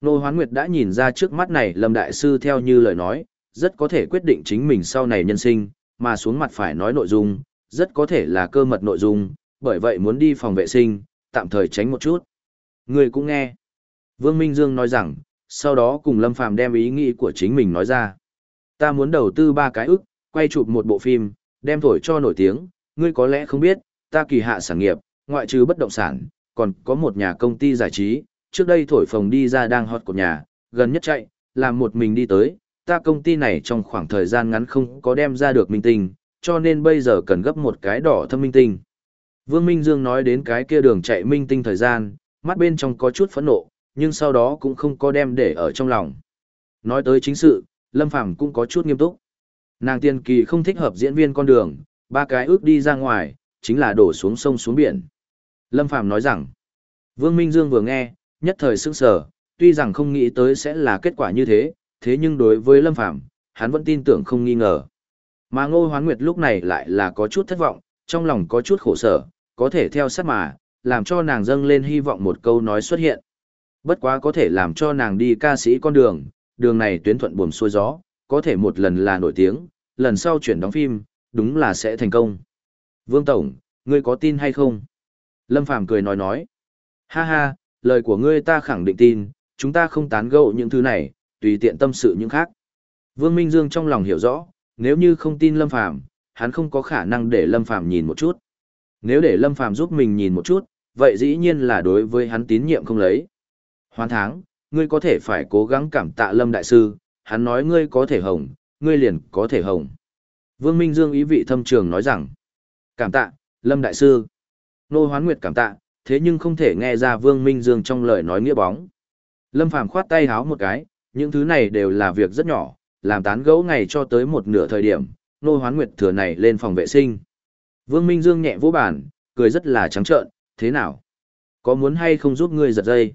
Speaker 1: Nô Hoán Nguyệt đã nhìn ra trước mắt này Lâm Đại Sư theo như lời nói, rất có thể quyết định chính mình sau này nhân sinh, mà xuống mặt phải nói nội dung, rất có thể là cơ mật nội dung, bởi vậy muốn đi phòng vệ sinh, tạm thời tránh một chút. Người cũng nghe. Vương Minh Dương nói rằng, sau đó cùng Lâm Phàm đem ý nghĩ của chính mình nói ra. Ta muốn đầu tư ba cái ức, quay chụp một bộ phim, đem thổi cho nổi tiếng, ngươi có lẽ không biết, ta kỳ hạ sản nghiệp, ngoại trừ bất động sản, còn có một nhà công ty giải trí, trước đây thổi phồng đi ra đang hot của nhà, gần nhất chạy, làm một mình đi tới, ta công ty này trong khoảng thời gian ngắn không có đem ra được minh tinh, cho nên bây giờ cần gấp một cái đỏ thâm minh tinh. Vương Minh Dương nói đến cái kia đường chạy minh tinh thời gian, mắt bên trong có chút phẫn nộ, nhưng sau đó cũng không có đem để ở trong lòng. Nói tới chính sự, Lâm Phàm cũng có chút nghiêm túc. Nàng tiên kỳ không thích hợp diễn viên con đường, ba cái ước đi ra ngoài, chính là đổ xuống sông xuống biển. Lâm Phàm nói rằng, Vương Minh Dương vừa nghe, nhất thời sững sờ, tuy rằng không nghĩ tới sẽ là kết quả như thế, thế nhưng đối với Lâm Phàm hắn vẫn tin tưởng không nghi ngờ. Mà Ngô Hoán Nguyệt lúc này lại là có chút thất vọng, trong lòng có chút khổ sở, có thể theo sát mà, làm cho nàng dâng lên hy vọng một câu nói xuất hiện. Bất quá có thể làm cho nàng đi ca sĩ con đường, đường này tuyến thuận buồm xuôi gió, có thể một lần là nổi tiếng, lần sau chuyển đóng phim, đúng là sẽ thành công. Vương Tổng, ngươi có tin hay không? Lâm Phàm cười nói nói. Ha ha, lời của ngươi ta khẳng định tin, chúng ta không tán gẫu những thứ này, tùy tiện tâm sự những khác. Vương Minh Dương trong lòng hiểu rõ, nếu như không tin Lâm Phàm, hắn không có khả năng để Lâm Phàm nhìn một chút. Nếu để Lâm Phàm giúp mình nhìn một chút, vậy dĩ nhiên là đối với hắn tín nhiệm không lấy. Hoàn tháng, ngươi có thể phải cố gắng cảm tạ Lâm Đại Sư, hắn nói ngươi có thể hồng, ngươi liền có thể hồng. Vương Minh Dương ý vị thâm trường nói rằng, cảm tạ, Lâm Đại Sư. Nô Hoán Nguyệt cảm tạ, thế nhưng không thể nghe ra Vương Minh Dương trong lời nói nghĩa bóng. Lâm Phàm khoát tay háo một cái, những thứ này đều là việc rất nhỏ, làm tán gẫu ngày cho tới một nửa thời điểm, Nô Hoán Nguyệt thừa này lên phòng vệ sinh. Vương Minh Dương nhẹ vỗ bàn, cười rất là trắng trợn, thế nào? Có muốn hay không giúp ngươi giật dây?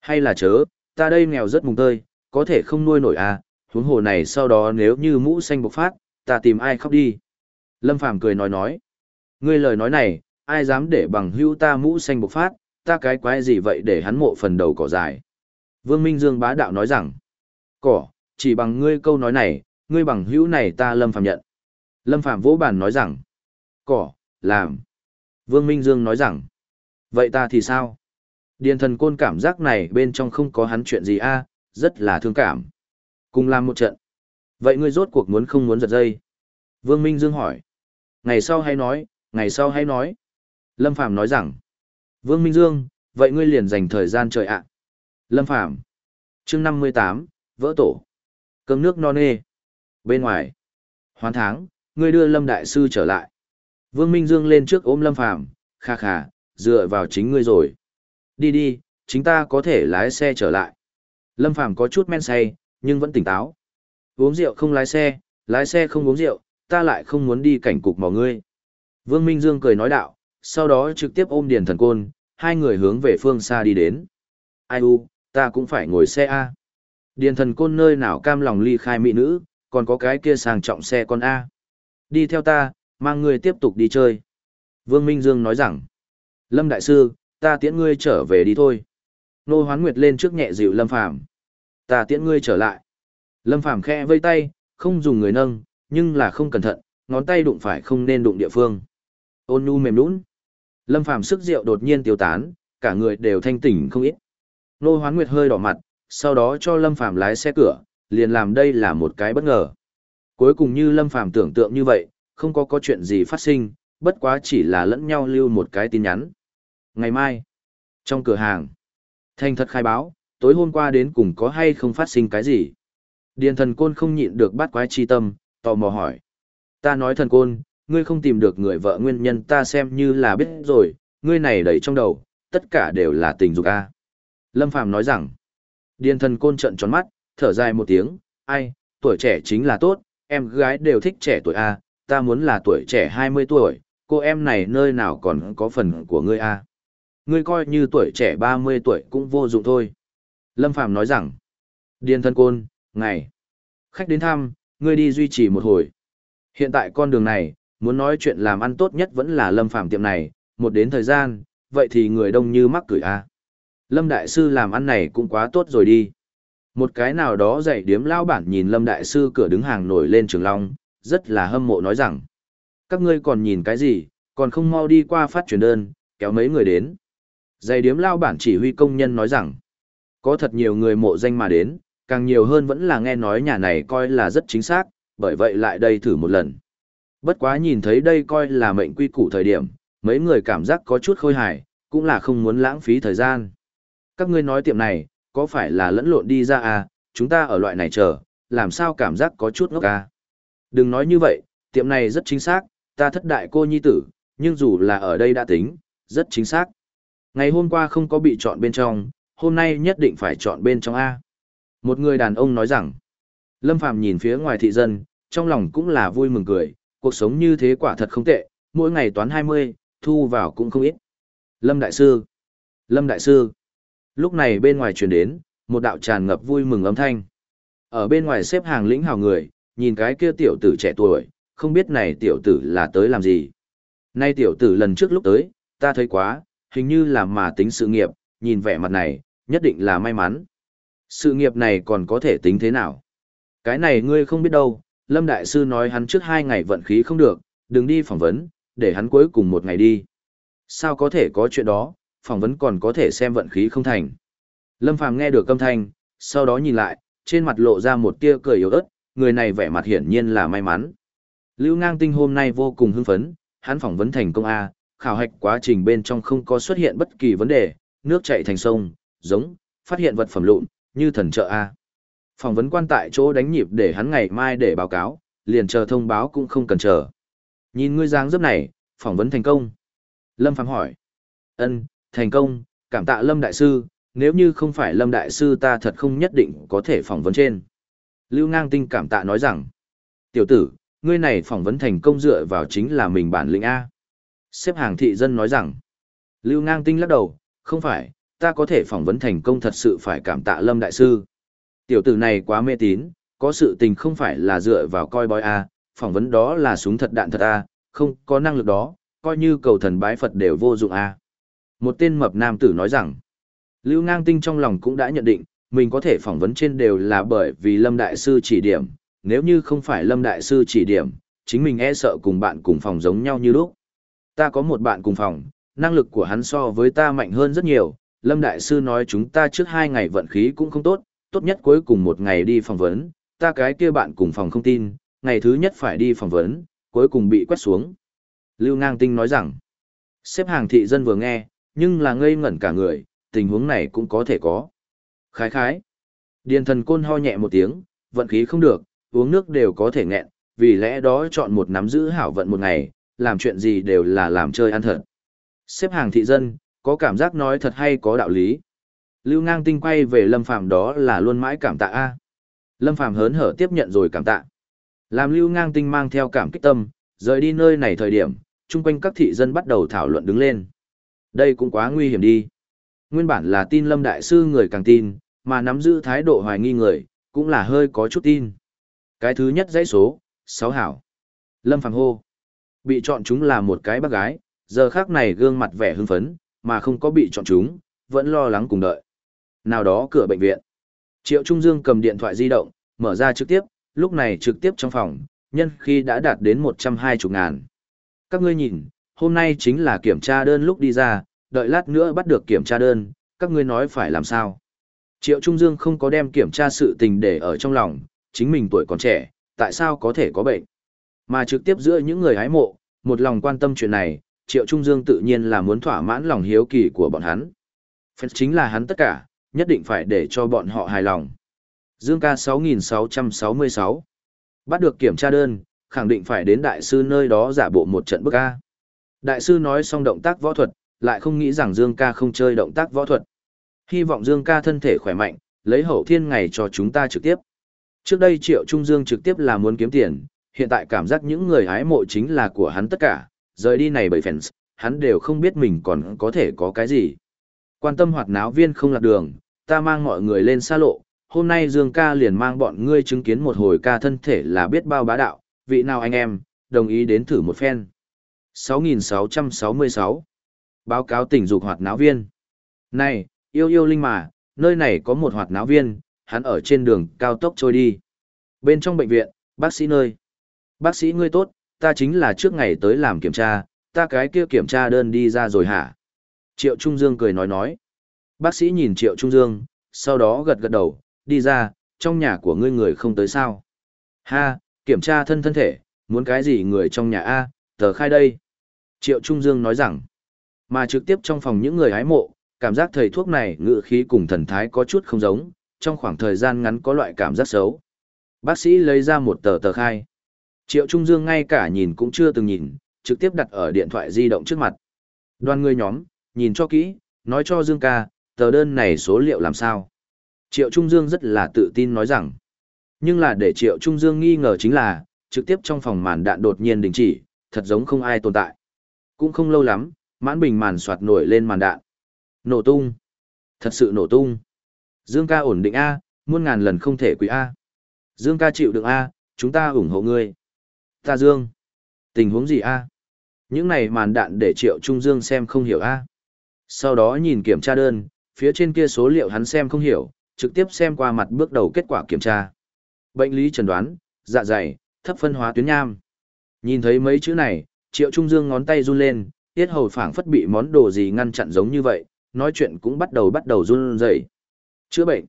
Speaker 1: Hay là chớ, ta đây nghèo rất mùng tơi, có thể không nuôi nổi à, huống hồ này sau đó nếu như mũ xanh bộc phát, ta tìm ai khóc đi. Lâm Phàm cười nói nói. Ngươi lời nói này, ai dám để bằng hữu ta mũ xanh bộc phát, ta cái quái gì vậy để hắn mộ phần đầu cỏ dài. Vương Minh Dương bá đạo nói rằng, cỏ, chỉ bằng ngươi câu nói này, ngươi bằng hữu này ta Lâm Phàm nhận. Lâm Phàm vỗ bàn nói rằng, cỏ, làm. Vương Minh Dương nói rằng, vậy ta thì sao? Điền thần côn cảm giác này bên trong không có hắn chuyện gì a, rất là thương cảm. Cùng làm một trận. Vậy ngươi rốt cuộc muốn không muốn giật dây? Vương Minh Dương hỏi. Ngày sau hay nói, ngày sau hay nói. Lâm Phàm nói rằng. Vương Minh Dương, vậy ngươi liền dành thời gian trời ạ. Lâm Phàm chương 58, vỡ tổ. Cơm nước non nê. Bên ngoài. Hoán tháng, ngươi đưa Lâm Đại Sư trở lại. Vương Minh Dương lên trước ôm Lâm Phàm kha kha, dựa vào chính ngươi rồi. Đi đi, chính ta có thể lái xe trở lại. Lâm Phàm có chút men say, nhưng vẫn tỉnh táo. Uống rượu không lái xe, lái xe không uống rượu, ta lại không muốn đi cảnh cục mò ngươi. Vương Minh Dương cười nói đạo, sau đó trực tiếp ôm Điền Thần Côn, hai người hướng về phương xa đi đến. Ai u, ta cũng phải ngồi xe A. Điền Thần Côn nơi nào cam lòng ly khai mỹ nữ, còn có cái kia sang trọng xe con A. Đi theo ta, mang ngươi tiếp tục đi chơi. Vương Minh Dương nói rằng, Lâm Đại Sư, ta tiễn ngươi trở về đi thôi. Nô Hoán Nguyệt lên trước nhẹ dịu Lâm Phàm Ta tiễn ngươi trở lại. Lâm Phàm khẽ vây tay, không dùng người nâng, nhưng là không cẩn thận, ngón tay đụng phải không nên đụng địa phương. Ôn nhu mềm nũng. Lâm Phàm sức rượu đột nhiên tiêu tán, cả người đều thanh tỉnh không ít. Nô Hoán Nguyệt hơi đỏ mặt, sau đó cho Lâm Phàm lái xe cửa, liền làm đây là một cái bất ngờ. Cuối cùng như Lâm Phàm tưởng tượng như vậy, không có có chuyện gì phát sinh, bất quá chỉ là lẫn nhau lưu một cái tin nhắn. Ngày mai, trong cửa hàng, Thành thật khai báo, tối hôm qua đến cùng có hay không phát sinh cái gì? Điền thần côn không nhịn được bắt quái chi tâm, tò mò hỏi. Ta nói thần côn, ngươi không tìm được người vợ nguyên nhân ta xem như là biết rồi, ngươi này đầy trong đầu, tất cả đều là tình dục a. Lâm Phàm nói rằng, điền thần côn trận tròn mắt, thở dài một tiếng, ai, tuổi trẻ chính là tốt, em gái đều thích trẻ tuổi a, ta muốn là tuổi trẻ 20 tuổi, cô em này nơi nào còn có phần của ngươi a. Ngươi coi như tuổi trẻ 30 tuổi cũng vô dụng thôi. Lâm Phàm nói rằng, điền Thần côn, ngày, khách đến thăm, ngươi đi duy trì một hồi. Hiện tại con đường này, muốn nói chuyện làm ăn tốt nhất vẫn là Lâm Phàm tiệm này, một đến thời gian, vậy thì người đông như mắc cười a. Lâm Đại Sư làm ăn này cũng quá tốt rồi đi. Một cái nào đó dạy điếm lao bản nhìn Lâm Đại Sư cửa đứng hàng nổi lên trường long, rất là hâm mộ nói rằng. Các ngươi còn nhìn cái gì, còn không mau đi qua phát truyền đơn, kéo mấy người đến. Dạy điếm lao bản chỉ huy công nhân nói rằng, có thật nhiều người mộ danh mà đến, càng nhiều hơn vẫn là nghe nói nhà này coi là rất chính xác, bởi vậy lại đây thử một lần. Bất quá nhìn thấy đây coi là mệnh quy củ thời điểm, mấy người cảm giác có chút khôi hài, cũng là không muốn lãng phí thời gian. Các ngươi nói tiệm này, có phải là lẫn lộn đi ra à, chúng ta ở loại này chờ, làm sao cảm giác có chút ngốc à. Đừng nói như vậy, tiệm này rất chính xác, ta thất đại cô nhi tử, nhưng dù là ở đây đã tính, rất chính xác. Ngày hôm qua không có bị chọn bên trong, hôm nay nhất định phải chọn bên trong A. Một người đàn ông nói rằng, Lâm Phàm nhìn phía ngoài thị dân, trong lòng cũng là vui mừng cười, cuộc sống như thế quả thật không tệ, mỗi ngày toán 20, thu vào cũng không ít. Lâm Đại Sư, Lâm Đại Sư, lúc này bên ngoài truyền đến, một đạo tràn ngập vui mừng âm thanh. Ở bên ngoài xếp hàng lĩnh hào người, nhìn cái kia tiểu tử trẻ tuổi, không biết này tiểu tử là tới làm gì. Nay tiểu tử lần trước lúc tới, ta thấy quá, hình như là mà tính sự nghiệp, nhìn vẻ mặt này, nhất định là may mắn. Sự nghiệp này còn có thể tính thế nào? Cái này ngươi không biết đâu, Lâm Đại Sư nói hắn trước hai ngày vận khí không được, đừng đi phỏng vấn, để hắn cuối cùng một ngày đi. Sao có thể có chuyện đó, phỏng vấn còn có thể xem vận khí không thành. Lâm Phàm nghe được âm thanh, sau đó nhìn lại, trên mặt lộ ra một tia cười yếu ớt, người này vẻ mặt hiển nhiên là may mắn. Lưu Ngang Tinh hôm nay vô cùng hưng phấn, hắn phỏng vấn thành công A, khảo hạch quá trình bên trong không có xuất hiện bất kỳ vấn đề, nước chảy thành sông, giống, phát hiện vật phẩm lụn, như thần trợ A. Phỏng vấn quan tại chỗ đánh nhịp để hắn ngày mai để báo cáo, liền chờ thông báo cũng không cần chờ. Nhìn ngươi dáng dấp này, phỏng vấn thành công. Lâm Phàm hỏi. Ân, thành công, cảm tạ Lâm Đại Sư, nếu như không phải Lâm Đại Sư ta thật không nhất định có thể phỏng vấn trên. Lưu Ngang Tinh cảm tạ nói rằng. Tiểu tử, ngươi này phỏng vấn thành công dựa vào chính là mình bản lĩnh A. Xếp hàng thị dân nói rằng. Lưu Ngang Tinh lắc đầu, không phải, ta có thể phỏng vấn thành công thật sự phải cảm tạ Lâm Đại Sư. Tiểu tử này quá mê tín, có sự tình không phải là dựa vào coi bói A, phỏng vấn đó là súng thật đạn thật A, không có năng lực đó, coi như cầu thần bái Phật đều vô dụng A. Một tên mập nam tử nói rằng, Lưu Ngang Tinh trong lòng cũng đã nhận định, mình có thể phỏng vấn trên đều là bởi vì Lâm Đại Sư chỉ điểm, nếu như không phải Lâm Đại Sư chỉ điểm, chính mình e sợ cùng bạn cùng phòng giống nhau như lúc. Ta có một bạn cùng phòng, năng lực của hắn so với ta mạnh hơn rất nhiều, Lâm Đại Sư nói chúng ta trước hai ngày vận khí cũng không tốt, tốt nhất cuối cùng một ngày đi phỏng vấn, ta cái kia bạn cùng phòng không tin, ngày thứ nhất phải đi phỏng vấn, cuối cùng bị quét xuống. Lưu Ngang Tinh nói rằng, xếp hàng thị dân vừa nghe, nhưng là ngây ngẩn cả người, tình huống này cũng có thể có. Khái khái. Điền thần côn ho nhẹ một tiếng, vận khí không được, uống nước đều có thể nghẹn, vì lẽ đó chọn một nắm giữ hảo vận một ngày, làm chuyện gì đều là làm chơi ăn thật. Xếp hàng thị dân, có cảm giác nói thật hay có đạo lý. Lưu ngang tinh quay về Lâm Phàm đó là luôn mãi cảm tạ A. Lâm Phàm hớn hở tiếp nhận rồi cảm tạ. Làm lưu ngang tinh mang theo cảm kích tâm, rời đi nơi này thời điểm, chung quanh các thị dân bắt đầu thảo luận đứng lên. Đây cũng quá nguy hiểm đi. Nguyên bản là tin Lâm Đại Sư người càng tin, mà nắm giữ thái độ hoài nghi người, cũng là hơi có chút tin. Cái thứ nhất dãy số, sáu hảo. Lâm Phàm hô. Bị chọn chúng là một cái bác gái, giờ khác này gương mặt vẻ hưng phấn, mà không có bị chọn chúng, vẫn lo lắng cùng đợi. Nào đó cửa bệnh viện. Triệu Trung Dương cầm điện thoại di động, mở ra trực tiếp, lúc này trực tiếp trong phòng, nhân khi đã đạt đến 120 ngàn. Các ngươi nhìn, hôm nay chính là kiểm tra đơn lúc đi ra, đợi lát nữa bắt được kiểm tra đơn, các ngươi nói phải làm sao. Triệu Trung Dương không có đem kiểm tra sự tình để ở trong lòng, chính mình tuổi còn trẻ, tại sao có thể có bệnh. Mà trực tiếp giữa những người hái mộ, một lòng quan tâm chuyện này, Triệu Trung Dương tự nhiên là muốn thỏa mãn lòng hiếu kỳ của bọn hắn. Phép chính là hắn tất cả, nhất định phải để cho bọn họ hài lòng. Dương ca 6666 Bắt được kiểm tra đơn, khẳng định phải đến đại sư nơi đó giả bộ một trận bức A. Đại sư nói xong động tác võ thuật, lại không nghĩ rằng Dương ca không chơi động tác võ thuật. Hy vọng Dương ca thân thể khỏe mạnh, lấy hậu thiên ngày cho chúng ta trực tiếp. Trước đây Triệu Trung Dương trực tiếp là muốn kiếm tiền, hiện tại cảm giác những người hái mộ chính là của hắn tất cả, rời đi này bởi fans, hắn đều không biết mình còn có thể có cái gì. Quan tâm hoạt náo viên không lạc đường, ta mang mọi người lên xa lộ, hôm nay Dương ca liền mang bọn ngươi chứng kiến một hồi ca thân thể là biết bao bá đạo, vị nào anh em, đồng ý đến thử một phen. 6666 Báo cáo tỉnh dục hoạt náo viên. Này, yêu yêu linh mà, nơi này có một hoạt náo viên, hắn ở trên đường cao tốc trôi đi. Bên trong bệnh viện, bác sĩ nơi. Bác sĩ ngươi tốt, ta chính là trước ngày tới làm kiểm tra, ta cái kia kiểm tra đơn đi ra rồi hả? Triệu Trung Dương cười nói nói. Bác sĩ nhìn Triệu Trung Dương, sau đó gật gật đầu, đi ra, trong nhà của ngươi người không tới sao. Ha, kiểm tra thân thân thể, muốn cái gì người trong nhà A, tờ khai đây. Triệu Trung Dương nói rằng, mà trực tiếp trong phòng những người hái mộ, cảm giác thầy thuốc này ngự khí cùng thần thái có chút không giống, trong khoảng thời gian ngắn có loại cảm giác xấu. Bác sĩ lấy ra một tờ tờ khai. Triệu Trung Dương ngay cả nhìn cũng chưa từng nhìn, trực tiếp đặt ở điện thoại di động trước mặt. Đoàn người nhóm, nhìn cho kỹ, nói cho Dương ca, tờ đơn này số liệu làm sao? Triệu Trung Dương rất là tự tin nói rằng. Nhưng là để Triệu Trung Dương nghi ngờ chính là, trực tiếp trong phòng màn đạn đột nhiên đình chỉ, thật giống không ai tồn tại. Cũng không lâu lắm, mãn bình màn soạt nổi lên màn đạn. Nổ tung. Thật sự nổ tung. Dương ca ổn định A, muôn ngàn lần không thể quý A. Dương ca chịu đựng A, chúng ta ủng hộ ngươi. Ta Dương. Tình huống gì A? Những này màn đạn để Triệu Trung Dương xem không hiểu A. Sau đó nhìn kiểm tra đơn, phía trên kia số liệu hắn xem không hiểu, trực tiếp xem qua mặt bước đầu kết quả kiểm tra. Bệnh lý chẩn đoán, dạ dày, thấp phân hóa tuyến nham. Nhìn thấy mấy chữ này, Triệu Trung Dương ngón tay run lên, tiết hầu phảng phất bị món đồ gì ngăn chặn giống như vậy, nói chuyện cũng bắt đầu bắt đầu run rẩy. Chữa bệnh.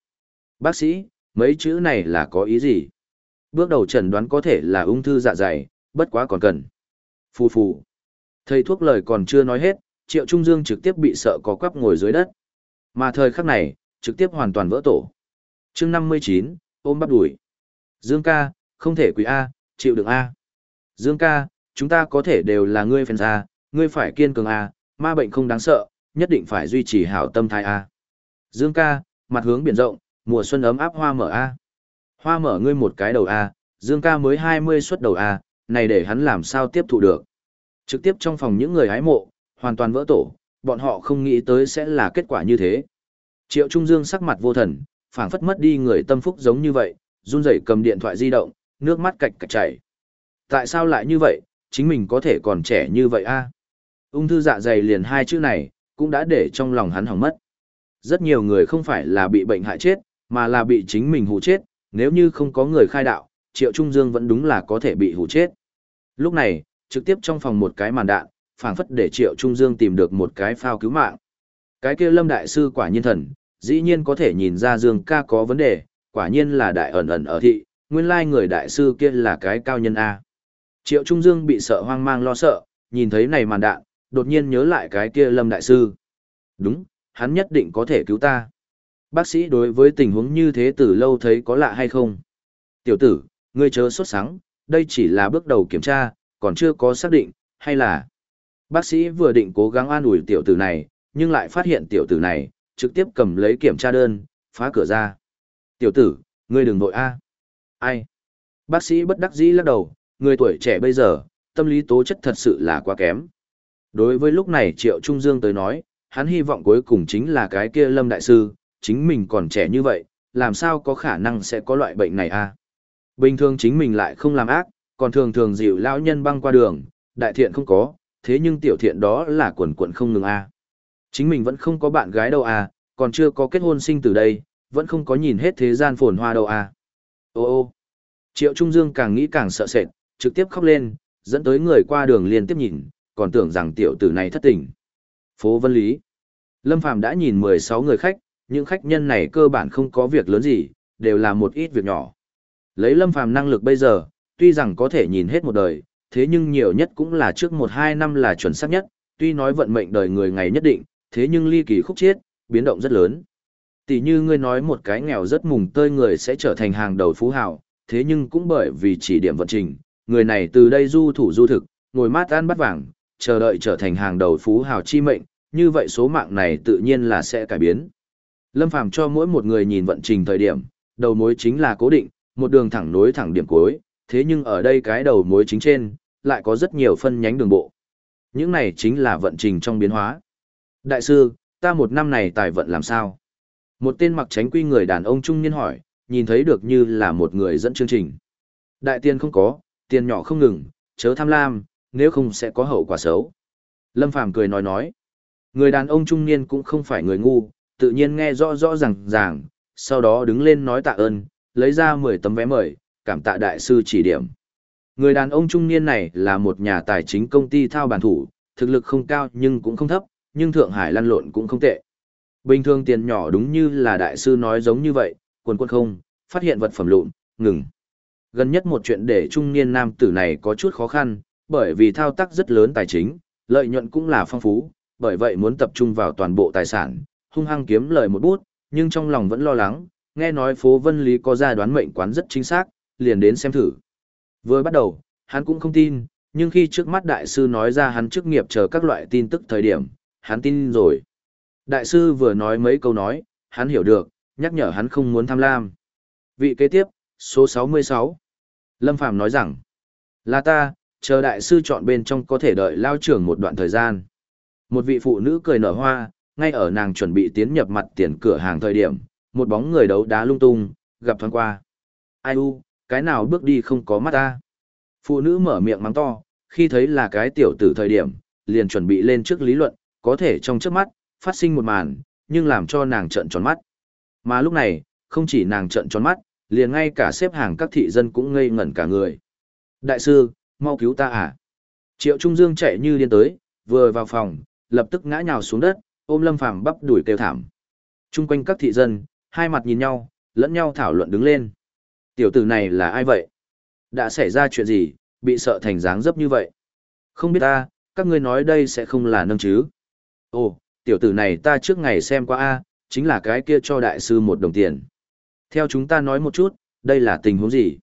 Speaker 1: Bác sĩ, mấy chữ này là có ý gì? Bước đầu chẩn đoán có thể là ung thư dạ dày, bất quá còn cần. Phù phù. Thầy thuốc lời còn chưa nói hết, Triệu Trung Dương trực tiếp bị sợ có quắp ngồi dưới đất. Mà thời khắc này, trực tiếp hoàn toàn vỡ tổ. chương 59, ôm bắp đùi. Dương ca, không thể quỷ A, chịu đựng A. Dương ca, chúng ta có thể đều là ngươi phèn ra, ngươi phải kiên cường A, ma bệnh không đáng sợ, nhất định phải duy trì hảo tâm thái A. Dương ca, mặt hướng biển rộng, mùa xuân ấm áp hoa mở A. Hoa mở ngươi một cái đầu A, Dương ca mới 20 xuất đầu A, này để hắn làm sao tiếp thụ được. Trực tiếp trong phòng những người hái mộ, hoàn toàn vỡ tổ, bọn họ không nghĩ tới sẽ là kết quả như thế. Triệu Trung Dương sắc mặt vô thần, phảng phất mất đi người tâm phúc giống như vậy, run rẩy cầm điện thoại di động, nước mắt cạch cạch chảy. Tại sao lại như vậy, chính mình có thể còn trẻ như vậy a? Ung thư dạ dày liền hai chữ này, cũng đã để trong lòng hắn hỏng mất. Rất nhiều người không phải là bị bệnh hại chết, mà là bị chính mình hù chết, nếu như không có người khai đạo, Triệu Trung Dương vẫn đúng là có thể bị hù chết. Lúc này, trực tiếp trong phòng một cái màn đạn, phảng phất để Triệu Trung Dương tìm được một cái phao cứu mạng. Cái kia Lâm đại sư quả nhiên thần, dĩ nhiên có thể nhìn ra Dương ca có vấn đề, quả nhiên là đại ẩn ẩn ở thị, nguyên lai người đại sư kia là cái cao nhân a. Triệu Trung Dương bị sợ hoang mang lo sợ, nhìn thấy này màn đạn, đột nhiên nhớ lại cái kia Lâm đại sư. Đúng, hắn nhất định có thể cứu ta. Bác sĩ đối với tình huống như thế từ lâu thấy có lạ hay không? Tiểu tử, ngươi chớ sốt sắng, đây chỉ là bước đầu kiểm tra, còn chưa có xác định, hay là... Bác sĩ vừa định cố gắng an ủi tiểu tử này, nhưng lại phát hiện tiểu tử này, trực tiếp cầm lấy kiểm tra đơn, phá cửa ra. Tiểu tử, ngươi đừng nội a. Ai? Bác sĩ bất đắc dĩ lắc đầu, người tuổi trẻ bây giờ, tâm lý tố chất thật sự là quá kém. Đối với lúc này Triệu Trung Dương tới nói, hắn hy vọng cuối cùng chính là cái kia Lâm Đại Sư, chính mình còn trẻ như vậy, làm sao có khả năng sẽ có loại bệnh này a? Bình thường chính mình lại không làm ác, còn thường thường dịu lão nhân băng qua đường, đại thiện không có, thế nhưng tiểu thiện đó là quần quần không ngừng a. Chính mình vẫn không có bạn gái đâu à, còn chưa có kết hôn sinh từ đây, vẫn không có nhìn hết thế gian phồn hoa đâu à. Ô ô, Triệu Trung Dương càng nghĩ càng sợ sệt, trực tiếp khóc lên, dẫn tới người qua đường liên tiếp nhìn, còn tưởng rằng tiểu tử này thất tình. Phố Vân Lý Lâm Phàm đã nhìn 16 người khách, những khách nhân này cơ bản không có việc lớn gì, đều là một ít việc nhỏ. Lấy Lâm Phàm năng lực bây giờ, tuy rằng có thể nhìn hết một đời, thế nhưng nhiều nhất cũng là trước 1-2 năm là chuẩn xác nhất, tuy nói vận mệnh đời người ngày nhất định, thế nhưng ly kỳ khúc chiết, biến động rất lớn. Tỷ như ngươi nói một cái nghèo rất mùng tơi người sẽ trở thành hàng đầu phú hào, thế nhưng cũng bởi vì chỉ điểm vận trình, người này từ đây du thủ du thực, ngồi mát ăn bắt vàng, chờ đợi trở thành hàng đầu phú hào chi mệnh, như vậy số mạng này tự nhiên là sẽ cải biến. Lâm Phàm cho mỗi một người nhìn vận trình thời điểm, đầu mối chính là cố định, một đường thẳng nối thẳng điểm cuối, thế nhưng ở đây cái đầu mối chính trên, lại có rất nhiều phân nhánh đường bộ. Những này chính là vận trình trong biến hóa. Đại sư, ta một năm này tài vận làm sao? Một tên mặc tránh quy người đàn ông trung niên hỏi, nhìn thấy được như là một người dẫn chương trình. Đại tiền không có, tiền nhỏ không ngừng, chớ tham lam, nếu không sẽ có hậu quả xấu. Lâm Phàm cười nói nói. Người đàn ông trung niên cũng không phải người ngu, tự nhiên nghe rõ rõ ràng ràng, sau đó đứng lên nói tạ ơn, lấy ra 10 tấm vé mời, cảm tạ đại sư chỉ điểm. Người đàn ông trung niên này là một nhà tài chính công ty thao bản thủ, thực lực không cao nhưng cũng không thấp, nhưng Thượng Hải lăn lộn cũng không tệ. Bình thường tiền nhỏ đúng như là đại sư nói giống như vậy, quần quân không, phát hiện vật phẩm lụn, ngừng. Gần nhất một chuyện để trung niên nam tử này có chút khó khăn, bởi vì thao tác rất lớn tài chính, lợi nhuận cũng là phong phú, bởi vậy muốn tập trung vào toàn bộ tài sản, hung hăng kiếm lời một bút, nhưng trong lòng vẫn lo lắng, nghe nói phố Vân Lý có ra đoán mệnh quán rất chính xác, liền đến xem thử. Vừa bắt đầu, hắn cũng không tin, nhưng khi trước mắt đại sư nói ra hắn chức nghiệp chờ các loại tin tức thời điểm, hắn tin rồi. Đại sư vừa nói mấy câu nói, hắn hiểu được, nhắc nhở hắn không muốn tham lam. Vị kế tiếp, số 66. Lâm Phàm nói rằng, là ta, chờ đại sư chọn bên trong có thể đợi lao trưởng một đoạn thời gian. Một vị phụ nữ cười nở hoa, ngay ở nàng chuẩn bị tiến nhập mặt tiền cửa hàng thời điểm, một bóng người đấu đá lung tung, gặp thoáng qua. Ai u, cái nào bước đi không có mắt ta. Phụ nữ mở miệng mắng to, khi thấy là cái tiểu tử thời điểm, liền chuẩn bị lên trước lý luận, có thể trong trước mắt, phát sinh một màn, nhưng làm cho nàng trợn tròn mắt. Mà lúc này, không chỉ nàng trợn tròn mắt, liền ngay cả xếp hàng các thị dân cũng ngây ngẩn cả người. Đại sư, mau cứu ta à? Triệu Trung Dương chạy như điên tới, vừa vào phòng, lập tức ngã nhào xuống đất, ôm Lâm Phàm bắp đuổi kêu thảm. Trung quanh các thị dân, hai mặt nhìn nhau, lẫn nhau thảo luận đứng lên. Tiểu tử này là ai vậy? Đã xảy ra chuyện gì, bị sợ thành dáng dấp như vậy? Không biết ta, các ngươi nói đây sẽ không là nâng chứ? Ồ, tiểu tử này ta trước ngày xem qua A, chính là cái kia cho đại sư một đồng tiền. Theo chúng ta nói một chút, đây là tình huống gì?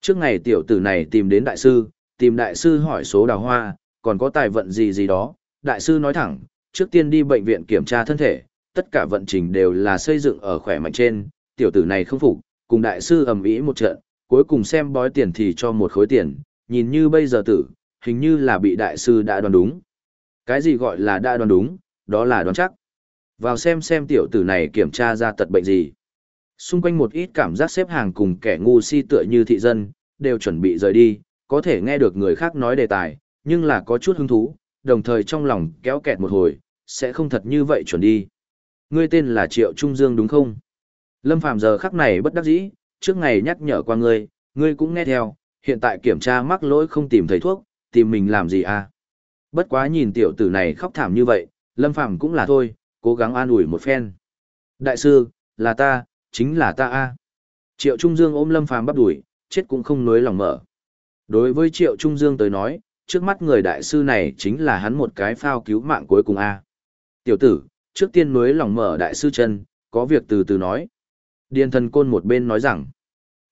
Speaker 1: Trước ngày tiểu tử này tìm đến đại sư, tìm đại sư hỏi số đào hoa, còn có tài vận gì gì đó. Đại sư nói thẳng, trước tiên đi bệnh viện kiểm tra thân thể, tất cả vận trình đều là xây dựng ở khỏe mạnh trên, tiểu tử này không phục, cùng đại sư ầm ĩ một trận, cuối cùng xem bói tiền thì cho một khối tiền, nhìn như bây giờ tử, hình như là bị đại sư đã đoán đúng. Cái gì gọi là đã đoán đúng, đó là đoán chắc. Vào xem xem tiểu tử này kiểm tra ra tật bệnh gì. Xung quanh một ít cảm giác xếp hàng cùng kẻ ngu si tựa như thị dân, đều chuẩn bị rời đi, có thể nghe được người khác nói đề tài, nhưng là có chút hứng thú, đồng thời trong lòng kéo kẹt một hồi, sẽ không thật như vậy chuẩn đi. Ngươi tên là Triệu Trung Dương đúng không? Lâm Phàm giờ khắc này bất đắc dĩ, trước ngày nhắc nhở qua ngươi, ngươi cũng nghe theo, hiện tại kiểm tra mắc lỗi không tìm thấy thuốc, tìm mình làm gì à? Bất quá nhìn tiểu tử này khóc thảm như vậy, Lâm Phàm cũng là thôi, cố gắng an ủi một phen. Đại sư, là ta, chính là ta a. Triệu Trung Dương ôm Lâm Phàm bắp đuổi, chết cũng không nuối lòng mở. Đối với Triệu Trung Dương tới nói, trước mắt người đại sư này chính là hắn một cái phao cứu mạng cuối cùng a. Tiểu tử, trước tiên nuối lòng mở đại sư chân, có việc từ từ nói. Điền thần côn một bên nói rằng,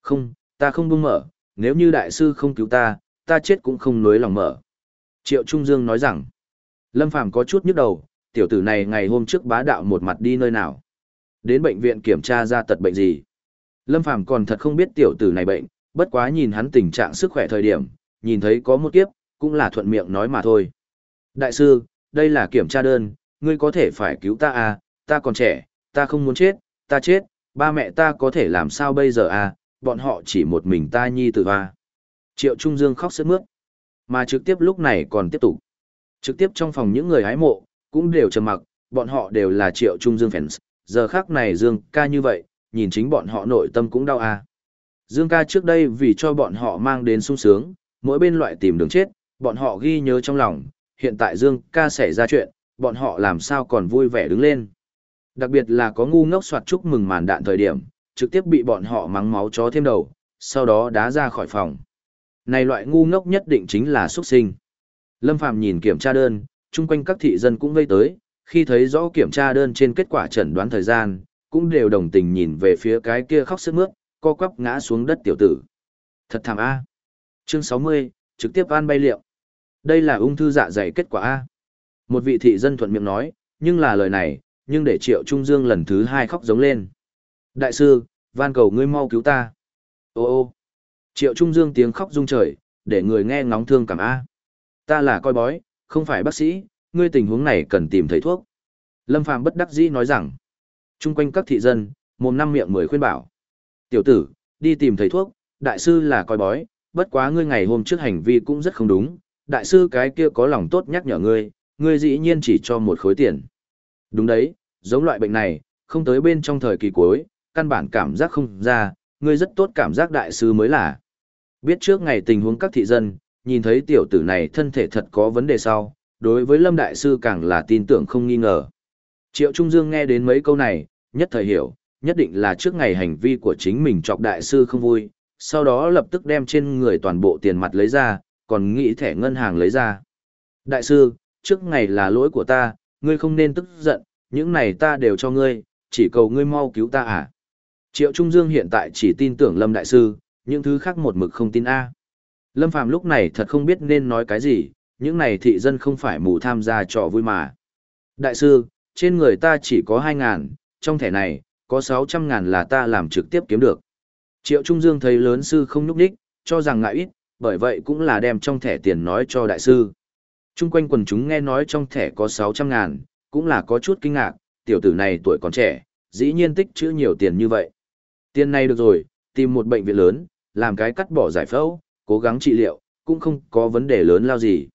Speaker 1: không, ta không buông mở, nếu như đại sư không cứu ta, ta chết cũng không nuối lòng mở. Triệu Trung Dương nói rằng, Lâm Phàm có chút nhức đầu, tiểu tử này ngày hôm trước bá đạo một mặt đi nơi nào. Đến bệnh viện kiểm tra ra tật bệnh gì. Lâm Phàm còn thật không biết tiểu tử này bệnh, bất quá nhìn hắn tình trạng sức khỏe thời điểm, nhìn thấy có một kiếp, cũng là thuận miệng nói mà thôi. Đại sư, đây là kiểm tra đơn, ngươi có thể phải cứu ta à, ta còn trẻ, ta không muốn chết, ta chết, ba mẹ ta có thể làm sao bây giờ à, bọn họ chỉ một mình ta nhi tử hoa. Triệu Trung Dương khóc sướt mướt, mà trực tiếp lúc này còn tiếp tục. Trực tiếp trong phòng những người hái mộ, cũng đều trầm mặc, bọn họ đều là Triệu Trung Dương fans, giờ khác này Dương ca như vậy, nhìn chính bọn họ nội tâm cũng đau à. Dương ca trước đây vì cho bọn họ mang đến sung sướng, mỗi bên loại tìm đường chết, bọn họ ghi nhớ trong lòng, hiện tại Dương ca xảy ra chuyện, bọn họ làm sao còn vui vẻ đứng lên. Đặc biệt là có ngu ngốc soạt chúc mừng màn đạn thời điểm, trực tiếp bị bọn họ mắng máu chó thêm đầu, sau đó đá ra khỏi phòng. Này loại ngu ngốc nhất định chính là xuất sinh. Lâm Phàm nhìn kiểm tra đơn, chung quanh các thị dân cũng vây tới, khi thấy rõ kiểm tra đơn trên kết quả chẩn đoán thời gian, cũng đều đồng tình nhìn về phía cái kia khóc sướt mướt, co quắp ngã xuống đất tiểu tử. Thật thảm A. Chương 60, trực tiếp an bay liệu. Đây là ung thư dạ dày kết quả A. Một vị thị dân thuận miệng nói, nhưng là lời này, nhưng để Triệu Trung Dương lần thứ hai khóc giống lên. Đại sư, van cầu ngươi mau cứu ta. Ô ô. Triệu Trung Dương tiếng khóc rung trời, để người nghe ngóng thương cảm A. Ta là coi bói, không phải bác sĩ, ngươi tình huống này cần tìm thầy thuốc. Lâm Phàm bất đắc dĩ nói rằng, chung quanh các thị dân, mồm năm miệng mười khuyên bảo. Tiểu tử, đi tìm thầy thuốc, đại sư là coi bói, bất quá ngươi ngày hôm trước hành vi cũng rất không đúng, đại sư cái kia có lòng tốt nhắc nhở ngươi, ngươi dĩ nhiên chỉ cho một khối tiền. Đúng đấy, giống loại bệnh này, không tới bên trong thời kỳ cuối, căn bản cảm giác không ra, ngươi rất tốt cảm giác đại sư mới là. Biết trước ngày tình huống các thị dân, nhìn thấy tiểu tử này thân thể thật có vấn đề sau, đối với Lâm Đại Sư càng là tin tưởng không nghi ngờ. Triệu Trung Dương nghe đến mấy câu này, nhất thời hiểu, nhất định là trước ngày hành vi của chính mình chọc Đại Sư không vui, sau đó lập tức đem trên người toàn bộ tiền mặt lấy ra, còn nghĩ thẻ ngân hàng lấy ra. Đại sư, trước ngày là lỗi của ta, ngươi không nên tức giận, những này ta đều cho ngươi, chỉ cầu ngươi mau cứu ta à. Triệu Trung Dương hiện tại chỉ tin tưởng Lâm Đại Sư, những thứ khác một mực không tin A. Lâm Phàm lúc này thật không biết nên nói cái gì, những này thị dân không phải mù tham gia trò vui mà. Đại sư, trên người ta chỉ có 2 ngàn, trong thẻ này, có 600 ngàn là ta làm trực tiếp kiếm được. Triệu Trung Dương thấy lớn sư không nhúc đích, cho rằng ngại ít, bởi vậy cũng là đem trong thẻ tiền nói cho đại sư. Trung quanh quần chúng nghe nói trong thẻ có 600 ngàn, cũng là có chút kinh ngạc, tiểu tử này tuổi còn trẻ, dĩ nhiên tích chữ nhiều tiền như vậy. Tiền này được rồi, tìm một bệnh viện lớn, làm cái cắt bỏ giải phẫu, cố gắng trị liệu, cũng không có vấn đề lớn lao gì.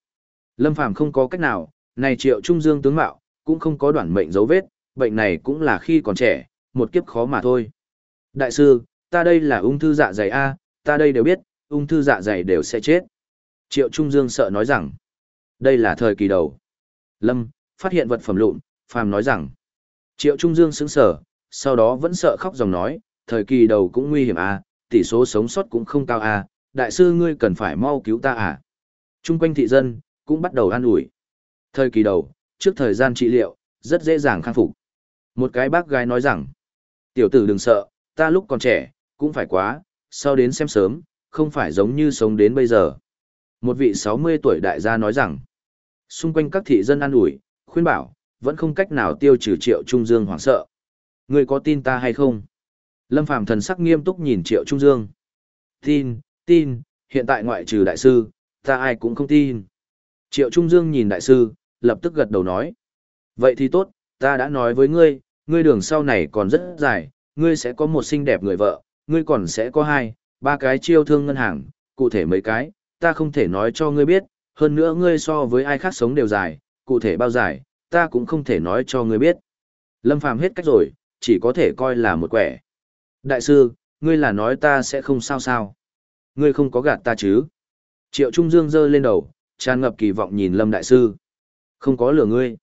Speaker 1: Lâm Phàm không có cách nào, này triệu trung dương tướng mạo, cũng không có đoạn mệnh dấu vết, bệnh này cũng là khi còn trẻ, một kiếp khó mà thôi. Đại sư, ta đây là ung thư dạ dày A, ta đây đều biết, ung thư dạ dày đều sẽ chết. Triệu Trung Dương sợ nói rằng, đây là thời kỳ đầu. Lâm, phát hiện vật phẩm lụn, Phàm nói rằng, Triệu Trung Dương sững sở, sau đó vẫn sợ khóc dòng nói, thời kỳ đầu cũng nguy hiểm A, tỷ số sống sót cũng không cao A, đại sư ngươi cần phải mau cứu ta à. Trung quanh thị dân, cũng bắt đầu an ủi. Thời kỳ đầu, trước thời gian trị liệu, rất dễ dàng khang phục. Một cái bác gái nói rằng, tiểu tử đừng sợ, ta lúc còn trẻ, cũng phải quá, sau đến xem sớm, không phải giống như sống đến bây giờ. Một vị 60 tuổi đại gia nói rằng, xung quanh các thị dân an ủi, khuyên bảo, vẫn không cách nào tiêu trừ triệu trung dương hoảng sợ. Người có tin ta hay không? Lâm Phàm thần sắc nghiêm túc nhìn triệu trung dương. Tin, tin, hiện tại ngoại trừ đại sư, ta ai cũng không tin. Triệu Trung Dương nhìn đại sư, lập tức gật đầu nói. Vậy thì tốt, ta đã nói với ngươi, ngươi đường sau này còn rất dài, ngươi sẽ có một xinh đẹp người vợ, ngươi còn sẽ có hai, ba cái chiêu thương ngân hàng, cụ thể mấy cái, ta không thể nói cho ngươi biết, hơn nữa ngươi so với ai khác sống đều dài, cụ thể bao dài, ta cũng không thể nói cho ngươi biết. Lâm Phàm hết cách rồi, chỉ có thể coi là một quẻ. Đại sư, ngươi là nói ta sẽ không sao sao. Ngươi không có gạt ta chứ? Triệu Trung Dương giơ lên đầu, tràn ngập kỳ vọng nhìn Lâm Đại Sư. Không có lừa ngươi.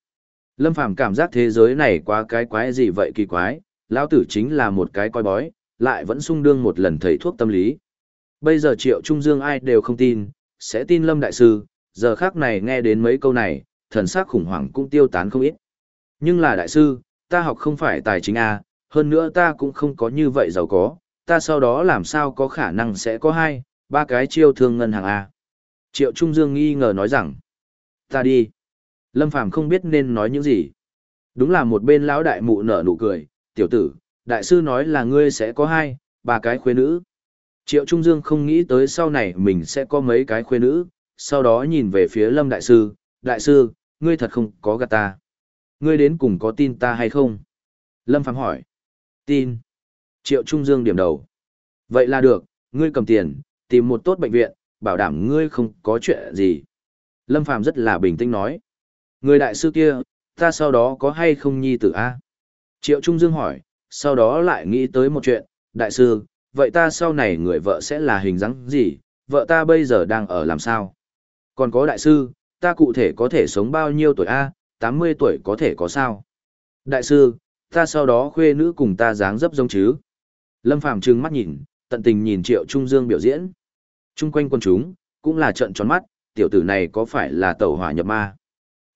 Speaker 1: Lâm Phàm cảm giác thế giới này quá cái quái gì vậy kỳ quái, lão tử chính là một cái coi bói, lại vẫn sung đương một lần thầy thuốc tâm lý. Bây giờ Triệu Trung Dương ai đều không tin, sẽ tin Lâm Đại Sư, giờ khác này nghe đến mấy câu này, thần sắc khủng hoảng cũng tiêu tán không ít. Nhưng là Đại Sư, ta học không phải tài chính A, hơn nữa ta cũng không có như vậy giàu có, ta sau đó làm sao có khả năng sẽ có hai, ba cái chiêu thương ngân hàng A. Triệu Trung Dương nghi ngờ nói rằng, ta đi. Lâm Phàm không biết nên nói những gì. Đúng là một bên lão đại mụ nở nụ cười, tiểu tử, đại sư nói là ngươi sẽ có hai, ba cái khuê nữ. Triệu Trung Dương không nghĩ tới sau này mình sẽ có mấy cái khuê nữ, sau đó nhìn về phía Lâm Đại Sư, Đại Sư, ngươi thật không có gạt ta. Ngươi đến cùng có tin ta hay không? Lâm Phàm hỏi. Tin. Triệu Trung Dương điểm đầu. Vậy là được, ngươi cầm tiền, tìm một tốt bệnh viện, bảo đảm ngươi không có chuyện gì. Lâm Phàm rất là bình tĩnh nói. Người đại sư kia, ta sau đó có hay không nhi tử A? Triệu Trung Dương hỏi, sau đó lại nghĩ tới một chuyện, đại sư, vậy ta sau này người vợ sẽ là hình dáng gì, vợ ta bây giờ đang ở làm sao? Còn có đại sư, ta cụ thể có thể sống bao nhiêu tuổi A, 80 tuổi có thể có sao? Đại sư, ta sau đó khuê nữ cùng ta dáng dấp giống chứ? Lâm Phàm trừng mắt nhìn, tận tình nhìn Triệu Trung Dương biểu diễn. Trung quanh quân chúng, cũng là trận tròn mắt, tiểu tử này có phải là tẩu hỏa nhập ma?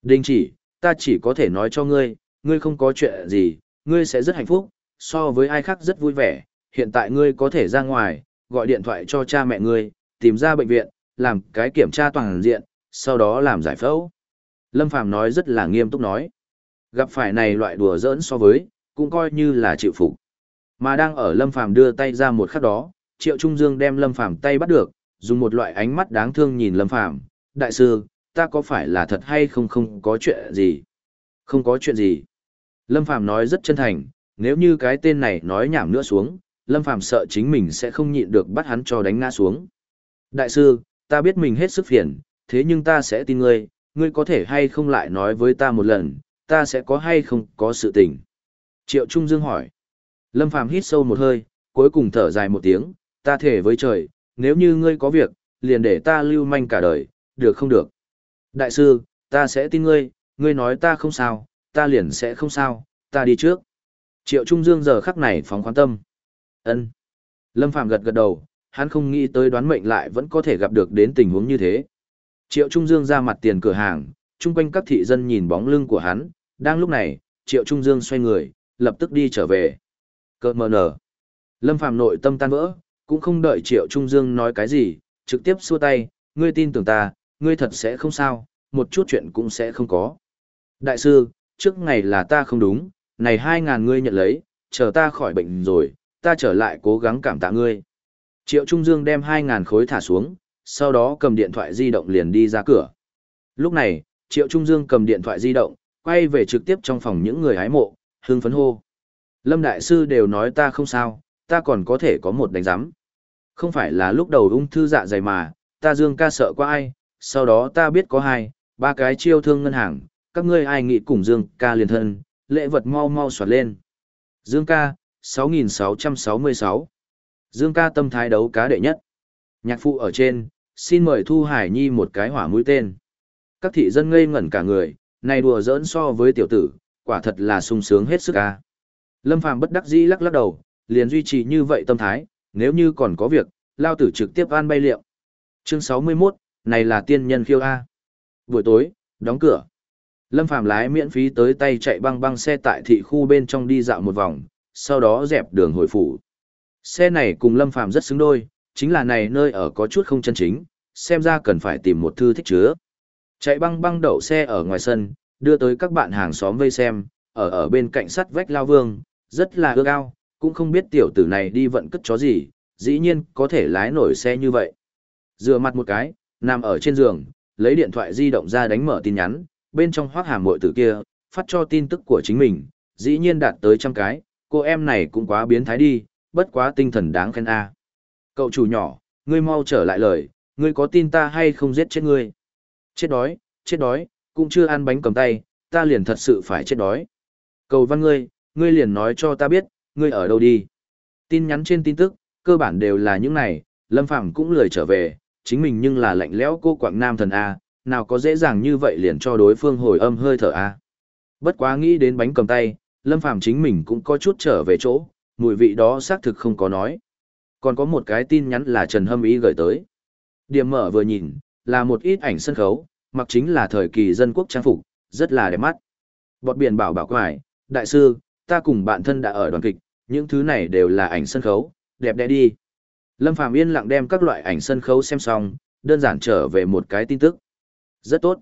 Speaker 1: Đình chỉ, ta chỉ có thể nói cho ngươi, ngươi không có chuyện gì, ngươi sẽ rất hạnh phúc, so với ai khác rất vui vẻ, hiện tại ngươi có thể ra ngoài, gọi điện thoại cho cha mẹ ngươi, tìm ra bệnh viện, làm cái kiểm tra toàn diện, sau đó làm giải phẫu. Lâm Phàm nói rất là nghiêm túc nói. Gặp phải này loại đùa giỡn so với, cũng coi như là chịu phục. Mà đang ở Lâm Phàm đưa tay ra một khắc đó, Triệu Trung Dương đem Lâm Phàm tay bắt được, dùng một loại ánh mắt đáng thương nhìn Lâm Phàm, "Đại sư, ta có phải là thật hay không không có chuyện gì?" "Không có chuyện gì." Lâm Phàm nói rất chân thành, nếu như cái tên này nói nhảm nữa xuống, Lâm Phàm sợ chính mình sẽ không nhịn được bắt hắn cho đánh ngã xuống. "Đại sư, ta biết mình hết sức phiền, thế nhưng ta sẽ tin ngươi, ngươi có thể hay không lại nói với ta một lần, ta sẽ có hay không có sự tình." Triệu Trung Dương hỏi. Lâm Phàm hít sâu một hơi, cuối cùng thở dài một tiếng, ta thể với trời, nếu như ngươi có việc, liền để ta lưu manh cả đời, được không được? Đại sư, ta sẽ tin ngươi, ngươi nói ta không sao, ta liền sẽ không sao, ta đi trước. Triệu Trung Dương giờ khắc này phóng quan tâm. ân Lâm Phạm gật gật đầu, hắn không nghĩ tới đoán mệnh lại vẫn có thể gặp được đến tình huống như thế. Triệu Trung Dương ra mặt tiền cửa hàng, chung quanh các thị dân nhìn bóng lưng của hắn, đang lúc này, Triệu Trung Dương xoay người, lập tức đi trở về. Cơ mờ nở. Lâm Phạm nội tâm tan vỡ, cũng không đợi Triệu Trung Dương nói cái gì, trực tiếp xua tay, ngươi tin tưởng ta, ngươi thật sẽ không sao, một chút chuyện cũng sẽ không có. Đại sư, trước ngày là ta không đúng, này hai ngàn ngươi nhận lấy, chờ ta khỏi bệnh rồi, ta trở lại cố gắng cảm tạ ngươi. Triệu Trung Dương đem hai ngàn khối thả xuống, sau đó cầm điện thoại di động liền đi ra cửa. Lúc này, Triệu Trung Dương cầm điện thoại di động, quay về trực tiếp trong phòng những người hái mộ, hưng phấn hô. Lâm Đại Sư đều nói ta không sao, ta còn có thể có một đánh giám. Không phải là lúc đầu ung thư dạ dày mà, ta Dương ca sợ qua ai, sau đó ta biết có hai, ba cái chiêu thương ngân hàng, các ngươi ai nghĩ cùng Dương ca liền thân, lễ vật mau mau xoạt lên. Dương ca, 6666. Dương ca tâm thái đấu cá đệ nhất. Nhạc phụ ở trên, xin mời Thu Hải Nhi một cái hỏa mũi tên. Các thị dân ngây ngẩn cả người, này đùa giỡn so với tiểu tử, quả thật là sung sướng hết sức ca. Lâm Phàm bất đắc dĩ lắc lắc đầu, liền duy trì như vậy tâm thái, nếu như còn có việc, lao tử trực tiếp an bay liệu. Chương 61, này là tiên nhân khiêu A. Buổi tối, đóng cửa. Lâm Phàm lái miễn phí tới tay chạy băng băng xe tại thị khu bên trong đi dạo một vòng, sau đó dẹp đường hồi phủ. Xe này cùng Lâm Phàm rất xứng đôi, chính là này nơi ở có chút không chân chính, xem ra cần phải tìm một thư thích chứa. Chạy băng băng đậu xe ở ngoài sân, đưa tới các bạn hàng xóm vây xem, ở ở bên cạnh sắt vách lao vương, rất là ưa cao, cũng không biết tiểu tử này đi vận cất chó gì, dĩ nhiên có thể lái nổi xe như vậy. Dựa mặt một cái, nằm ở trên giường, lấy điện thoại di động ra đánh mở tin nhắn, bên trong hoác hàm mội tử kia, phát cho tin tức của chính mình, dĩ nhiên đạt tới trăm cái, cô em này cũng quá biến thái đi, bất quá tinh thần đáng khen a. Cậu chủ nhỏ, ngươi mau trở lại lời, ngươi có tin ta hay không giết chết ngươi? Chết đói, chết đói, cũng chưa ăn bánh cầm tay, ta liền thật sự phải chết đói. Cầu văn ngươi, ngươi liền nói cho ta biết, ngươi ở đâu đi. Tin nhắn trên tin tức, cơ bản đều là những này, Lâm Phàm cũng lười trở về, chính mình nhưng là lạnh lẽo cô quạng nam thần A, nào có dễ dàng như vậy liền cho đối phương hồi âm hơi thở A. Bất quá nghĩ đến bánh cầm tay, Lâm Phàm chính mình cũng có chút trở về chỗ, mùi vị đó xác thực không có nói. Còn có một cái tin nhắn là Trần Hâm Ý gửi tới. Điểm mở vừa nhìn, là một ít ảnh sân khấu, mặc chính là thời kỳ dân quốc trang phục, rất là đẹp mắt. Bọt biển bảo bảo quải, đại sư, ta cùng bạn thân đã ở đoàn kịch, những thứ này đều là ảnh sân khấu, đẹp đẽ đi. Lâm Phàm yên lặng đem các loại ảnh sân khấu xem xong, đơn giản trở về một cái tin tức. Rất tốt.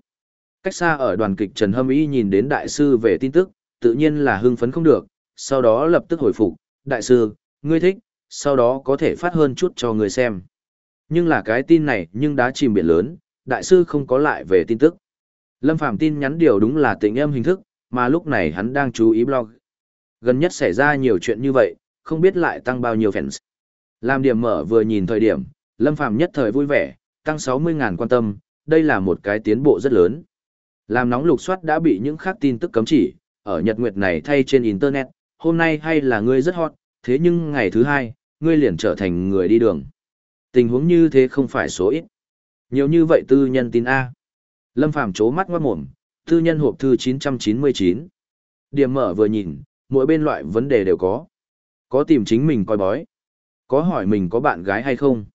Speaker 1: Cách xa ở đoàn kịch Trần Hâm Y nhìn đến đại sư về tin tức, tự nhiên là hưng phấn không được, sau đó lập tức hồi phục, đại sư, ngươi thích, sau đó có thể phát hơn chút cho người xem. Nhưng là cái tin này nhưng đã chìm biển lớn, đại sư không có lại về tin tức. Lâm Phàm tin nhắn điều đúng là tình em hình thức, mà lúc này hắn đang chú ý blog. Gần nhất xảy ra nhiều chuyện như vậy, không biết lại tăng bao nhiêu fans. Làm điểm mở vừa nhìn thời điểm, Lâm Phàm nhất thời vui vẻ, tăng 60.000 quan tâm, đây là một cái tiến bộ rất lớn. Làm nóng lục soát đã bị những khác tin tức cấm chỉ, ở Nhật Nguyệt này thay trên Internet, hôm nay hay là ngươi rất hot, thế nhưng ngày thứ hai, ngươi liền trở thành người đi đường. Tình huống như thế không phải số ít. Nhiều như vậy tư nhân tin A. Lâm Phàm chố mắt ngoát mồm, tư nhân hộp thư 999. Điểm mở vừa nhìn, mỗi bên loại vấn đề đều có. Có tìm chính mình coi bói. Có hỏi mình có bạn gái hay không.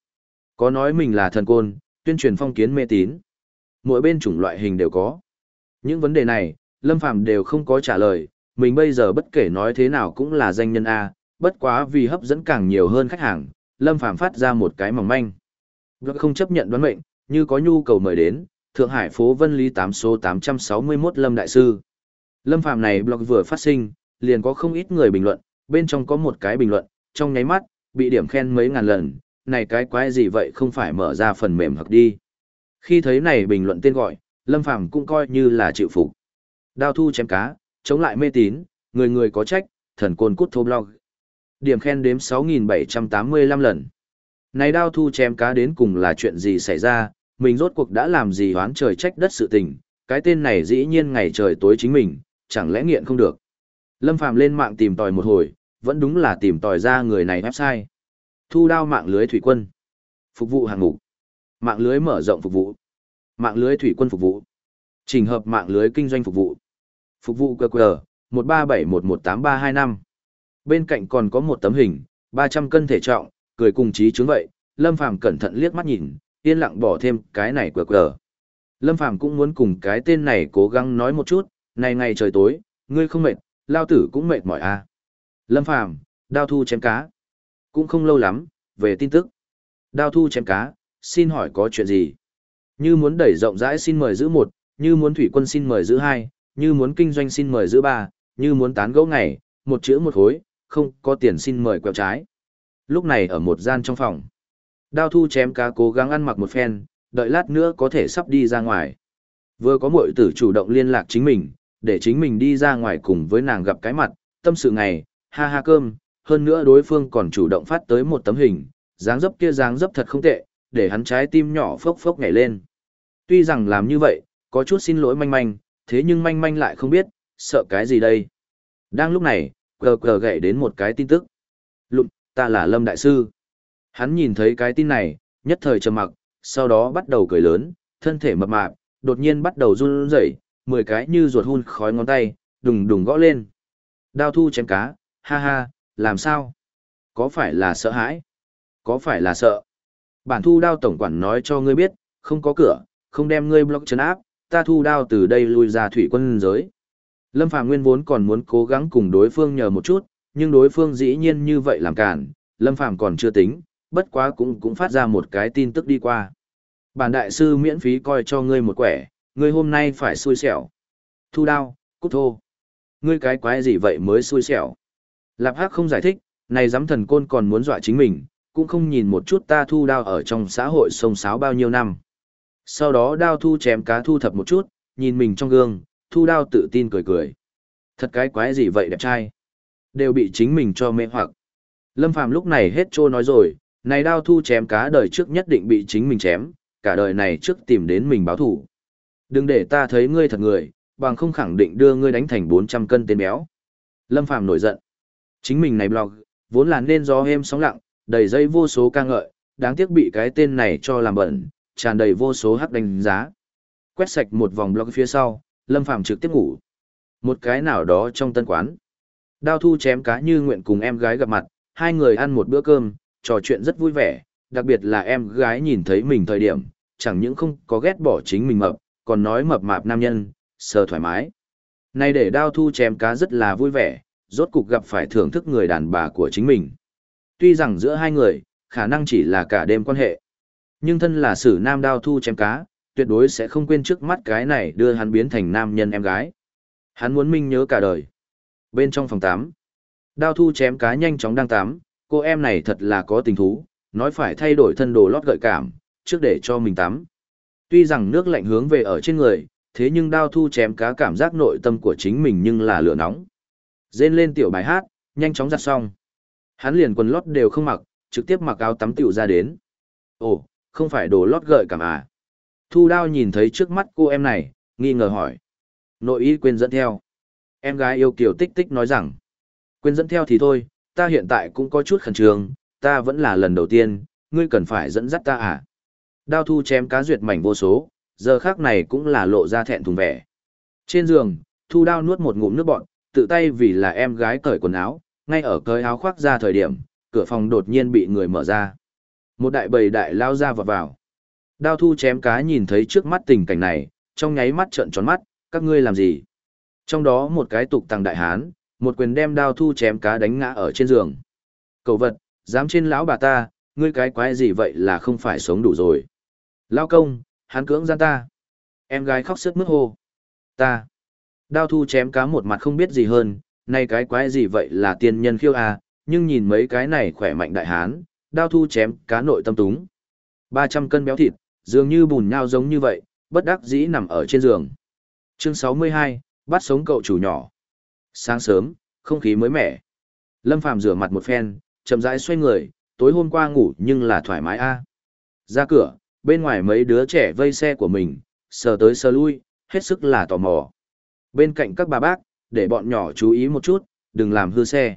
Speaker 1: Có nói mình là thần côn, tuyên truyền phong kiến mê tín. Mỗi bên chủng loại hình đều có. Những vấn đề này, Lâm Phàm đều không có trả lời, mình bây giờ bất kể nói thế nào cũng là danh nhân A, bất quá vì hấp dẫn càng nhiều hơn khách hàng, Lâm Phàm phát ra một cái mỏng manh. Không chấp nhận đoán mệnh, như có nhu cầu mời đến, Thượng Hải phố Vân Lý 8 số 861 Lâm Đại Sư. Lâm Phàm này blog vừa phát sinh, liền có không ít người bình luận, bên trong có một cái bình luận, trong nháy mắt, bị điểm khen mấy ngàn lần, này cái quái gì vậy không phải mở ra phần mềm hoặc đi. Khi thấy này bình luận tên gọi, Lâm Phàm cũng coi như là chịu phục. Đao thu chém cá, chống lại mê tín, người người có trách, thần côn cút thô blog. Điểm khen đếm 6.785 lần. Này đao thu chém cá đến cùng là chuyện gì xảy ra, mình rốt cuộc đã làm gì hoán trời trách đất sự tình, cái tên này dĩ nhiên ngày trời tối chính mình, chẳng lẽ nghiện không được. Lâm Phàm lên mạng tìm tòi một hồi, vẫn đúng là tìm tòi ra người này website. Thu đao mạng lưới thủy quân. Phục vụ hàng mục. Mạng lưới mở rộng phục vụ. Mạng lưới thủy quân phục vụ. Trình hợp mạng lưới kinh doanh phục vụ. Phục vụ QR, 137118325. Bên cạnh còn có một tấm hình, 300 cân thể trọng, cười cùng trí chứng vậy, Lâm Phàm cẩn thận liếc mắt nhìn, yên lặng bỏ thêm cái này QR. Lâm Phàm cũng muốn cùng cái tên này cố gắng nói một chút, này ngày trời tối, ngươi không mệt, lao tử cũng mệt mỏi a. À. Lâm Phàm, đao thu chém cá. Cũng không lâu lắm, về tin tức. Đao thu chém cá, xin hỏi có chuyện gì? Như muốn đẩy rộng rãi xin mời giữ một, như muốn thủy quân xin mời giữ hai, như muốn kinh doanh xin mời giữ ba, như muốn tán gẫu ngày, một chữ một khối, không có tiền xin mời quẹo trái. Lúc này ở một gian trong phòng, đao thu chém cá cố gắng ăn mặc một phen, đợi lát nữa có thể sắp đi ra ngoài. Vừa có muội tử chủ động liên lạc chính mình, để chính mình đi ra ngoài cùng với nàng gặp cái mặt, tâm sự ngày, ha ha cơm, hơn nữa đối phương còn chủ động phát tới một tấm hình, dáng dấp kia dáng dấp thật không tệ, để hắn trái tim nhỏ phốc phốc nhảy lên. Tuy rằng làm như vậy, có chút xin lỗi manh manh, thế nhưng manh manh lại không biết, sợ cái gì đây. Đang lúc này, cờ cờ gậy đến một cái tin tức. Lụng, ta là Lâm Đại Sư. Hắn nhìn thấy cái tin này, nhất thời trầm mặc, sau đó bắt đầu cười lớn, thân thể mập mạp, đột nhiên bắt đầu run rẩy, mười cái như ruột hun khói ngón tay, đùng đùng gõ lên. Đao thu chém cá, ha ha, làm sao? Có phải là sợ hãi? Có phải là sợ? Bản thu đao tổng quản nói cho ngươi biết, không có cửa, không đem ngươi block chấn áp, ta thu đao từ đây lui ra thủy quân giới. Lâm Phàm nguyên vốn còn muốn cố gắng cùng đối phương nhờ một chút, nhưng đối phương dĩ nhiên như vậy làm cản, Lâm Phàm còn chưa tính, bất quá cũng cũng phát ra một cái tin tức đi qua. Bản đại sư miễn phí coi cho ngươi một quẻ, ngươi hôm nay phải xui xẻo. Thu đao, cút thô. Ngươi cái quái gì vậy mới xui xẻo. Lạp Hắc không giải thích, này giám thần côn còn muốn dọa chính mình, cũng không nhìn một chút ta thu đao ở trong xã hội sông sáo bao nhiêu năm. Sau đó đao thu chém cá thu thập một chút, nhìn mình trong gương, thu đao tự tin cười cười. Thật cái quái gì vậy đẹp trai. Đều bị chính mình cho mê hoặc. Lâm Phàm lúc này hết trô nói rồi, này đao thu chém cá đời trước nhất định bị chính mình chém, cả đời này trước tìm đến mình báo thủ. Đừng để ta thấy ngươi thật người, bằng không khẳng định đưa ngươi đánh thành 400 cân tên béo. Lâm Phàm nổi giận. Chính mình này blog, vốn là nên gió êm sóng lặng, đầy dây vô số ca ngợi, đáng tiếc bị cái tên này cho làm bẩn, tràn đầy vô số hắc đánh giá. Quét sạch một vòng blog phía sau, Lâm Phàm trực tiếp ngủ. Một cái nào đó trong tân quán. Đao thu chém cá như nguyện cùng em gái gặp mặt, hai người ăn một bữa cơm, trò chuyện rất vui vẻ, đặc biệt là em gái nhìn thấy mình thời điểm, chẳng những không có ghét bỏ chính mình mập, còn nói mập mạp nam nhân, sờ thoải mái. nay để đao thu chém cá rất là vui vẻ, rốt cục gặp phải thưởng thức người đàn bà của chính mình. Tuy rằng giữa hai người, khả năng chỉ là cả đêm quan hệ. Nhưng thân là sử nam đao thu chém cá, tuyệt đối sẽ không quên trước mắt cái này đưa hắn biến thành nam nhân em gái. Hắn muốn minh nhớ cả đời. Bên trong phòng 8, đao thu chém cá nhanh chóng đang tắm, cô em này thật là có tình thú, nói phải thay đổi thân đồ lót gợi cảm, trước để cho mình tắm. Tuy rằng nước lạnh hướng về ở trên người, thế nhưng đao thu chém cá cảm giác nội tâm của chính mình nhưng là lửa nóng. Dên lên tiểu bài hát, nhanh chóng giặt xong. Hắn liền quần lót đều không mặc, trực tiếp mặc áo tắm tiểu ra đến. Ồ, không phải đồ lót gợi cảm à? Thu đao nhìn thấy trước mắt cô em này, nghi ngờ hỏi. Nội y quên dẫn theo. Em gái yêu kiều tích tích nói rằng. Quên dẫn theo thì thôi, ta hiện tại cũng có chút khẩn trương, ta vẫn là lần đầu tiên, ngươi cần phải dẫn dắt ta à? Đao thu chém cá duyệt mảnh vô số, giờ khác này cũng là lộ ra thẹn thùng vẻ. Trên giường, thu đao nuốt một ngụm nước bọn, tự tay vì là em gái cởi quần áo, ngay ở cởi áo khoác ra thời điểm, cửa phòng đột nhiên bị người mở ra. Một đại bầy đại lao ra vọt vào. Đao thu chém cá nhìn thấy trước mắt tình cảnh này, trong nháy mắt trợn tròn mắt, các ngươi làm gì? Trong đó một cái tục tăng đại hán, một quyền đem đao thu chém cá đánh ngã ở trên giường. Cầu vật, dám trên lão bà ta, ngươi cái quái gì vậy là không phải sống đủ rồi. Lao công, hắn cưỡng gian ta. Em gái khóc sức mức hô. Ta. Đao thu chém cá một mặt không biết gì hơn, nay cái quái gì vậy là tiên nhân khiêu à, nhưng nhìn mấy cái này khỏe mạnh đại hán, đao thu chém cá nội tâm túng. 300 cân béo thịt, dường như bùn nhau giống như vậy, bất đắc dĩ nằm ở trên giường. Chương 62, bắt sống cậu chủ nhỏ. Sáng sớm, không khí mới mẻ. Lâm Phàm rửa mặt một phen, chậm rãi xoay người, tối hôm qua ngủ nhưng là thoải mái a. Ra cửa, bên ngoài mấy đứa trẻ vây xe của mình, sờ tới sờ lui, hết sức là tò mò. Bên cạnh các bà bác, để bọn nhỏ chú ý một chút, đừng làm hư xe.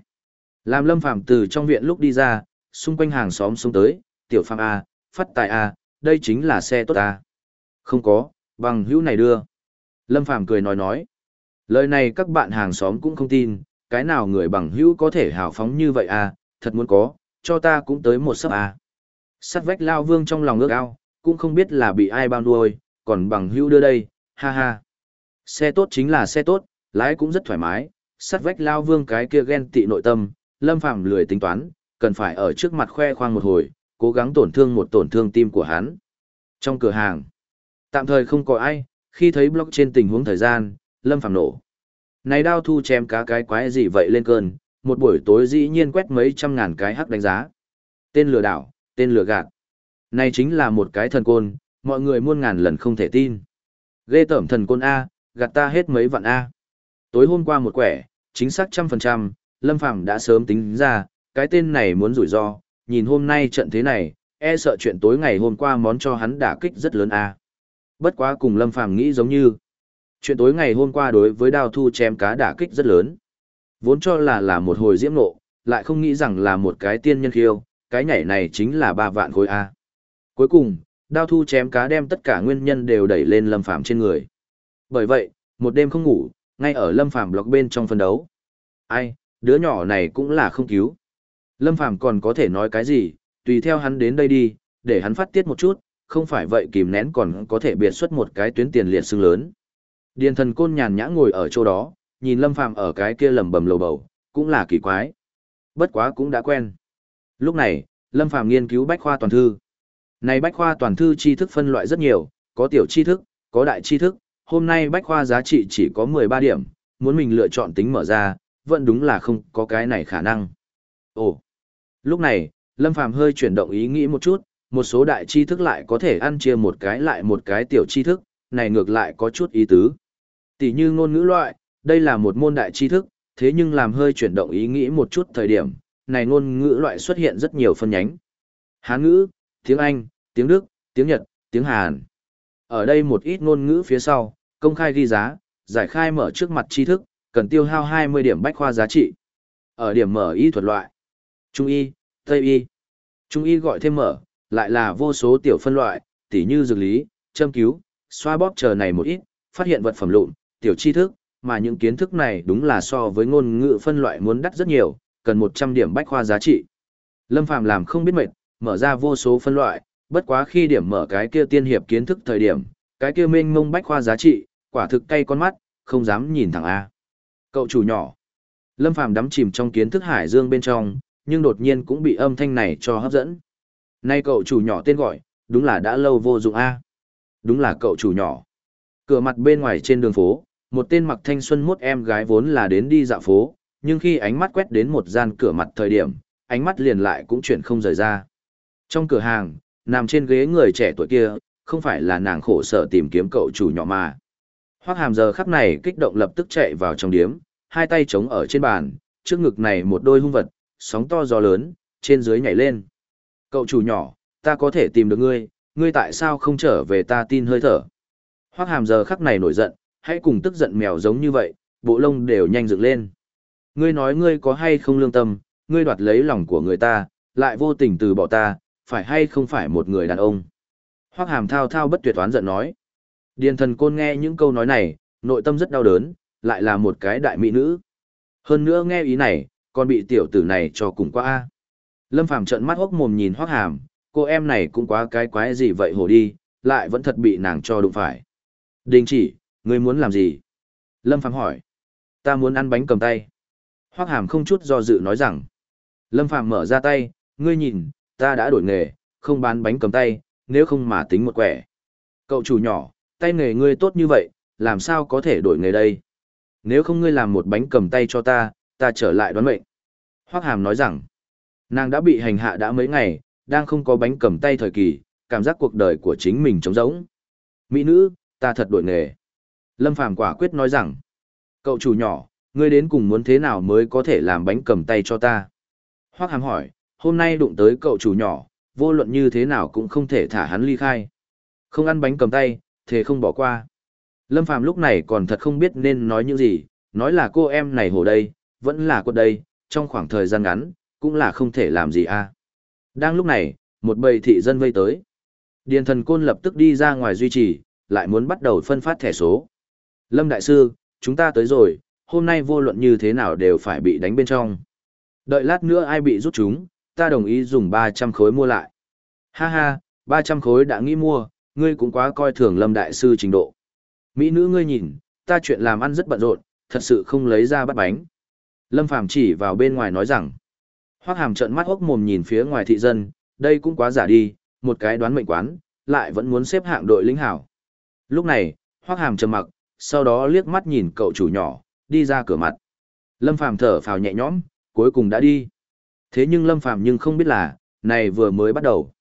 Speaker 1: Làm Lâm Phàm từ trong viện lúc đi ra, xung quanh hàng xóm xuống tới, tiểu phàm A, phát tài A, đây chính là xe tốt A. Không có, bằng hữu này đưa. Lâm Phàm cười nói nói. Lời này các bạn hàng xóm cũng không tin, cái nào người bằng hữu có thể hào phóng như vậy à, thật muốn có, cho ta cũng tới một sấp à. Sắt vách lao vương trong lòng ước ao, cũng không biết là bị ai bao nuôi, còn bằng hữu đưa đây, ha ha. Xe tốt chính là xe tốt, lái cũng rất thoải mái, sắt vách lao vương cái kia ghen tị nội tâm, lâm phàm lười tính toán, cần phải ở trước mặt khoe khoang một hồi, cố gắng tổn thương một tổn thương tim của hắn. Trong cửa hàng, tạm thời không có ai, khi thấy blog trên tình huống thời gian, Lâm Phàm nổ. Này đao thu chém cá cái quái gì vậy lên cơn, một buổi tối dĩ nhiên quét mấy trăm ngàn cái hắc đánh giá. Tên lừa đảo, tên lừa gạt. Này chính là một cái thần côn, mọi người muôn ngàn lần không thể tin. Ghê tởm thần côn A, gạt ta hết mấy vạn A. Tối hôm qua một quẻ, chính xác trăm phần trăm, Lâm Phàm đã sớm tính ra, cái tên này muốn rủi ro, nhìn hôm nay trận thế này, e sợ chuyện tối ngày hôm qua món cho hắn đả kích rất lớn A. Bất quá cùng Lâm Phàm nghĩ giống như, chuyện tối ngày hôm qua đối với đao thu chém cá đả kích rất lớn. Vốn cho là là một hồi diễm nộ, lại không nghĩ rằng là một cái tiên nhân khiêu, cái nhảy này chính là ba vạn khối A. Cuối cùng, đao thu chém cá đem tất cả nguyên nhân đều đẩy lên Lâm Phàm trên người. Bởi vậy, một đêm không ngủ, ngay ở Lâm Phàm block bên trong phân đấu. Ai, đứa nhỏ này cũng là không cứu. Lâm Phàm còn có thể nói cái gì, tùy theo hắn đến đây đi, để hắn phát tiết một chút, không phải vậy kìm nén còn có thể biệt xuất một cái tuyến tiền liệt xương lớn. Điền thần côn nhàn nhã ngồi ở chỗ đó, nhìn Lâm Phàm ở cái kia lầm bầm lầu bầu, cũng là kỳ quái. Bất quá cũng đã quen. Lúc này, Lâm Phàm nghiên cứu bách khoa toàn thư. Này bách khoa toàn thư tri thức phân loại rất nhiều, có tiểu tri thức, có đại tri thức, hôm nay bách khoa giá trị chỉ có 13 điểm, muốn mình lựa chọn tính mở ra, vẫn đúng là không có cái này khả năng. Ồ, lúc này, Lâm Phàm hơi chuyển động ý nghĩ một chút, một số đại tri thức lại có thể ăn chia một cái lại một cái tiểu tri thức, này ngược lại có chút ý tứ. Tỷ như ngôn ngữ loại, đây là một môn đại tri thức, thế nhưng làm hơi chuyển động ý nghĩ một chút thời điểm, này ngôn ngữ loại xuất hiện rất nhiều phân nhánh. Hán ngữ, tiếng Anh, tiếng Đức, tiếng Nhật, tiếng Hàn. Ở đây một ít ngôn ngữ phía sau, công khai ghi giá, giải khai mở trước mặt tri thức, cần tiêu hao 20 điểm bách khoa giá trị. Ở điểm mở y thuật loại, Trung y, Tây y. Trung y gọi thêm mở, lại là vô số tiểu phân loại, tỉ như dược lý, châm cứu, xoa bóp chờ này một ít, phát hiện vật phẩm lụn, tiểu tri thức, mà những kiến thức này đúng là so với ngôn ngữ phân loại muốn đắt rất nhiều, cần 100 điểm bách khoa giá trị. Lâm Phàm làm không biết mệt, mở ra vô số phân loại, bất quá khi điểm mở cái kia tiên hiệp kiến thức thời điểm, cái kia mênh mông bách khoa giá trị, quả thực cay con mắt, không dám nhìn thẳng A. Cậu chủ nhỏ. Lâm Phàm đắm chìm trong kiến thức hải dương bên trong, nhưng đột nhiên cũng bị âm thanh này cho hấp dẫn. Nay cậu chủ nhỏ tên gọi, đúng là đã lâu vô dụng A. Đúng là cậu chủ nhỏ. Cửa mặt bên ngoài trên đường phố, một tên mặc thanh xuân mốt em gái vốn là đến đi dạo phố, nhưng khi ánh mắt quét đến một gian cửa mặt thời điểm, ánh mắt liền lại cũng chuyển không rời ra. Trong cửa hàng, nằm trên ghế người trẻ tuổi kia, không phải là nàng khổ sở tìm kiếm cậu chủ nhỏ mà. Hoác hàm giờ khắc này kích động lập tức chạy vào trong điếm, hai tay chống ở trên bàn, trước ngực này một đôi hung vật, sóng to gió lớn, trên dưới nhảy lên. Cậu chủ nhỏ, ta có thể tìm được ngươi, ngươi tại sao không trở về ta tin hơi thở. Hoác hàm giờ khắc này nổi giận, hãy cùng tức giận mèo giống như vậy, bộ lông đều nhanh dựng lên. Ngươi nói ngươi có hay không lương tâm, ngươi đoạt lấy lòng của người ta, lại vô tình từ bỏ ta, phải hay không phải một người đàn ông. Hoác hàm thao thao bất tuyệt toán giận nói. Điền thần côn nghe những câu nói này, nội tâm rất đau đớn, lại là một cái đại mỹ nữ. Hơn nữa nghe ý này, còn bị tiểu tử này cho cùng qua. a Lâm Phàm trợn mắt hốc mồm nhìn Hoắc Hàm, cô em này cũng quá cái quái gì vậy hồ đi, lại vẫn thật bị nàng cho đụng phải. Đình chỉ, ngươi muốn làm gì? Lâm Phàm hỏi. Ta muốn ăn bánh cầm tay. Hoắc Hàm không chút do dự nói rằng. Lâm Phàm mở ra tay, ngươi nhìn, ta đã đổi nghề, không bán bánh cầm tay, nếu không mà tính một quẻ. Cậu chủ nhỏ, tay nghề ngươi tốt như vậy, làm sao có thể đổi nghề đây? Nếu không ngươi làm một bánh cầm tay cho ta, ta trở lại đoán mệnh. Hoắc Hàm nói rằng, nàng đã bị hành hạ đã mấy ngày, đang không có bánh cầm tay thời kỳ, cảm giác cuộc đời của chính mình trống rỗng. Mỹ nữ, ta thật đổi nghề. Lâm Phàm quả quyết nói rằng, cậu chủ nhỏ, ngươi đến cùng muốn thế nào mới có thể làm bánh cầm tay cho ta? Hoắc Hàm hỏi, hôm nay đụng tới cậu chủ nhỏ, vô luận như thế nào cũng không thể thả hắn ly khai. Không ăn bánh cầm tay, thế không bỏ qua. Lâm Phàm lúc này còn thật không biết nên nói những gì, nói là cô em này hồ đây, vẫn là cô đây, trong khoảng thời gian ngắn, cũng là không thể làm gì a. À. Đang lúc này, một bầy thị dân vây tới. Điền thần côn lập tức đi ra ngoài duy trì, lại muốn bắt đầu phân phát thẻ số. Lâm Đại Sư, chúng ta tới rồi, hôm nay vô luận như thế nào đều phải bị đánh bên trong. Đợi lát nữa ai bị rút chúng, ta đồng ý dùng 300 khối mua lại. Ha ha, 300 khối đã nghĩ mua, ngươi cũng quá coi thường Lâm Đại Sư trình độ. Mỹ nữ ngươi nhìn, ta chuyện làm ăn rất bận rộn, thật sự không lấy ra bắt bánh. Lâm Phàm chỉ vào bên ngoài nói rằng, Hoắc Hàm trợn mắt hốc mồm nhìn phía ngoài thị dân, đây cũng quá giả đi, một cái đoán mệnh quán, lại vẫn muốn xếp hạng đội lính hảo. Lúc này, Hoắc Hàm trầm mặc, sau đó liếc mắt nhìn cậu chủ nhỏ, đi ra cửa mặt. Lâm Phàm thở phào nhẹ nhõm, cuối cùng đã đi. Thế nhưng Lâm Phàm nhưng không biết là, này vừa mới bắt đầu.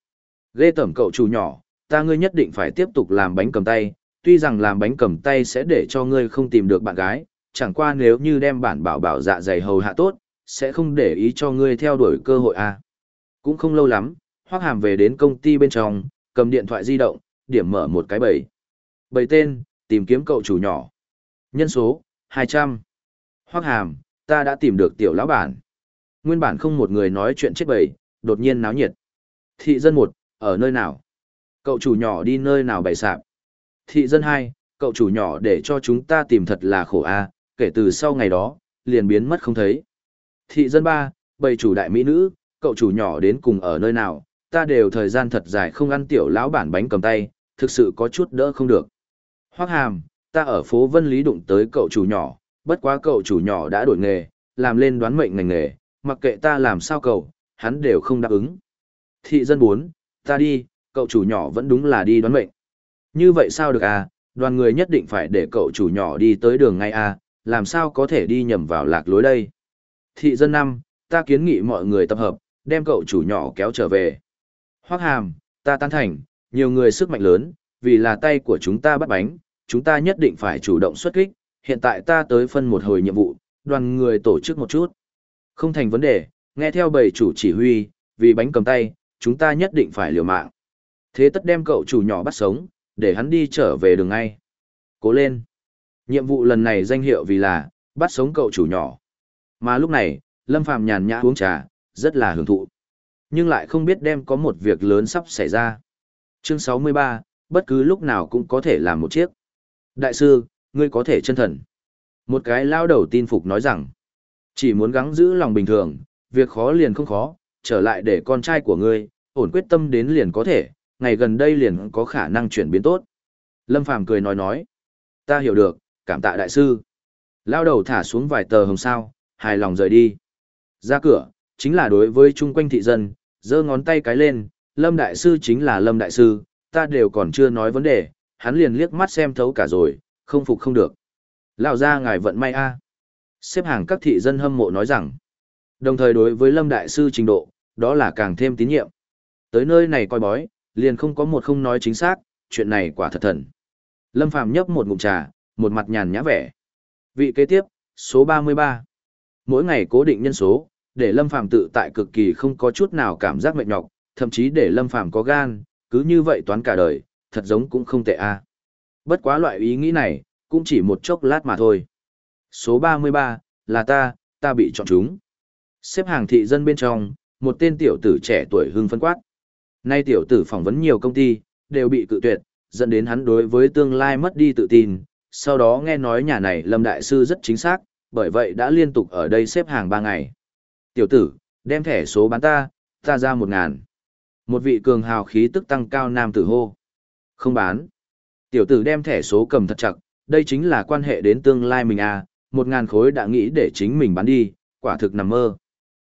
Speaker 1: Ghê tởm cậu chủ nhỏ, ta ngươi nhất định phải tiếp tục làm bánh cầm tay, tuy rằng làm bánh cầm tay sẽ để cho ngươi không tìm được bạn gái, chẳng qua nếu như đem bản bảo bảo dạ dày hầu hạ tốt, sẽ không để ý cho ngươi theo đuổi cơ hội a. À. Cũng không lâu lắm, Hoắc Hàm về đến công ty bên trong, cầm điện thoại di động, điểm mở một cái bầy. Bầy tên, tìm kiếm cậu chủ nhỏ. Nhân số, 200. Hoắc Hàm, ta đã tìm được tiểu lão bản. Nguyên bản không một người nói chuyện chết bầy, đột nhiên náo nhiệt. Thị dân một, ở nơi nào? Cậu chủ nhỏ đi nơi nào bày sạp? Thị dân hai, cậu chủ nhỏ để cho chúng ta tìm thật là khổ a, kể từ sau ngày đó, liền biến mất không thấy. Thị dân ba, bầy chủ đại mỹ nữ, cậu chủ nhỏ đến cùng ở nơi nào, ta đều thời gian thật dài không ăn tiểu lão bản bánh cầm tay, thực sự có chút đỡ không được. Hoắc hàm, ta ở phố Vân Lý đụng tới cậu chủ nhỏ, bất quá cậu chủ nhỏ đã đổi nghề, làm lên đoán mệnh ngành nghề, mặc kệ ta làm sao cậu, hắn đều không đáp ứng. Thị dân bốn, ta đi, cậu chủ nhỏ vẫn đúng là đi đoán mệnh. Như vậy sao được à, đoàn người nhất định phải để cậu chủ nhỏ đi tới đường ngay à, làm sao có thể đi nhầm vào lạc lối đây. Thị dân năm, ta kiến nghị mọi người tập hợp, đem cậu chủ nhỏ kéo trở về. Hoắc hàm, ta tán thành, nhiều người sức mạnh lớn, vì là tay của chúng ta bắt bánh, chúng ta nhất định phải chủ động xuất kích, hiện tại ta tới phân một hồi nhiệm vụ, đoàn người tổ chức một chút. Không thành vấn đề, nghe theo bầy chủ chỉ huy, vì bánh cầm tay, chúng ta nhất định phải liều mạng. Thế tất đem cậu chủ nhỏ bắt sống, để hắn đi trở về đường ngay. Cố lên. Nhiệm vụ lần này danh hiệu vì là, bắt sống cậu chủ nhỏ. Mà lúc này, Lâm Phàm nhàn nhã uống trà, rất là hưởng thụ. Nhưng lại không biết đem có một việc lớn sắp xảy ra. Chương 63, bất cứ lúc nào cũng có thể làm một chiếc. Đại sư, ngươi có thể chân thần. Một cái lao đầu tin phục nói rằng, chỉ muốn gắng giữ lòng bình thường, việc khó liền không khó, trở lại để con trai của ngươi, ổn quyết tâm đến liền có thể, ngày gần đây liền có khả năng chuyển biến tốt. Lâm Phàm cười nói nói, ta hiểu được, cảm tạ đại sư. Lao đầu thả xuống vài tờ hồng sao, hài lòng rời đi. Ra cửa, chính là đối với chung quanh thị dân, giơ ngón tay cái lên, Lâm Đại Sư chính là Lâm Đại Sư, ta đều còn chưa nói vấn đề, hắn liền liếc mắt xem thấu cả rồi, không phục không được. Lão ra ngài vận may a Xếp hàng các thị dân hâm mộ nói rằng, đồng thời đối với Lâm Đại Sư trình độ, đó là càng thêm tín nhiệm. Tới nơi này coi bói, liền không có một không nói chính xác, chuyện này quả thật thần. Lâm Phàm nhấp một ngụm trà, một mặt nhàn nhã vẻ. Vị kế tiếp, số 33. Mỗi ngày cố định nhân số, để Lâm Phàm tự tại cực kỳ không có chút nào cảm giác mệt nhọc, thậm chí để Lâm Phàm có gan, cứ như vậy toán cả đời, thật giống cũng không tệ a. Bất quá loại ý nghĩ này, cũng chỉ một chốc lát mà thôi. Số 33, là ta, ta bị chọn chúng. Xếp hàng thị dân bên trong, một tên tiểu tử trẻ tuổi hưng phân quát. Nay tiểu tử phỏng vấn nhiều công ty, đều bị cự tuyệt, dẫn đến hắn đối với tương lai mất đi tự tin. Sau đó nghe nói nhà này Lâm Đại Sư rất chính xác, bởi vậy đã liên tục ở đây xếp hàng 3 ngày. Tiểu tử, đem thẻ số bán ta, ta ra một ngàn. Một vị cường hào khí tức tăng cao nam tử hô. Không bán. Tiểu tử đem thẻ số cầm thật chặt, đây chính là quan hệ đến tương lai mình à, một ngàn khối đã nghĩ để chính mình bán đi, quả thực nằm mơ.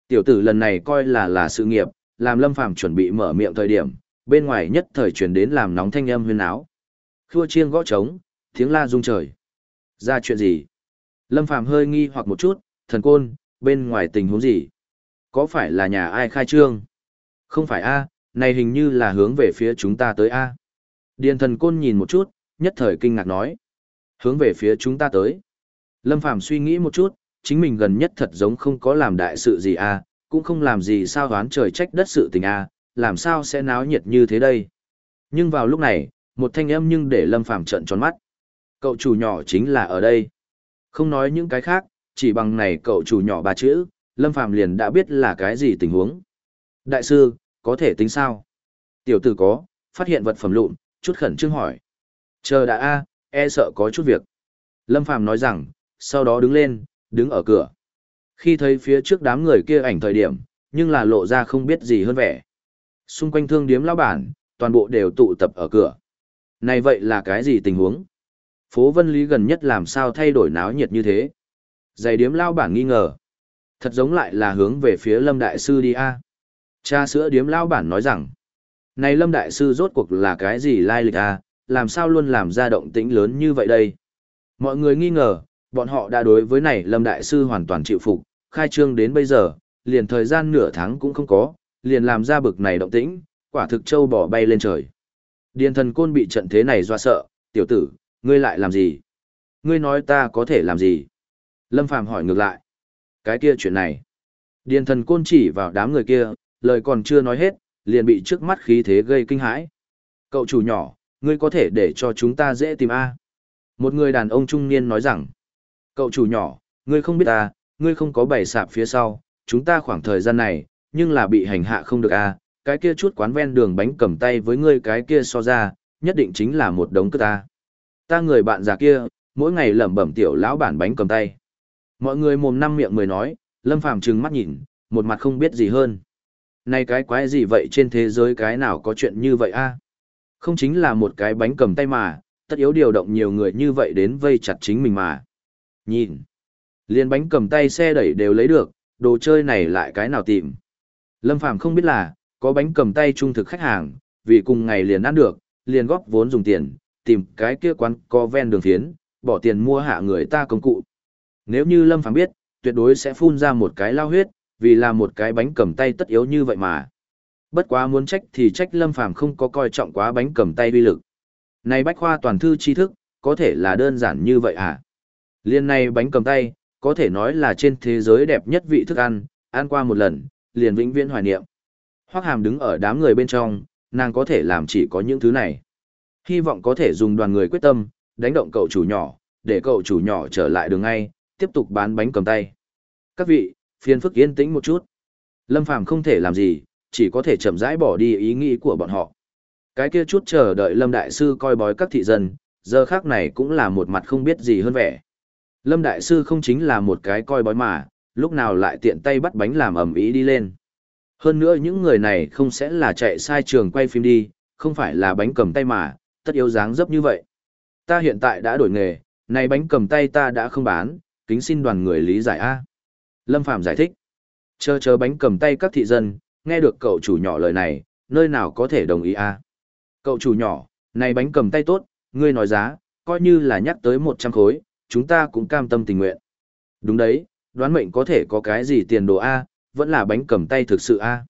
Speaker 1: Tiểu tử lần này coi là là sự nghiệp, làm lâm phàm chuẩn bị mở miệng thời điểm, bên ngoài nhất thời chuyển đến làm nóng thanh âm huyên áo. Khua chiêng gõ trống, tiếng la rung trời. Ra chuyện gì? Lâm phàm hơi nghi hoặc một chút, thần côn, bên ngoài tình huống gì? Có phải là nhà ai khai trương? Không phải a, này hình như là hướng về phía chúng ta tới a. Điền thần côn nhìn một chút, nhất thời kinh ngạc nói. Hướng về phía chúng ta tới. Lâm Phàm suy nghĩ một chút, chính mình gần nhất thật giống không có làm đại sự gì à, cũng không làm gì sao đoán trời trách đất sự tình à, làm sao sẽ náo nhiệt như thế đây. Nhưng vào lúc này, một thanh âm nhưng để Lâm Phàm trợn tròn mắt. Cậu chủ nhỏ chính là ở đây. Không nói những cái khác, chỉ bằng này cậu chủ nhỏ ba chữ, Lâm Phàm liền đã biết là cái gì tình huống. Đại sư, có thể tính sao? Tiểu tử có, phát hiện vật phẩm lụn, chút khẩn trương hỏi. Chờ đã a, e sợ có chút việc. Lâm Phàm nói rằng, sau đó đứng lên, đứng ở cửa. Khi thấy phía trước đám người kia ảnh thời điểm, nhưng là lộ ra không biết gì hơn vẻ. Xung quanh thương điếm lão bản, toàn bộ đều tụ tập ở cửa. Này vậy là cái gì tình huống? Phố Vân Lý gần nhất làm sao thay đổi náo nhiệt như thế? Giày điếm lão bản nghi ngờ. Thật giống lại là hướng về phía Lâm Đại Sư đi a. Cha sữa điếm lão bản nói rằng, này Lâm Đại Sư rốt cuộc là cái gì lai lịch a, làm sao luôn làm ra động tĩnh lớn như vậy đây? Mọi người nghi ngờ, bọn họ đã đối với này Lâm Đại Sư hoàn toàn chịu phục, khai trương đến bây giờ, liền thời gian nửa tháng cũng không có, liền làm ra bực này động tĩnh, quả thực châu bỏ bay lên trời. Điền thần côn bị trận thế này doa sợ, tiểu tử, ngươi lại làm gì? Ngươi nói ta có thể làm gì? Lâm Phàm hỏi ngược lại. Cái kia chuyện này. Điền thần côn chỉ vào đám người kia, lời còn chưa nói hết, liền bị trước mắt khí thế gây kinh hãi. Cậu chủ nhỏ, ngươi có thể để cho chúng ta dễ tìm A. Một người đàn ông trung niên nói rằng, cậu chủ nhỏ, ngươi không biết ta, ngươi không có bày sạp phía sau, chúng ta khoảng thời gian này, nhưng là bị hành hạ không được A, cái kia chút quán ven đường bánh cầm tay với ngươi cái kia so ra, nhất định chính là một đống cơ ta. Ta người bạn già kia, mỗi ngày lẩm bẩm tiểu lão bản bánh cầm tay. Mọi người mồm năm miệng mười nói, Lâm Phàm trừng mắt nhìn, một mặt không biết gì hơn. Này cái quái gì vậy trên thế giới cái nào có chuyện như vậy a? Không chính là một cái bánh cầm tay mà, tất yếu điều động nhiều người như vậy đến vây chặt chính mình mà. Nhìn, liền bánh cầm tay xe đẩy đều lấy được, đồ chơi này lại cái nào tìm. Lâm Phàm không biết là, có bánh cầm tay trung thực khách hàng, vì cùng ngày liền ăn được, liền góp vốn dùng tiền, tìm cái kia quán có ven đường phiến, bỏ tiền mua hạ người ta công cụ. Nếu như Lâm Phàm biết, tuyệt đối sẽ phun ra một cái lao huyết, vì là một cái bánh cầm tay tất yếu như vậy mà. Bất quá muốn trách thì trách Lâm Phàm không có coi trọng quá bánh cầm tay uy lực. Này bách khoa toàn thư tri thức, có thể là đơn giản như vậy à? Liên này bánh cầm tay, có thể nói là trên thế giới đẹp nhất vị thức ăn, ăn qua một lần, liền vĩnh viễn hoài niệm. Hoắc Hàm đứng ở đám người bên trong, nàng có thể làm chỉ có những thứ này. Hy vọng có thể dùng đoàn người quyết tâm, đánh động cậu chủ nhỏ, để cậu chủ nhỏ trở lại đường ngay, tiếp tục bán bánh cầm tay. Các vị, phiền phức yên tĩnh một chút. Lâm Phàm không thể làm gì, chỉ có thể chậm rãi bỏ đi ý nghĩ của bọn họ. Cái kia chút chờ đợi Lâm Đại Sư coi bói các thị dân, giờ khác này cũng là một mặt không biết gì hơn vẻ. Lâm Đại Sư không chính là một cái coi bói mà, lúc nào lại tiện tay bắt bánh làm ẩm ý đi lên. Hơn nữa những người này không sẽ là chạy sai trường quay phim đi, không phải là bánh cầm tay mà, tất yếu dáng dấp như vậy. Ta hiện tại đã đổi nghề, này bánh cầm tay ta đã không bán, kính xin đoàn người lý giải A. Lâm Phạm giải thích. Chờ chờ bánh cầm tay các thị dân, nghe được cậu chủ nhỏ lời này, nơi nào có thể đồng ý A. Cậu chủ nhỏ, này bánh cầm tay tốt, ngươi nói giá, coi như là nhắc tới 100 khối, chúng ta cũng cam tâm tình nguyện. Đúng đấy, đoán mệnh có thể có cái gì tiền đồ A, vẫn là bánh cầm tay thực sự A.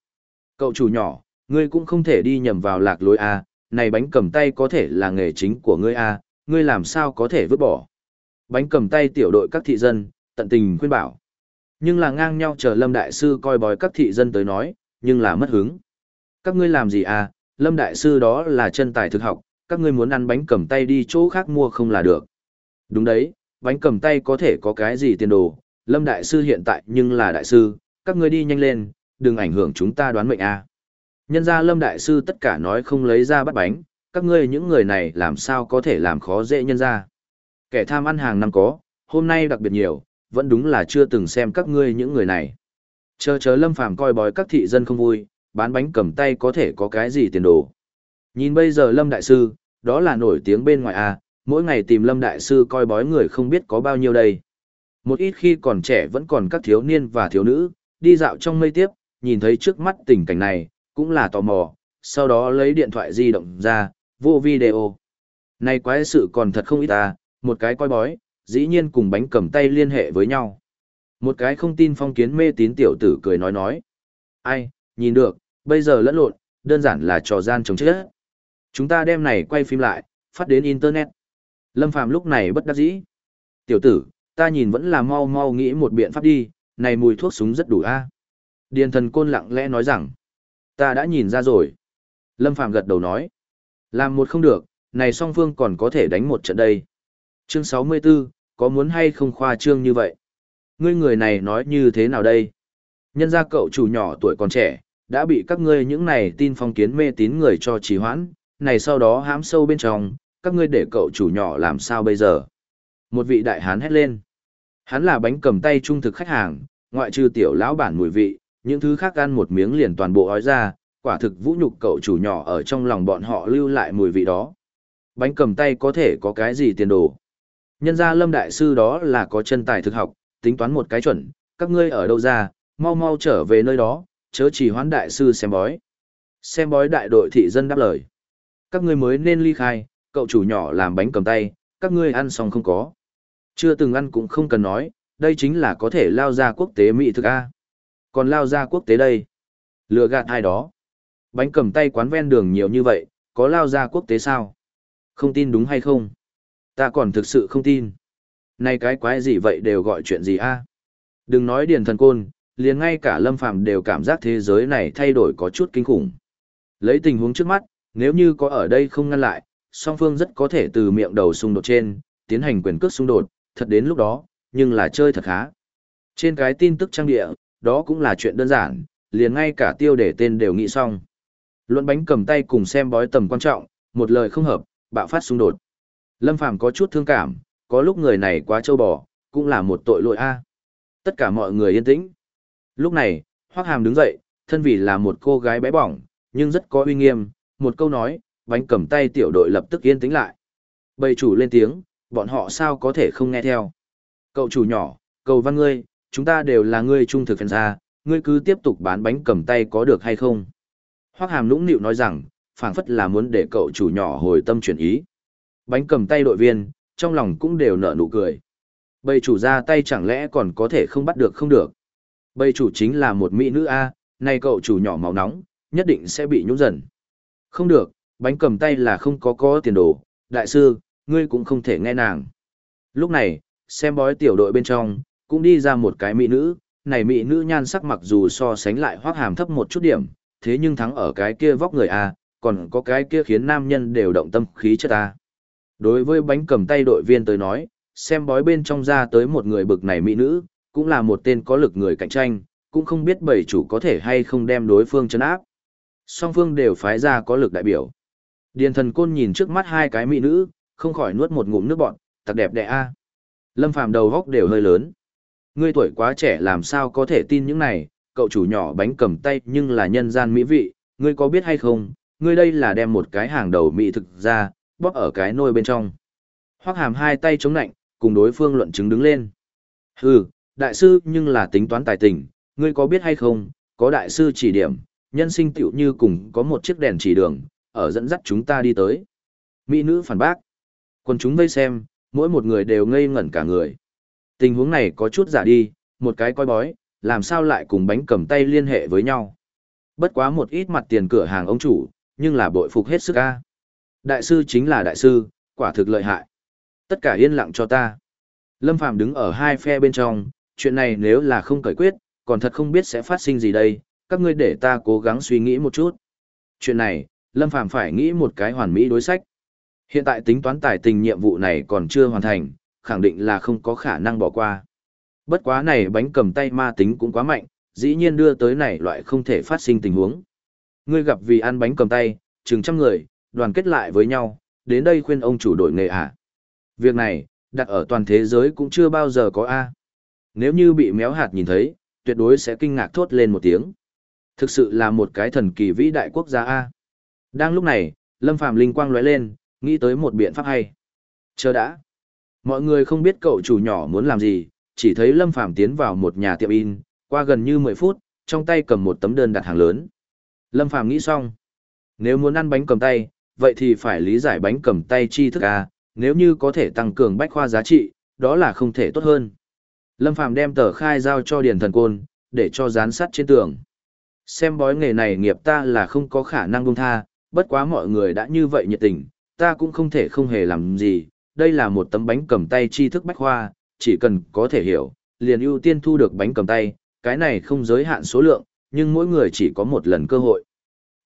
Speaker 1: Cậu chủ nhỏ, ngươi cũng không thể đi nhầm vào lạc lối A, này bánh cầm tay có thể là nghề chính của ngươi A, ngươi làm sao có thể vứt bỏ. Bánh cầm tay tiểu đội các thị dân, tận tình khuyên bảo. Nhưng là ngang nhau chờ Lâm Đại Sư coi bói các thị dân tới nói, nhưng là mất hứng. Các ngươi làm gì à, Lâm Đại Sư đó là chân tài thực học, các ngươi muốn ăn bánh cầm tay đi chỗ khác mua không là được. Đúng đấy, bánh cầm tay có thể có cái gì tiền đồ, Lâm Đại Sư hiện tại nhưng là Đại Sư, các ngươi đi nhanh lên, đừng ảnh hưởng chúng ta đoán mệnh à. Nhân ra Lâm Đại Sư tất cả nói không lấy ra bắt bánh, các ngươi những người này làm sao có thể làm khó dễ nhân ra. Kẻ tham ăn hàng năm có, hôm nay đặc biệt nhiều, vẫn đúng là chưa từng xem các ngươi những người này. Chờ chờ Lâm Phàm coi bói các thị dân không vui, bán bánh cầm tay có thể có cái gì tiền đồ. Nhìn bây giờ Lâm Đại Sư, đó là nổi tiếng bên ngoài à, mỗi ngày tìm Lâm Đại Sư coi bói người không biết có bao nhiêu đây. Một ít khi còn trẻ vẫn còn các thiếu niên và thiếu nữ, đi dạo trong mây tiếp, nhìn thấy trước mắt tình cảnh này, cũng là tò mò, sau đó lấy điện thoại di động ra, vô video. Này quái sự còn thật không ít ta, một cái coi bói, dĩ nhiên cùng bánh cầm tay liên hệ với nhau. Một cái không tin phong kiến mê tín tiểu tử cười nói nói. Ai, nhìn được, bây giờ lẫn lộn, đơn giản là trò gian chống chết. Chúng ta đem này quay phim lại, phát đến Internet. Lâm Phàm lúc này bất đắc dĩ. Tiểu tử, ta nhìn vẫn là mau mau nghĩ một biện pháp đi, này mùi thuốc súng rất đủ a. Điền thần côn lặng lẽ nói rằng, ta đã nhìn ra rồi. Lâm Phàm gật đầu nói, làm một không được, này song phương còn có thể đánh một trận đây. Chương 64, có muốn hay không khoa trương như vậy? Ngươi người này nói như thế nào đây? Nhân ra cậu chủ nhỏ tuổi còn trẻ, đã bị các ngươi những này tin phong kiến mê tín người cho trì hoãn, này sau đó hãm sâu bên trong, các ngươi để cậu chủ nhỏ làm sao bây giờ? Một vị đại hán hét lên. Hắn là bánh cầm tay trung thực khách hàng, ngoại trừ tiểu lão bản mùi vị, những thứ khác ăn một miếng liền toàn bộ ói ra, quả thực vũ nhục cậu chủ nhỏ ở trong lòng bọn họ lưu lại mùi vị đó. Bánh cầm tay có thể có cái gì tiền đồ? Nhân gia lâm đại sư đó là có chân tài thực học, tính toán một cái chuẩn, các ngươi ở đâu ra, mau mau trở về nơi đó, chớ chỉ hoán đại sư xem bói. Xem bói đại đội thị dân đáp lời. Các ngươi mới nên ly khai, cậu chủ nhỏ làm bánh cầm tay, các ngươi ăn xong không có. Chưa từng ăn cũng không cần nói, đây chính là có thể lao ra quốc tế mỹ thực A. Còn lao ra quốc tế đây. Lừa gạt ai đó. Bánh cầm tay quán ven đường nhiều như vậy, có lao ra quốc tế sao? Không tin đúng hay không? Ta còn thực sự không tin. Này cái quái gì vậy đều gọi chuyện gì a? Đừng nói điền thần côn, liền ngay cả lâm phàm đều cảm giác thế giới này thay đổi có chút kinh khủng. Lấy tình huống trước mắt, nếu như có ở đây không ngăn lại, song phương rất có thể từ miệng đầu xung đột trên, tiến hành quyền cước xung đột, thật đến lúc đó, nhưng là chơi thật khá. Trên cái tin tức trang địa, đó cũng là chuyện đơn giản, liền ngay cả tiêu đề tên đều nghĩ xong. Luận bánh cầm tay cùng xem bói tầm quan trọng, một lời không hợp, bạo phát xung đột. Lâm Phàm có chút thương cảm, có lúc người này quá trâu bò, cũng là một tội lỗi a. Tất cả mọi người yên tĩnh. Lúc này, Hoắc Hàm đứng dậy, thân vì là một cô gái bé bỏng, nhưng rất có uy nghiêm, một câu nói, bánh cầm tay tiểu đội lập tức yên tĩnh lại. Bầy chủ lên tiếng, bọn họ sao có thể không nghe theo. Cậu chủ nhỏ, cầu văn ngươi, chúng ta đều là ngươi trung thực phần ra, ngươi cứ tiếp tục bán bánh cầm tay có được hay không. Hoắc hàm nũng nịu nói rằng, phảng phất là muốn để cậu chủ nhỏ hồi tâm chuyển ý. Bánh cầm tay đội viên, trong lòng cũng đều nở nụ cười. Bầy chủ ra tay chẳng lẽ còn có thể không bắt được không được. Bầy chủ chính là một mỹ nữ A, nay cậu chủ nhỏ máu nóng, nhất định sẽ bị nhũng dần. Không được, bánh cầm tay là không có có tiền đồ, đại sư, ngươi cũng không thể nghe nàng. Lúc này, xem bói tiểu đội bên trong, cũng đi ra một cái mỹ nữ, này mỹ nữ nhan sắc mặc dù so sánh lại hoác hàm thấp một chút điểm, thế nhưng thắng ở cái kia vóc người A, còn có cái kia khiến nam nhân đều động tâm khí chất ta Đối với bánh cầm tay đội viên tới nói, xem bói bên trong ra tới một người bực này mỹ nữ, cũng là một tên có lực người cạnh tranh, cũng không biết bảy chủ có thể hay không đem đối phương chấn áp. Song phương đều phái ra có lực đại biểu. Điền thần côn nhìn trước mắt hai cái mỹ nữ, không khỏi nuốt một ngụm nước bọn, thật đẹp đẽ a. Lâm Phàm đầu góc đều hơi lớn. Ngươi tuổi quá trẻ làm sao có thể tin những này, cậu chủ nhỏ bánh cầm tay nhưng là nhân gian mỹ vị, ngươi có biết hay không, ngươi đây là đem một cái hàng đầu mỹ thực ra, bóp ở cái nôi bên trong. Hoắc hàm hai tay chống nạnh, cùng đối phương luận chứng đứng lên. Hừ, đại sư nhưng là tính toán tài tình, ngươi có biết hay không, có đại sư chỉ điểm, nhân sinh tiểu như cùng có một chiếc đèn chỉ đường, ở dẫn dắt chúng ta đi tới. Mỹ nữ phản bác. Quân chúng vây xem, mỗi một người đều ngây ngẩn cả người. Tình huống này có chút giả đi, một cái coi bói, làm sao lại cùng bánh cầm tay liên hệ với nhau. Bất quá một ít mặt tiền cửa hàng ông chủ, nhưng là bội phục hết sức ca. Đại sư chính là đại sư, quả thực lợi hại. Tất cả yên lặng cho ta. Lâm Phàm đứng ở hai phe bên trong, chuyện này nếu là không cởi quyết, còn thật không biết sẽ phát sinh gì đây, các ngươi để ta cố gắng suy nghĩ một chút. Chuyện này, Lâm Phàm phải nghĩ một cái hoàn mỹ đối sách. Hiện tại tính toán tài tình nhiệm vụ này còn chưa hoàn thành, khẳng định là không có khả năng bỏ qua. Bất quá này bánh cầm tay ma tính cũng quá mạnh, dĩ nhiên đưa tới này loại không thể phát sinh tình huống. Ngươi gặp vì ăn bánh cầm tay, chừng trăm người, đoàn kết lại với nhau, đến đây khuyên ông chủ đổi nghề à. Việc này, đặt ở toàn thế giới cũng chưa bao giờ có A. Nếu như bị méo hạt nhìn thấy, tuyệt đối sẽ kinh ngạc thốt lên một tiếng. Thực sự là một cái thần kỳ vĩ đại quốc gia A. Đang lúc này, Lâm Phàm linh quang lóe lên, nghĩ tới một biện pháp hay. Chờ đã. Mọi người không biết cậu chủ nhỏ muốn làm gì, chỉ thấy Lâm Phàm tiến vào một nhà tiệm in, qua gần như 10 phút, trong tay cầm một tấm đơn đặt hàng lớn. Lâm Phàm nghĩ xong. Nếu muốn ăn bánh cầm tay, vậy thì phải lý giải bánh cầm tay chi thức A, nếu như có thể tăng cường bách khoa giá trị, đó là không thể tốt hơn. Lâm Phàm đem tờ khai giao cho Điền Thần Côn, để cho dán sắt trên tường. Xem bói nghề này nghiệp ta là không có khả năng buông tha, bất quá mọi người đã như vậy nhiệt tình, ta cũng không thể không hề làm gì, đây là một tấm bánh cầm tay tri thức bách khoa, chỉ cần có thể hiểu, liền ưu tiên thu được bánh cầm tay, cái này không giới hạn số lượng, nhưng mỗi người chỉ có một lần cơ hội.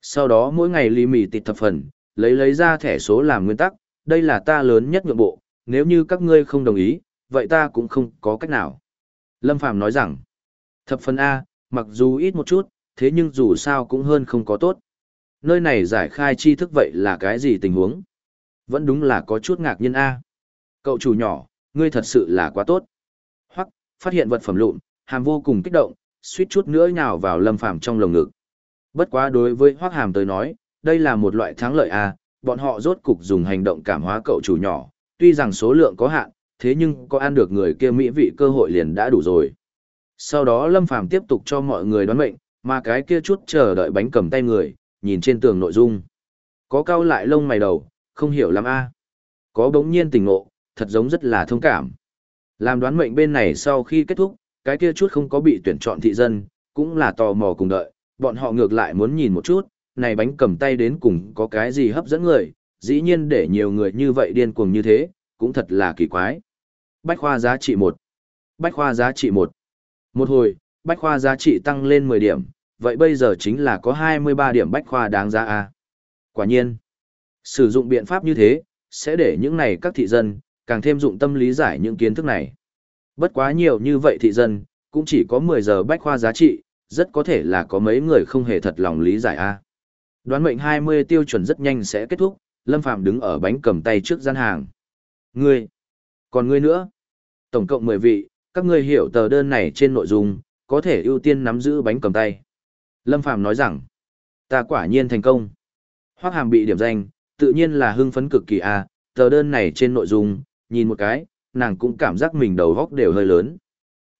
Speaker 1: Sau đó mỗi ngày lì mì tịt thập phần, lấy lấy ra thẻ số làm nguyên tắc, đây là ta lớn nhất nhượng bộ, nếu như các ngươi không đồng ý, vậy ta cũng không có cách nào. Lâm Phàm nói rằng, thập phần A, mặc dù ít một chút, thế nhưng dù sao cũng hơn không có tốt. Nơi này giải khai tri thức vậy là cái gì tình huống? Vẫn đúng là có chút ngạc nhiên A. Cậu chủ nhỏ, ngươi thật sự là quá tốt. Hoặc, phát hiện vật phẩm lụn, hàm vô cùng kích động, suýt chút nữa nhào vào lâm phàm trong lồng ngực. Bất quá đối với Hoắc Hàm tới nói, đây là một loại thắng lợi a, bọn họ rốt cục dùng hành động cảm hóa cậu chủ nhỏ, tuy rằng số lượng có hạn, thế nhưng có ăn được người kia mỹ vị cơ hội liền đã đủ rồi. Sau đó Lâm Phàm tiếp tục cho mọi người đoán mệnh, mà cái kia chút chờ đợi bánh cầm tay người, nhìn trên tường nội dung. Có cao lại lông mày đầu, không hiểu lắm a. Có bỗng nhiên tình ngộ, thật giống rất là thông cảm. Làm đoán mệnh bên này sau khi kết thúc, cái kia chút không có bị tuyển chọn thị dân, cũng là tò mò cùng đợi, bọn họ ngược lại muốn nhìn một chút, này bánh cầm tay đến cùng có cái gì hấp dẫn người, dĩ nhiên để nhiều người như vậy điên cuồng như thế, cũng thật là kỳ quái. Bách khoa giá trị 1. Bách khoa giá trị 1. Một hồi, bách khoa giá trị tăng lên 10 điểm, vậy bây giờ chính là có 23 điểm bách khoa đáng giá A. Quả nhiên, sử dụng biện pháp như thế, sẽ để những này các thị dân, càng thêm dụng tâm lý giải những kiến thức này. Bất quá nhiều như vậy thị dân, cũng chỉ có 10 giờ bách khoa giá trị, rất có thể là có mấy người không hề thật lòng lý giải A. Đoán mệnh 20 tiêu chuẩn rất nhanh sẽ kết thúc, Lâm Phạm đứng ở bánh cầm tay trước gian hàng. Ngươi, còn ngươi nữa. Tổng cộng 10 vị, các ngươi hiểu tờ đơn này trên nội dung, có thể ưu tiên nắm giữ bánh cầm tay. Lâm Phạm nói rằng, ta quả nhiên thành công. Hoác hàm bị điểm danh, tự nhiên là hưng phấn cực kỳ a tờ đơn này trên nội dung, nhìn một cái, nàng cũng cảm giác mình đầu góc đều hơi lớn.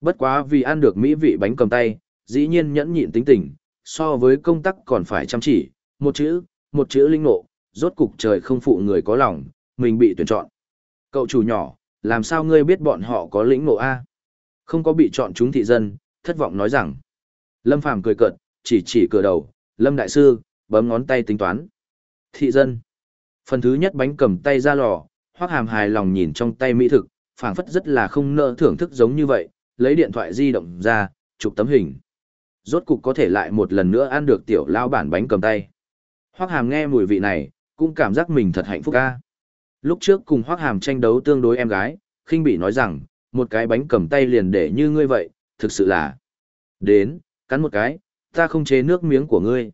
Speaker 1: Bất quá vì ăn được mỹ vị bánh cầm tay, dĩ nhiên nhẫn nhịn tính tình, so với công tác còn phải chăm chỉ, một chữ, một chữ linh nộ, rốt cục trời không phụ người có lòng, mình bị tuyển chọn. Cậu chủ nhỏ, làm sao ngươi biết bọn họ có lĩnh nộ A? Không có bị chọn chúng thị dân, thất vọng nói rằng. Lâm Phàm cười cợt, chỉ chỉ cửa đầu, Lâm Đại Sư, bấm ngón tay tính toán. Thị dân. Phần thứ nhất bánh cầm tay ra lò, hoác hàm hài lòng nhìn trong tay mỹ thực, phảng phất rất là không nỡ thưởng thức giống như vậy, lấy điện thoại di động ra, chụp tấm hình. Rốt cục có thể lại một lần nữa ăn được tiểu lao bản bánh cầm tay. Hoác hàm nghe mùi vị này, cũng cảm giác mình thật hạnh phúc ca. Lúc trước cùng Hoác hàm tranh đấu tương đối em gái, khinh bị nói rằng, một cái bánh cầm tay liền để như ngươi vậy, thực sự là. Đến, cắn một cái, ta không chế nước miếng của ngươi.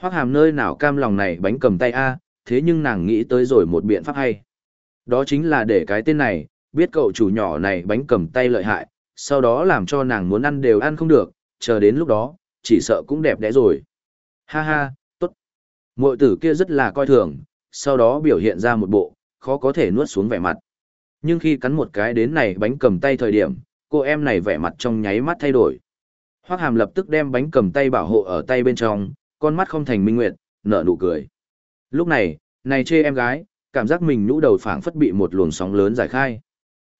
Speaker 1: Hoác hàm nơi nào cam lòng này bánh cầm tay a thế nhưng nàng nghĩ tới rồi một biện pháp hay. Đó chính là để cái tên này, biết cậu chủ nhỏ này bánh cầm tay lợi hại, sau đó làm cho nàng muốn ăn đều ăn không được, chờ đến lúc đó, chỉ sợ cũng đẹp đẽ rồi. Ha ha, tốt. Mội tử kia rất là coi thường, sau đó biểu hiện ra một bộ, khó có thể nuốt xuống vẻ mặt. Nhưng khi cắn một cái đến này bánh cầm tay thời điểm, cô em này vẻ mặt trong nháy mắt thay đổi. Hoác hàm lập tức đem bánh cầm tay bảo hộ ở tay bên trong, con mắt không thành minh nguyệt, nở nụ cười. Lúc này, này chê em gái, cảm giác mình nhũ đầu phảng phất bị một luồng sóng lớn giải khai.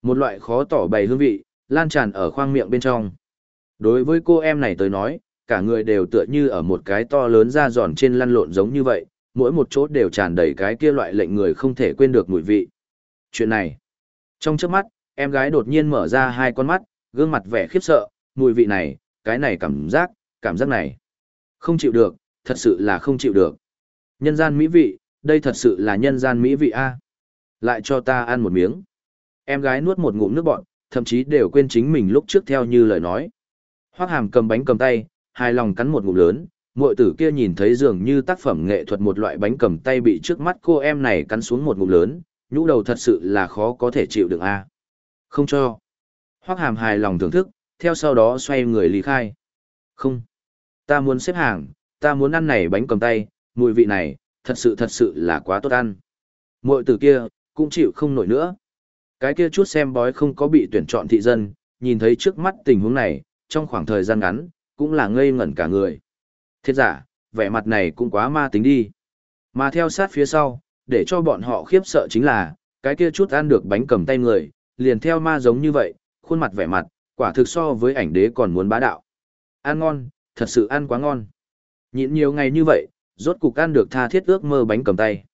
Speaker 1: Một loại khó tỏ bày hương vị, lan tràn ở khoang miệng bên trong. Đối với cô em này tới nói, cả người đều tựa như ở một cái to lớn da giòn trên lăn lộn giống như vậy, mỗi một chỗ đều tràn đầy cái kia loại lệnh người không thể quên được mùi vị. Chuyện này, trong trước mắt, em gái đột nhiên mở ra hai con mắt, gương mặt vẻ khiếp sợ, mùi vị này, cái này cảm giác, cảm giác này. Không chịu được, thật sự là không chịu được. Nhân gian mỹ vị, đây thật sự là nhân gian mỹ vị a. Lại cho ta ăn một miếng. Em gái nuốt một ngụm nước bọt, thậm chí đều quên chính mình lúc trước theo như lời nói. Hoắc Hàm cầm bánh cầm tay, hài lòng cắn một ngụm lớn, muội tử kia nhìn thấy dường như tác phẩm nghệ thuật một loại bánh cầm tay bị trước mắt cô em này cắn xuống một ngụm lớn, nhũ đầu thật sự là khó có thể chịu được a. Không cho. Hoắc Hàm hài lòng thưởng thức, theo sau đó xoay người lý khai. Không. Ta muốn xếp hàng, ta muốn ăn này bánh cầm tay, mùi vị này, thật sự thật sự là quá tốt ăn. Mội tử kia, cũng chịu không nổi nữa. Cái kia chút xem bói không có bị tuyển chọn thị dân, nhìn thấy trước mắt tình huống này, trong khoảng thời gian ngắn, cũng là ngây ngẩn cả người. Thiết giả, vẻ mặt này cũng quá ma tính đi. Mà theo sát phía sau, để cho bọn họ khiếp sợ chính là, cái kia chút ăn được bánh cầm tay người, liền theo ma giống như vậy, khuôn mặt vẻ mặt, quả thực so với ảnh đế còn muốn bá đạo. Ăn ngon, thật sự ăn quá ngon. Nhịn nhiều ngày như vậy, rốt cục ăn được tha thiết ước mơ bánh cầm tay.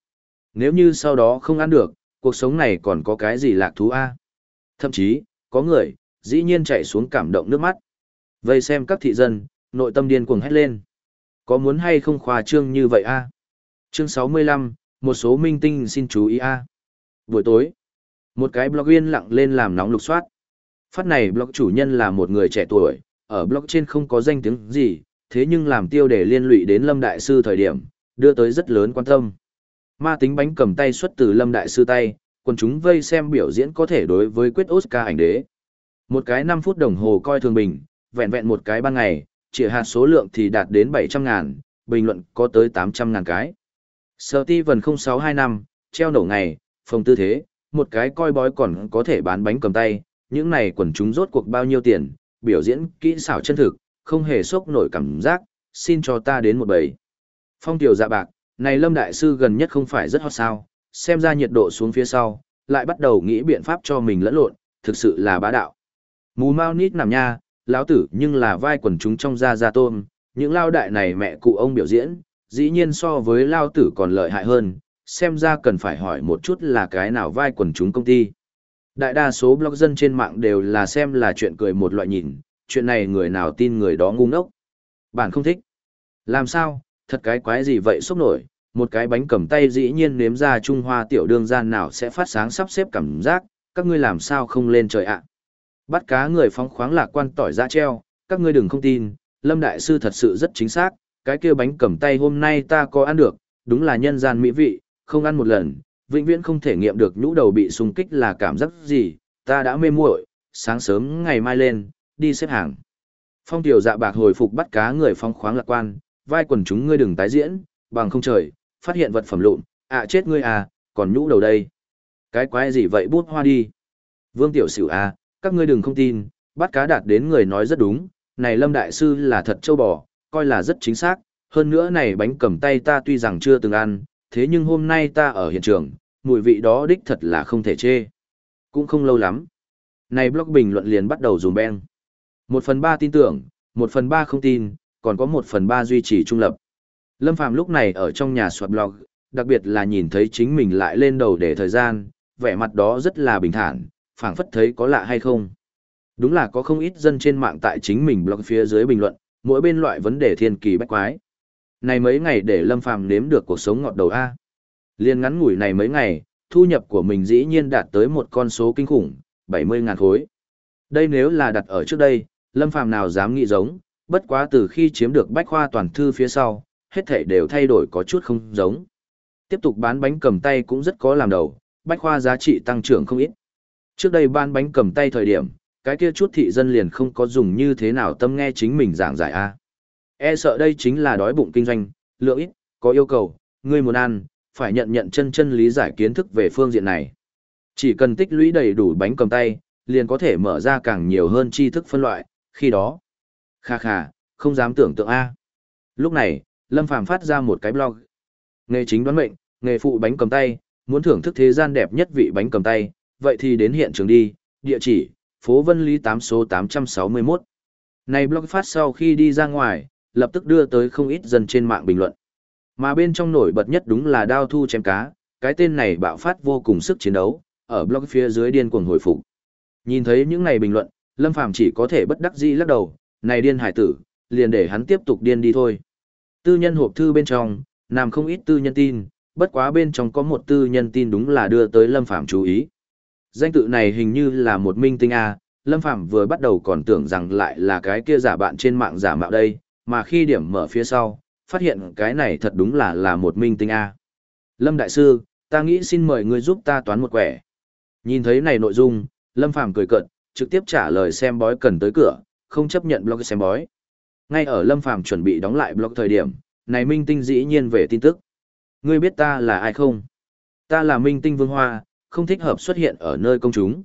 Speaker 1: Nếu như sau đó không ăn được, cuộc sống này còn có cái gì lạc thú a? Thậm chí, có người, dĩ nhiên chạy xuống cảm động nước mắt. Vây xem các thị dân, nội tâm điên cuồng hét lên. Có muốn hay không khoa trương như vậy a? Chương 65, một số minh tinh xin chú ý a. Buổi tối, một cái blog yên lặng lên làm nóng lục soát. Phát này blog chủ nhân là một người trẻ tuổi, ở blog trên không có danh tiếng gì, thế nhưng làm tiêu đề liên lụy đến Lâm Đại Sư thời điểm, đưa tới rất lớn quan tâm. Ma tính bánh cầm tay xuất từ Lâm Đại Sư tay, quần chúng vây xem biểu diễn có thể đối với quyết Oscar ảnh đế. Một cái 5 phút đồng hồ coi thường bình, vẹn vẹn một cái ban ngày, chỉ hạt số lượng thì đạt đến 700 ngàn, bình luận có tới 800 ngàn cái. Steven 0625, treo nổ ngày, phòng tư thế, một cái coi bói còn có thể bán bánh cầm tay, những này quần chúng rốt cuộc bao nhiêu tiền, biểu diễn kỹ xảo chân thực, không hề sốc nổi cảm giác, xin cho ta đến một bầy. Phong tiểu dạ bạc, này Lâm Đại Sư gần nhất không phải rất hot sao, xem ra nhiệt độ xuống phía sau, lại bắt đầu nghĩ biện pháp cho mình lẫn lộn, thực sự là bá đạo. Mù mau nít nằm nha, lão tử nhưng là vai quần chúng trong da da tôm, những lao đại này mẹ cụ ông biểu diễn, dĩ nhiên so với lao tử còn lợi hại hơn, xem ra cần phải hỏi một chút là cái nào vai quần chúng công ty. Đại đa số blog dân trên mạng đều là xem là chuyện cười một loại nhìn, chuyện này người nào tin người đó ngu ngốc. Bạn không thích. Làm sao, thật cái quái gì vậy sốc nổi, một cái bánh cầm tay dĩ nhiên nếm ra Trung Hoa tiểu đương gian nào sẽ phát sáng sắp xếp cảm giác, các ngươi làm sao không lên trời ạ. Bắt cá người phóng khoáng lạc quan tỏi ra treo, các ngươi đừng không tin, Lâm Đại Sư thật sự rất chính xác, cái kia bánh cầm tay hôm nay ta có ăn được, đúng là nhân gian mỹ vị, không ăn một lần, vĩnh viễn không thể nghiệm được nhũ đầu bị xung kích là cảm giác gì, ta đã mê muội, sáng sớm ngày mai lên, đi xếp hàng. Phong tiểu dạ bạc hồi phục bắt cá người phong khoáng lạc quan, vai quần chúng ngươi đừng tái diễn, bằng không trời, phát hiện vật phẩm lụn, ạ chết ngươi à, còn nhũ đầu đây. Cái quái gì vậy bút hoa đi. Vương tiểu xỉu à, các ngươi đừng không tin, bắt cá đạt đến người nói rất đúng, này lâm đại sư là thật châu bò, coi là rất chính xác, hơn nữa này bánh cầm tay ta tuy rằng chưa từng ăn, thế nhưng hôm nay ta ở hiện trường, mùi vị đó đích thật là không thể chê. Cũng không lâu lắm. Này blog bình luận liền bắt đầu dùm beng. Một phần ba tin tưởng, một phần ba không tin, còn có một phần ba duy trì trung lập. Lâm Phàm lúc này ở trong nhà soạt blog, đặc biệt là nhìn thấy chính mình lại lên đầu để thời gian, vẻ mặt đó rất là bình thản, phảng phất thấy có lạ hay không. Đúng là có không ít dân trên mạng tại chính mình blog phía dưới bình luận, mỗi bên loại vấn đề thiên kỳ bách quái. Này mấy ngày để Lâm Phàm nếm được cuộc sống ngọt đầu A. Liên ngắn ngủi này mấy ngày, thu nhập của mình dĩ nhiên đạt tới một con số kinh khủng, 70.000 khối. Đây nếu là đặt ở trước đây, Lâm Phàm nào dám nghĩ giống, bất quá từ khi chiếm được bách khoa toàn thư phía sau, hết thảy đều thay đổi có chút không giống. Tiếp tục bán bánh cầm tay cũng rất có làm đầu, bách khoa giá trị tăng trưởng không ít. Trước đây bán bánh cầm tay thời điểm, cái kia chút thị dân liền không có dùng như thế nào tâm nghe chính mình giảng giải a. E sợ đây chính là đói bụng kinh doanh, lượng ít, có yêu cầu, ngươi muốn ăn, phải nhận nhận chân chân lý giải kiến thức về phương diện này. Chỉ cần tích lũy đầy đủ bánh cầm tay, liền có thể mở ra càng nhiều hơn tri thức phân loại, khi đó. Kha kha, không dám tưởng tượng A. Lúc này, Lâm Phàm phát ra một cái blog. Nghề chính đoán mệnh, nghề phụ bánh cầm tay, muốn thưởng thức thế gian đẹp nhất vị bánh cầm tay, vậy thì đến hiện trường đi, địa chỉ, phố Vân Lý 8 số 861. Này blog phát sau khi đi ra ngoài, lập tức đưa tới không ít dân trên mạng bình luận. Mà bên trong nổi bật nhất đúng là đao thu chém cá, cái tên này bạo phát vô cùng sức chiến đấu, ở blog phía dưới điên cuồng hồi phục. Nhìn thấy những này bình luận, Lâm Phàm chỉ có thể bất đắc dĩ lắc đầu, này điên hải tử, liền để hắn tiếp tục điên đi thôi. Tư nhân hộp thư bên trong, nằm không ít tư nhân tin, bất quá bên trong có một tư nhân tin đúng là đưa tới Lâm Phàm chú ý. Danh tự này hình như là một minh tinh A, Lâm Phàm vừa bắt đầu còn tưởng rằng lại là cái kia giả bạn trên mạng giả mạo đây, mà khi điểm mở phía sau, phát hiện cái này thật đúng là là một minh tinh A. Lâm Đại Sư, ta nghĩ xin mời ngươi giúp ta toán một quẻ. Nhìn thấy này nội dung, Lâm Phàm cười cợt, trực tiếp trả lời xem bói cần tới cửa, không chấp nhận blog xem bói. Ngay ở Lâm Phàm chuẩn bị đóng lại blog thời điểm, này minh tinh dĩ nhiên về tin tức. Ngươi biết ta là ai không? Ta là minh tinh Vương Hoa, không thích hợp xuất hiện ở nơi công chúng.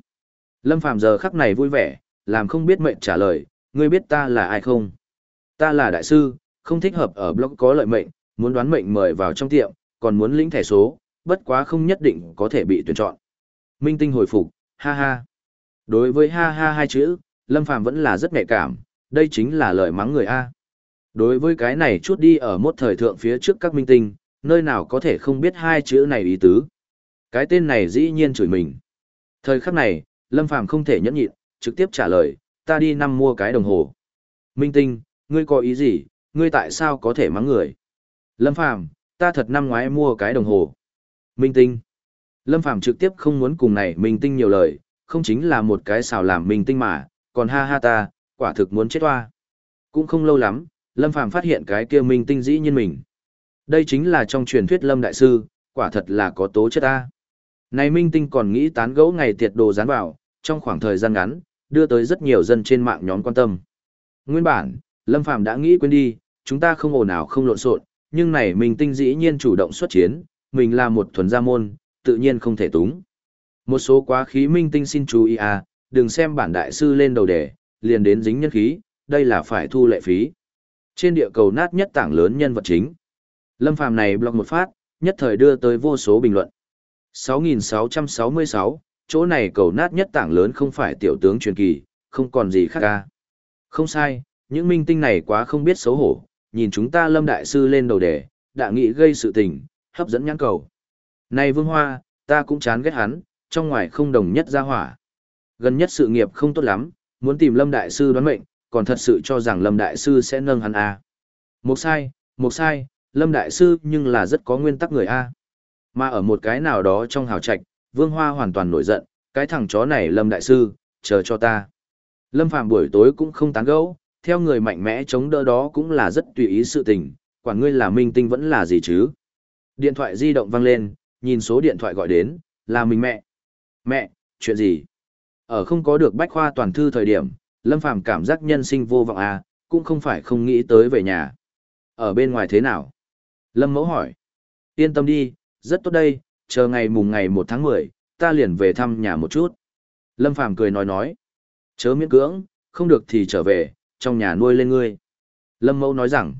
Speaker 1: Lâm Phàm giờ khắc này vui vẻ, làm không biết mệnh trả lời, ngươi biết ta là ai không? Ta là đại sư, không thích hợp ở blog có lợi mệnh, muốn đoán mệnh mời vào trong tiệm, còn muốn lĩnh thẻ số, bất quá không nhất định có thể bị tuyển chọn. Minh Tinh hồi phục, ha ha. Đối với ha ha hai chữ, Lâm Phàm vẫn là rất nhạy cảm, đây chính là lời mắng người A. Đối với cái này chút đi ở một thời thượng phía trước các minh tinh, nơi nào có thể không biết hai chữ này ý tứ. Cái tên này dĩ nhiên chửi mình. Thời khắc này, Lâm Phàm không thể nhẫn nhịn, trực tiếp trả lời, ta đi năm mua cái đồng hồ. Minh tinh, ngươi có ý gì, ngươi tại sao có thể mắng người? Lâm Phàm, ta thật năm ngoái mua cái đồng hồ. Minh tinh. Lâm Phàm trực tiếp không muốn cùng này Minh tinh nhiều lời, không chính là một cái xào làm Minh tinh mà, còn ha ha ta, quả thực muốn chết toa. Cũng không lâu lắm, Lâm Phàm phát hiện cái kia Minh tinh dĩ nhiên mình. Đây chính là trong truyền thuyết Lâm Đại Sư, quả thật là có tố chất ta. Này Minh tinh còn nghĩ tán gẫu ngày tiệt đồ dán vào, trong khoảng thời gian ngắn, đưa tới rất nhiều dân trên mạng nhóm quan tâm. Nguyên bản, Lâm Phàm đã nghĩ quên đi, chúng ta không ồn ào không lộn xộn, nhưng này mình tinh dĩ nhiên chủ động xuất chiến, mình là một thuần gia môn, tự nhiên không thể túng. Một số quá khí minh tinh xin chú ý à, đừng xem bản đại sư lên đầu đề, liền đến dính nhân khí, đây là phải thu lệ phí. Trên địa cầu nát nhất tảng lớn nhân vật chính. Lâm Phàm này blog một phát, nhất thời đưa tới vô số bình luận. 6666, chỗ này cầu nát nhất tảng lớn không phải tiểu tướng truyền kỳ, không còn gì khác ca. Không sai, những minh tinh này quá không biết xấu hổ, nhìn chúng ta lâm đại sư lên đầu đề, đã nghĩ gây sự tình, hấp dẫn nhãn cầu. Này vương hoa, ta cũng chán ghét hắn, trong ngoài không đồng nhất ra hỏa. Gần nhất sự nghiệp không tốt lắm, muốn tìm lâm đại sư đoán mệnh, còn thật sự cho rằng lâm đại sư sẽ nâng hắn à. Một sai, một sai, lâm đại sư nhưng là rất có nguyên tắc người a mà ở một cái nào đó trong hào trạch vương hoa hoàn toàn nổi giận cái thằng chó này lâm đại sư chờ cho ta lâm phạm buổi tối cũng không tán gẫu theo người mạnh mẽ chống đỡ đó cũng là rất tùy ý sự tình quả ngươi là minh tinh vẫn là gì chứ điện thoại di động vang lên nhìn số điện thoại gọi đến là mình mẹ mẹ chuyện gì ở không có được bách khoa toàn thư thời điểm lâm phàm cảm giác nhân sinh vô vọng à cũng không phải không nghĩ tới về nhà ở bên ngoài thế nào Lâm mẫu hỏi. Yên tâm đi, rất tốt đây, chờ ngày mùng ngày 1 tháng 10, ta liền về thăm nhà một chút. Lâm Phàm cười nói nói. Chớ miễn cưỡng, không được thì trở về, trong nhà nuôi lên ngươi. Lâm mẫu nói rằng.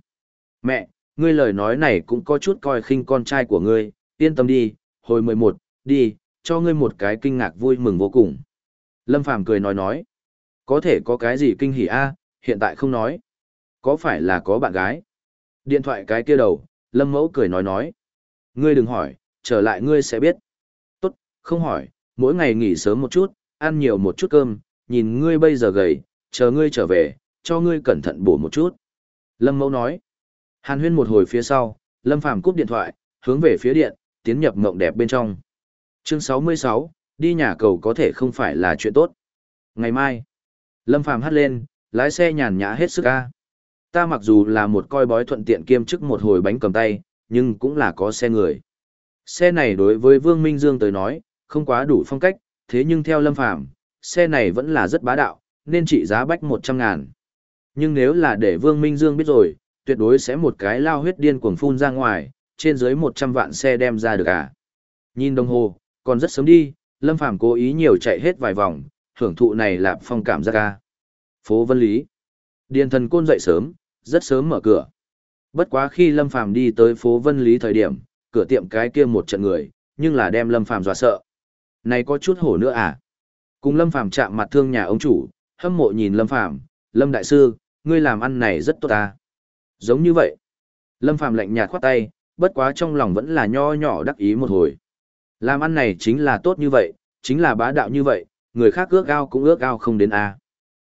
Speaker 1: Mẹ, ngươi lời nói này cũng có chút coi khinh con trai của ngươi, yên tâm đi, hồi 11, đi, cho ngươi một cái kinh ngạc vui mừng vô cùng. Lâm Phàm cười nói nói. Có thể có cái gì kinh hỉ a hiện tại không nói. Có phải là có bạn gái? Điện thoại cái kia đầu, Lâm Mẫu cười nói nói. Ngươi đừng hỏi, trở lại ngươi sẽ biết. Tốt, không hỏi, mỗi ngày nghỉ sớm một chút, ăn nhiều một chút cơm, nhìn ngươi bây giờ gầy, chờ ngươi trở về, cho ngươi cẩn thận bổ một chút. Lâm Mẫu nói. Hàn huyên một hồi phía sau, Lâm Phàm cúp điện thoại, hướng về phía điện, tiến nhập mộng đẹp bên trong. Chương 66, đi nhà cầu có thể không phải là chuyện tốt. Ngày mai, Lâm Phàm hắt lên, lái xe nhàn nhã hết sức ca ta mặc dù là một coi bói thuận tiện kiêm chức một hồi bánh cầm tay, nhưng cũng là có xe người. Xe này đối với Vương Minh Dương tới nói, không quá đủ phong cách, thế nhưng theo Lâm Phàm xe này vẫn là rất bá đạo, nên trị giá bách 100 ngàn. Nhưng nếu là để Vương Minh Dương biết rồi, tuyệt đối sẽ một cái lao huyết điên cuồng phun ra ngoài, trên dưới 100 vạn xe đem ra được à. Nhìn đồng hồ, còn rất sớm đi, Lâm Phàm cố ý nhiều chạy hết vài vòng, hưởng thụ này là phong cảm giác ca. Phố Vân Lý. Điền thần côn dậy sớm, rất sớm mở cửa. Bất quá khi Lâm Phàm đi tới phố Vân Lý thời điểm, cửa tiệm cái kia một trận người, nhưng là đem Lâm Phàm dọa sợ. Này có chút hổ nữa à? Cùng Lâm Phàm chạm mặt thương nhà ông chủ, hâm mộ nhìn Lâm Phàm, "Lâm đại sư, ngươi làm ăn này rất tốt ta." Giống như vậy. Lâm Phàm lạnh nhạt khoát tay, bất quá trong lòng vẫn là nho nhỏ đắc ý một hồi. Làm ăn này chính là tốt như vậy, chính là bá đạo như vậy, người khác ước ao cũng ước ao không đến a. À.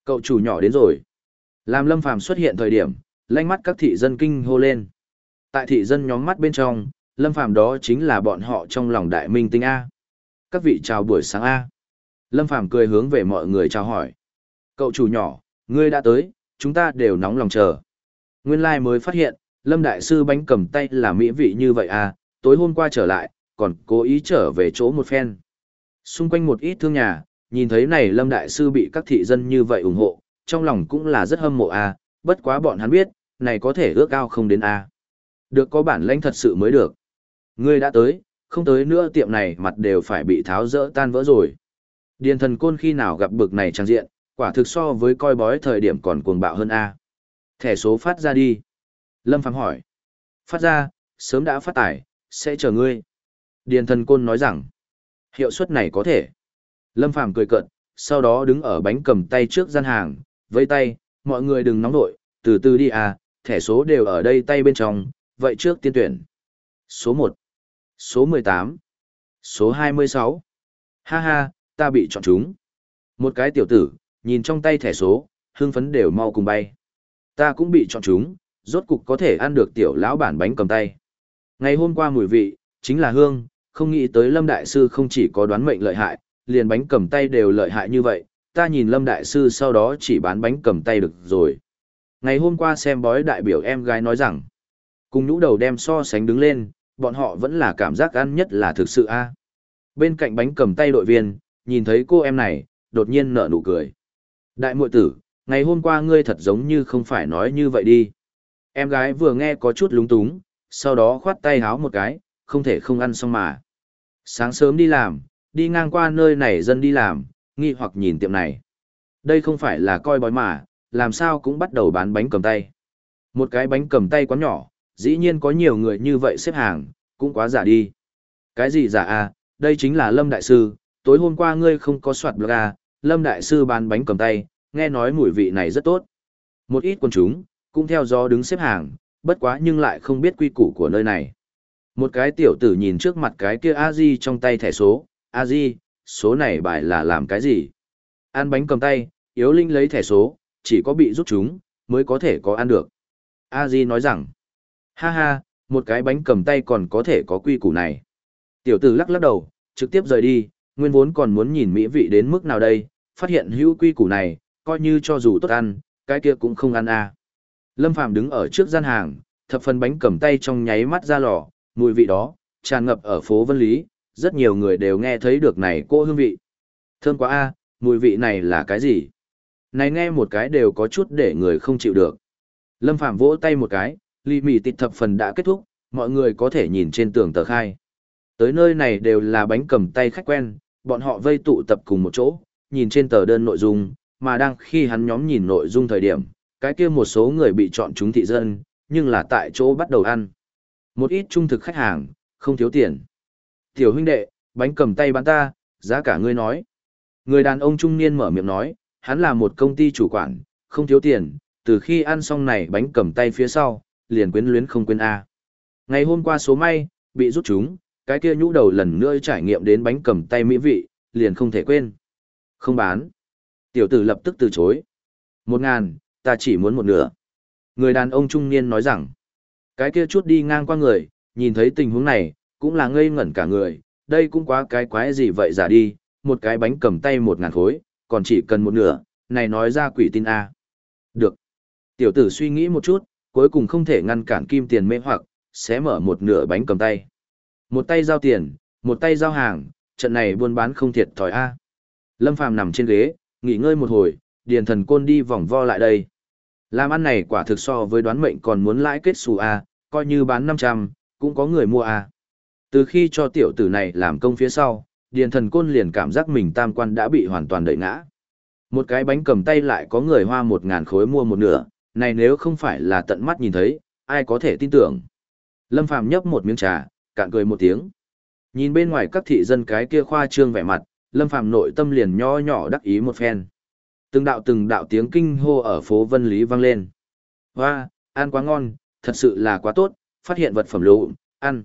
Speaker 1: Cậu chủ nhỏ đến rồi. Làm Lâm Phàm xuất hiện thời điểm, lanh mắt các thị dân kinh hô lên. Tại thị dân nhóm mắt bên trong, Lâm Phàm đó chính là bọn họ trong lòng đại minh tinh A. Các vị chào buổi sáng A. Lâm Phàm cười hướng về mọi người chào hỏi. Cậu chủ nhỏ, ngươi đã tới, chúng ta đều nóng lòng chờ. Nguyên lai like mới phát hiện, Lâm Đại Sư bánh cầm tay là mỹ vị như vậy à, tối hôm qua trở lại, còn cố ý trở về chỗ một phen. Xung quanh một ít thương nhà, nhìn thấy này Lâm Đại Sư bị các thị dân như vậy ủng hộ, trong lòng cũng là rất hâm mộ à? bất quá bọn hắn biết, này có thể ước ao không đến à? Được có bản lãnh thật sự mới được. Ngươi đã tới, không tới nữa tiệm này mặt đều phải bị tháo rỡ tan vỡ rồi. Điền thần côn khi nào gặp bực này trang diện, quả thực so với coi bói thời điểm còn cuồng bạo hơn a. Thẻ số phát ra đi. Lâm Phàm hỏi. Phát ra, sớm đã phát tải, sẽ chờ ngươi. Điền thần côn nói rằng, hiệu suất này có thể. Lâm Phàm cười cợt, sau đó đứng ở bánh cầm tay trước gian hàng, vây tay, mọi người đừng nóng nổi, từ từ đi à, thẻ số đều ở đây tay bên trong, vậy trước tiên tuyển. Số 1, số 18, số 26. Ha ha, ta bị chọn chúng. Một cái tiểu tử, nhìn trong tay thẻ số, hương phấn đều mau cùng bay. Ta cũng bị chọn chúng, rốt cục có thể ăn được tiểu lão bản bánh cầm tay. Ngày hôm qua mùi vị, chính là hương, không nghĩ tới Lâm Đại Sư không chỉ có đoán mệnh lợi hại, liền bánh cầm tay đều lợi hại như vậy, ta nhìn Lâm Đại Sư sau đó chỉ bán bánh cầm tay được rồi. Ngày hôm qua xem bói đại biểu em gái nói rằng, cùng nhũ đầu đem so sánh đứng lên, bọn họ vẫn là cảm giác ăn nhất là thực sự a. Bên cạnh bánh cầm tay đội viên, nhìn thấy cô em này, đột nhiên nở nụ cười. Đại muội tử, ngày hôm qua ngươi thật giống như không phải nói như vậy đi. Em gái vừa nghe có chút lúng túng, sau đó khoát tay háo một cái, không thể không ăn xong mà. Sáng sớm đi làm, đi ngang qua nơi này dân đi làm, nghi hoặc nhìn tiệm này. Đây không phải là coi bói mà, làm sao cũng bắt đầu bán bánh cầm tay. Một cái bánh cầm tay quá nhỏ, dĩ nhiên có nhiều người như vậy xếp hàng, cũng quá giả đi. Cái gì giả à, đây chính là Lâm Đại Sư, tối hôm qua ngươi không có soạt blog à, Lâm Đại Sư bán bánh cầm tay, nghe nói mùi vị này rất tốt. Một ít quần chúng, cũng theo gió đứng xếp hàng, bất quá nhưng lại không biết quy củ của nơi này. Một cái tiểu tử nhìn trước mặt cái kia A-di trong tay thẻ số, A-di, số này bài là làm cái gì? Ăn bánh cầm tay, yếu linh lấy thẻ số, chỉ có bị rút chúng, mới có thể có ăn được. A-di nói rằng, ha ha, một cái bánh cầm tay còn có thể có quy củ này. Tiểu tử lắc lắc đầu, trực tiếp rời đi, nguyên vốn còn muốn nhìn mỹ vị đến mức nào đây, phát hiện hữu quy củ này, coi như cho dù tốt ăn, cái kia cũng không ăn à. Lâm Phàm đứng ở trước gian hàng, thập phần bánh cầm tay trong nháy mắt ra lò, mùi vị đó, tràn ngập ở phố Vân Lý, rất nhiều người đều nghe thấy được này cô hương vị. Thơm quá a, mùi vị này là cái gì? Này nghe một cái đều có chút để người không chịu được. Lâm Phàm vỗ tay một cái, ly mì tịt thập phần đã kết thúc, mọi người có thể nhìn trên tường tờ khai. Tới nơi này đều là bánh cầm tay khách quen, bọn họ vây tụ tập cùng một chỗ, nhìn trên tờ đơn nội dung, mà đang khi hắn nhóm nhìn nội dung thời điểm, cái kia một số người bị chọn chúng thị dân, nhưng là tại chỗ bắt đầu ăn. Một ít trung thực khách hàng, không thiếu tiền. Tiểu huynh đệ, bánh cầm tay bán ta, giá cả ngươi nói. Người đàn ông trung niên mở miệng nói, hắn là một công ty chủ quản, không thiếu tiền, từ khi ăn xong này bánh cầm tay phía sau, liền quyến luyến không quên A. Ngày hôm qua số may, bị rút chúng, cái kia nhũ đầu lần nữa trải nghiệm đến bánh cầm tay mỹ vị, liền không thể quên. Không bán. Tiểu tử lập tức từ chối. Một ngàn, ta chỉ muốn một nửa. Người đàn ông trung niên nói rằng, cái kia chút đi ngang qua người, nhìn thấy tình huống này, cũng là ngây ngẩn cả người, đây cũng quá cái quái gì vậy giả đi, một cái bánh cầm tay một ngàn khối, còn chỉ cần một nửa, này nói ra quỷ tin A. Được. Tiểu tử suy nghĩ một chút, cuối cùng không thể ngăn cản kim tiền mê hoặc, sẽ mở một nửa bánh cầm tay. Một tay giao tiền, một tay giao hàng, trận này buôn bán không thiệt thòi A. Lâm Phàm nằm trên ghế, nghỉ ngơi một hồi, điền thần côn đi vòng vo lại đây. Làm ăn này quả thực so với đoán mệnh còn muốn lãi kết xù A, coi như bán 500, cũng có người mua A. Từ khi cho tiểu tử này làm công phía sau, điền thần côn liền cảm giác mình tam quan đã bị hoàn toàn đẩy ngã. Một cái bánh cầm tay lại có người hoa một ngàn khối mua một nửa, này nếu không phải là tận mắt nhìn thấy, ai có thể tin tưởng. Lâm Phàm nhấp một miếng trà, cạn cười một tiếng. Nhìn bên ngoài các thị dân cái kia khoa trương vẻ mặt, Lâm Phàm nội tâm liền nho nhỏ đắc ý một phen. Từng đạo từng đạo tiếng kinh hô ở phố Vân Lý vang lên. Hoa, ăn quá ngon, thật sự là quá tốt, phát hiện vật phẩm lụ, ăn.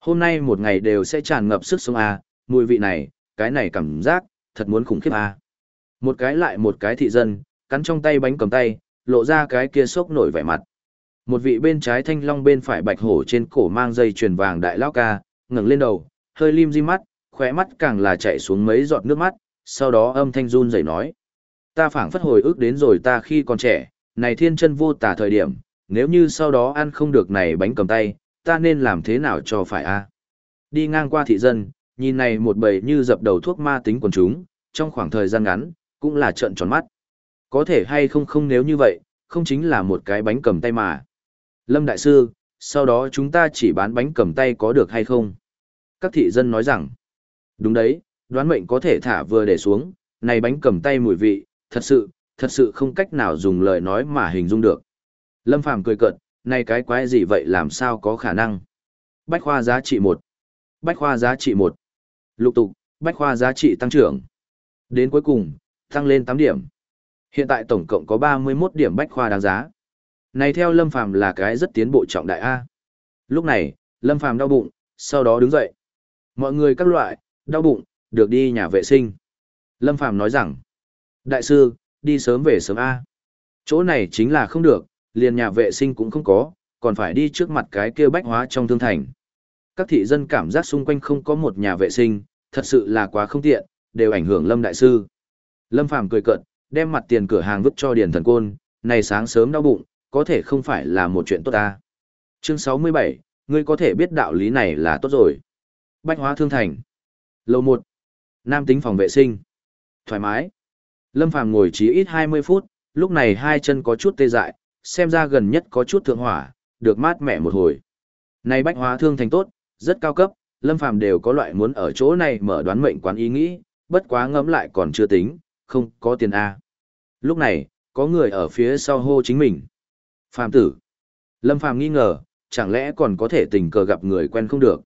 Speaker 1: Hôm nay một ngày đều sẽ tràn ngập sức sống à, mùi vị này, cái này cảm giác, thật muốn khủng khiếp à. Một cái lại một cái thị dân, cắn trong tay bánh cầm tay, lộ ra cái kia sốc nổi vẻ mặt. Một vị bên trái thanh long bên phải bạch hổ trên cổ mang dây chuyền vàng đại lao ca, ngẩng lên đầu, hơi lim di mắt, khóe mắt càng là chạy xuống mấy giọt nước mắt, sau đó âm thanh run rẩy nói. Ta phảng phất hồi ức đến rồi ta khi còn trẻ, này thiên chân vô tả thời điểm, nếu như sau đó ăn không được này bánh cầm tay, ta nên làm thế nào cho phải a? Đi ngang qua thị dân, nhìn này một bầy như dập đầu thuốc ma tính quần chúng, trong khoảng thời gian ngắn, cũng là trợn tròn mắt. Có thể hay không không nếu như vậy, không chính là một cái bánh cầm tay mà. Lâm Đại Sư, sau đó chúng ta chỉ bán bánh cầm tay có được hay không? Các thị dân nói rằng, đúng đấy, đoán mệnh có thể thả vừa để xuống, này bánh cầm tay mùi vị, thật sự, thật sự không cách nào dùng lời nói mà hình dung được. Lâm Phàm cười cợt, này cái quái gì vậy làm sao có khả năng? Bách khoa giá trị 1. Bách khoa giá trị 1. Lục tục, bách khoa giá trị tăng trưởng. Đến cuối cùng, tăng lên 8 điểm. Hiện tại tổng cộng có 31 điểm bách khoa đáng giá. Này theo Lâm Phàm là cái rất tiến bộ trọng đại A. Lúc này, Lâm Phàm đau bụng, sau đó đứng dậy. Mọi người các loại, đau bụng, được đi nhà vệ sinh. Lâm Phàm nói rằng, Đại sư, đi sớm về sớm A. Chỗ này chính là không được, liền nhà vệ sinh cũng không có, còn phải đi trước mặt cái kia bách hóa trong thương thành. Các thị dân cảm giác xung quanh không có một nhà vệ sinh, thật sự là quá không tiện, đều ảnh hưởng Lâm Đại Sư. Lâm Phàm cười cợt, đem mặt tiền cửa hàng vứt cho Điền Thần Côn, này sáng sớm đau bụng, có thể không phải là một chuyện tốt ta. Chương 67, ngươi có thể biết đạo lý này là tốt rồi. Bách hóa thương thành. Lầu 1. Nam tính phòng vệ sinh. Thoải mái. Lâm Phàm ngồi chỉ ít 20 phút, lúc này hai chân có chút tê dại, xem ra gần nhất có chút thượng hỏa, được mát mẻ một hồi. Này bách hóa thương thành tốt, rất cao cấp, Lâm Phàm đều có loại muốn ở chỗ này mở đoán mệnh quán ý nghĩ, bất quá ngẫm lại còn chưa tính, không có tiền A. Lúc này, có người ở phía sau hô chính mình. Phàm tử. Lâm Phàm nghi ngờ, chẳng lẽ còn có thể tình cờ gặp người quen không được.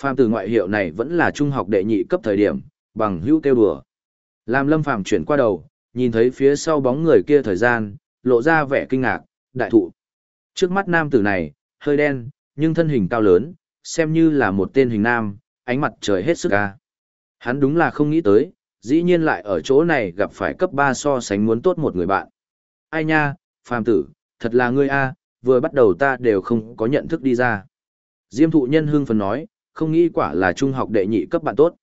Speaker 1: Phàm tử ngoại hiệu này vẫn là trung học đệ nhị cấp thời điểm, bằng hữu kêu đùa. Làm Lâm Phàm chuyển qua đầu, nhìn thấy phía sau bóng người kia thời gian, lộ ra vẻ kinh ngạc, đại thụ. Trước mắt nam tử này, hơi đen, nhưng thân hình cao lớn, xem như là một tên hình nam, ánh mặt trời hết sức ca. Hắn đúng là không nghĩ tới, dĩ nhiên lại ở chỗ này gặp phải cấp 3 so sánh muốn tốt một người bạn. Ai nha, phàm tử, thật là ngươi a, vừa bắt đầu ta đều không có nhận thức đi ra. Diêm thụ nhân hương phần nói, không nghĩ quả là trung học đệ nhị cấp bạn tốt.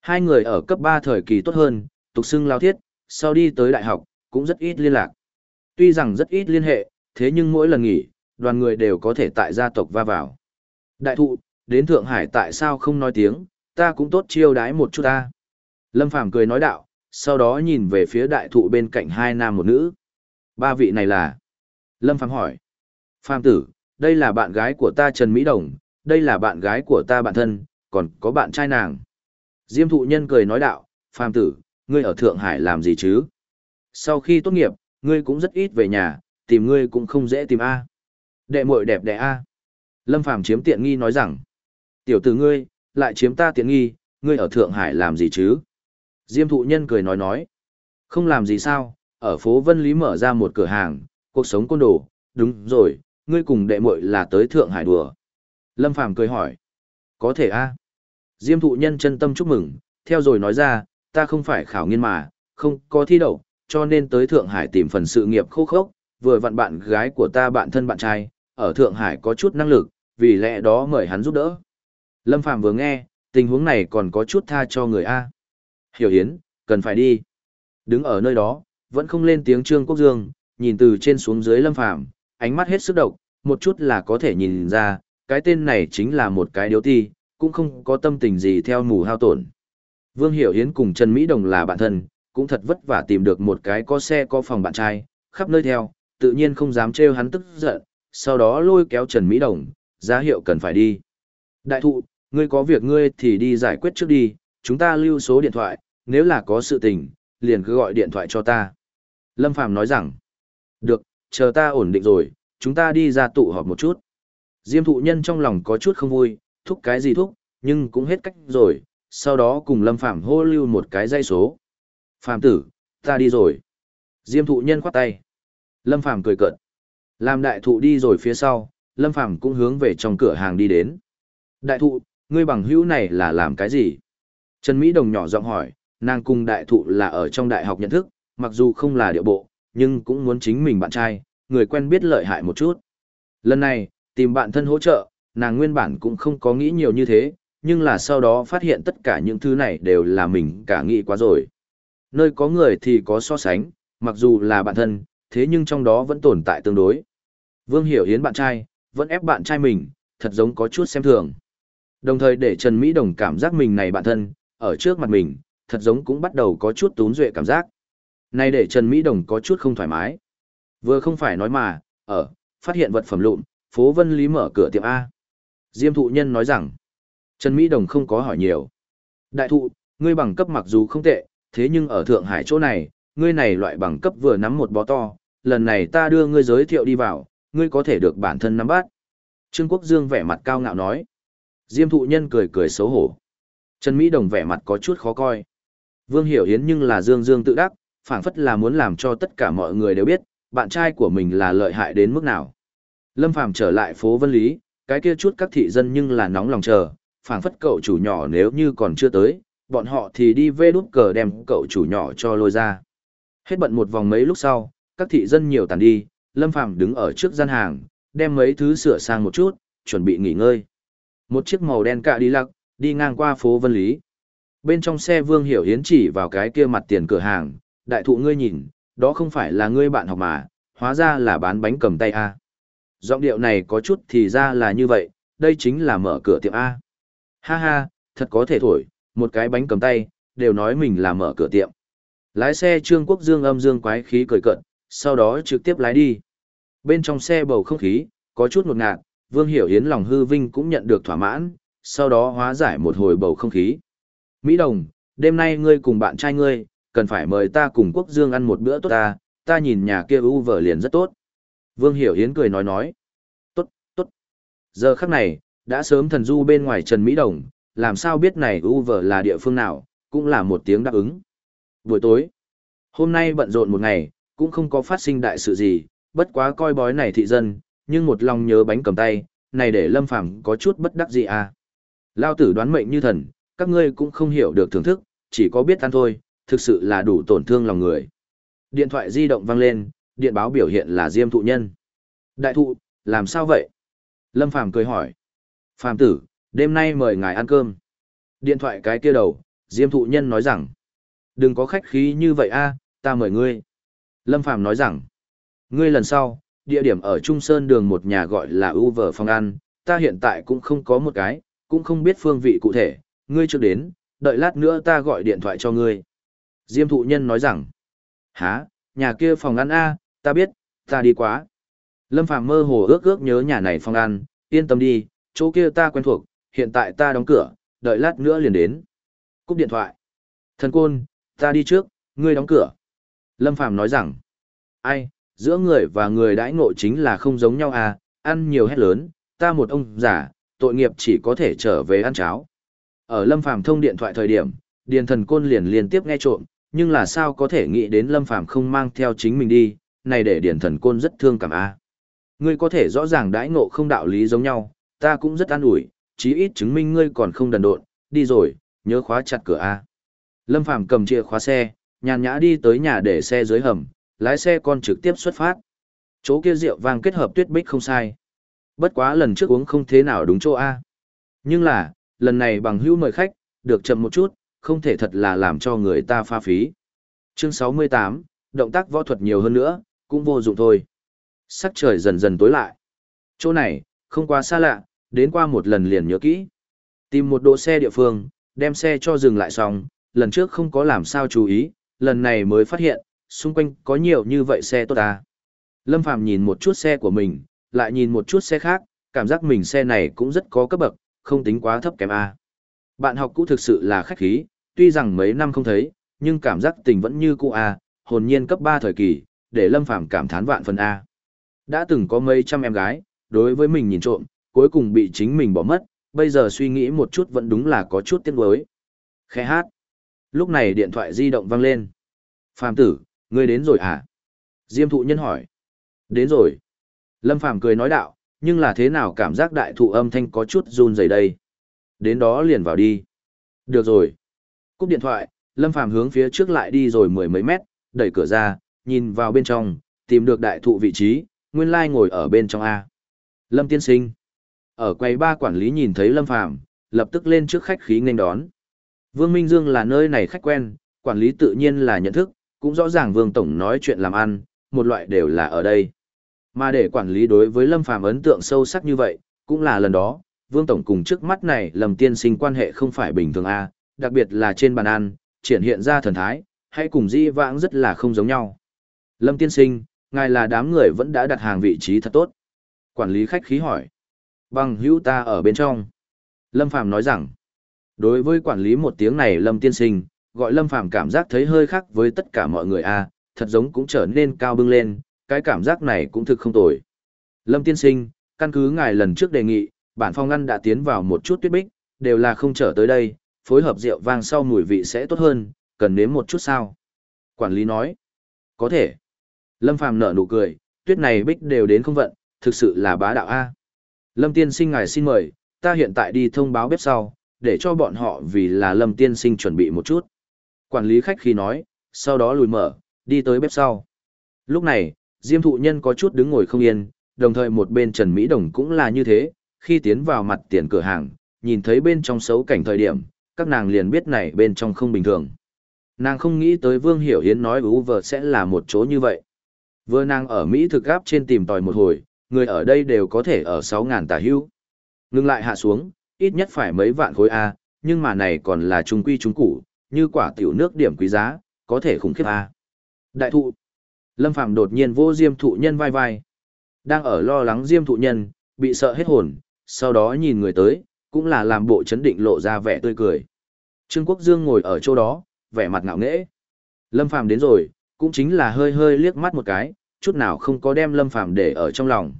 Speaker 1: Hai người ở cấp 3 thời kỳ tốt hơn, tục xưng lao thiết, sau đi tới đại học, cũng rất ít liên lạc. Tuy rằng rất ít liên hệ, thế nhưng mỗi lần nghỉ, đoàn người đều có thể tại gia tộc va vào. Đại thụ, đến Thượng Hải tại sao không nói tiếng, ta cũng tốt chiêu đái một chút ta. Lâm Phàm cười nói đạo, sau đó nhìn về phía đại thụ bên cạnh hai nam một nữ. Ba vị này là? Lâm Phàm hỏi. Phàm tử, đây là bạn gái của ta Trần Mỹ Đồng, đây là bạn gái của ta bạn thân, còn có bạn trai nàng. Diêm thụ nhân cười nói đạo, Phàm tử, ngươi ở Thượng Hải làm gì chứ? Sau khi tốt nghiệp, ngươi cũng rất ít về nhà, tìm ngươi cũng không dễ tìm A. Đệ muội đẹp đẽ A. Lâm Phàm chiếm tiện nghi nói rằng, tiểu tử ngươi, lại chiếm ta tiện nghi, ngươi ở Thượng Hải làm gì chứ? Diêm thụ nhân cười nói nói, không làm gì sao, ở phố Vân Lý mở ra một cửa hàng, cuộc sống côn đồ, đúng rồi, ngươi cùng đệ muội là tới Thượng Hải đùa. Lâm Phàm cười hỏi, có thể a Diêm thụ nhân chân tâm chúc mừng, theo rồi nói ra, ta không phải khảo nghiên mà, không có thi đậu, cho nên tới Thượng Hải tìm phần sự nghiệp khô khốc, vừa vặn bạn gái của ta bạn thân bạn trai, ở Thượng Hải có chút năng lực, vì lẽ đó mời hắn giúp đỡ. Lâm Phàm vừa nghe, tình huống này còn có chút tha cho người A. Hiểu Hiến, cần phải đi. Đứng ở nơi đó, vẫn không lên tiếng Trương Quốc Dương, nhìn từ trên xuống dưới Lâm Phàm ánh mắt hết sức độc, một chút là có thể nhìn ra, cái tên này chính là một cái điếu ti, cũng không có tâm tình gì theo mù hao tổn. Vương Hiểu Hiến cùng Trần Mỹ Đồng là bạn thân, cũng thật vất vả tìm được một cái có xe có phòng bạn trai, khắp nơi theo, tự nhiên không dám trêu hắn tức giận, sau đó lôi kéo Trần Mỹ Đồng, giá hiệu cần phải đi. Đại thụ, ngươi có việc ngươi thì đi giải quyết trước đi, chúng ta lưu số điện thoại, nếu là có sự tình, liền cứ gọi điện thoại cho ta. Lâm Phàm nói rằng, được, chờ ta ổn định rồi, chúng ta đi ra tụ họp một chút. Diêm thụ nhân trong lòng có chút không vui, thúc cái gì thúc, nhưng cũng hết cách rồi, sau đó cùng Lâm Phàm hô lưu một cái dây số. Phàm tử, ta đi rồi. Diêm thụ nhân khoát tay. Lâm Phàm cười cợt. Làm đại thụ đi rồi phía sau, Lâm Phàm cũng hướng về trong cửa hàng đi đến. Đại thụ, ngươi bằng hữu này là làm cái gì? Trần Mỹ Đồng nhỏ giọng hỏi, nàng cùng đại thụ là ở trong đại học nhận thức, mặc dù không là địa bộ, nhưng cũng muốn chính mình bạn trai, người quen biết lợi hại một chút. Lần này, tìm bạn thân hỗ trợ, nàng nguyên bản cũng không có nghĩ nhiều như thế, nhưng là sau đó phát hiện tất cả những thứ này đều là mình cả nghĩ quá rồi. Nơi có người thì có so sánh, mặc dù là bạn thân, thế nhưng trong đó vẫn tồn tại tương đối. Vương Hiểu Hiến bạn trai, vẫn ép bạn trai mình, thật giống có chút xem thường. Đồng thời để Trần Mỹ Đồng cảm giác mình này bạn thân, ở trước mặt mình, thật giống cũng bắt đầu có chút tún duệ cảm giác. Này để Trần Mỹ Đồng có chút không thoải mái. Vừa không phải nói mà, ở, phát hiện vật phẩm lụn, phố Vân Lý mở cửa tiệm A. Diêm thụ nhân nói rằng, Trần Mỹ Đồng không có hỏi nhiều. Đại thụ, ngươi bằng cấp mặc dù không tệ, thế nhưng ở Thượng Hải chỗ này, ngươi này loại bằng cấp vừa nắm một bó to, lần này ta đưa ngươi giới thiệu đi vào, ngươi có thể được bản thân nắm bắt. Trương Quốc Dương vẻ mặt cao ngạo nói. Diêm thụ nhân cười cười xấu hổ. Trần Mỹ Đồng vẻ mặt có chút khó coi. Vương Hiểu Hiến nhưng là Dương Dương tự đắc, phảng phất là muốn làm cho tất cả mọi người đều biết, bạn trai của mình là lợi hại đến mức nào. Lâm Phàm trở lại phố Vân Lý, cái kia chút các thị dân nhưng là nóng lòng chờ, phảng phất cậu chủ nhỏ nếu như còn chưa tới, bọn họ thì đi vê đút cờ đem cậu chủ nhỏ cho lôi ra. Hết bận một vòng mấy lúc sau, các thị dân nhiều tàn đi, Lâm Phàm đứng ở trước gian hàng, đem mấy thứ sửa sang một chút, chuẩn bị nghỉ ngơi. Một chiếc màu đen cạ đi lặc, đi ngang qua phố Vân Lý. Bên trong xe Vương Hiểu Hiến chỉ vào cái kia mặt tiền cửa hàng, đại thụ ngươi nhìn, đó không phải là ngươi bạn học mà, hóa ra là bán bánh cầm tay A. Giọng điệu này có chút thì ra là như vậy, đây chính là mở cửa tiệm A. Ha ha, thật có thể thổi, một cái bánh cầm tay, đều nói mình là mở cửa tiệm. Lái xe Trương Quốc Dương âm dương quái khí cười cận, sau đó trực tiếp lái đi. Bên trong xe bầu không khí, có chút ngột ngạt, Vương Hiểu Hiến lòng hư vinh cũng nhận được thỏa mãn, sau đó hóa giải một hồi bầu không khí. Mỹ Đồng, đêm nay ngươi cùng bạn trai ngươi, cần phải mời ta cùng Quốc Dương ăn một bữa tốt ta, ta nhìn nhà kia u vở liền rất tốt. Vương Hiểu Hiến cười nói nói. Tốt, tốt. Giờ khắc này, đã sớm thần du bên ngoài Trần Mỹ Đồng, làm sao biết này u vở là địa phương nào, cũng là một tiếng đáp ứng. Buổi tối, hôm nay bận rộn một ngày, cũng không có phát sinh đại sự gì, bất quá coi bói này thị dân, nhưng một lòng nhớ bánh cầm tay, này để Lâm Phàm có chút bất đắc gì à. Lao tử đoán mệnh như thần, các ngươi cũng không hiểu được thưởng thức, chỉ có biết ăn thôi, thực sự là đủ tổn thương lòng người. Điện thoại di động vang lên, điện báo biểu hiện là Diêm thụ nhân. Đại thụ, làm sao vậy? Lâm Phàm cười hỏi. Phàm tử, đêm nay mời ngài ăn cơm. Điện thoại cái kia đầu, Diêm thụ nhân nói rằng. Đừng có khách khí như vậy a, ta mời ngươi. Lâm Phàm nói rằng. Ngươi lần sau, địa điểm ở Trung Sơn đường một nhà gọi là Uver phòng ăn, ta hiện tại cũng không có một cái, cũng không biết phương vị cụ thể, ngươi chưa đến, đợi lát nữa ta gọi điện thoại cho ngươi. Diêm thụ nhân nói rằng, há, nhà kia phòng ăn A, ta biết, ta đi quá. Lâm Phàm mơ hồ ước ước nhớ nhà này phòng ăn, yên tâm đi, chỗ kia ta quen thuộc, hiện tại ta đóng cửa, đợi lát nữa liền đến. Cúp điện thoại. Thần côn, ta đi trước, ngươi đóng cửa. Lâm Phàm nói rằng, ai, giữa người và người đãi ngộ chính là không giống nhau à, ăn nhiều hết lớn, ta một ông giả, tội nghiệp chỉ có thể trở về ăn cháo. Ở Lâm Phàm thông điện thoại thời điểm, Điền Thần Côn liền liên tiếp nghe trộm, nhưng là sao có thể nghĩ đến Lâm Phàm không mang theo chính mình đi, này để Điền Thần Côn rất thương cảm a. À. Ngươi có thể rõ ràng đãi ngộ không đạo lý giống nhau, ta cũng rất an ủi, chí ít chứng minh ngươi còn không đần độn, đi rồi, nhớ khóa chặt cửa a. Lâm Phàm cầm chìa khóa xe, nhàn nhã đi tới nhà để xe dưới hầm, lái xe con trực tiếp xuất phát. Chỗ kia rượu vang kết hợp tuyết bích không sai. Bất quá lần trước uống không thế nào đúng chỗ A. Nhưng là, lần này bằng hữu mời khách, được chậm một chút, không thể thật là làm cho người ta pha phí. Chương 68, động tác võ thuật nhiều hơn nữa, cũng vô dụng thôi. Sắc trời dần dần tối lại. Chỗ này, không quá xa lạ, đến qua một lần liền nhớ kỹ. Tìm một đỗ xe địa phương, đem xe cho dừng lại xong, lần trước không có làm sao chú ý, lần này mới phát hiện, xung quanh có nhiều như vậy xe tốt à. Lâm Phàm nhìn một chút xe của mình, lại nhìn một chút xe khác, cảm giác mình xe này cũng rất có cấp bậc, không tính quá thấp kém A. Bạn học cũ thực sự là khách khí, tuy rằng mấy năm không thấy, nhưng cảm giác tình vẫn như cũ A, hồn nhiên cấp 3 thời kỳ, để Lâm Phàm cảm thán vạn phần A. Đã từng có mấy trăm em gái, đối với mình nhìn trộm, cuối cùng bị chính mình bỏ mất, bây giờ suy nghĩ một chút vẫn đúng là có chút tiếc nuối. Khẽ hát. Lúc này điện thoại di động vang lên. Phàm tử, ngươi đến rồi à? Diêm thụ nhân hỏi. Đến rồi. Lâm Phàm cười nói đạo, nhưng là thế nào cảm giác đại thụ âm thanh có chút run rẩy đây. Đến đó liền vào đi. Được rồi. Cúp điện thoại, Lâm Phàm hướng phía trước lại đi rồi mười mấy mét, đẩy cửa ra, nhìn vào bên trong, tìm được đại thụ vị trí, nguyên lai ngồi ở bên trong A. Lâm tiên sinh. Ở quầy ba quản lý nhìn thấy Lâm Phàm lập tức lên trước khách khí nghênh đón. Vương Minh Dương là nơi này khách quen, quản lý tự nhiên là nhận thức, cũng rõ ràng Vương Tổng nói chuyện làm ăn, một loại đều là ở đây. Mà để quản lý đối với Lâm Phàm ấn tượng sâu sắc như vậy, cũng là lần đó, Vương Tổng cùng trước mắt này Lâm Tiên Sinh quan hệ không phải bình thường a đặc biệt là trên bàn ăn, triển hiện ra thần thái, hay cùng di vãng rất là không giống nhau. Lâm Tiên Sinh, ngài là đám người vẫn đã đặt hàng vị trí thật tốt. Quản lý khách khí hỏi. Bằng hữu ta ở bên trong. Lâm Phàm nói rằng, đối với quản lý một tiếng này Lâm Tiên Sinh, gọi Lâm Phàm cảm giác thấy hơi khác với tất cả mọi người a thật giống cũng trở nên cao bưng lên, cái cảm giác này cũng thực không tồi. Lâm tiên sinh, căn cứ ngài lần trước đề nghị, bản phong ngăn đã tiến vào một chút tuyết bích, đều là không trở tới đây, phối hợp rượu vang sau mùi vị sẽ tốt hơn, cần nếm một chút sao. Quản lý nói, có thể. Lâm Phàm nở nụ cười, tuyết này bích đều đến không vận, thực sự là bá đạo A. Lâm tiên sinh ngài xin mời, ta hiện tại đi thông báo bếp sau, để cho bọn họ vì là Lâm tiên sinh chuẩn bị một chút. Quản lý khách khi nói, sau đó lùi mở, đi tới bếp sau. Lúc này, Diêm thụ nhân có chút đứng ngồi không yên, đồng thời một bên Trần Mỹ Đồng cũng là như thế, khi tiến vào mặt tiền cửa hàng, nhìn thấy bên trong xấu cảnh thời điểm, các nàng liền biết này bên trong không bình thường. Nàng không nghĩ tới Vương Hiểu Hiến nói ú vợ sẽ là một chỗ như vậy. Vừa nàng ở Mỹ thực gáp trên tìm tòi một hồi, người ở đây đều có thể ở 6.000 tà hưu. Ngưng lại hạ xuống, ít nhất phải mấy vạn khối A, nhưng mà này còn là trung quy trung củ, như quả tiểu nước điểm quý giá, có thể khủng khiếp A. Đại thụ. Lâm Phàm đột nhiên vô Diêm thụ nhân vai vai. Đang ở lo lắng Diêm thụ nhân, bị sợ hết hồn, sau đó nhìn người tới, cũng là làm bộ chấn định lộ ra vẻ tươi cười. Trương Quốc Dương ngồi ở chỗ đó, vẻ mặt ngạo nghễ. Lâm Phàm đến rồi, cũng chính là hơi hơi liếc mắt một cái, chút nào không có đem Lâm Phàm để ở trong lòng.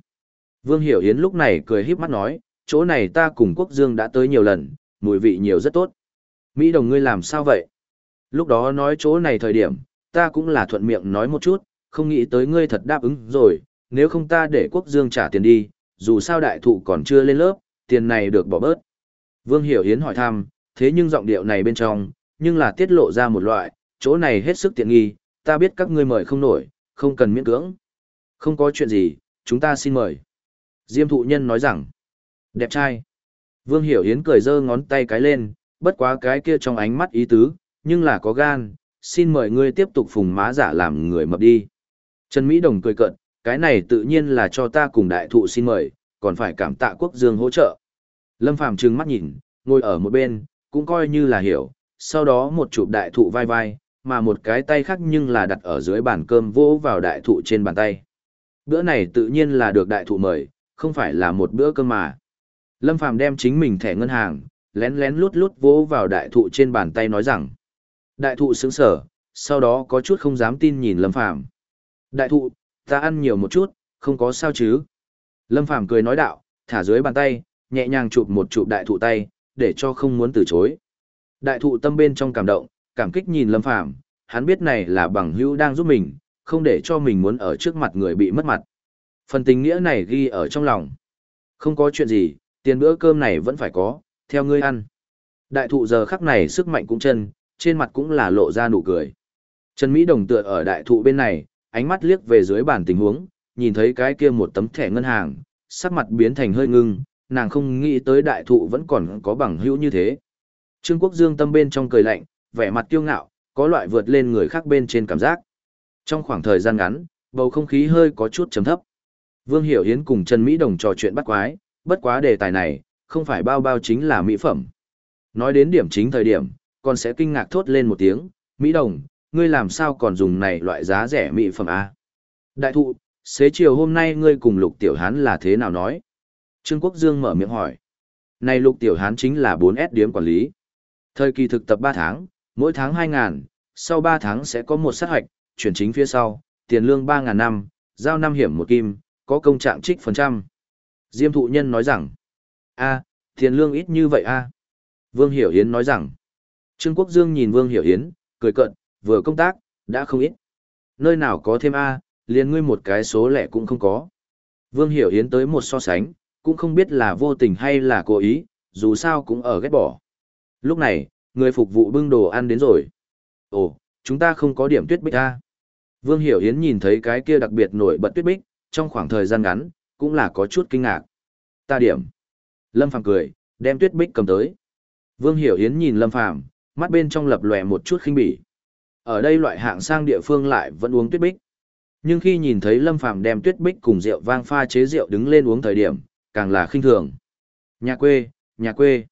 Speaker 1: Vương Hiểu Yến lúc này cười híp mắt nói, chỗ này ta cùng Quốc Dương đã tới nhiều lần, mùi vị nhiều rất tốt. Mỹ đồng ngươi làm sao vậy? Lúc đó nói chỗ này thời điểm, ta cũng là thuận miệng nói một chút, không nghĩ tới ngươi thật đáp ứng rồi, nếu không ta để quốc dương trả tiền đi, dù sao đại thụ còn chưa lên lớp, tiền này được bỏ bớt. Vương Hiểu Hiến hỏi thăm, thế nhưng giọng điệu này bên trong, nhưng là tiết lộ ra một loại, chỗ này hết sức tiện nghi, ta biết các ngươi mời không nổi, không cần miễn cưỡng. Không có chuyện gì, chúng ta xin mời. Diêm thụ nhân nói rằng, đẹp trai. Vương Hiểu yến cười dơ ngón tay cái lên, bất quá cái kia trong ánh mắt ý tứ, nhưng là có gan, xin mời ngươi tiếp tục phùng má giả làm người mập đi. Trần Mỹ Đồng cười cận, cái này tự nhiên là cho ta cùng đại thụ xin mời, còn phải cảm tạ quốc dương hỗ trợ. Lâm Phàm trừng mắt nhìn, ngồi ở một bên, cũng coi như là hiểu, sau đó một chụp đại thụ vai vai, mà một cái tay khác nhưng là đặt ở dưới bàn cơm vỗ vào đại thụ trên bàn tay. Bữa này tự nhiên là được đại thụ mời, không phải là một bữa cơm mà. Lâm Phàm đem chính mình thẻ ngân hàng, lén lén lút lút vỗ vào đại thụ trên bàn tay nói rằng. Đại thụ sững sở, sau đó có chút không dám tin nhìn Lâm Phàm Đại thụ, ta ăn nhiều một chút, không có sao chứ. Lâm Phàm cười nói đạo, thả dưới bàn tay, nhẹ nhàng chụp một chụp đại thụ tay, để cho không muốn từ chối. Đại thụ tâm bên trong cảm động, cảm kích nhìn Lâm Phàm hắn biết này là bằng hữu đang giúp mình, không để cho mình muốn ở trước mặt người bị mất mặt. Phần tình nghĩa này ghi ở trong lòng. Không có chuyện gì, tiền bữa cơm này vẫn phải có, theo ngươi ăn. Đại thụ giờ khắc này sức mạnh cũng chân, trên mặt cũng là lộ ra nụ cười. Trần Mỹ Đồng tựa ở đại thụ bên này, ánh mắt liếc về dưới bàn tình huống, nhìn thấy cái kia một tấm thẻ ngân hàng, sắc mặt biến thành hơi ngưng, nàng không nghĩ tới đại thụ vẫn còn có bằng hữu như thế. Trương Quốc Dương tâm bên trong cười lạnh, vẻ mặt kiêu ngạo, có loại vượt lên người khác bên trên cảm giác. Trong khoảng thời gian ngắn, bầu không khí hơi có chút trầm thấp. Vương Hiểu Hiến cùng Trần Mỹ Đồng trò chuyện bắt quái, bất quá đề tài này, không phải bao bao chính là mỹ phẩm. Nói đến điểm chính thời điểm, còn sẽ kinh ngạc thốt lên một tiếng, Mỹ Đồng, ngươi làm sao còn dùng này loại giá rẻ mỹ phẩm A? Đại thụ, xế chiều hôm nay ngươi cùng Lục Tiểu Hán là thế nào nói? Trương Quốc Dương mở miệng hỏi. Này Lục Tiểu Hán chính là 4S điếm quản lý. Thời kỳ thực tập 3 tháng, mỗi tháng 2.000, sau 3 tháng sẽ có một sát hoạch, chuyển chính phía sau, tiền lương 3.000 năm, giao năm hiểm một kim, có công trạng trích phần trăm. Diêm thụ nhân nói rằng, a tiền lương ít như vậy a Vương Hiểu Hiến nói rằng, Trương Quốc Dương nhìn Vương Hiểu Hiến, cười cận, vừa công tác, đã không ít. Nơi nào có thêm a liền ngươi một cái số lẻ cũng không có. Vương Hiểu Hiến tới một so sánh, cũng không biết là vô tình hay là cố ý, dù sao cũng ở ghét bỏ. Lúc này, người phục vụ bưng đồ ăn đến rồi. Ồ, chúng ta không có điểm tuyết bích ta. Vương Hiểu Hiến nhìn thấy cái kia đặc biệt nổi bật tuyết bích, trong khoảng thời gian ngắn, cũng là có chút kinh ngạc. Ta điểm. Lâm Phàm cười, đem tuyết bích cầm tới. Vương Hiểu Hiến nhìn Lâm Phàm, mắt bên trong lập lòe một chút khinh bỉ. Ở đây loại hạng sang địa phương lại vẫn uống tuyết bích. Nhưng khi nhìn thấy Lâm Phàm đem tuyết bích cùng rượu vang pha chế rượu đứng lên uống thời điểm, càng là khinh thường. Nhà quê, nhà quê.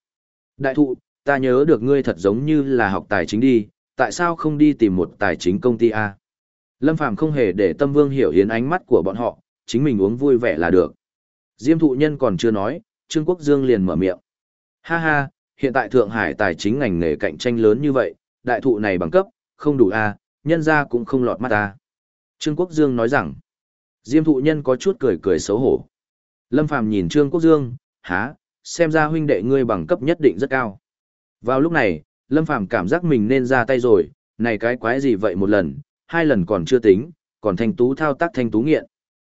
Speaker 1: Đại thụ, ta nhớ được ngươi thật giống như là học tài chính đi, tại sao không đi tìm một tài chính công ty A? Lâm Phàm không hề để tâm vương hiểu hiến ánh mắt của bọn họ, chính mình uống vui vẻ là được. Diêm thụ nhân còn chưa nói, Trương Quốc Dương liền mở miệng. Ha ha, hiện tại Thượng Hải tài chính ngành nghề cạnh tranh lớn như vậy, đại thụ này bằng cấp, không đủ a, nhân ra cũng không lọt mắt a. Trương Quốc Dương nói rằng, Diêm thụ nhân có chút cười cười xấu hổ. Lâm Phàm nhìn Trương Quốc Dương, há, xem ra huynh đệ ngươi bằng cấp nhất định rất cao. Vào lúc này, Lâm Phàm cảm giác mình nên ra tay rồi, này cái quái gì vậy một lần, hai lần còn chưa tính, còn thanh tú thao tác thanh tú nghiện.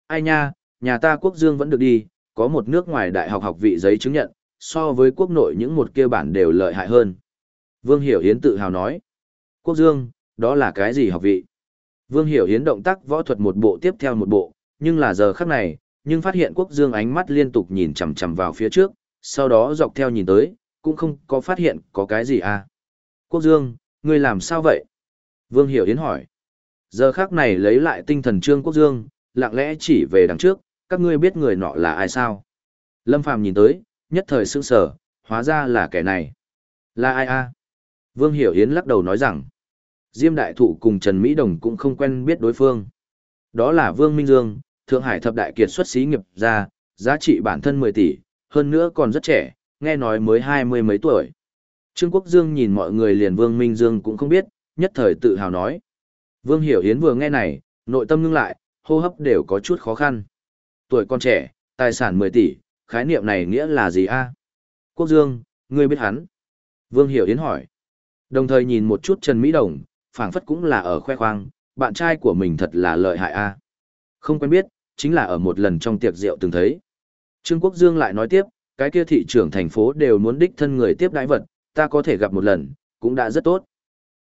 Speaker 1: Ai nha, nhà ta Quốc Dương vẫn được đi, có một nước ngoài đại học học vị giấy chứng nhận, so với quốc nội những một kia bản đều lợi hại hơn. Vương Hiểu Hiến tự hào nói. Quốc Dương, đó là cái gì học vị? Vương Hiểu Hiến động tác võ thuật một bộ tiếp theo một bộ, nhưng là giờ khắc này, nhưng phát hiện Quốc Dương ánh mắt liên tục nhìn chằm chằm vào phía trước, sau đó dọc theo nhìn tới, cũng không có phát hiện có cái gì à. Quốc Dương, ngươi làm sao vậy? Vương Hiểu yến hỏi. Giờ khắc này lấy lại tinh thần Trương Quốc Dương, lặng lẽ chỉ về đằng trước, các ngươi biết người nọ là ai sao? Lâm Phàm nhìn tới, nhất thời sững sờ, hóa ra là kẻ này. Là ai a? Vương Hiểu Yến lắc đầu nói rằng, Diêm Đại Thụ cùng Trần Mỹ Đồng cũng không quen biết đối phương. Đó là Vương Minh Dương, Thượng Hải thập đại kiệt xuất xí nghiệp ra, giá trị bản thân 10 tỷ, hơn nữa còn rất trẻ, nghe nói mới hai mươi mấy tuổi. Trương Quốc Dương nhìn mọi người liền Vương Minh Dương cũng không biết, nhất thời tự hào nói. Vương Hiểu Hiến vừa nghe này, nội tâm ngưng lại, hô hấp đều có chút khó khăn. Tuổi con trẻ, tài sản 10 tỷ, khái niệm này nghĩa là gì a? Quốc Dương, ngươi biết hắn? Vương Hiểu Hiến hỏi. Đồng thời nhìn một chút Trần Mỹ Đồng, phảng phất cũng là ở khoe khoang, bạn trai của mình thật là lợi hại a. Không quen biết, chính là ở một lần trong tiệc rượu từng thấy. Trương Quốc Dương lại nói tiếp, cái kia thị trưởng thành phố đều muốn đích thân người tiếp đãi vật, ta có thể gặp một lần, cũng đã rất tốt.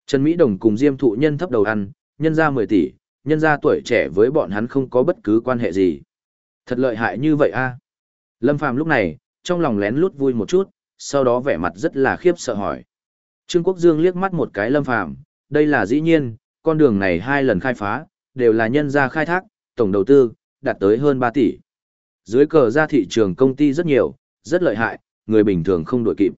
Speaker 1: Trần Mỹ Đồng cùng Diêm Thụ Nhân thấp đầu ăn, nhân ra 10 tỷ, nhân ra tuổi trẻ với bọn hắn không có bất cứ quan hệ gì. Thật lợi hại như vậy a. Lâm Phàm lúc này, trong lòng lén lút vui một chút, sau đó vẻ mặt rất là khiếp sợ hỏi. Trương Quốc Dương liếc mắt một cái Lâm Phàm, đây là dĩ nhiên, con đường này hai lần khai phá, đều là nhân ra khai thác, tổng đầu tư, đạt tới hơn 3 tỷ. Dưới cờ ra thị trường công ty rất nhiều, rất lợi hại, người bình thường không đổi kịp.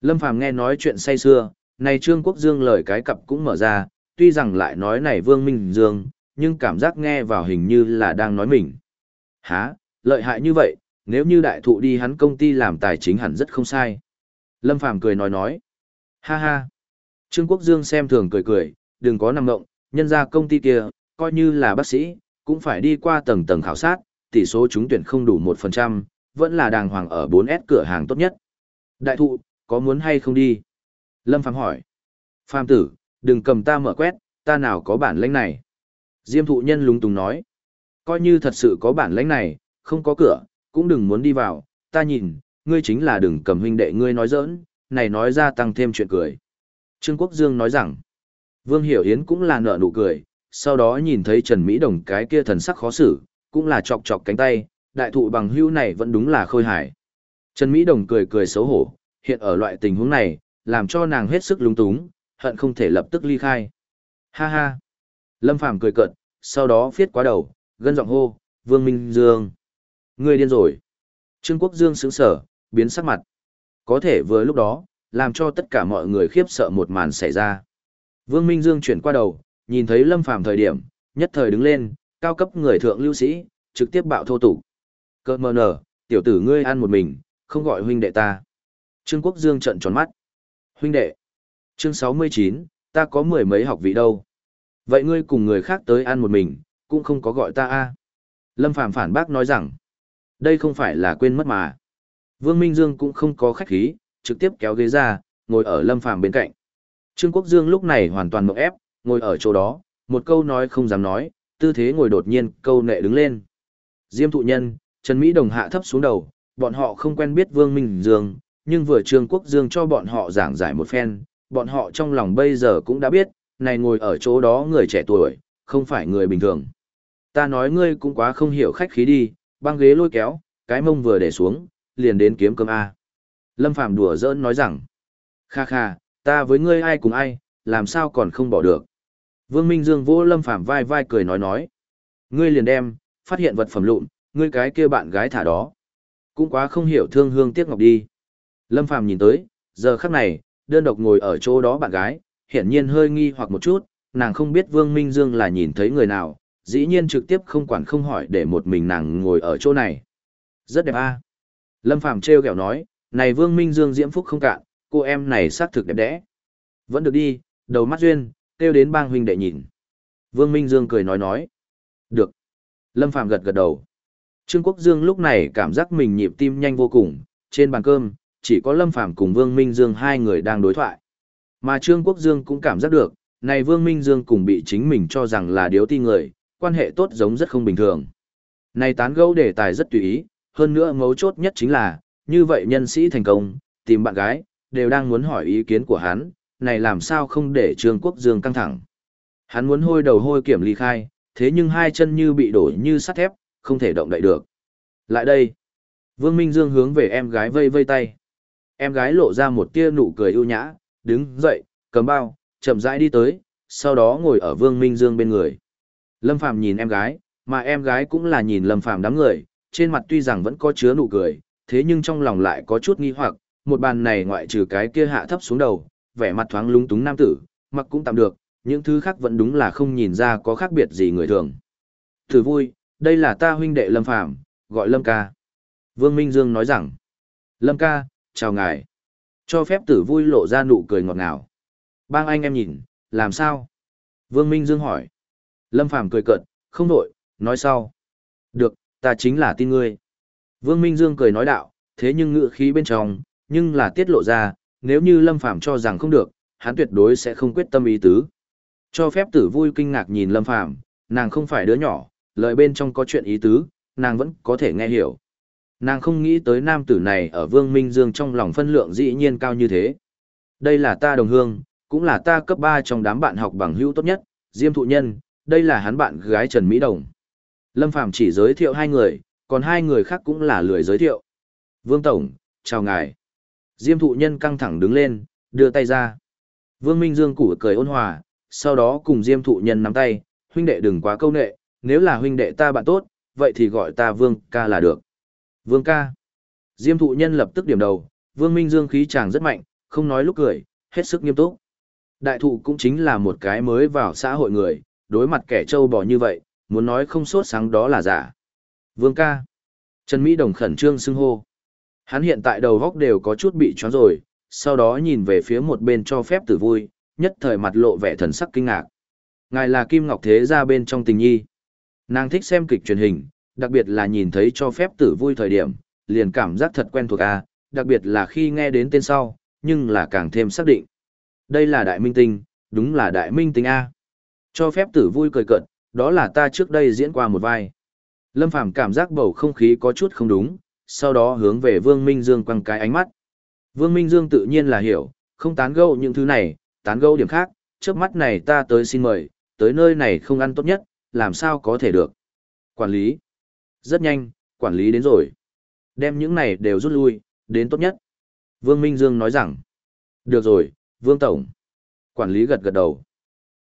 Speaker 1: Lâm Phàm nghe nói chuyện say xưa, này Trương Quốc Dương lời cái cặp cũng mở ra, tuy rằng lại nói này Vương Minh Dương, nhưng cảm giác nghe vào hình như là đang nói mình. Hả, lợi hại như vậy, nếu như đại thụ đi hắn công ty làm tài chính hẳn rất không sai. Lâm Phàm cười nói nói. Ha ha. Trương Quốc Dương xem thường cười cười, đừng có nằm ngộng, nhân ra công ty kia, coi như là bác sĩ, cũng phải đi qua tầng tầng khảo sát, tỷ số trúng tuyển không đủ 1%, vẫn là đàng hoàng ở 4S cửa hàng tốt nhất. Đại thụ, có muốn hay không đi? Lâm Phàm hỏi. Phàm tử, đừng cầm ta mở quét, ta nào có bản lãnh này. Diêm thụ nhân lúng túng nói. Coi như thật sự có bản lãnh này, không có cửa, cũng đừng muốn đi vào, ta nhìn, ngươi chính là đừng cầm huynh đệ ngươi nói giỡn, này nói ra tăng thêm chuyện cười. Trương Quốc Dương nói rằng, Vương Hiểu Yến cũng là nợ nụ cười, sau đó nhìn thấy Trần Mỹ Đồng cái kia thần sắc khó xử, cũng là chọc chọc cánh tay, đại thụ bằng hưu này vẫn đúng là khôi hài. Trần Mỹ Đồng cười cười xấu hổ, hiện ở loại tình huống này, làm cho nàng hết sức lúng túng, hận không thể lập tức ly khai. Ha ha. Lâm Phàm cười cợt, sau đó phiết quá đầu, gân giọng hô, Vương Minh Dương. Ngươi điên rồi. Trương Quốc Dương sững sở, biến sắc mặt. Có thể vừa lúc đó, làm cho tất cả mọi người khiếp sợ một màn xảy ra. Vương Minh Dương chuyển qua đầu, nhìn thấy Lâm Phàm thời điểm, nhất thời đứng lên, cao cấp người thượng lưu sĩ, trực tiếp bạo thô tục. Cơ mờ nở, tiểu tử ngươi ăn một mình, không gọi huynh đệ ta. Trương Quốc Dương trận tròn mắt. Huynh đệ. Chương 69, ta có mười mấy học vị đâu. Vậy ngươi cùng người khác tới ăn một mình, cũng không có gọi ta a. Lâm Phàm phản bác nói rằng, đây không phải là quên mất mà. Vương Minh Dương cũng không có khách khí, trực tiếp kéo ghế ra, ngồi ở Lâm Phàm bên cạnh. Trương Quốc Dương lúc này hoàn toàn mộng ép, ngồi ở chỗ đó, một câu nói không dám nói, tư thế ngồi đột nhiên, câu nệ đứng lên. Diêm thụ nhân, Trần Mỹ Đồng hạ thấp xuống đầu, bọn họ không quen biết Vương Minh Dương, nhưng vừa Trương Quốc Dương cho bọn họ giảng giải một phen, bọn họ trong lòng bây giờ cũng đã biết, này ngồi ở chỗ đó người trẻ tuổi, không phải người bình thường. Ta nói ngươi cũng quá không hiểu khách khí đi, băng ghế lôi kéo, cái mông vừa để xuống, liền đến kiếm cơm A. Lâm Phàm đùa giỡn nói rằng, kha kha, ta với ngươi ai cùng ai, làm sao còn không bỏ được. Vương Minh Dương vỗ Lâm Phàm vai vai cười nói nói, ngươi liền đem, phát hiện vật phẩm lụn, ngươi cái kia bạn gái thả đó. Cũng quá không hiểu thương hương tiếc ngọc đi. Lâm Phàm nhìn tới, giờ khắc này, đơn độc ngồi ở chỗ đó bạn gái, hiển nhiên hơi nghi hoặc một chút, nàng không biết Vương Minh Dương là nhìn thấy người nào, dĩ nhiên trực tiếp không quản không hỏi để một mình nàng ngồi ở chỗ này. Rất đẹp a. Lâm Phàm trêu ghẹo nói, này Vương Minh Dương diễm phúc không cạn, cô em này xác thực đẹp đẽ. Vẫn được đi, đầu mắt duyên, kêu đến bang huynh đệ nhìn. Vương Minh Dương cười nói nói. Được. Lâm Phàm gật gật đầu. Trương Quốc Dương lúc này cảm giác mình nhịp tim nhanh vô cùng, trên bàn cơm, chỉ có Lâm Phàm cùng Vương Minh Dương hai người đang đối thoại. Mà Trương Quốc Dương cũng cảm giác được, này Vương Minh Dương cùng bị chính mình cho rằng là điếu ti người, quan hệ tốt giống rất không bình thường. Này tán gẫu đề tài rất tùy ý, hơn nữa mấu chốt nhất chính là, như vậy nhân sĩ thành công, tìm bạn gái, đều đang muốn hỏi ý kiến của hắn, này làm sao không để Trương Quốc Dương căng thẳng. Hắn muốn hôi đầu hôi kiểm ly khai, thế nhưng hai chân như bị đổ như sắt thép, không thể động đậy được. Lại đây. Vương Minh Dương hướng về em gái vây vây tay. Em gái lộ ra một tia nụ cười ưu nhã, đứng dậy, cầm bao, chậm rãi đi tới, sau đó ngồi ở Vương Minh Dương bên người. Lâm Phàm nhìn em gái, mà em gái cũng là nhìn Lâm Phàm đám người, trên mặt tuy rằng vẫn có chứa nụ cười, thế nhưng trong lòng lại có chút nghi hoặc, một bàn này ngoại trừ cái kia hạ thấp xuống đầu, vẻ mặt thoáng lúng túng nam tử, mặc cũng tạm được, những thứ khác vẫn đúng là không nhìn ra có khác biệt gì người thường. Thử vui, đây là ta huynh đệ Lâm Phàm gọi Lâm ca. Vương Minh Dương nói rằng, Lâm ca, chào ngài. Cho phép tử vui lộ ra nụ cười ngọt ngào. Bang anh em nhìn, làm sao? Vương Minh Dương hỏi. Lâm Phàm cười cợt, không đổi, nói sau. Được, ta chính là tin ngươi. Vương Minh Dương cười nói đạo, thế nhưng ngựa khí bên trong, nhưng là tiết lộ ra, nếu như Lâm Phàm cho rằng không được, hắn tuyệt đối sẽ không quyết tâm ý tứ. Cho phép tử vui kinh ngạc nhìn Lâm Phàm nàng không phải đứa nhỏ, lời bên trong có chuyện ý tứ, nàng vẫn có thể nghe hiểu. Nàng không nghĩ tới nam tử này ở Vương Minh Dương trong lòng phân lượng dĩ nhiên cao như thế. Đây là ta đồng hương, cũng là ta cấp 3 trong đám bạn học bằng hữu tốt nhất, Diêm Thụ Nhân, đây là hắn bạn gái Trần Mỹ Đồng. Lâm Phàm chỉ giới thiệu hai người, còn hai người khác cũng là lười giới thiệu. Vương Tổng, chào ngài. Diêm Thụ Nhân căng thẳng đứng lên, đưa tay ra. Vương Minh Dương củ cười ôn hòa, sau đó cùng Diêm Thụ Nhân nắm tay, huynh đệ đừng quá câu nệ, nếu là huynh đệ ta bạn tốt, vậy thì gọi ta Vương ca là được. Vương ca. Diêm Thụ Nhân lập tức điểm đầu, Vương Minh Dương khí chàng rất mạnh, không nói lúc cười, hết sức nghiêm túc. Đại thụ cũng chính là một cái mới vào xã hội người, đối mặt kẻ trâu bò như vậy, muốn nói không sốt sáng đó là giả. Vương ca. Trần Mỹ Đồng khẩn trương xưng hô. Hắn hiện tại đầu góc đều có chút bị choáng rồi, sau đó nhìn về phía một bên cho phép tử vui, nhất thời mặt lộ vẻ thần sắc kinh ngạc. Ngài là Kim Ngọc Thế gia bên trong tình nhi. Nàng thích xem kịch truyền hình, đặc biệt là nhìn thấy cho phép tử vui thời điểm, liền cảm giác thật quen thuộc a, đặc biệt là khi nghe đến tên sau, nhưng là càng thêm xác định. Đây là đại minh tinh, đúng là đại minh tinh A. Cho phép tử vui cười cận, đó là ta trước đây diễn qua một vai. Lâm Phàm cảm giác bầu không khí có chút không đúng, sau đó hướng về Vương Minh Dương quăng cái ánh mắt. Vương Minh Dương tự nhiên là hiểu, không tán gẫu những thứ này, tán gẫu điểm khác, trước mắt này ta tới xin mời, tới nơi này không ăn tốt nhất, làm sao có thể được. Quản lý. Rất nhanh, quản lý đến rồi. Đem những này đều rút lui, đến tốt nhất. Vương Minh Dương nói rằng. Được rồi, Vương Tổng. Quản lý gật gật đầu.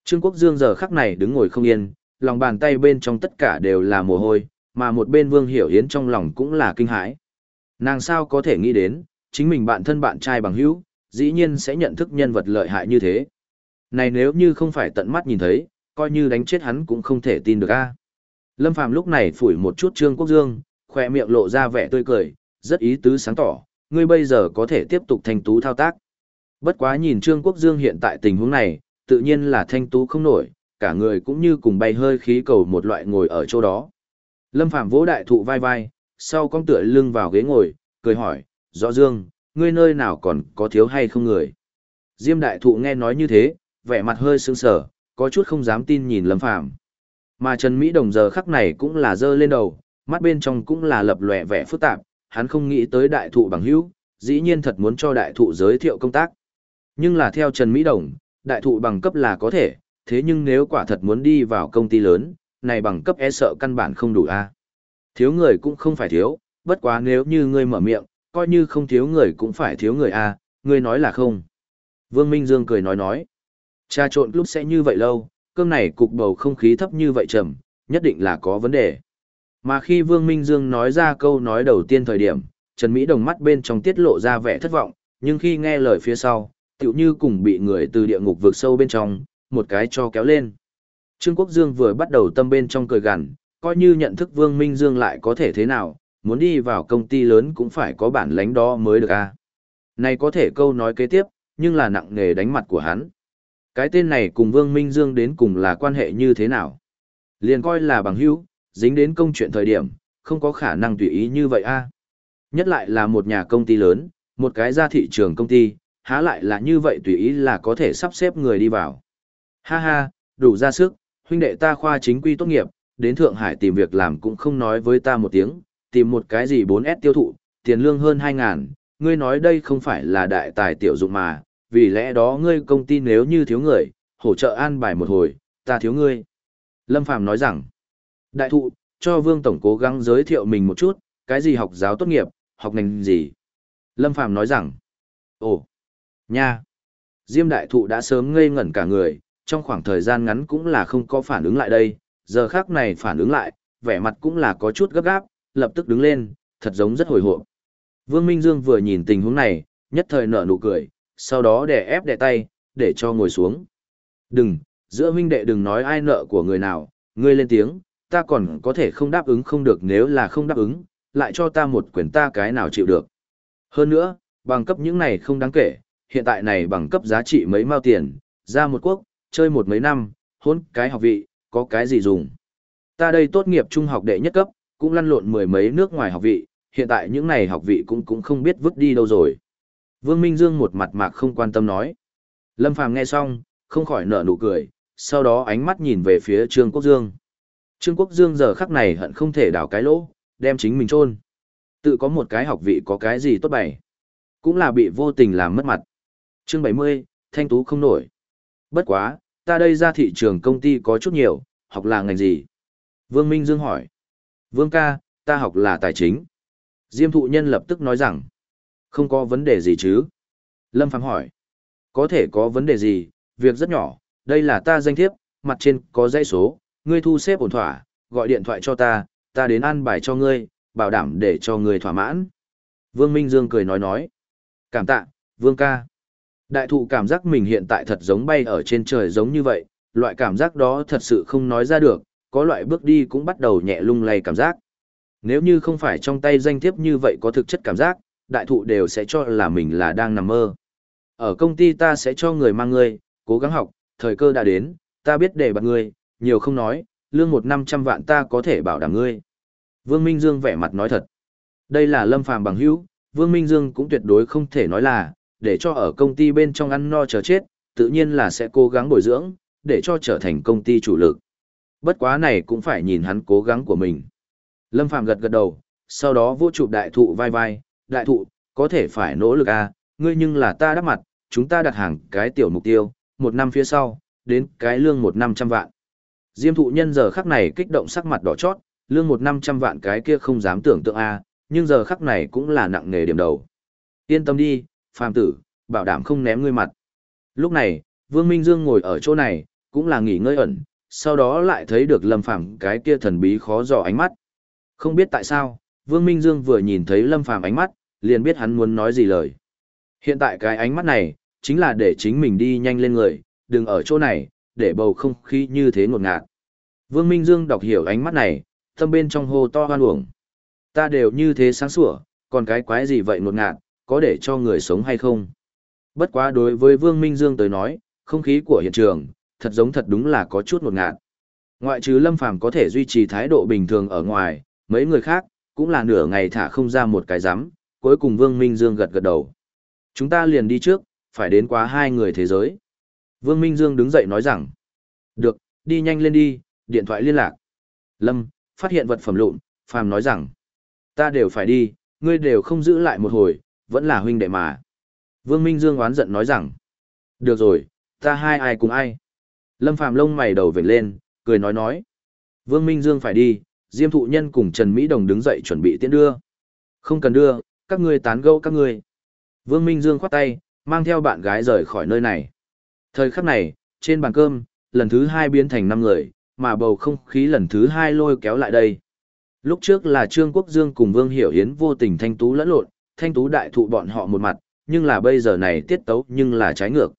Speaker 1: Trương Quốc Dương giờ khắc này đứng ngồi không yên, lòng bàn tay bên trong tất cả đều là mồ hôi, mà một bên Vương Hiểu Yến trong lòng cũng là kinh hãi. Nàng sao có thể nghĩ đến, chính mình bạn thân bạn trai bằng hữu, dĩ nhiên sẽ nhận thức nhân vật lợi hại như thế. Này nếu như không phải tận mắt nhìn thấy, coi như đánh chết hắn cũng không thể tin được a. Lâm Phàm lúc này phủi một chút Trương Quốc Dương, khoe miệng lộ ra vẻ tươi cười, rất ý tứ sáng tỏ, ngươi bây giờ có thể tiếp tục thanh tú thao tác. Bất quá nhìn Trương Quốc Dương hiện tại tình huống này, tự nhiên là thanh tú không nổi, cả người cũng như cùng bay hơi khí cầu một loại ngồi ở chỗ đó. Lâm Phạm vỗ đại thụ vai vai, sau con tựa lưng vào ghế ngồi, cười hỏi, rõ dương, ngươi nơi nào còn có thiếu hay không người. Diêm đại thụ nghe nói như thế, vẻ mặt hơi sững sờ, có chút không dám tin nhìn Lâm Phạm. Mà Trần Mỹ Đồng giờ khắc này cũng là dơ lên đầu, mắt bên trong cũng là lập lòe vẻ phức tạp, hắn không nghĩ tới đại thụ bằng hữu, dĩ nhiên thật muốn cho đại thụ giới thiệu công tác. Nhưng là theo Trần Mỹ Đồng, đại thụ bằng cấp là có thể, thế nhưng nếu quả thật muốn đi vào công ty lớn, này bằng cấp e sợ căn bản không đủ a. Thiếu người cũng không phải thiếu, bất quá nếu như ngươi mở miệng, coi như không thiếu người cũng phải thiếu người a, ngươi nói là không. Vương Minh Dương cười nói nói, trà trộn lúc sẽ như vậy lâu, cơm này cục bầu không khí thấp như vậy trầm, nhất định là có vấn đề. Mà khi Vương Minh Dương nói ra câu nói đầu tiên thời điểm, Trần Mỹ Đồng mắt bên trong tiết lộ ra vẻ thất vọng, nhưng khi nghe lời phía sau, tựu như cùng bị người từ địa ngục vượt sâu bên trong, một cái cho kéo lên. Trương Quốc Dương vừa bắt đầu tâm bên trong cười gằn, coi như nhận thức Vương Minh Dương lại có thể thế nào, muốn đi vào công ty lớn cũng phải có bản lãnh đó mới được a. À. Này có thể câu nói kế tiếp, nhưng là nặng nghề đánh mặt của hắn. Cái tên này cùng Vương Minh Dương đến cùng là quan hệ như thế nào? Liền coi là bằng hữu, dính đến công chuyện thời điểm, không có khả năng tùy ý như vậy a. Nhất lại là một nhà công ty lớn, một cái ra thị trường công ty, há lại là như vậy tùy ý là có thể sắp xếp người đi vào. Ha ha, đủ ra sức, huynh đệ ta khoa chính quy tốt nghiệp, đến Thượng Hải tìm việc làm cũng không nói với ta một tiếng, tìm một cái gì 4S tiêu thụ, tiền lương hơn 2 ngàn, ngươi nói đây không phải là đại tài tiểu dụng mà, vì lẽ đó ngươi công ty nếu như thiếu người, hỗ trợ an bài một hồi, ta thiếu ngươi. Lâm Phàm nói rằng, đại thụ, cho Vương Tổng cố gắng giới thiệu mình một chút, cái gì học giáo tốt nghiệp, học ngành gì. Lâm Phàm nói rằng, ồ, nha, Diêm đại thụ đã sớm ngây ngẩn cả người, trong khoảng thời gian ngắn cũng là không có phản ứng lại đây, giờ khác này phản ứng lại, vẻ mặt cũng là có chút gấp gáp, lập tức đứng lên, thật giống rất hồi hộp. Vương Minh Dương vừa nhìn tình huống này, nhất thời nở nụ cười, sau đó đè ép đè tay, để cho ngồi xuống. Đừng, giữa huynh đệ đừng nói ai nợ của người nào, ngươi lên tiếng, ta còn có thể không đáp ứng không được nếu là không đáp ứng, lại cho ta một quyền ta cái nào chịu được. Hơn nữa, bằng cấp những này không đáng kể, hiện tại này bằng cấp giá trị mấy mao tiền, ra một quốc, chơi một mấy năm, hôn cái học vị, có cái gì dùng. Ta đây tốt nghiệp trung học đệ nhất cấp, cũng lăn lộn mười mấy nước ngoài học vị, hiện tại những này học vị cũng cũng không biết vứt đi đâu rồi. Vương Minh Dương một mặt mạc không quan tâm nói. Lâm Phàm nghe xong, không khỏi nở nụ cười, sau đó ánh mắt nhìn về phía Trương Quốc Dương. Trương Quốc Dương giờ khắc này hận không thể đào cái lỗ, đem chính mình chôn. Tự có một cái học vị có cái gì tốt bày. Cũng là bị vô tình làm mất mặt. Chương 70, thanh tú không nổi. Bất quá, ta đây ra thị trường công ty có chút nhiều, học là ngành gì? Vương Minh Dương hỏi. Vương ca, ta học là tài chính. Diêm thụ nhân lập tức nói rằng, không có vấn đề gì chứ? Lâm Phàm hỏi, có thể có vấn đề gì, việc rất nhỏ, đây là ta danh thiếp, mặt trên có dãy số, ngươi thu xếp ổn thỏa, gọi điện thoại cho ta, ta đến ăn bài cho ngươi, bảo đảm để cho ngươi thỏa mãn. Vương Minh Dương cười nói nói, cảm tạ, Vương ca. Đại thụ cảm giác mình hiện tại thật giống bay ở trên trời giống như vậy, loại cảm giác đó thật sự không nói ra được, có loại bước đi cũng bắt đầu nhẹ lung lay cảm giác. Nếu như không phải trong tay danh thiếp như vậy có thực chất cảm giác, đại thụ đều sẽ cho là mình là đang nằm mơ. Ở công ty ta sẽ cho người mang ngươi, cố gắng học, thời cơ đã đến, ta biết để bạt ngươi, nhiều không nói, lương một năm trăm vạn ta có thể bảo đảm ngươi. Vương Minh Dương vẻ mặt nói thật. Đây là lâm phàm bằng hữu, Vương Minh Dương cũng tuyệt đối không thể nói là, để cho ở công ty bên trong ăn no chờ chết, tự nhiên là sẽ cố gắng bồi dưỡng, để cho trở thành công ty chủ lực. Bất quá này cũng phải nhìn hắn cố gắng của mình. Lâm Phàm gật gật đầu, sau đó vô chụp đại thụ vai vai, đại thụ, có thể phải nỗ lực à, ngươi nhưng là ta đắp mặt, chúng ta đặt hàng cái tiểu mục tiêu, một năm phía sau, đến cái lương một năm trăm vạn. Diêm thụ nhân giờ khắc này kích động sắc mặt đỏ chót, lương một năm trăm vạn cái kia không dám tưởng tượng a, à, nhưng giờ khắc này cũng là nặng nghề điểm đầu. Yên tâm đi, phàm tử, bảo đảm không ném ngươi mặt. Lúc này, Vương Minh Dương ngồi ở chỗ này, cũng là nghỉ ngơi ẩn, sau đó lại thấy được Lâm Phàm cái kia thần bí khó dò ánh mắt. Không biết tại sao, Vương Minh Dương vừa nhìn thấy Lâm Phàm ánh mắt, liền biết hắn muốn nói gì lời. Hiện tại cái ánh mắt này, chính là để chính mình đi nhanh lên người, đừng ở chỗ này, để bầu không khí như thế ngột ngạt. Vương Minh Dương đọc hiểu ánh mắt này, tâm bên trong hô to hoan uổng. Ta đều như thế sáng sủa, còn cái quái gì vậy ngột ngạt, có để cho người sống hay không? Bất quá đối với Vương Minh Dương tới nói, không khí của hiện trường, thật giống thật đúng là có chút ngột ngạt. Ngoại trừ Lâm Phàm có thể duy trì thái độ bình thường ở ngoài, mấy người khác, cũng là nửa ngày thả không ra một cái rắm cuối cùng Vương Minh Dương gật gật đầu. Chúng ta liền đi trước, phải đến quá hai người thế giới. Vương Minh Dương đứng dậy nói rằng, được, đi nhanh lên đi, điện thoại liên lạc. Lâm, phát hiện vật phẩm lụn, Phàm nói rằng, ta đều phải đi, ngươi đều không giữ lại một hồi, vẫn là huynh đệ mà. Vương Minh Dương oán giận nói rằng, được rồi, ta hai ai cùng ai. Lâm Phàm lông mày đầu vểnh lên, cười nói nói. Vương Minh Dương phải đi, Diêm Thụ Nhân cùng Trần Mỹ Đồng đứng dậy chuẩn bị tiễn đưa. Không cần đưa, các ngươi tán gẫu các ngươi. Vương Minh Dương khoát tay, mang theo bạn gái rời khỏi nơi này. Thời khắc này, trên bàn cơm, lần thứ hai biến thành năm người, mà bầu không khí lần thứ hai lôi kéo lại đây. Lúc trước là Trương Quốc Dương cùng Vương Hiểu Hiến vô tình thanh tú lẫn lộn, thanh tú đại thụ bọn họ một mặt, nhưng là bây giờ này tiết tấu nhưng là trái ngược.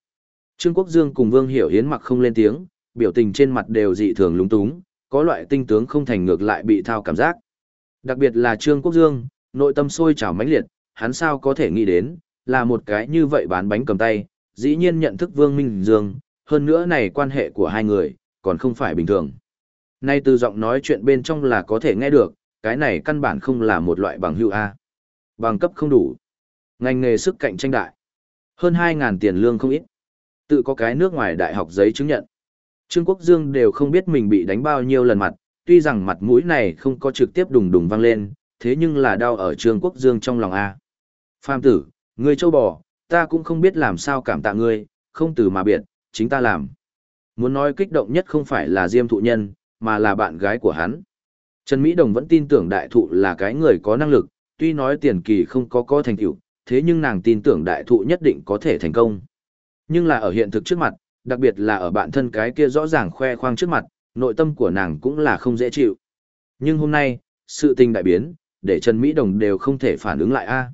Speaker 1: Trương Quốc Dương cùng Vương Hiểu Hiến mặc không lên tiếng, biểu tình trên mặt đều dị thường lúng túng, có loại tinh tướng không thành ngược lại bị thao cảm giác. Đặc biệt là Trương Quốc Dương, nội tâm sôi trào mãnh liệt, hắn sao có thể nghĩ đến, là một cái như vậy bán bánh cầm tay, dĩ nhiên nhận thức Vương Minh Dương, hơn nữa này quan hệ của hai người, còn không phải bình thường. Nay từ giọng nói chuyện bên trong là có thể nghe được, cái này căn bản không là một loại bằng hữu A. Bằng cấp không đủ. Ngành nghề sức cạnh tranh đại. Hơn 2.000 tiền lương không ít. Tự có cái nước ngoài đại học giấy chứng nhận. Trương Quốc Dương đều không biết mình bị đánh bao nhiêu lần mặt, tuy rằng mặt mũi này không có trực tiếp đùng đùng vang lên, thế nhưng là đau ở Trương Quốc Dương trong lòng A. Phạm tử, ngươi châu bò, ta cũng không biết làm sao cảm tạ ngươi, không từ mà biệt, chính ta làm. Muốn nói kích động nhất không phải là Diêm thụ nhân, mà là bạn gái của hắn. Trần Mỹ Đồng vẫn tin tưởng đại thụ là cái người có năng lực, tuy nói tiền kỳ không có có thành tựu, thế nhưng nàng tin tưởng đại thụ nhất định có thể thành công. Nhưng là ở hiện thực trước mặt, đặc biệt là ở bạn thân cái kia rõ ràng khoe khoang trước mặt, nội tâm của nàng cũng là không dễ chịu. Nhưng hôm nay, sự tình đại biến, để Trần Mỹ Đồng đều không thể phản ứng lại a.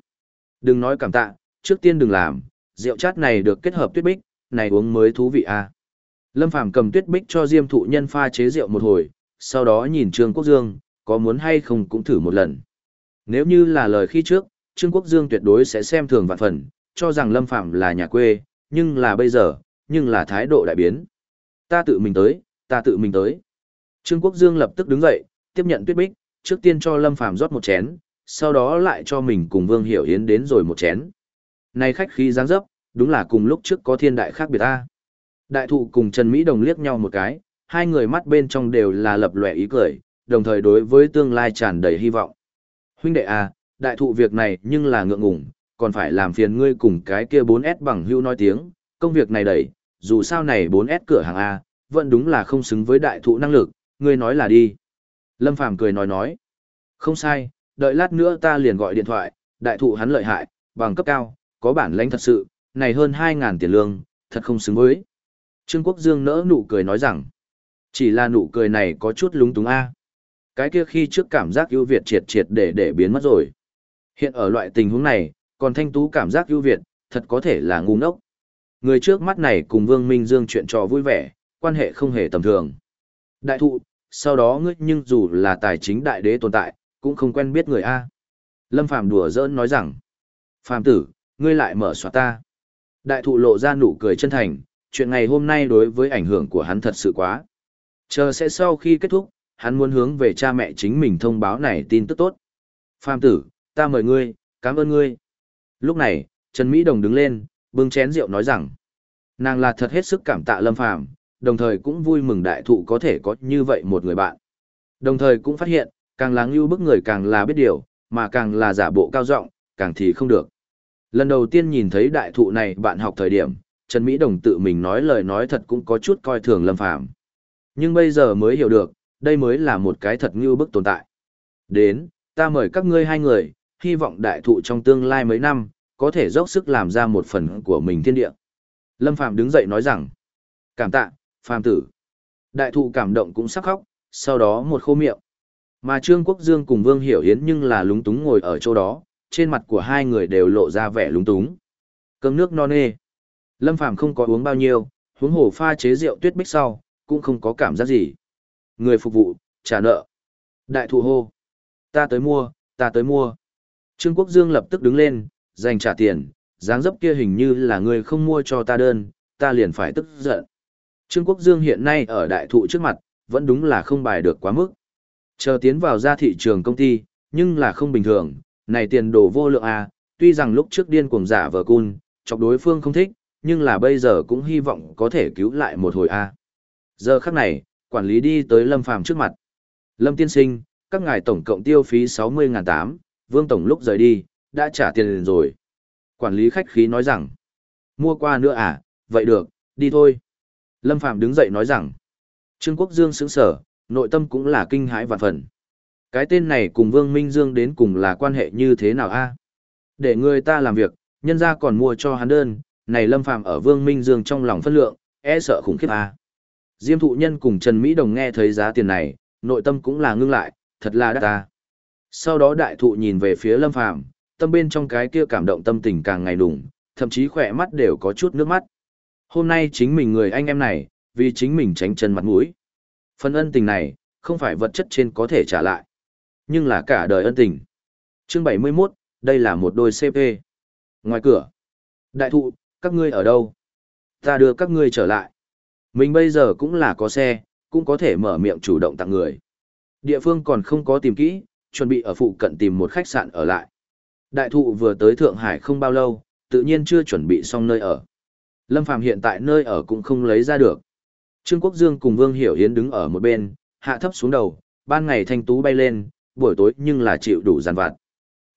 Speaker 1: Đừng nói cảm tạ, trước tiên đừng làm, rượu chát này được kết hợp tuyết bích, này uống mới thú vị a. Lâm Phàm cầm tuyết bích cho Diêm thụ nhân pha chế rượu một hồi, sau đó nhìn Trương Quốc Dương, có muốn hay không cũng thử một lần. Nếu như là lời khi trước, Trương Quốc Dương tuyệt đối sẽ xem thường vạn phần, cho rằng Lâm phạm là nhà quê, nhưng là bây giờ, nhưng là thái độ đại biến. Ta tự mình tới, ta tự mình tới. Trương Quốc Dương lập tức đứng dậy, tiếp nhận tuyết bích, trước tiên cho Lâm Phàm rót một chén, sau đó lại cho mình cùng Vương Hiểu Yến đến rồi một chén. Này khách khí dáng dấp, đúng là cùng lúc trước có thiên đại khác biệt ta. Đại thụ cùng Trần Mỹ Đồng liếc nhau một cái, hai người mắt bên trong đều là lập lòe ý cười, đồng thời đối với tương lai tràn đầy hy vọng. Huynh đệ à, đại thụ việc này nhưng là ngượng ngùng, còn phải làm phiền ngươi cùng cái kia 4S bằng hưu nói tiếng, công việc này đẩy, dù sao này 4S cửa hàng A, vẫn đúng là không xứng với đại thụ năng lực, ngươi nói là đi. Lâm Phàm cười nói nói, không sai, đợi lát nữa ta liền gọi điện thoại, đại thụ hắn lợi hại, bằng cấp cao, có bản lãnh thật sự, này hơn 2.000 tiền lương, thật không xứng với. Trương Quốc Dương nỡ nụ cười nói rằng, chỉ là nụ cười này có chút lúng túng a. Cái kia khi trước cảm giác ưu việt triệt triệt để để biến mất rồi. Hiện ở loại tình huống này, còn thanh tú cảm giác ưu việt, thật có thể là ngu ngốc. Người trước mắt này cùng Vương Minh Dương chuyện trò vui vẻ, quan hệ không hề tầm thường. Đại thụ, sau đó ngươi nhưng dù là tài chính đại đế tồn tại, cũng không quen biết người A. Lâm Phàm đùa giỡn nói rằng, Phàm tử, ngươi lại mở xóa ta. Đại thụ lộ ra nụ cười chân thành, chuyện ngày hôm nay đối với ảnh hưởng của hắn thật sự quá. Chờ sẽ sau khi kết thúc, hắn muốn hướng về cha mẹ chính mình thông báo này tin tức tốt. Phàm tử, ta mời ngươi, cảm ơn ngươi. Lúc này, Trần Mỹ Đồng đứng lên, bưng chén rượu nói rằng, nàng là thật hết sức cảm tạ Lâm Phàm, đồng thời cũng vui mừng đại thụ có thể có như vậy một người bạn. Đồng thời cũng phát hiện, càng láng lưu bức người càng là biết điều, mà càng là giả bộ cao giọng, càng thì không được. Lần đầu tiên nhìn thấy đại thụ này bạn học thời điểm, Trần Mỹ Đồng tự mình nói lời nói thật cũng có chút coi thường Lâm Phàm. Nhưng bây giờ mới hiểu được, đây mới là một cái thật ngưu bức tồn tại. Đến, ta mời các ngươi hai người, hy vọng đại thụ trong tương lai mấy năm, có thể dốc sức làm ra một phần của mình thiên địa. Lâm Phàm đứng dậy nói rằng, cảm tạ, Phàm tử. Đại thụ cảm động cũng sắc khóc, sau đó một khô miệng. Mà Trương Quốc Dương cùng Vương Hiểu Hiến nhưng là lúng túng ngồi ở chỗ đó, trên mặt của hai người đều lộ ra vẻ lúng túng. Cơm nước non nê. Lâm Phàm không có uống bao nhiêu, huống hồ pha chế rượu tuyết bích sau, cũng không có cảm giác gì. Người phục vụ, trả nợ. Đại thụ hô. Ta tới mua, ta tới mua. Trương Quốc Dương lập tức đứng lên, dành trả tiền, dáng dấp kia hình như là người không mua cho ta đơn, ta liền phải tức giận. Trương Quốc Dương hiện nay ở đại thụ trước mặt, vẫn đúng là không bài được quá mức. Chờ tiến vào ra thị trường công ty, nhưng là không bình thường, này tiền đồ vô lượng à, tuy rằng lúc trước điên cuồng giả vờ cun, chọc đối phương không thích, nhưng là bây giờ cũng hy vọng có thể cứu lại một hồi a. À. Giờ khắc này, quản lý đi tới Lâm Phàm trước mặt. Lâm tiên sinh, các ngài tổng cộng tiêu phí 60.800, Vương Tổng lúc rời đi, đã trả tiền rồi. Quản lý khách khí nói rằng, mua qua nữa à, vậy được, đi thôi. Lâm Phàm đứng dậy nói rằng, Trương Quốc Dương sững sở, nội tâm cũng là kinh hãi vạn phần. Cái tên này cùng Vương Minh Dương đến cùng là quan hệ như thế nào a? Để người ta làm việc, nhân ra còn mua cho hắn đơn, này Lâm Phàm ở Vương Minh Dương trong lòng phân lượng, e sợ khủng khiếp a. Diêm thụ nhân cùng Trần Mỹ Đồng nghe thấy giá tiền này, nội tâm cũng là ngưng lại, thật là đắt ta. Sau đó đại thụ nhìn về phía Lâm Phàm, tâm bên trong cái kia cảm động tâm tình càng ngày đủng, thậm chí khỏe mắt đều có chút nước mắt. Hôm nay chính mình người anh em này, vì chính mình tránh chân mặt mũi. Phần ân tình này, không phải vật chất trên có thể trả lại, nhưng là cả đời ân tình. Chương 71, đây là một đôi CP. Ngoài cửa, đại thụ, các ngươi ở đâu? Ta đưa các ngươi trở lại. Mình bây giờ cũng là có xe, cũng có thể mở miệng chủ động tặng người. Địa phương còn không có tìm kỹ, chuẩn bị ở phụ cận tìm một khách sạn ở lại. Đại thụ vừa tới Thượng Hải không bao lâu, tự nhiên chưa chuẩn bị xong nơi ở. Lâm Phàm hiện tại nơi ở cũng không lấy ra được. Trương Quốc Dương cùng Vương Hiểu Hiến đứng ở một bên, hạ thấp xuống đầu, ban ngày thanh tú bay lên, buổi tối nhưng là chịu đủ giàn vặt.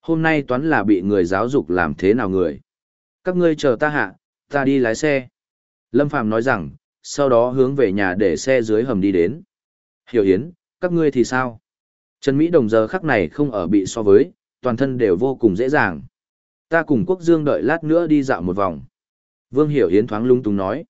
Speaker 1: Hôm nay toán là bị người giáo dục làm thế nào người. Các ngươi chờ ta hạ, ta đi lái xe. Lâm Phàm nói rằng, sau đó hướng về nhà để xe dưới hầm đi đến. Hiểu Yến, các ngươi thì sao? Trần Mỹ Đồng giờ khắc này không ở bị so với, toàn thân đều vô cùng dễ dàng. Ta cùng Quốc Dương đợi lát nữa đi dạo một vòng. Vương Hiểu Yến thoáng lung tung nói.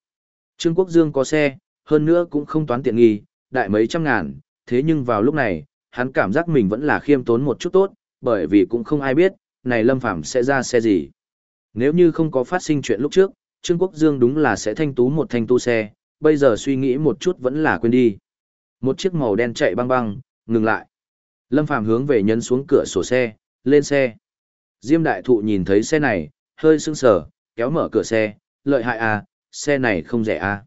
Speaker 1: Trương Quốc Dương có xe, hơn nữa cũng không toán tiện nghi, đại mấy trăm ngàn, thế nhưng vào lúc này, hắn cảm giác mình vẫn là khiêm tốn một chút tốt, bởi vì cũng không ai biết, này Lâm Phàm sẽ ra xe gì. Nếu như không có phát sinh chuyện lúc trước, Trương Quốc Dương đúng là sẽ thanh tú một thanh tu xe, bây giờ suy nghĩ một chút vẫn là quên đi. Một chiếc màu đen chạy băng băng, ngừng lại. Lâm Phàm hướng về nhấn xuống cửa sổ xe, lên xe. Diêm đại thụ nhìn thấy xe này, hơi sưng sờ, kéo mở cửa xe, lợi hại à, xe này không rẻ à.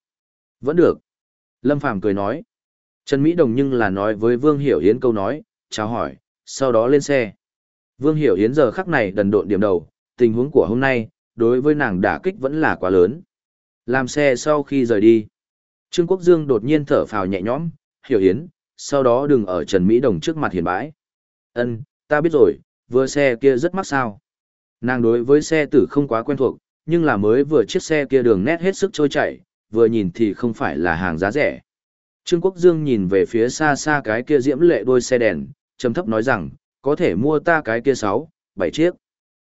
Speaker 1: Vẫn được. Lâm Phàm cười nói. Trần Mỹ Đồng nhưng là nói với Vương Hiểu Hiến câu nói, chào hỏi, sau đó lên xe. Vương Hiểu Hiến giờ khắc này đần độn điểm đầu, tình huống của hôm nay, đối với nàng đả kích vẫn là quá lớn. Làm xe sau khi rời đi. Trương Quốc Dương đột nhiên thở phào nhẹ nhõm, hiểu hiến, sau đó đừng ở Trần Mỹ Đồng trước mặt hiền bãi. Ân, ta biết rồi, vừa xe kia rất mắc sao. Nàng đối với xe tử không quá quen thuộc, nhưng là mới vừa chiếc xe kia đường nét hết sức trôi chảy, vừa nhìn thì không phải là hàng giá rẻ. Trương Quốc Dương nhìn về phía xa xa cái kia diễm lệ đôi xe đèn, trầm thấp nói rằng, có thể mua ta cái kia 6, 7 chiếc.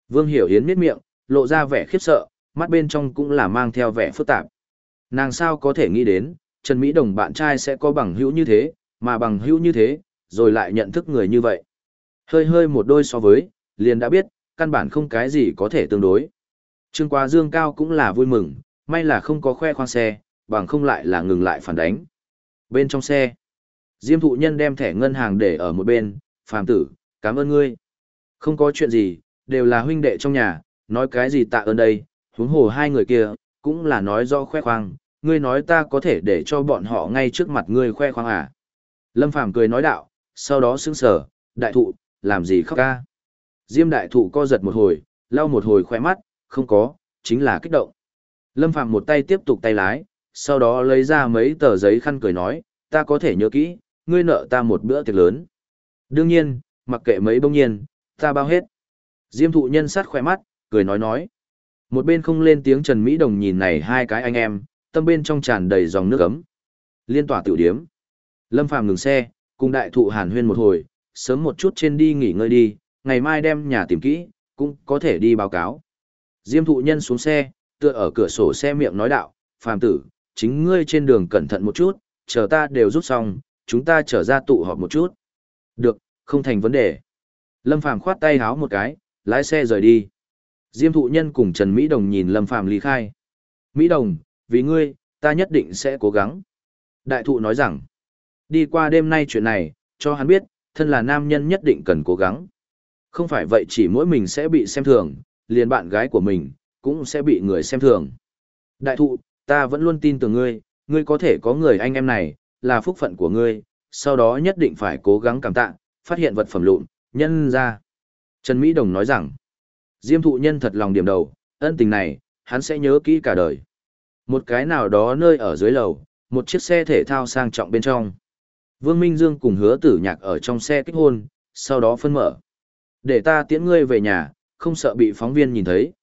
Speaker 1: Vương Hiểu Hiến miết miệng, lộ ra vẻ khiếp sợ, mắt bên trong cũng là mang theo vẻ phức tạp. Nàng sao có thể nghĩ đến, Trần Mỹ Đồng bạn trai sẽ có bằng hữu như thế, mà bằng hữu như thế, rồi lại nhận thức người như vậy. Hơi hơi một đôi so với, liền đã biết, căn bản không cái gì có thể tương đối. Trương Quá Dương Cao cũng là vui mừng, may là không có khoe khoang xe, bằng không lại là ngừng lại phản đánh. Bên trong xe, Diêm thụ nhân đem thẻ ngân hàng để ở một bên, phàm tử, cảm ơn ngươi. Không có chuyện gì, đều là huynh đệ trong nhà, nói cái gì tạ ơn đây, huống hồ hai người kia, cũng là nói rõ khoe khoang, ngươi nói ta có thể để cho bọn họ ngay trước mặt ngươi khoe khoang à. Lâm Phàm cười nói đạo, sau đó sững sờ, đại thụ, làm gì khóc ca. Diêm đại thụ co giật một hồi, lau một hồi khoe mắt, không có, chính là kích động. Lâm Phàm một tay tiếp tục tay lái, sau đó lấy ra mấy tờ giấy khăn cười nói, ta có thể nhớ kỹ, ngươi nợ ta một bữa tiệc lớn. Đương nhiên, mặc kệ mấy bông nhiên, ta bao hết. Diêm thụ nhân sát khoe mắt, cười nói nói. Một bên không lên tiếng Trần Mỹ Đồng nhìn này hai cái anh em, tâm bên trong tràn đầy dòng nước ấm. Liên tỏa tiểu điếm. Lâm Phàm ngừng xe, cùng đại thụ hàn huyên một hồi, sớm một chút trên đi nghỉ ngơi đi, ngày mai đem nhà tìm kỹ, cũng có thể đi báo cáo. Diêm thụ nhân xuống xe, tựa ở cửa sổ xe miệng nói đạo, phàm tử, chính ngươi trên đường cẩn thận một chút, chờ ta đều rút xong, chúng ta trở ra tụ họp một chút. Được, không thành vấn đề. Lâm Phàm khoát tay háo một cái, lái xe rời đi. Diêm thụ nhân cùng Trần Mỹ Đồng nhìn Lâm Phàm ly khai. Mỹ Đồng, vì ngươi, ta nhất định sẽ cố gắng. Đại thụ nói rằng, đi qua đêm nay chuyện này, cho hắn biết, thân là nam nhân nhất định cần cố gắng. Không phải vậy chỉ mỗi mình sẽ bị xem thường, liền bạn gái của mình, cũng sẽ bị người xem thường. Đại thụ, ta vẫn luôn tin tưởng ngươi, ngươi có thể có người anh em này, là phúc phận của ngươi, sau đó nhất định phải cố gắng cảm tạ, phát hiện vật phẩm lụn, nhân ra. Trần Mỹ Đồng nói rằng, Diêm thụ nhân thật lòng điểm đầu, ân tình này, hắn sẽ nhớ kỹ cả đời. Một cái nào đó nơi ở dưới lầu, một chiếc xe thể thao sang trọng bên trong. Vương Minh Dương cùng hứa tử nhạc ở trong xe kết hôn, sau đó phân mở. Để ta tiễn ngươi về nhà, không sợ bị phóng viên nhìn thấy.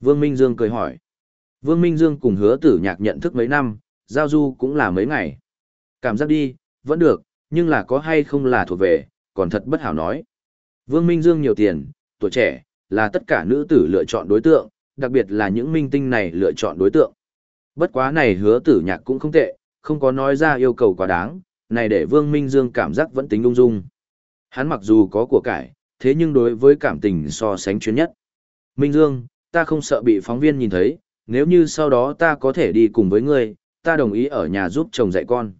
Speaker 1: Vương Minh Dương cười hỏi. Vương Minh Dương cùng hứa tử nhạc nhận thức mấy năm, giao du cũng là mấy ngày. Cảm giác đi, vẫn được, nhưng là có hay không là thuộc về, còn thật bất hảo nói. Vương Minh Dương nhiều tiền, tuổi trẻ, là tất cả nữ tử lựa chọn đối tượng, đặc biệt là những minh tinh này lựa chọn đối tượng. Bất quá này hứa tử nhạc cũng không tệ, không có nói ra yêu cầu quá đáng, này để Vương Minh Dương cảm giác vẫn tính ung dung. Hắn mặc dù có của cải, thế nhưng đối với cảm tình so sánh chuyên nhất. Minh Dương, ta không sợ bị phóng viên nhìn thấy, nếu như sau đó ta có thể đi cùng với ngươi, ta đồng ý ở nhà giúp chồng dạy con.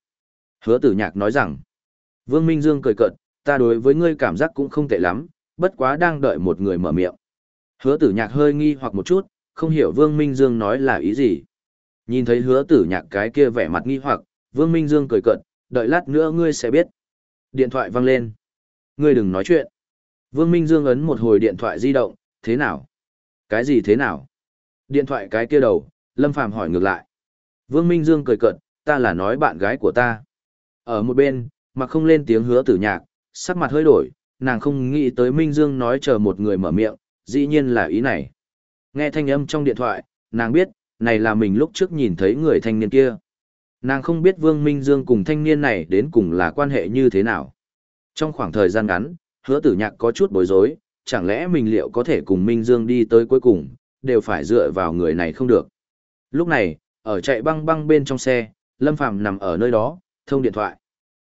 Speaker 1: Hứa tử nhạc nói rằng, Vương Minh Dương cười cợt, ta đối với ngươi cảm giác cũng không tệ lắm, bất quá đang đợi một người mở miệng. Hứa tử nhạc hơi nghi hoặc một chút, không hiểu Vương Minh Dương nói là ý gì. Nhìn thấy hứa tử nhạc cái kia vẻ mặt nghi hoặc, Vương Minh Dương cười cợt, đợi lát nữa ngươi sẽ biết. Điện thoại vang lên. Ngươi đừng nói chuyện. Vương Minh Dương ấn một hồi điện thoại di động, thế nào? Cái gì thế nào? Điện thoại cái kia đầu, Lâm Phàm hỏi ngược lại. Vương Minh Dương cười cợt, ta là nói bạn gái của ta. Ở một bên, mà không lên tiếng hứa tử nhạc, sắc mặt hơi đổi, nàng không nghĩ tới Minh Dương nói chờ một người mở miệng, dĩ nhiên là ý này. Nghe thanh âm trong điện thoại, nàng biết, này là mình lúc trước nhìn thấy người thanh niên kia. Nàng không biết Vương Minh Dương cùng thanh niên này đến cùng là quan hệ như thế nào. Trong khoảng thời gian ngắn, hứa tử nhạc có chút bối rối, chẳng lẽ mình liệu có thể cùng Minh Dương đi tới cuối cùng, đều phải dựa vào người này không được. Lúc này, ở chạy băng băng bên trong xe, Lâm Phàm nằm ở nơi đó, thông điện thoại.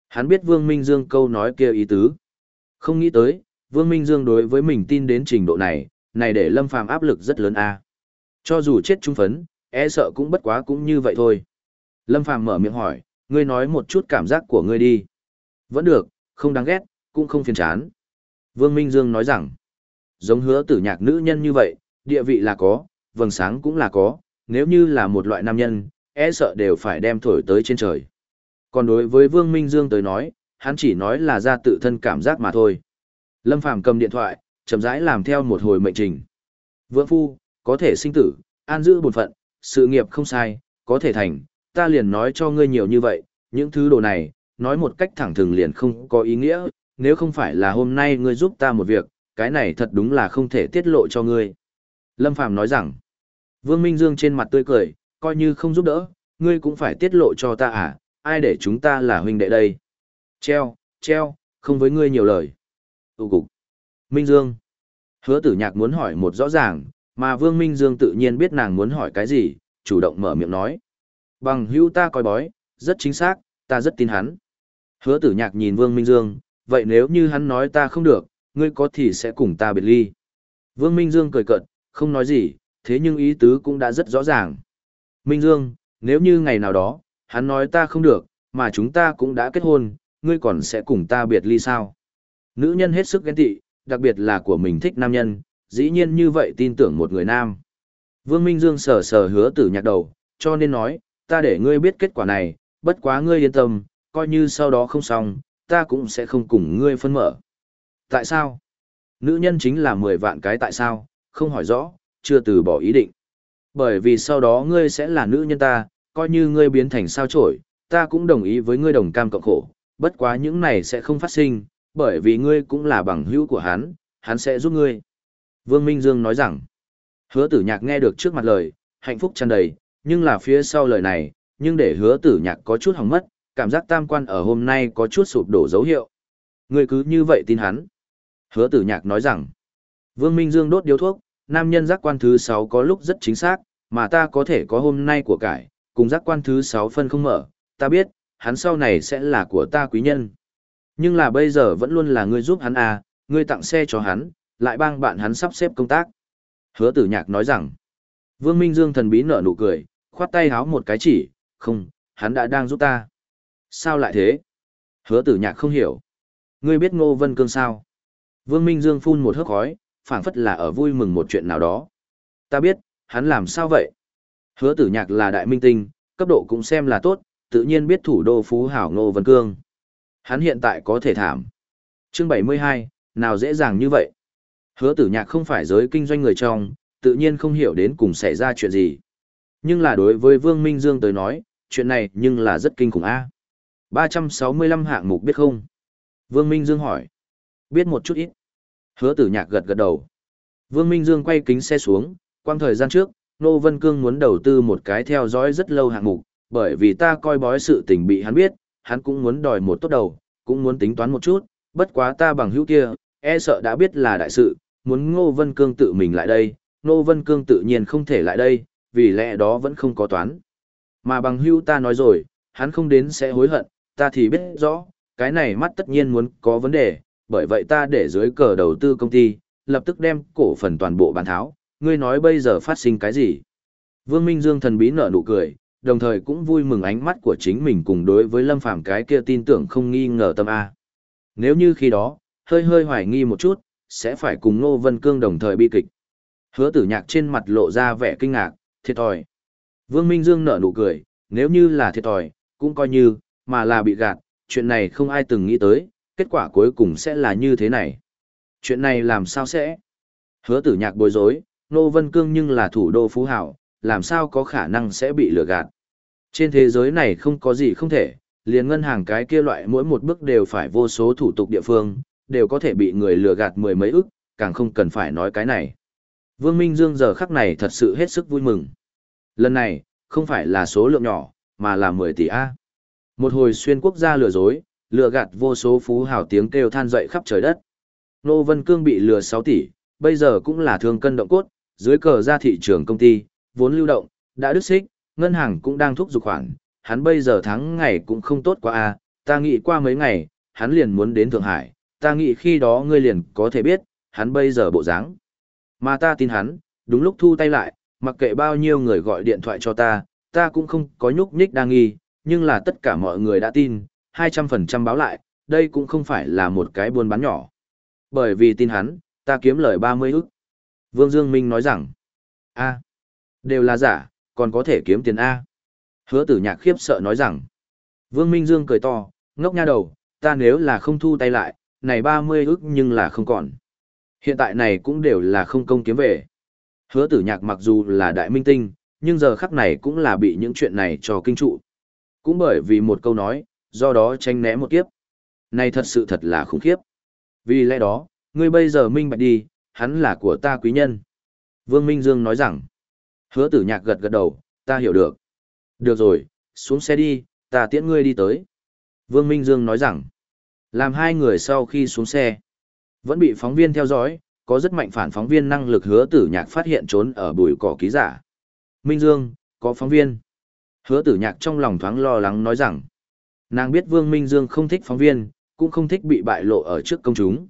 Speaker 1: Hắn biết Vương Minh Dương câu nói kia ý tứ. Không nghĩ tới, Vương Minh Dương đối với mình tin đến trình độ này, này để Lâm Phàm áp lực rất lớn a. Cho dù chết trung phấn, e sợ cũng bất quá cũng như vậy thôi. Lâm Phàm mở miệng hỏi, ngươi nói một chút cảm giác của ngươi đi. Vẫn được, không đáng ghét, cũng không phiền chán. Vương Minh Dương nói rằng, giống hứa tử nhạc nữ nhân như vậy, địa vị là có, vầng sáng cũng là có, nếu như là một loại nam nhân, e sợ đều phải đem thổi tới trên trời. Còn đối với Vương Minh Dương tới nói, hắn chỉ nói là ra tự thân cảm giác mà thôi. Lâm Phàm cầm điện thoại, chậm rãi làm theo một hồi mệnh trình. Vượng phu, có thể sinh tử, an giữ bổn phận, sự nghiệp không sai, có thể thành, ta liền nói cho ngươi nhiều như vậy, những thứ đồ này, nói một cách thẳng thừng liền không có ý nghĩa, nếu không phải là hôm nay ngươi giúp ta một việc, cái này thật đúng là không thể tiết lộ cho ngươi. Lâm Phàm nói rằng, Vương Minh Dương trên mặt tươi cười, coi như không giúp đỡ, ngươi cũng phải tiết lộ cho ta à, ai để chúng ta là huynh đệ đây. Treo, treo, không với ngươi nhiều lời. Tụ cục. Minh Dương. Hứa tử nhạc muốn hỏi một rõ ràng, mà Vương Minh Dương tự nhiên biết nàng muốn hỏi cái gì, chủ động mở miệng nói. Bằng hữu ta coi bói, rất chính xác, ta rất tin hắn. Hứa tử nhạc nhìn Vương Minh Dương, vậy nếu như hắn nói ta không được, ngươi có thì sẽ cùng ta biệt ly. Vương Minh Dương cười cợt, không nói gì, thế nhưng ý tứ cũng đã rất rõ ràng. Minh Dương, nếu như ngày nào đó, hắn nói ta không được, mà chúng ta cũng đã kết hôn, ngươi còn sẽ cùng ta biệt ly sao? Nữ nhân hết sức ghen tị, đặc biệt là của mình thích nam nhân, dĩ nhiên như vậy tin tưởng một người nam. Vương Minh Dương sờ sờ hứa tử nhạc đầu, cho nên nói, ta để ngươi biết kết quả này, bất quá ngươi yên tâm, coi như sau đó không xong, ta cũng sẽ không cùng ngươi phân mở. Tại sao? Nữ nhân chính là 10 vạn cái tại sao, không hỏi rõ, chưa từ bỏ ý định. Bởi vì sau đó ngươi sẽ là nữ nhân ta, coi như ngươi biến thành sao chổi, ta cũng đồng ý với ngươi đồng cam cộng khổ, bất quá những này sẽ không phát sinh, bởi vì ngươi cũng là bằng hữu của hắn, hắn sẽ giúp ngươi. Vương Minh Dương nói rằng, hứa tử nhạc nghe được trước mặt lời, hạnh phúc tràn đầy, nhưng là phía sau lời này, nhưng để hứa tử nhạc có chút hỏng mất, cảm giác tam quan ở hôm nay có chút sụp đổ dấu hiệu. người cứ như vậy tin hắn. Hứa tử nhạc nói rằng, Vương Minh Dương đốt điếu thuốc, nam nhân giác quan thứ 6 có lúc rất chính xác, mà ta có thể có hôm nay của cải, cùng giác quan thứ 6 phân không mở, ta biết, hắn sau này sẽ là của ta quý nhân. Nhưng là bây giờ vẫn luôn là ngươi giúp hắn à, ngươi tặng xe cho hắn, lại bang bạn hắn sắp xếp công tác. Hứa tử nhạc nói rằng, Vương Minh Dương thần bí nở nụ cười, khoát tay háo một cái chỉ, không, hắn đã đang giúp ta. Sao lại thế? Hứa tử nhạc không hiểu. Ngươi biết Ngô Vân Cương sao? Vương Minh Dương phun một hớp khói, phảng phất là ở vui mừng một chuyện nào đó. Ta biết, hắn làm sao vậy? Hứa tử nhạc là đại minh tinh, cấp độ cũng xem là tốt, tự nhiên biết thủ đô Phú Hảo Ngô Vân Cương. Hắn hiện tại có thể thảm. Chương 72, nào dễ dàng như vậy? Hứa tử nhạc không phải giới kinh doanh người trong, tự nhiên không hiểu đến cùng xảy ra chuyện gì. Nhưng là đối với Vương Minh Dương tới nói, chuyện này nhưng là rất kinh khủng a. 365 hạng mục biết không? Vương Minh Dương hỏi. Biết một chút ít. Hứa tử nhạc gật gật đầu. Vương Minh Dương quay kính xe xuống, quang thời gian trước, Nô Vân Cương muốn đầu tư một cái theo dõi rất lâu hạng mục, bởi vì ta coi bói sự tình bị hắn biết, hắn cũng muốn đòi một tốt đầu, cũng muốn tính toán một chút, bất quá ta bằng hữu kia, e sợ đã biết là đại sự, muốn Ngô Vân Cương tự mình lại đây, Ngô Vân Cương tự nhiên không thể lại đây, vì lẽ đó vẫn không có toán. Mà bằng hưu ta nói rồi, hắn không đến sẽ hối hận, ta thì biết rõ, cái này mắt tất nhiên muốn có vấn đề, bởi vậy ta để dưới cờ đầu tư công ty, lập tức đem cổ phần toàn bộ bán tháo, ngươi nói bây giờ phát sinh cái gì? Vương Minh Dương thần bí nở nụ cười, đồng thời cũng vui mừng ánh mắt của chính mình cùng đối với Lâm Phàm cái kia tin tưởng không nghi ngờ tâm A. Nếu như khi đó, hơi hơi hoài nghi một chút, sẽ phải cùng Ngô Vân Cương đồng thời bi kịch. Hứa tử nhạc trên mặt lộ ra vẻ kinh ngạc, thiệt thòi. Vương Minh Dương nở nụ cười, nếu như là thiệt thòi, cũng coi như, mà là bị gạt, chuyện này không ai từng nghĩ tới, kết quả cuối cùng sẽ là như thế này. Chuyện này làm sao sẽ? Hứa tử nhạc bối rối, Ngô Vân Cương nhưng là thủ đô phú hảo, làm sao có khả năng sẽ bị lừa gạt. Trên thế giới này không có gì không thể, liền ngân hàng cái kia loại mỗi một bước đều phải vô số thủ tục địa phương, đều có thể bị người lừa gạt mười mấy ức, càng không cần phải nói cái này. Vương Minh Dương giờ khắc này thật sự hết sức vui mừng. Lần này, không phải là số lượng nhỏ, mà là 10 tỷ A. Một hồi xuyên quốc gia lừa dối, lừa gạt vô số phú hào tiếng kêu than dậy khắp trời đất. Nô Vân Cương bị lừa 6 tỷ, bây giờ cũng là thương cân động cốt, dưới cờ ra thị trường công ty, vốn lưu động, đã đứt xích, ngân hàng cũng đang thúc giục khoản, hắn bây giờ tháng ngày cũng không tốt quá a, ta nghĩ qua mấy ngày, hắn liền muốn đến Thượng Hải, ta nghĩ khi đó ngươi liền có thể biết, hắn bây giờ bộ dáng. Mà ta tin hắn, đúng lúc thu tay lại, mặc kệ bao nhiêu người gọi điện thoại cho ta, ta cũng không có nhúc nhích đang nghi, nhưng là tất cả mọi người đã tin, 200% báo lại, đây cũng không phải là một cái buôn bán nhỏ. Bởi vì tin hắn, ta kiếm lời 30 ức. Vương Dương Minh nói rằng, a Đều là giả, còn có thể kiếm tiền A. Hứa tử nhạc khiếp sợ nói rằng. Vương Minh Dương cười to, ngốc nha đầu, ta nếu là không thu tay lại, này 30 ức nhưng là không còn. Hiện tại này cũng đều là không công kiếm về. Hứa tử nhạc mặc dù là đại minh tinh, nhưng giờ khắc này cũng là bị những chuyện này cho kinh trụ. Cũng bởi vì một câu nói, do đó tranh né một kiếp. Này thật sự thật là khủng khiếp. Vì lẽ đó, ngươi bây giờ minh bạch đi, hắn là của ta quý nhân. Vương Minh Dương nói rằng, hứa tử nhạc gật gật đầu, ta hiểu được. Được rồi, xuống xe đi, ta tiễn ngươi đi tới. Vương Minh Dương nói rằng, làm hai người sau khi xuống xe, vẫn bị phóng viên theo dõi, có rất mạnh phản phóng viên năng lực hứa tử nhạc phát hiện trốn ở bụi cỏ ký giả. Minh Dương, có phóng viên. Hứa tử nhạc trong lòng thoáng lo lắng nói rằng, nàng biết Vương Minh Dương không thích phóng viên, cũng không thích bị bại lộ ở trước công chúng.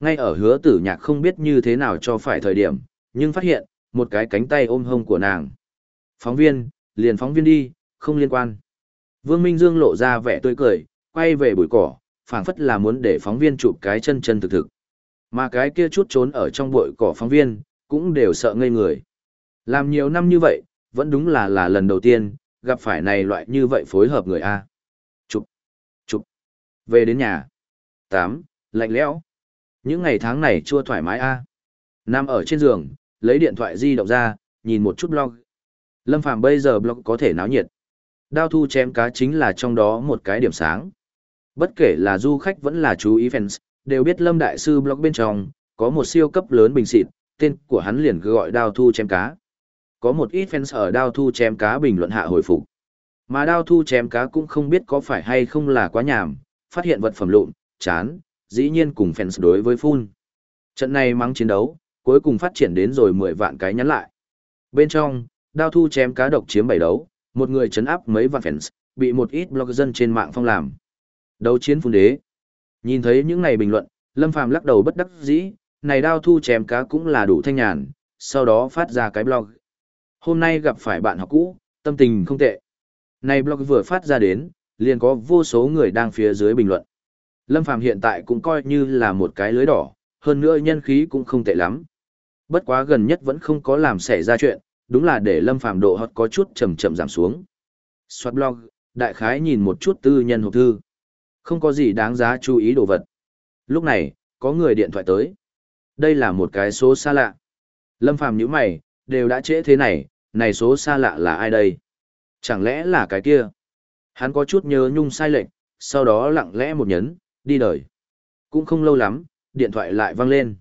Speaker 1: Ngay ở hứa tử nhạc không biết như thế nào cho phải thời điểm, nhưng phát hiện, một cái cánh tay ôm hông của nàng. Phóng viên, liền phóng viên đi, không liên quan. Vương Minh Dương lộ ra vẻ tươi cười, quay về bụi cỏ, phảng phất là muốn để phóng viên chụp cái chân chân thực thực. Mà cái kia chút trốn ở trong bụi cỏ phóng viên, cũng đều sợ ngây người. Làm nhiều năm như vậy, vẫn đúng là là lần đầu tiên, gặp phải này loại như vậy phối hợp người A. Chụp, chụp, về đến nhà. tám Lạnh lẽo. Những ngày tháng này chưa thoải mái A. Nằm ở trên giường, lấy điện thoại di động ra, nhìn một chút blog. Lâm Phàm bây giờ blog có thể náo nhiệt. Đao thu chém cá chính là trong đó một cái điểm sáng. Bất kể là du khách vẫn là chú ý fans, đều biết Lâm Đại Sư blog bên trong, có một siêu cấp lớn bình xịt, tên của hắn liền gọi đao thu chém cá. Có một ít fans ở đao thu chém cá bình luận hạ hồi phục. Mà đao thu chém cá cũng không biết có phải hay không là quá nhảm, phát hiện vật phẩm lụn, chán, dĩ nhiên cùng fans đối với phun. Trận này mắng chiến đấu, cuối cùng phát triển đến rồi 10 vạn cái nhắn lại. Bên trong, đao thu chém cá độc chiếm bảy đấu, một người chấn áp mấy vạn fans, bị một ít blog dân trên mạng phong làm. Đấu chiến phun đế. Nhìn thấy những này bình luận, Lâm Phàm lắc đầu bất đắc dĩ, này đao thu chém cá cũng là đủ thanh nhàn, sau đó phát ra cái blog. Hôm nay gặp phải bạn học cũ, tâm tình không tệ. Này blog vừa phát ra đến, liền có vô số người đang phía dưới bình luận. Lâm Phàm hiện tại cũng coi như là một cái lưới đỏ, hơn nữa nhân khí cũng không tệ lắm. Bất quá gần nhất vẫn không có làm xảy ra chuyện, đúng là để Lâm Phàm độ hot có chút chậm chậm giảm xuống. Soát blog, đại khái nhìn một chút tư nhân hộp thư. Không có gì đáng giá chú ý đồ vật. Lúc này, có người điện thoại tới. Đây là một cái số xa lạ. Lâm Phàm nhíu mày, đều đã trễ thế này, này số xa lạ là ai đây? Chẳng lẽ là cái kia? Hắn có chút nhớ nhung sai lệch, sau đó lặng lẽ một nhấn, đi đời. Cũng không lâu lắm, điện thoại lại vang lên.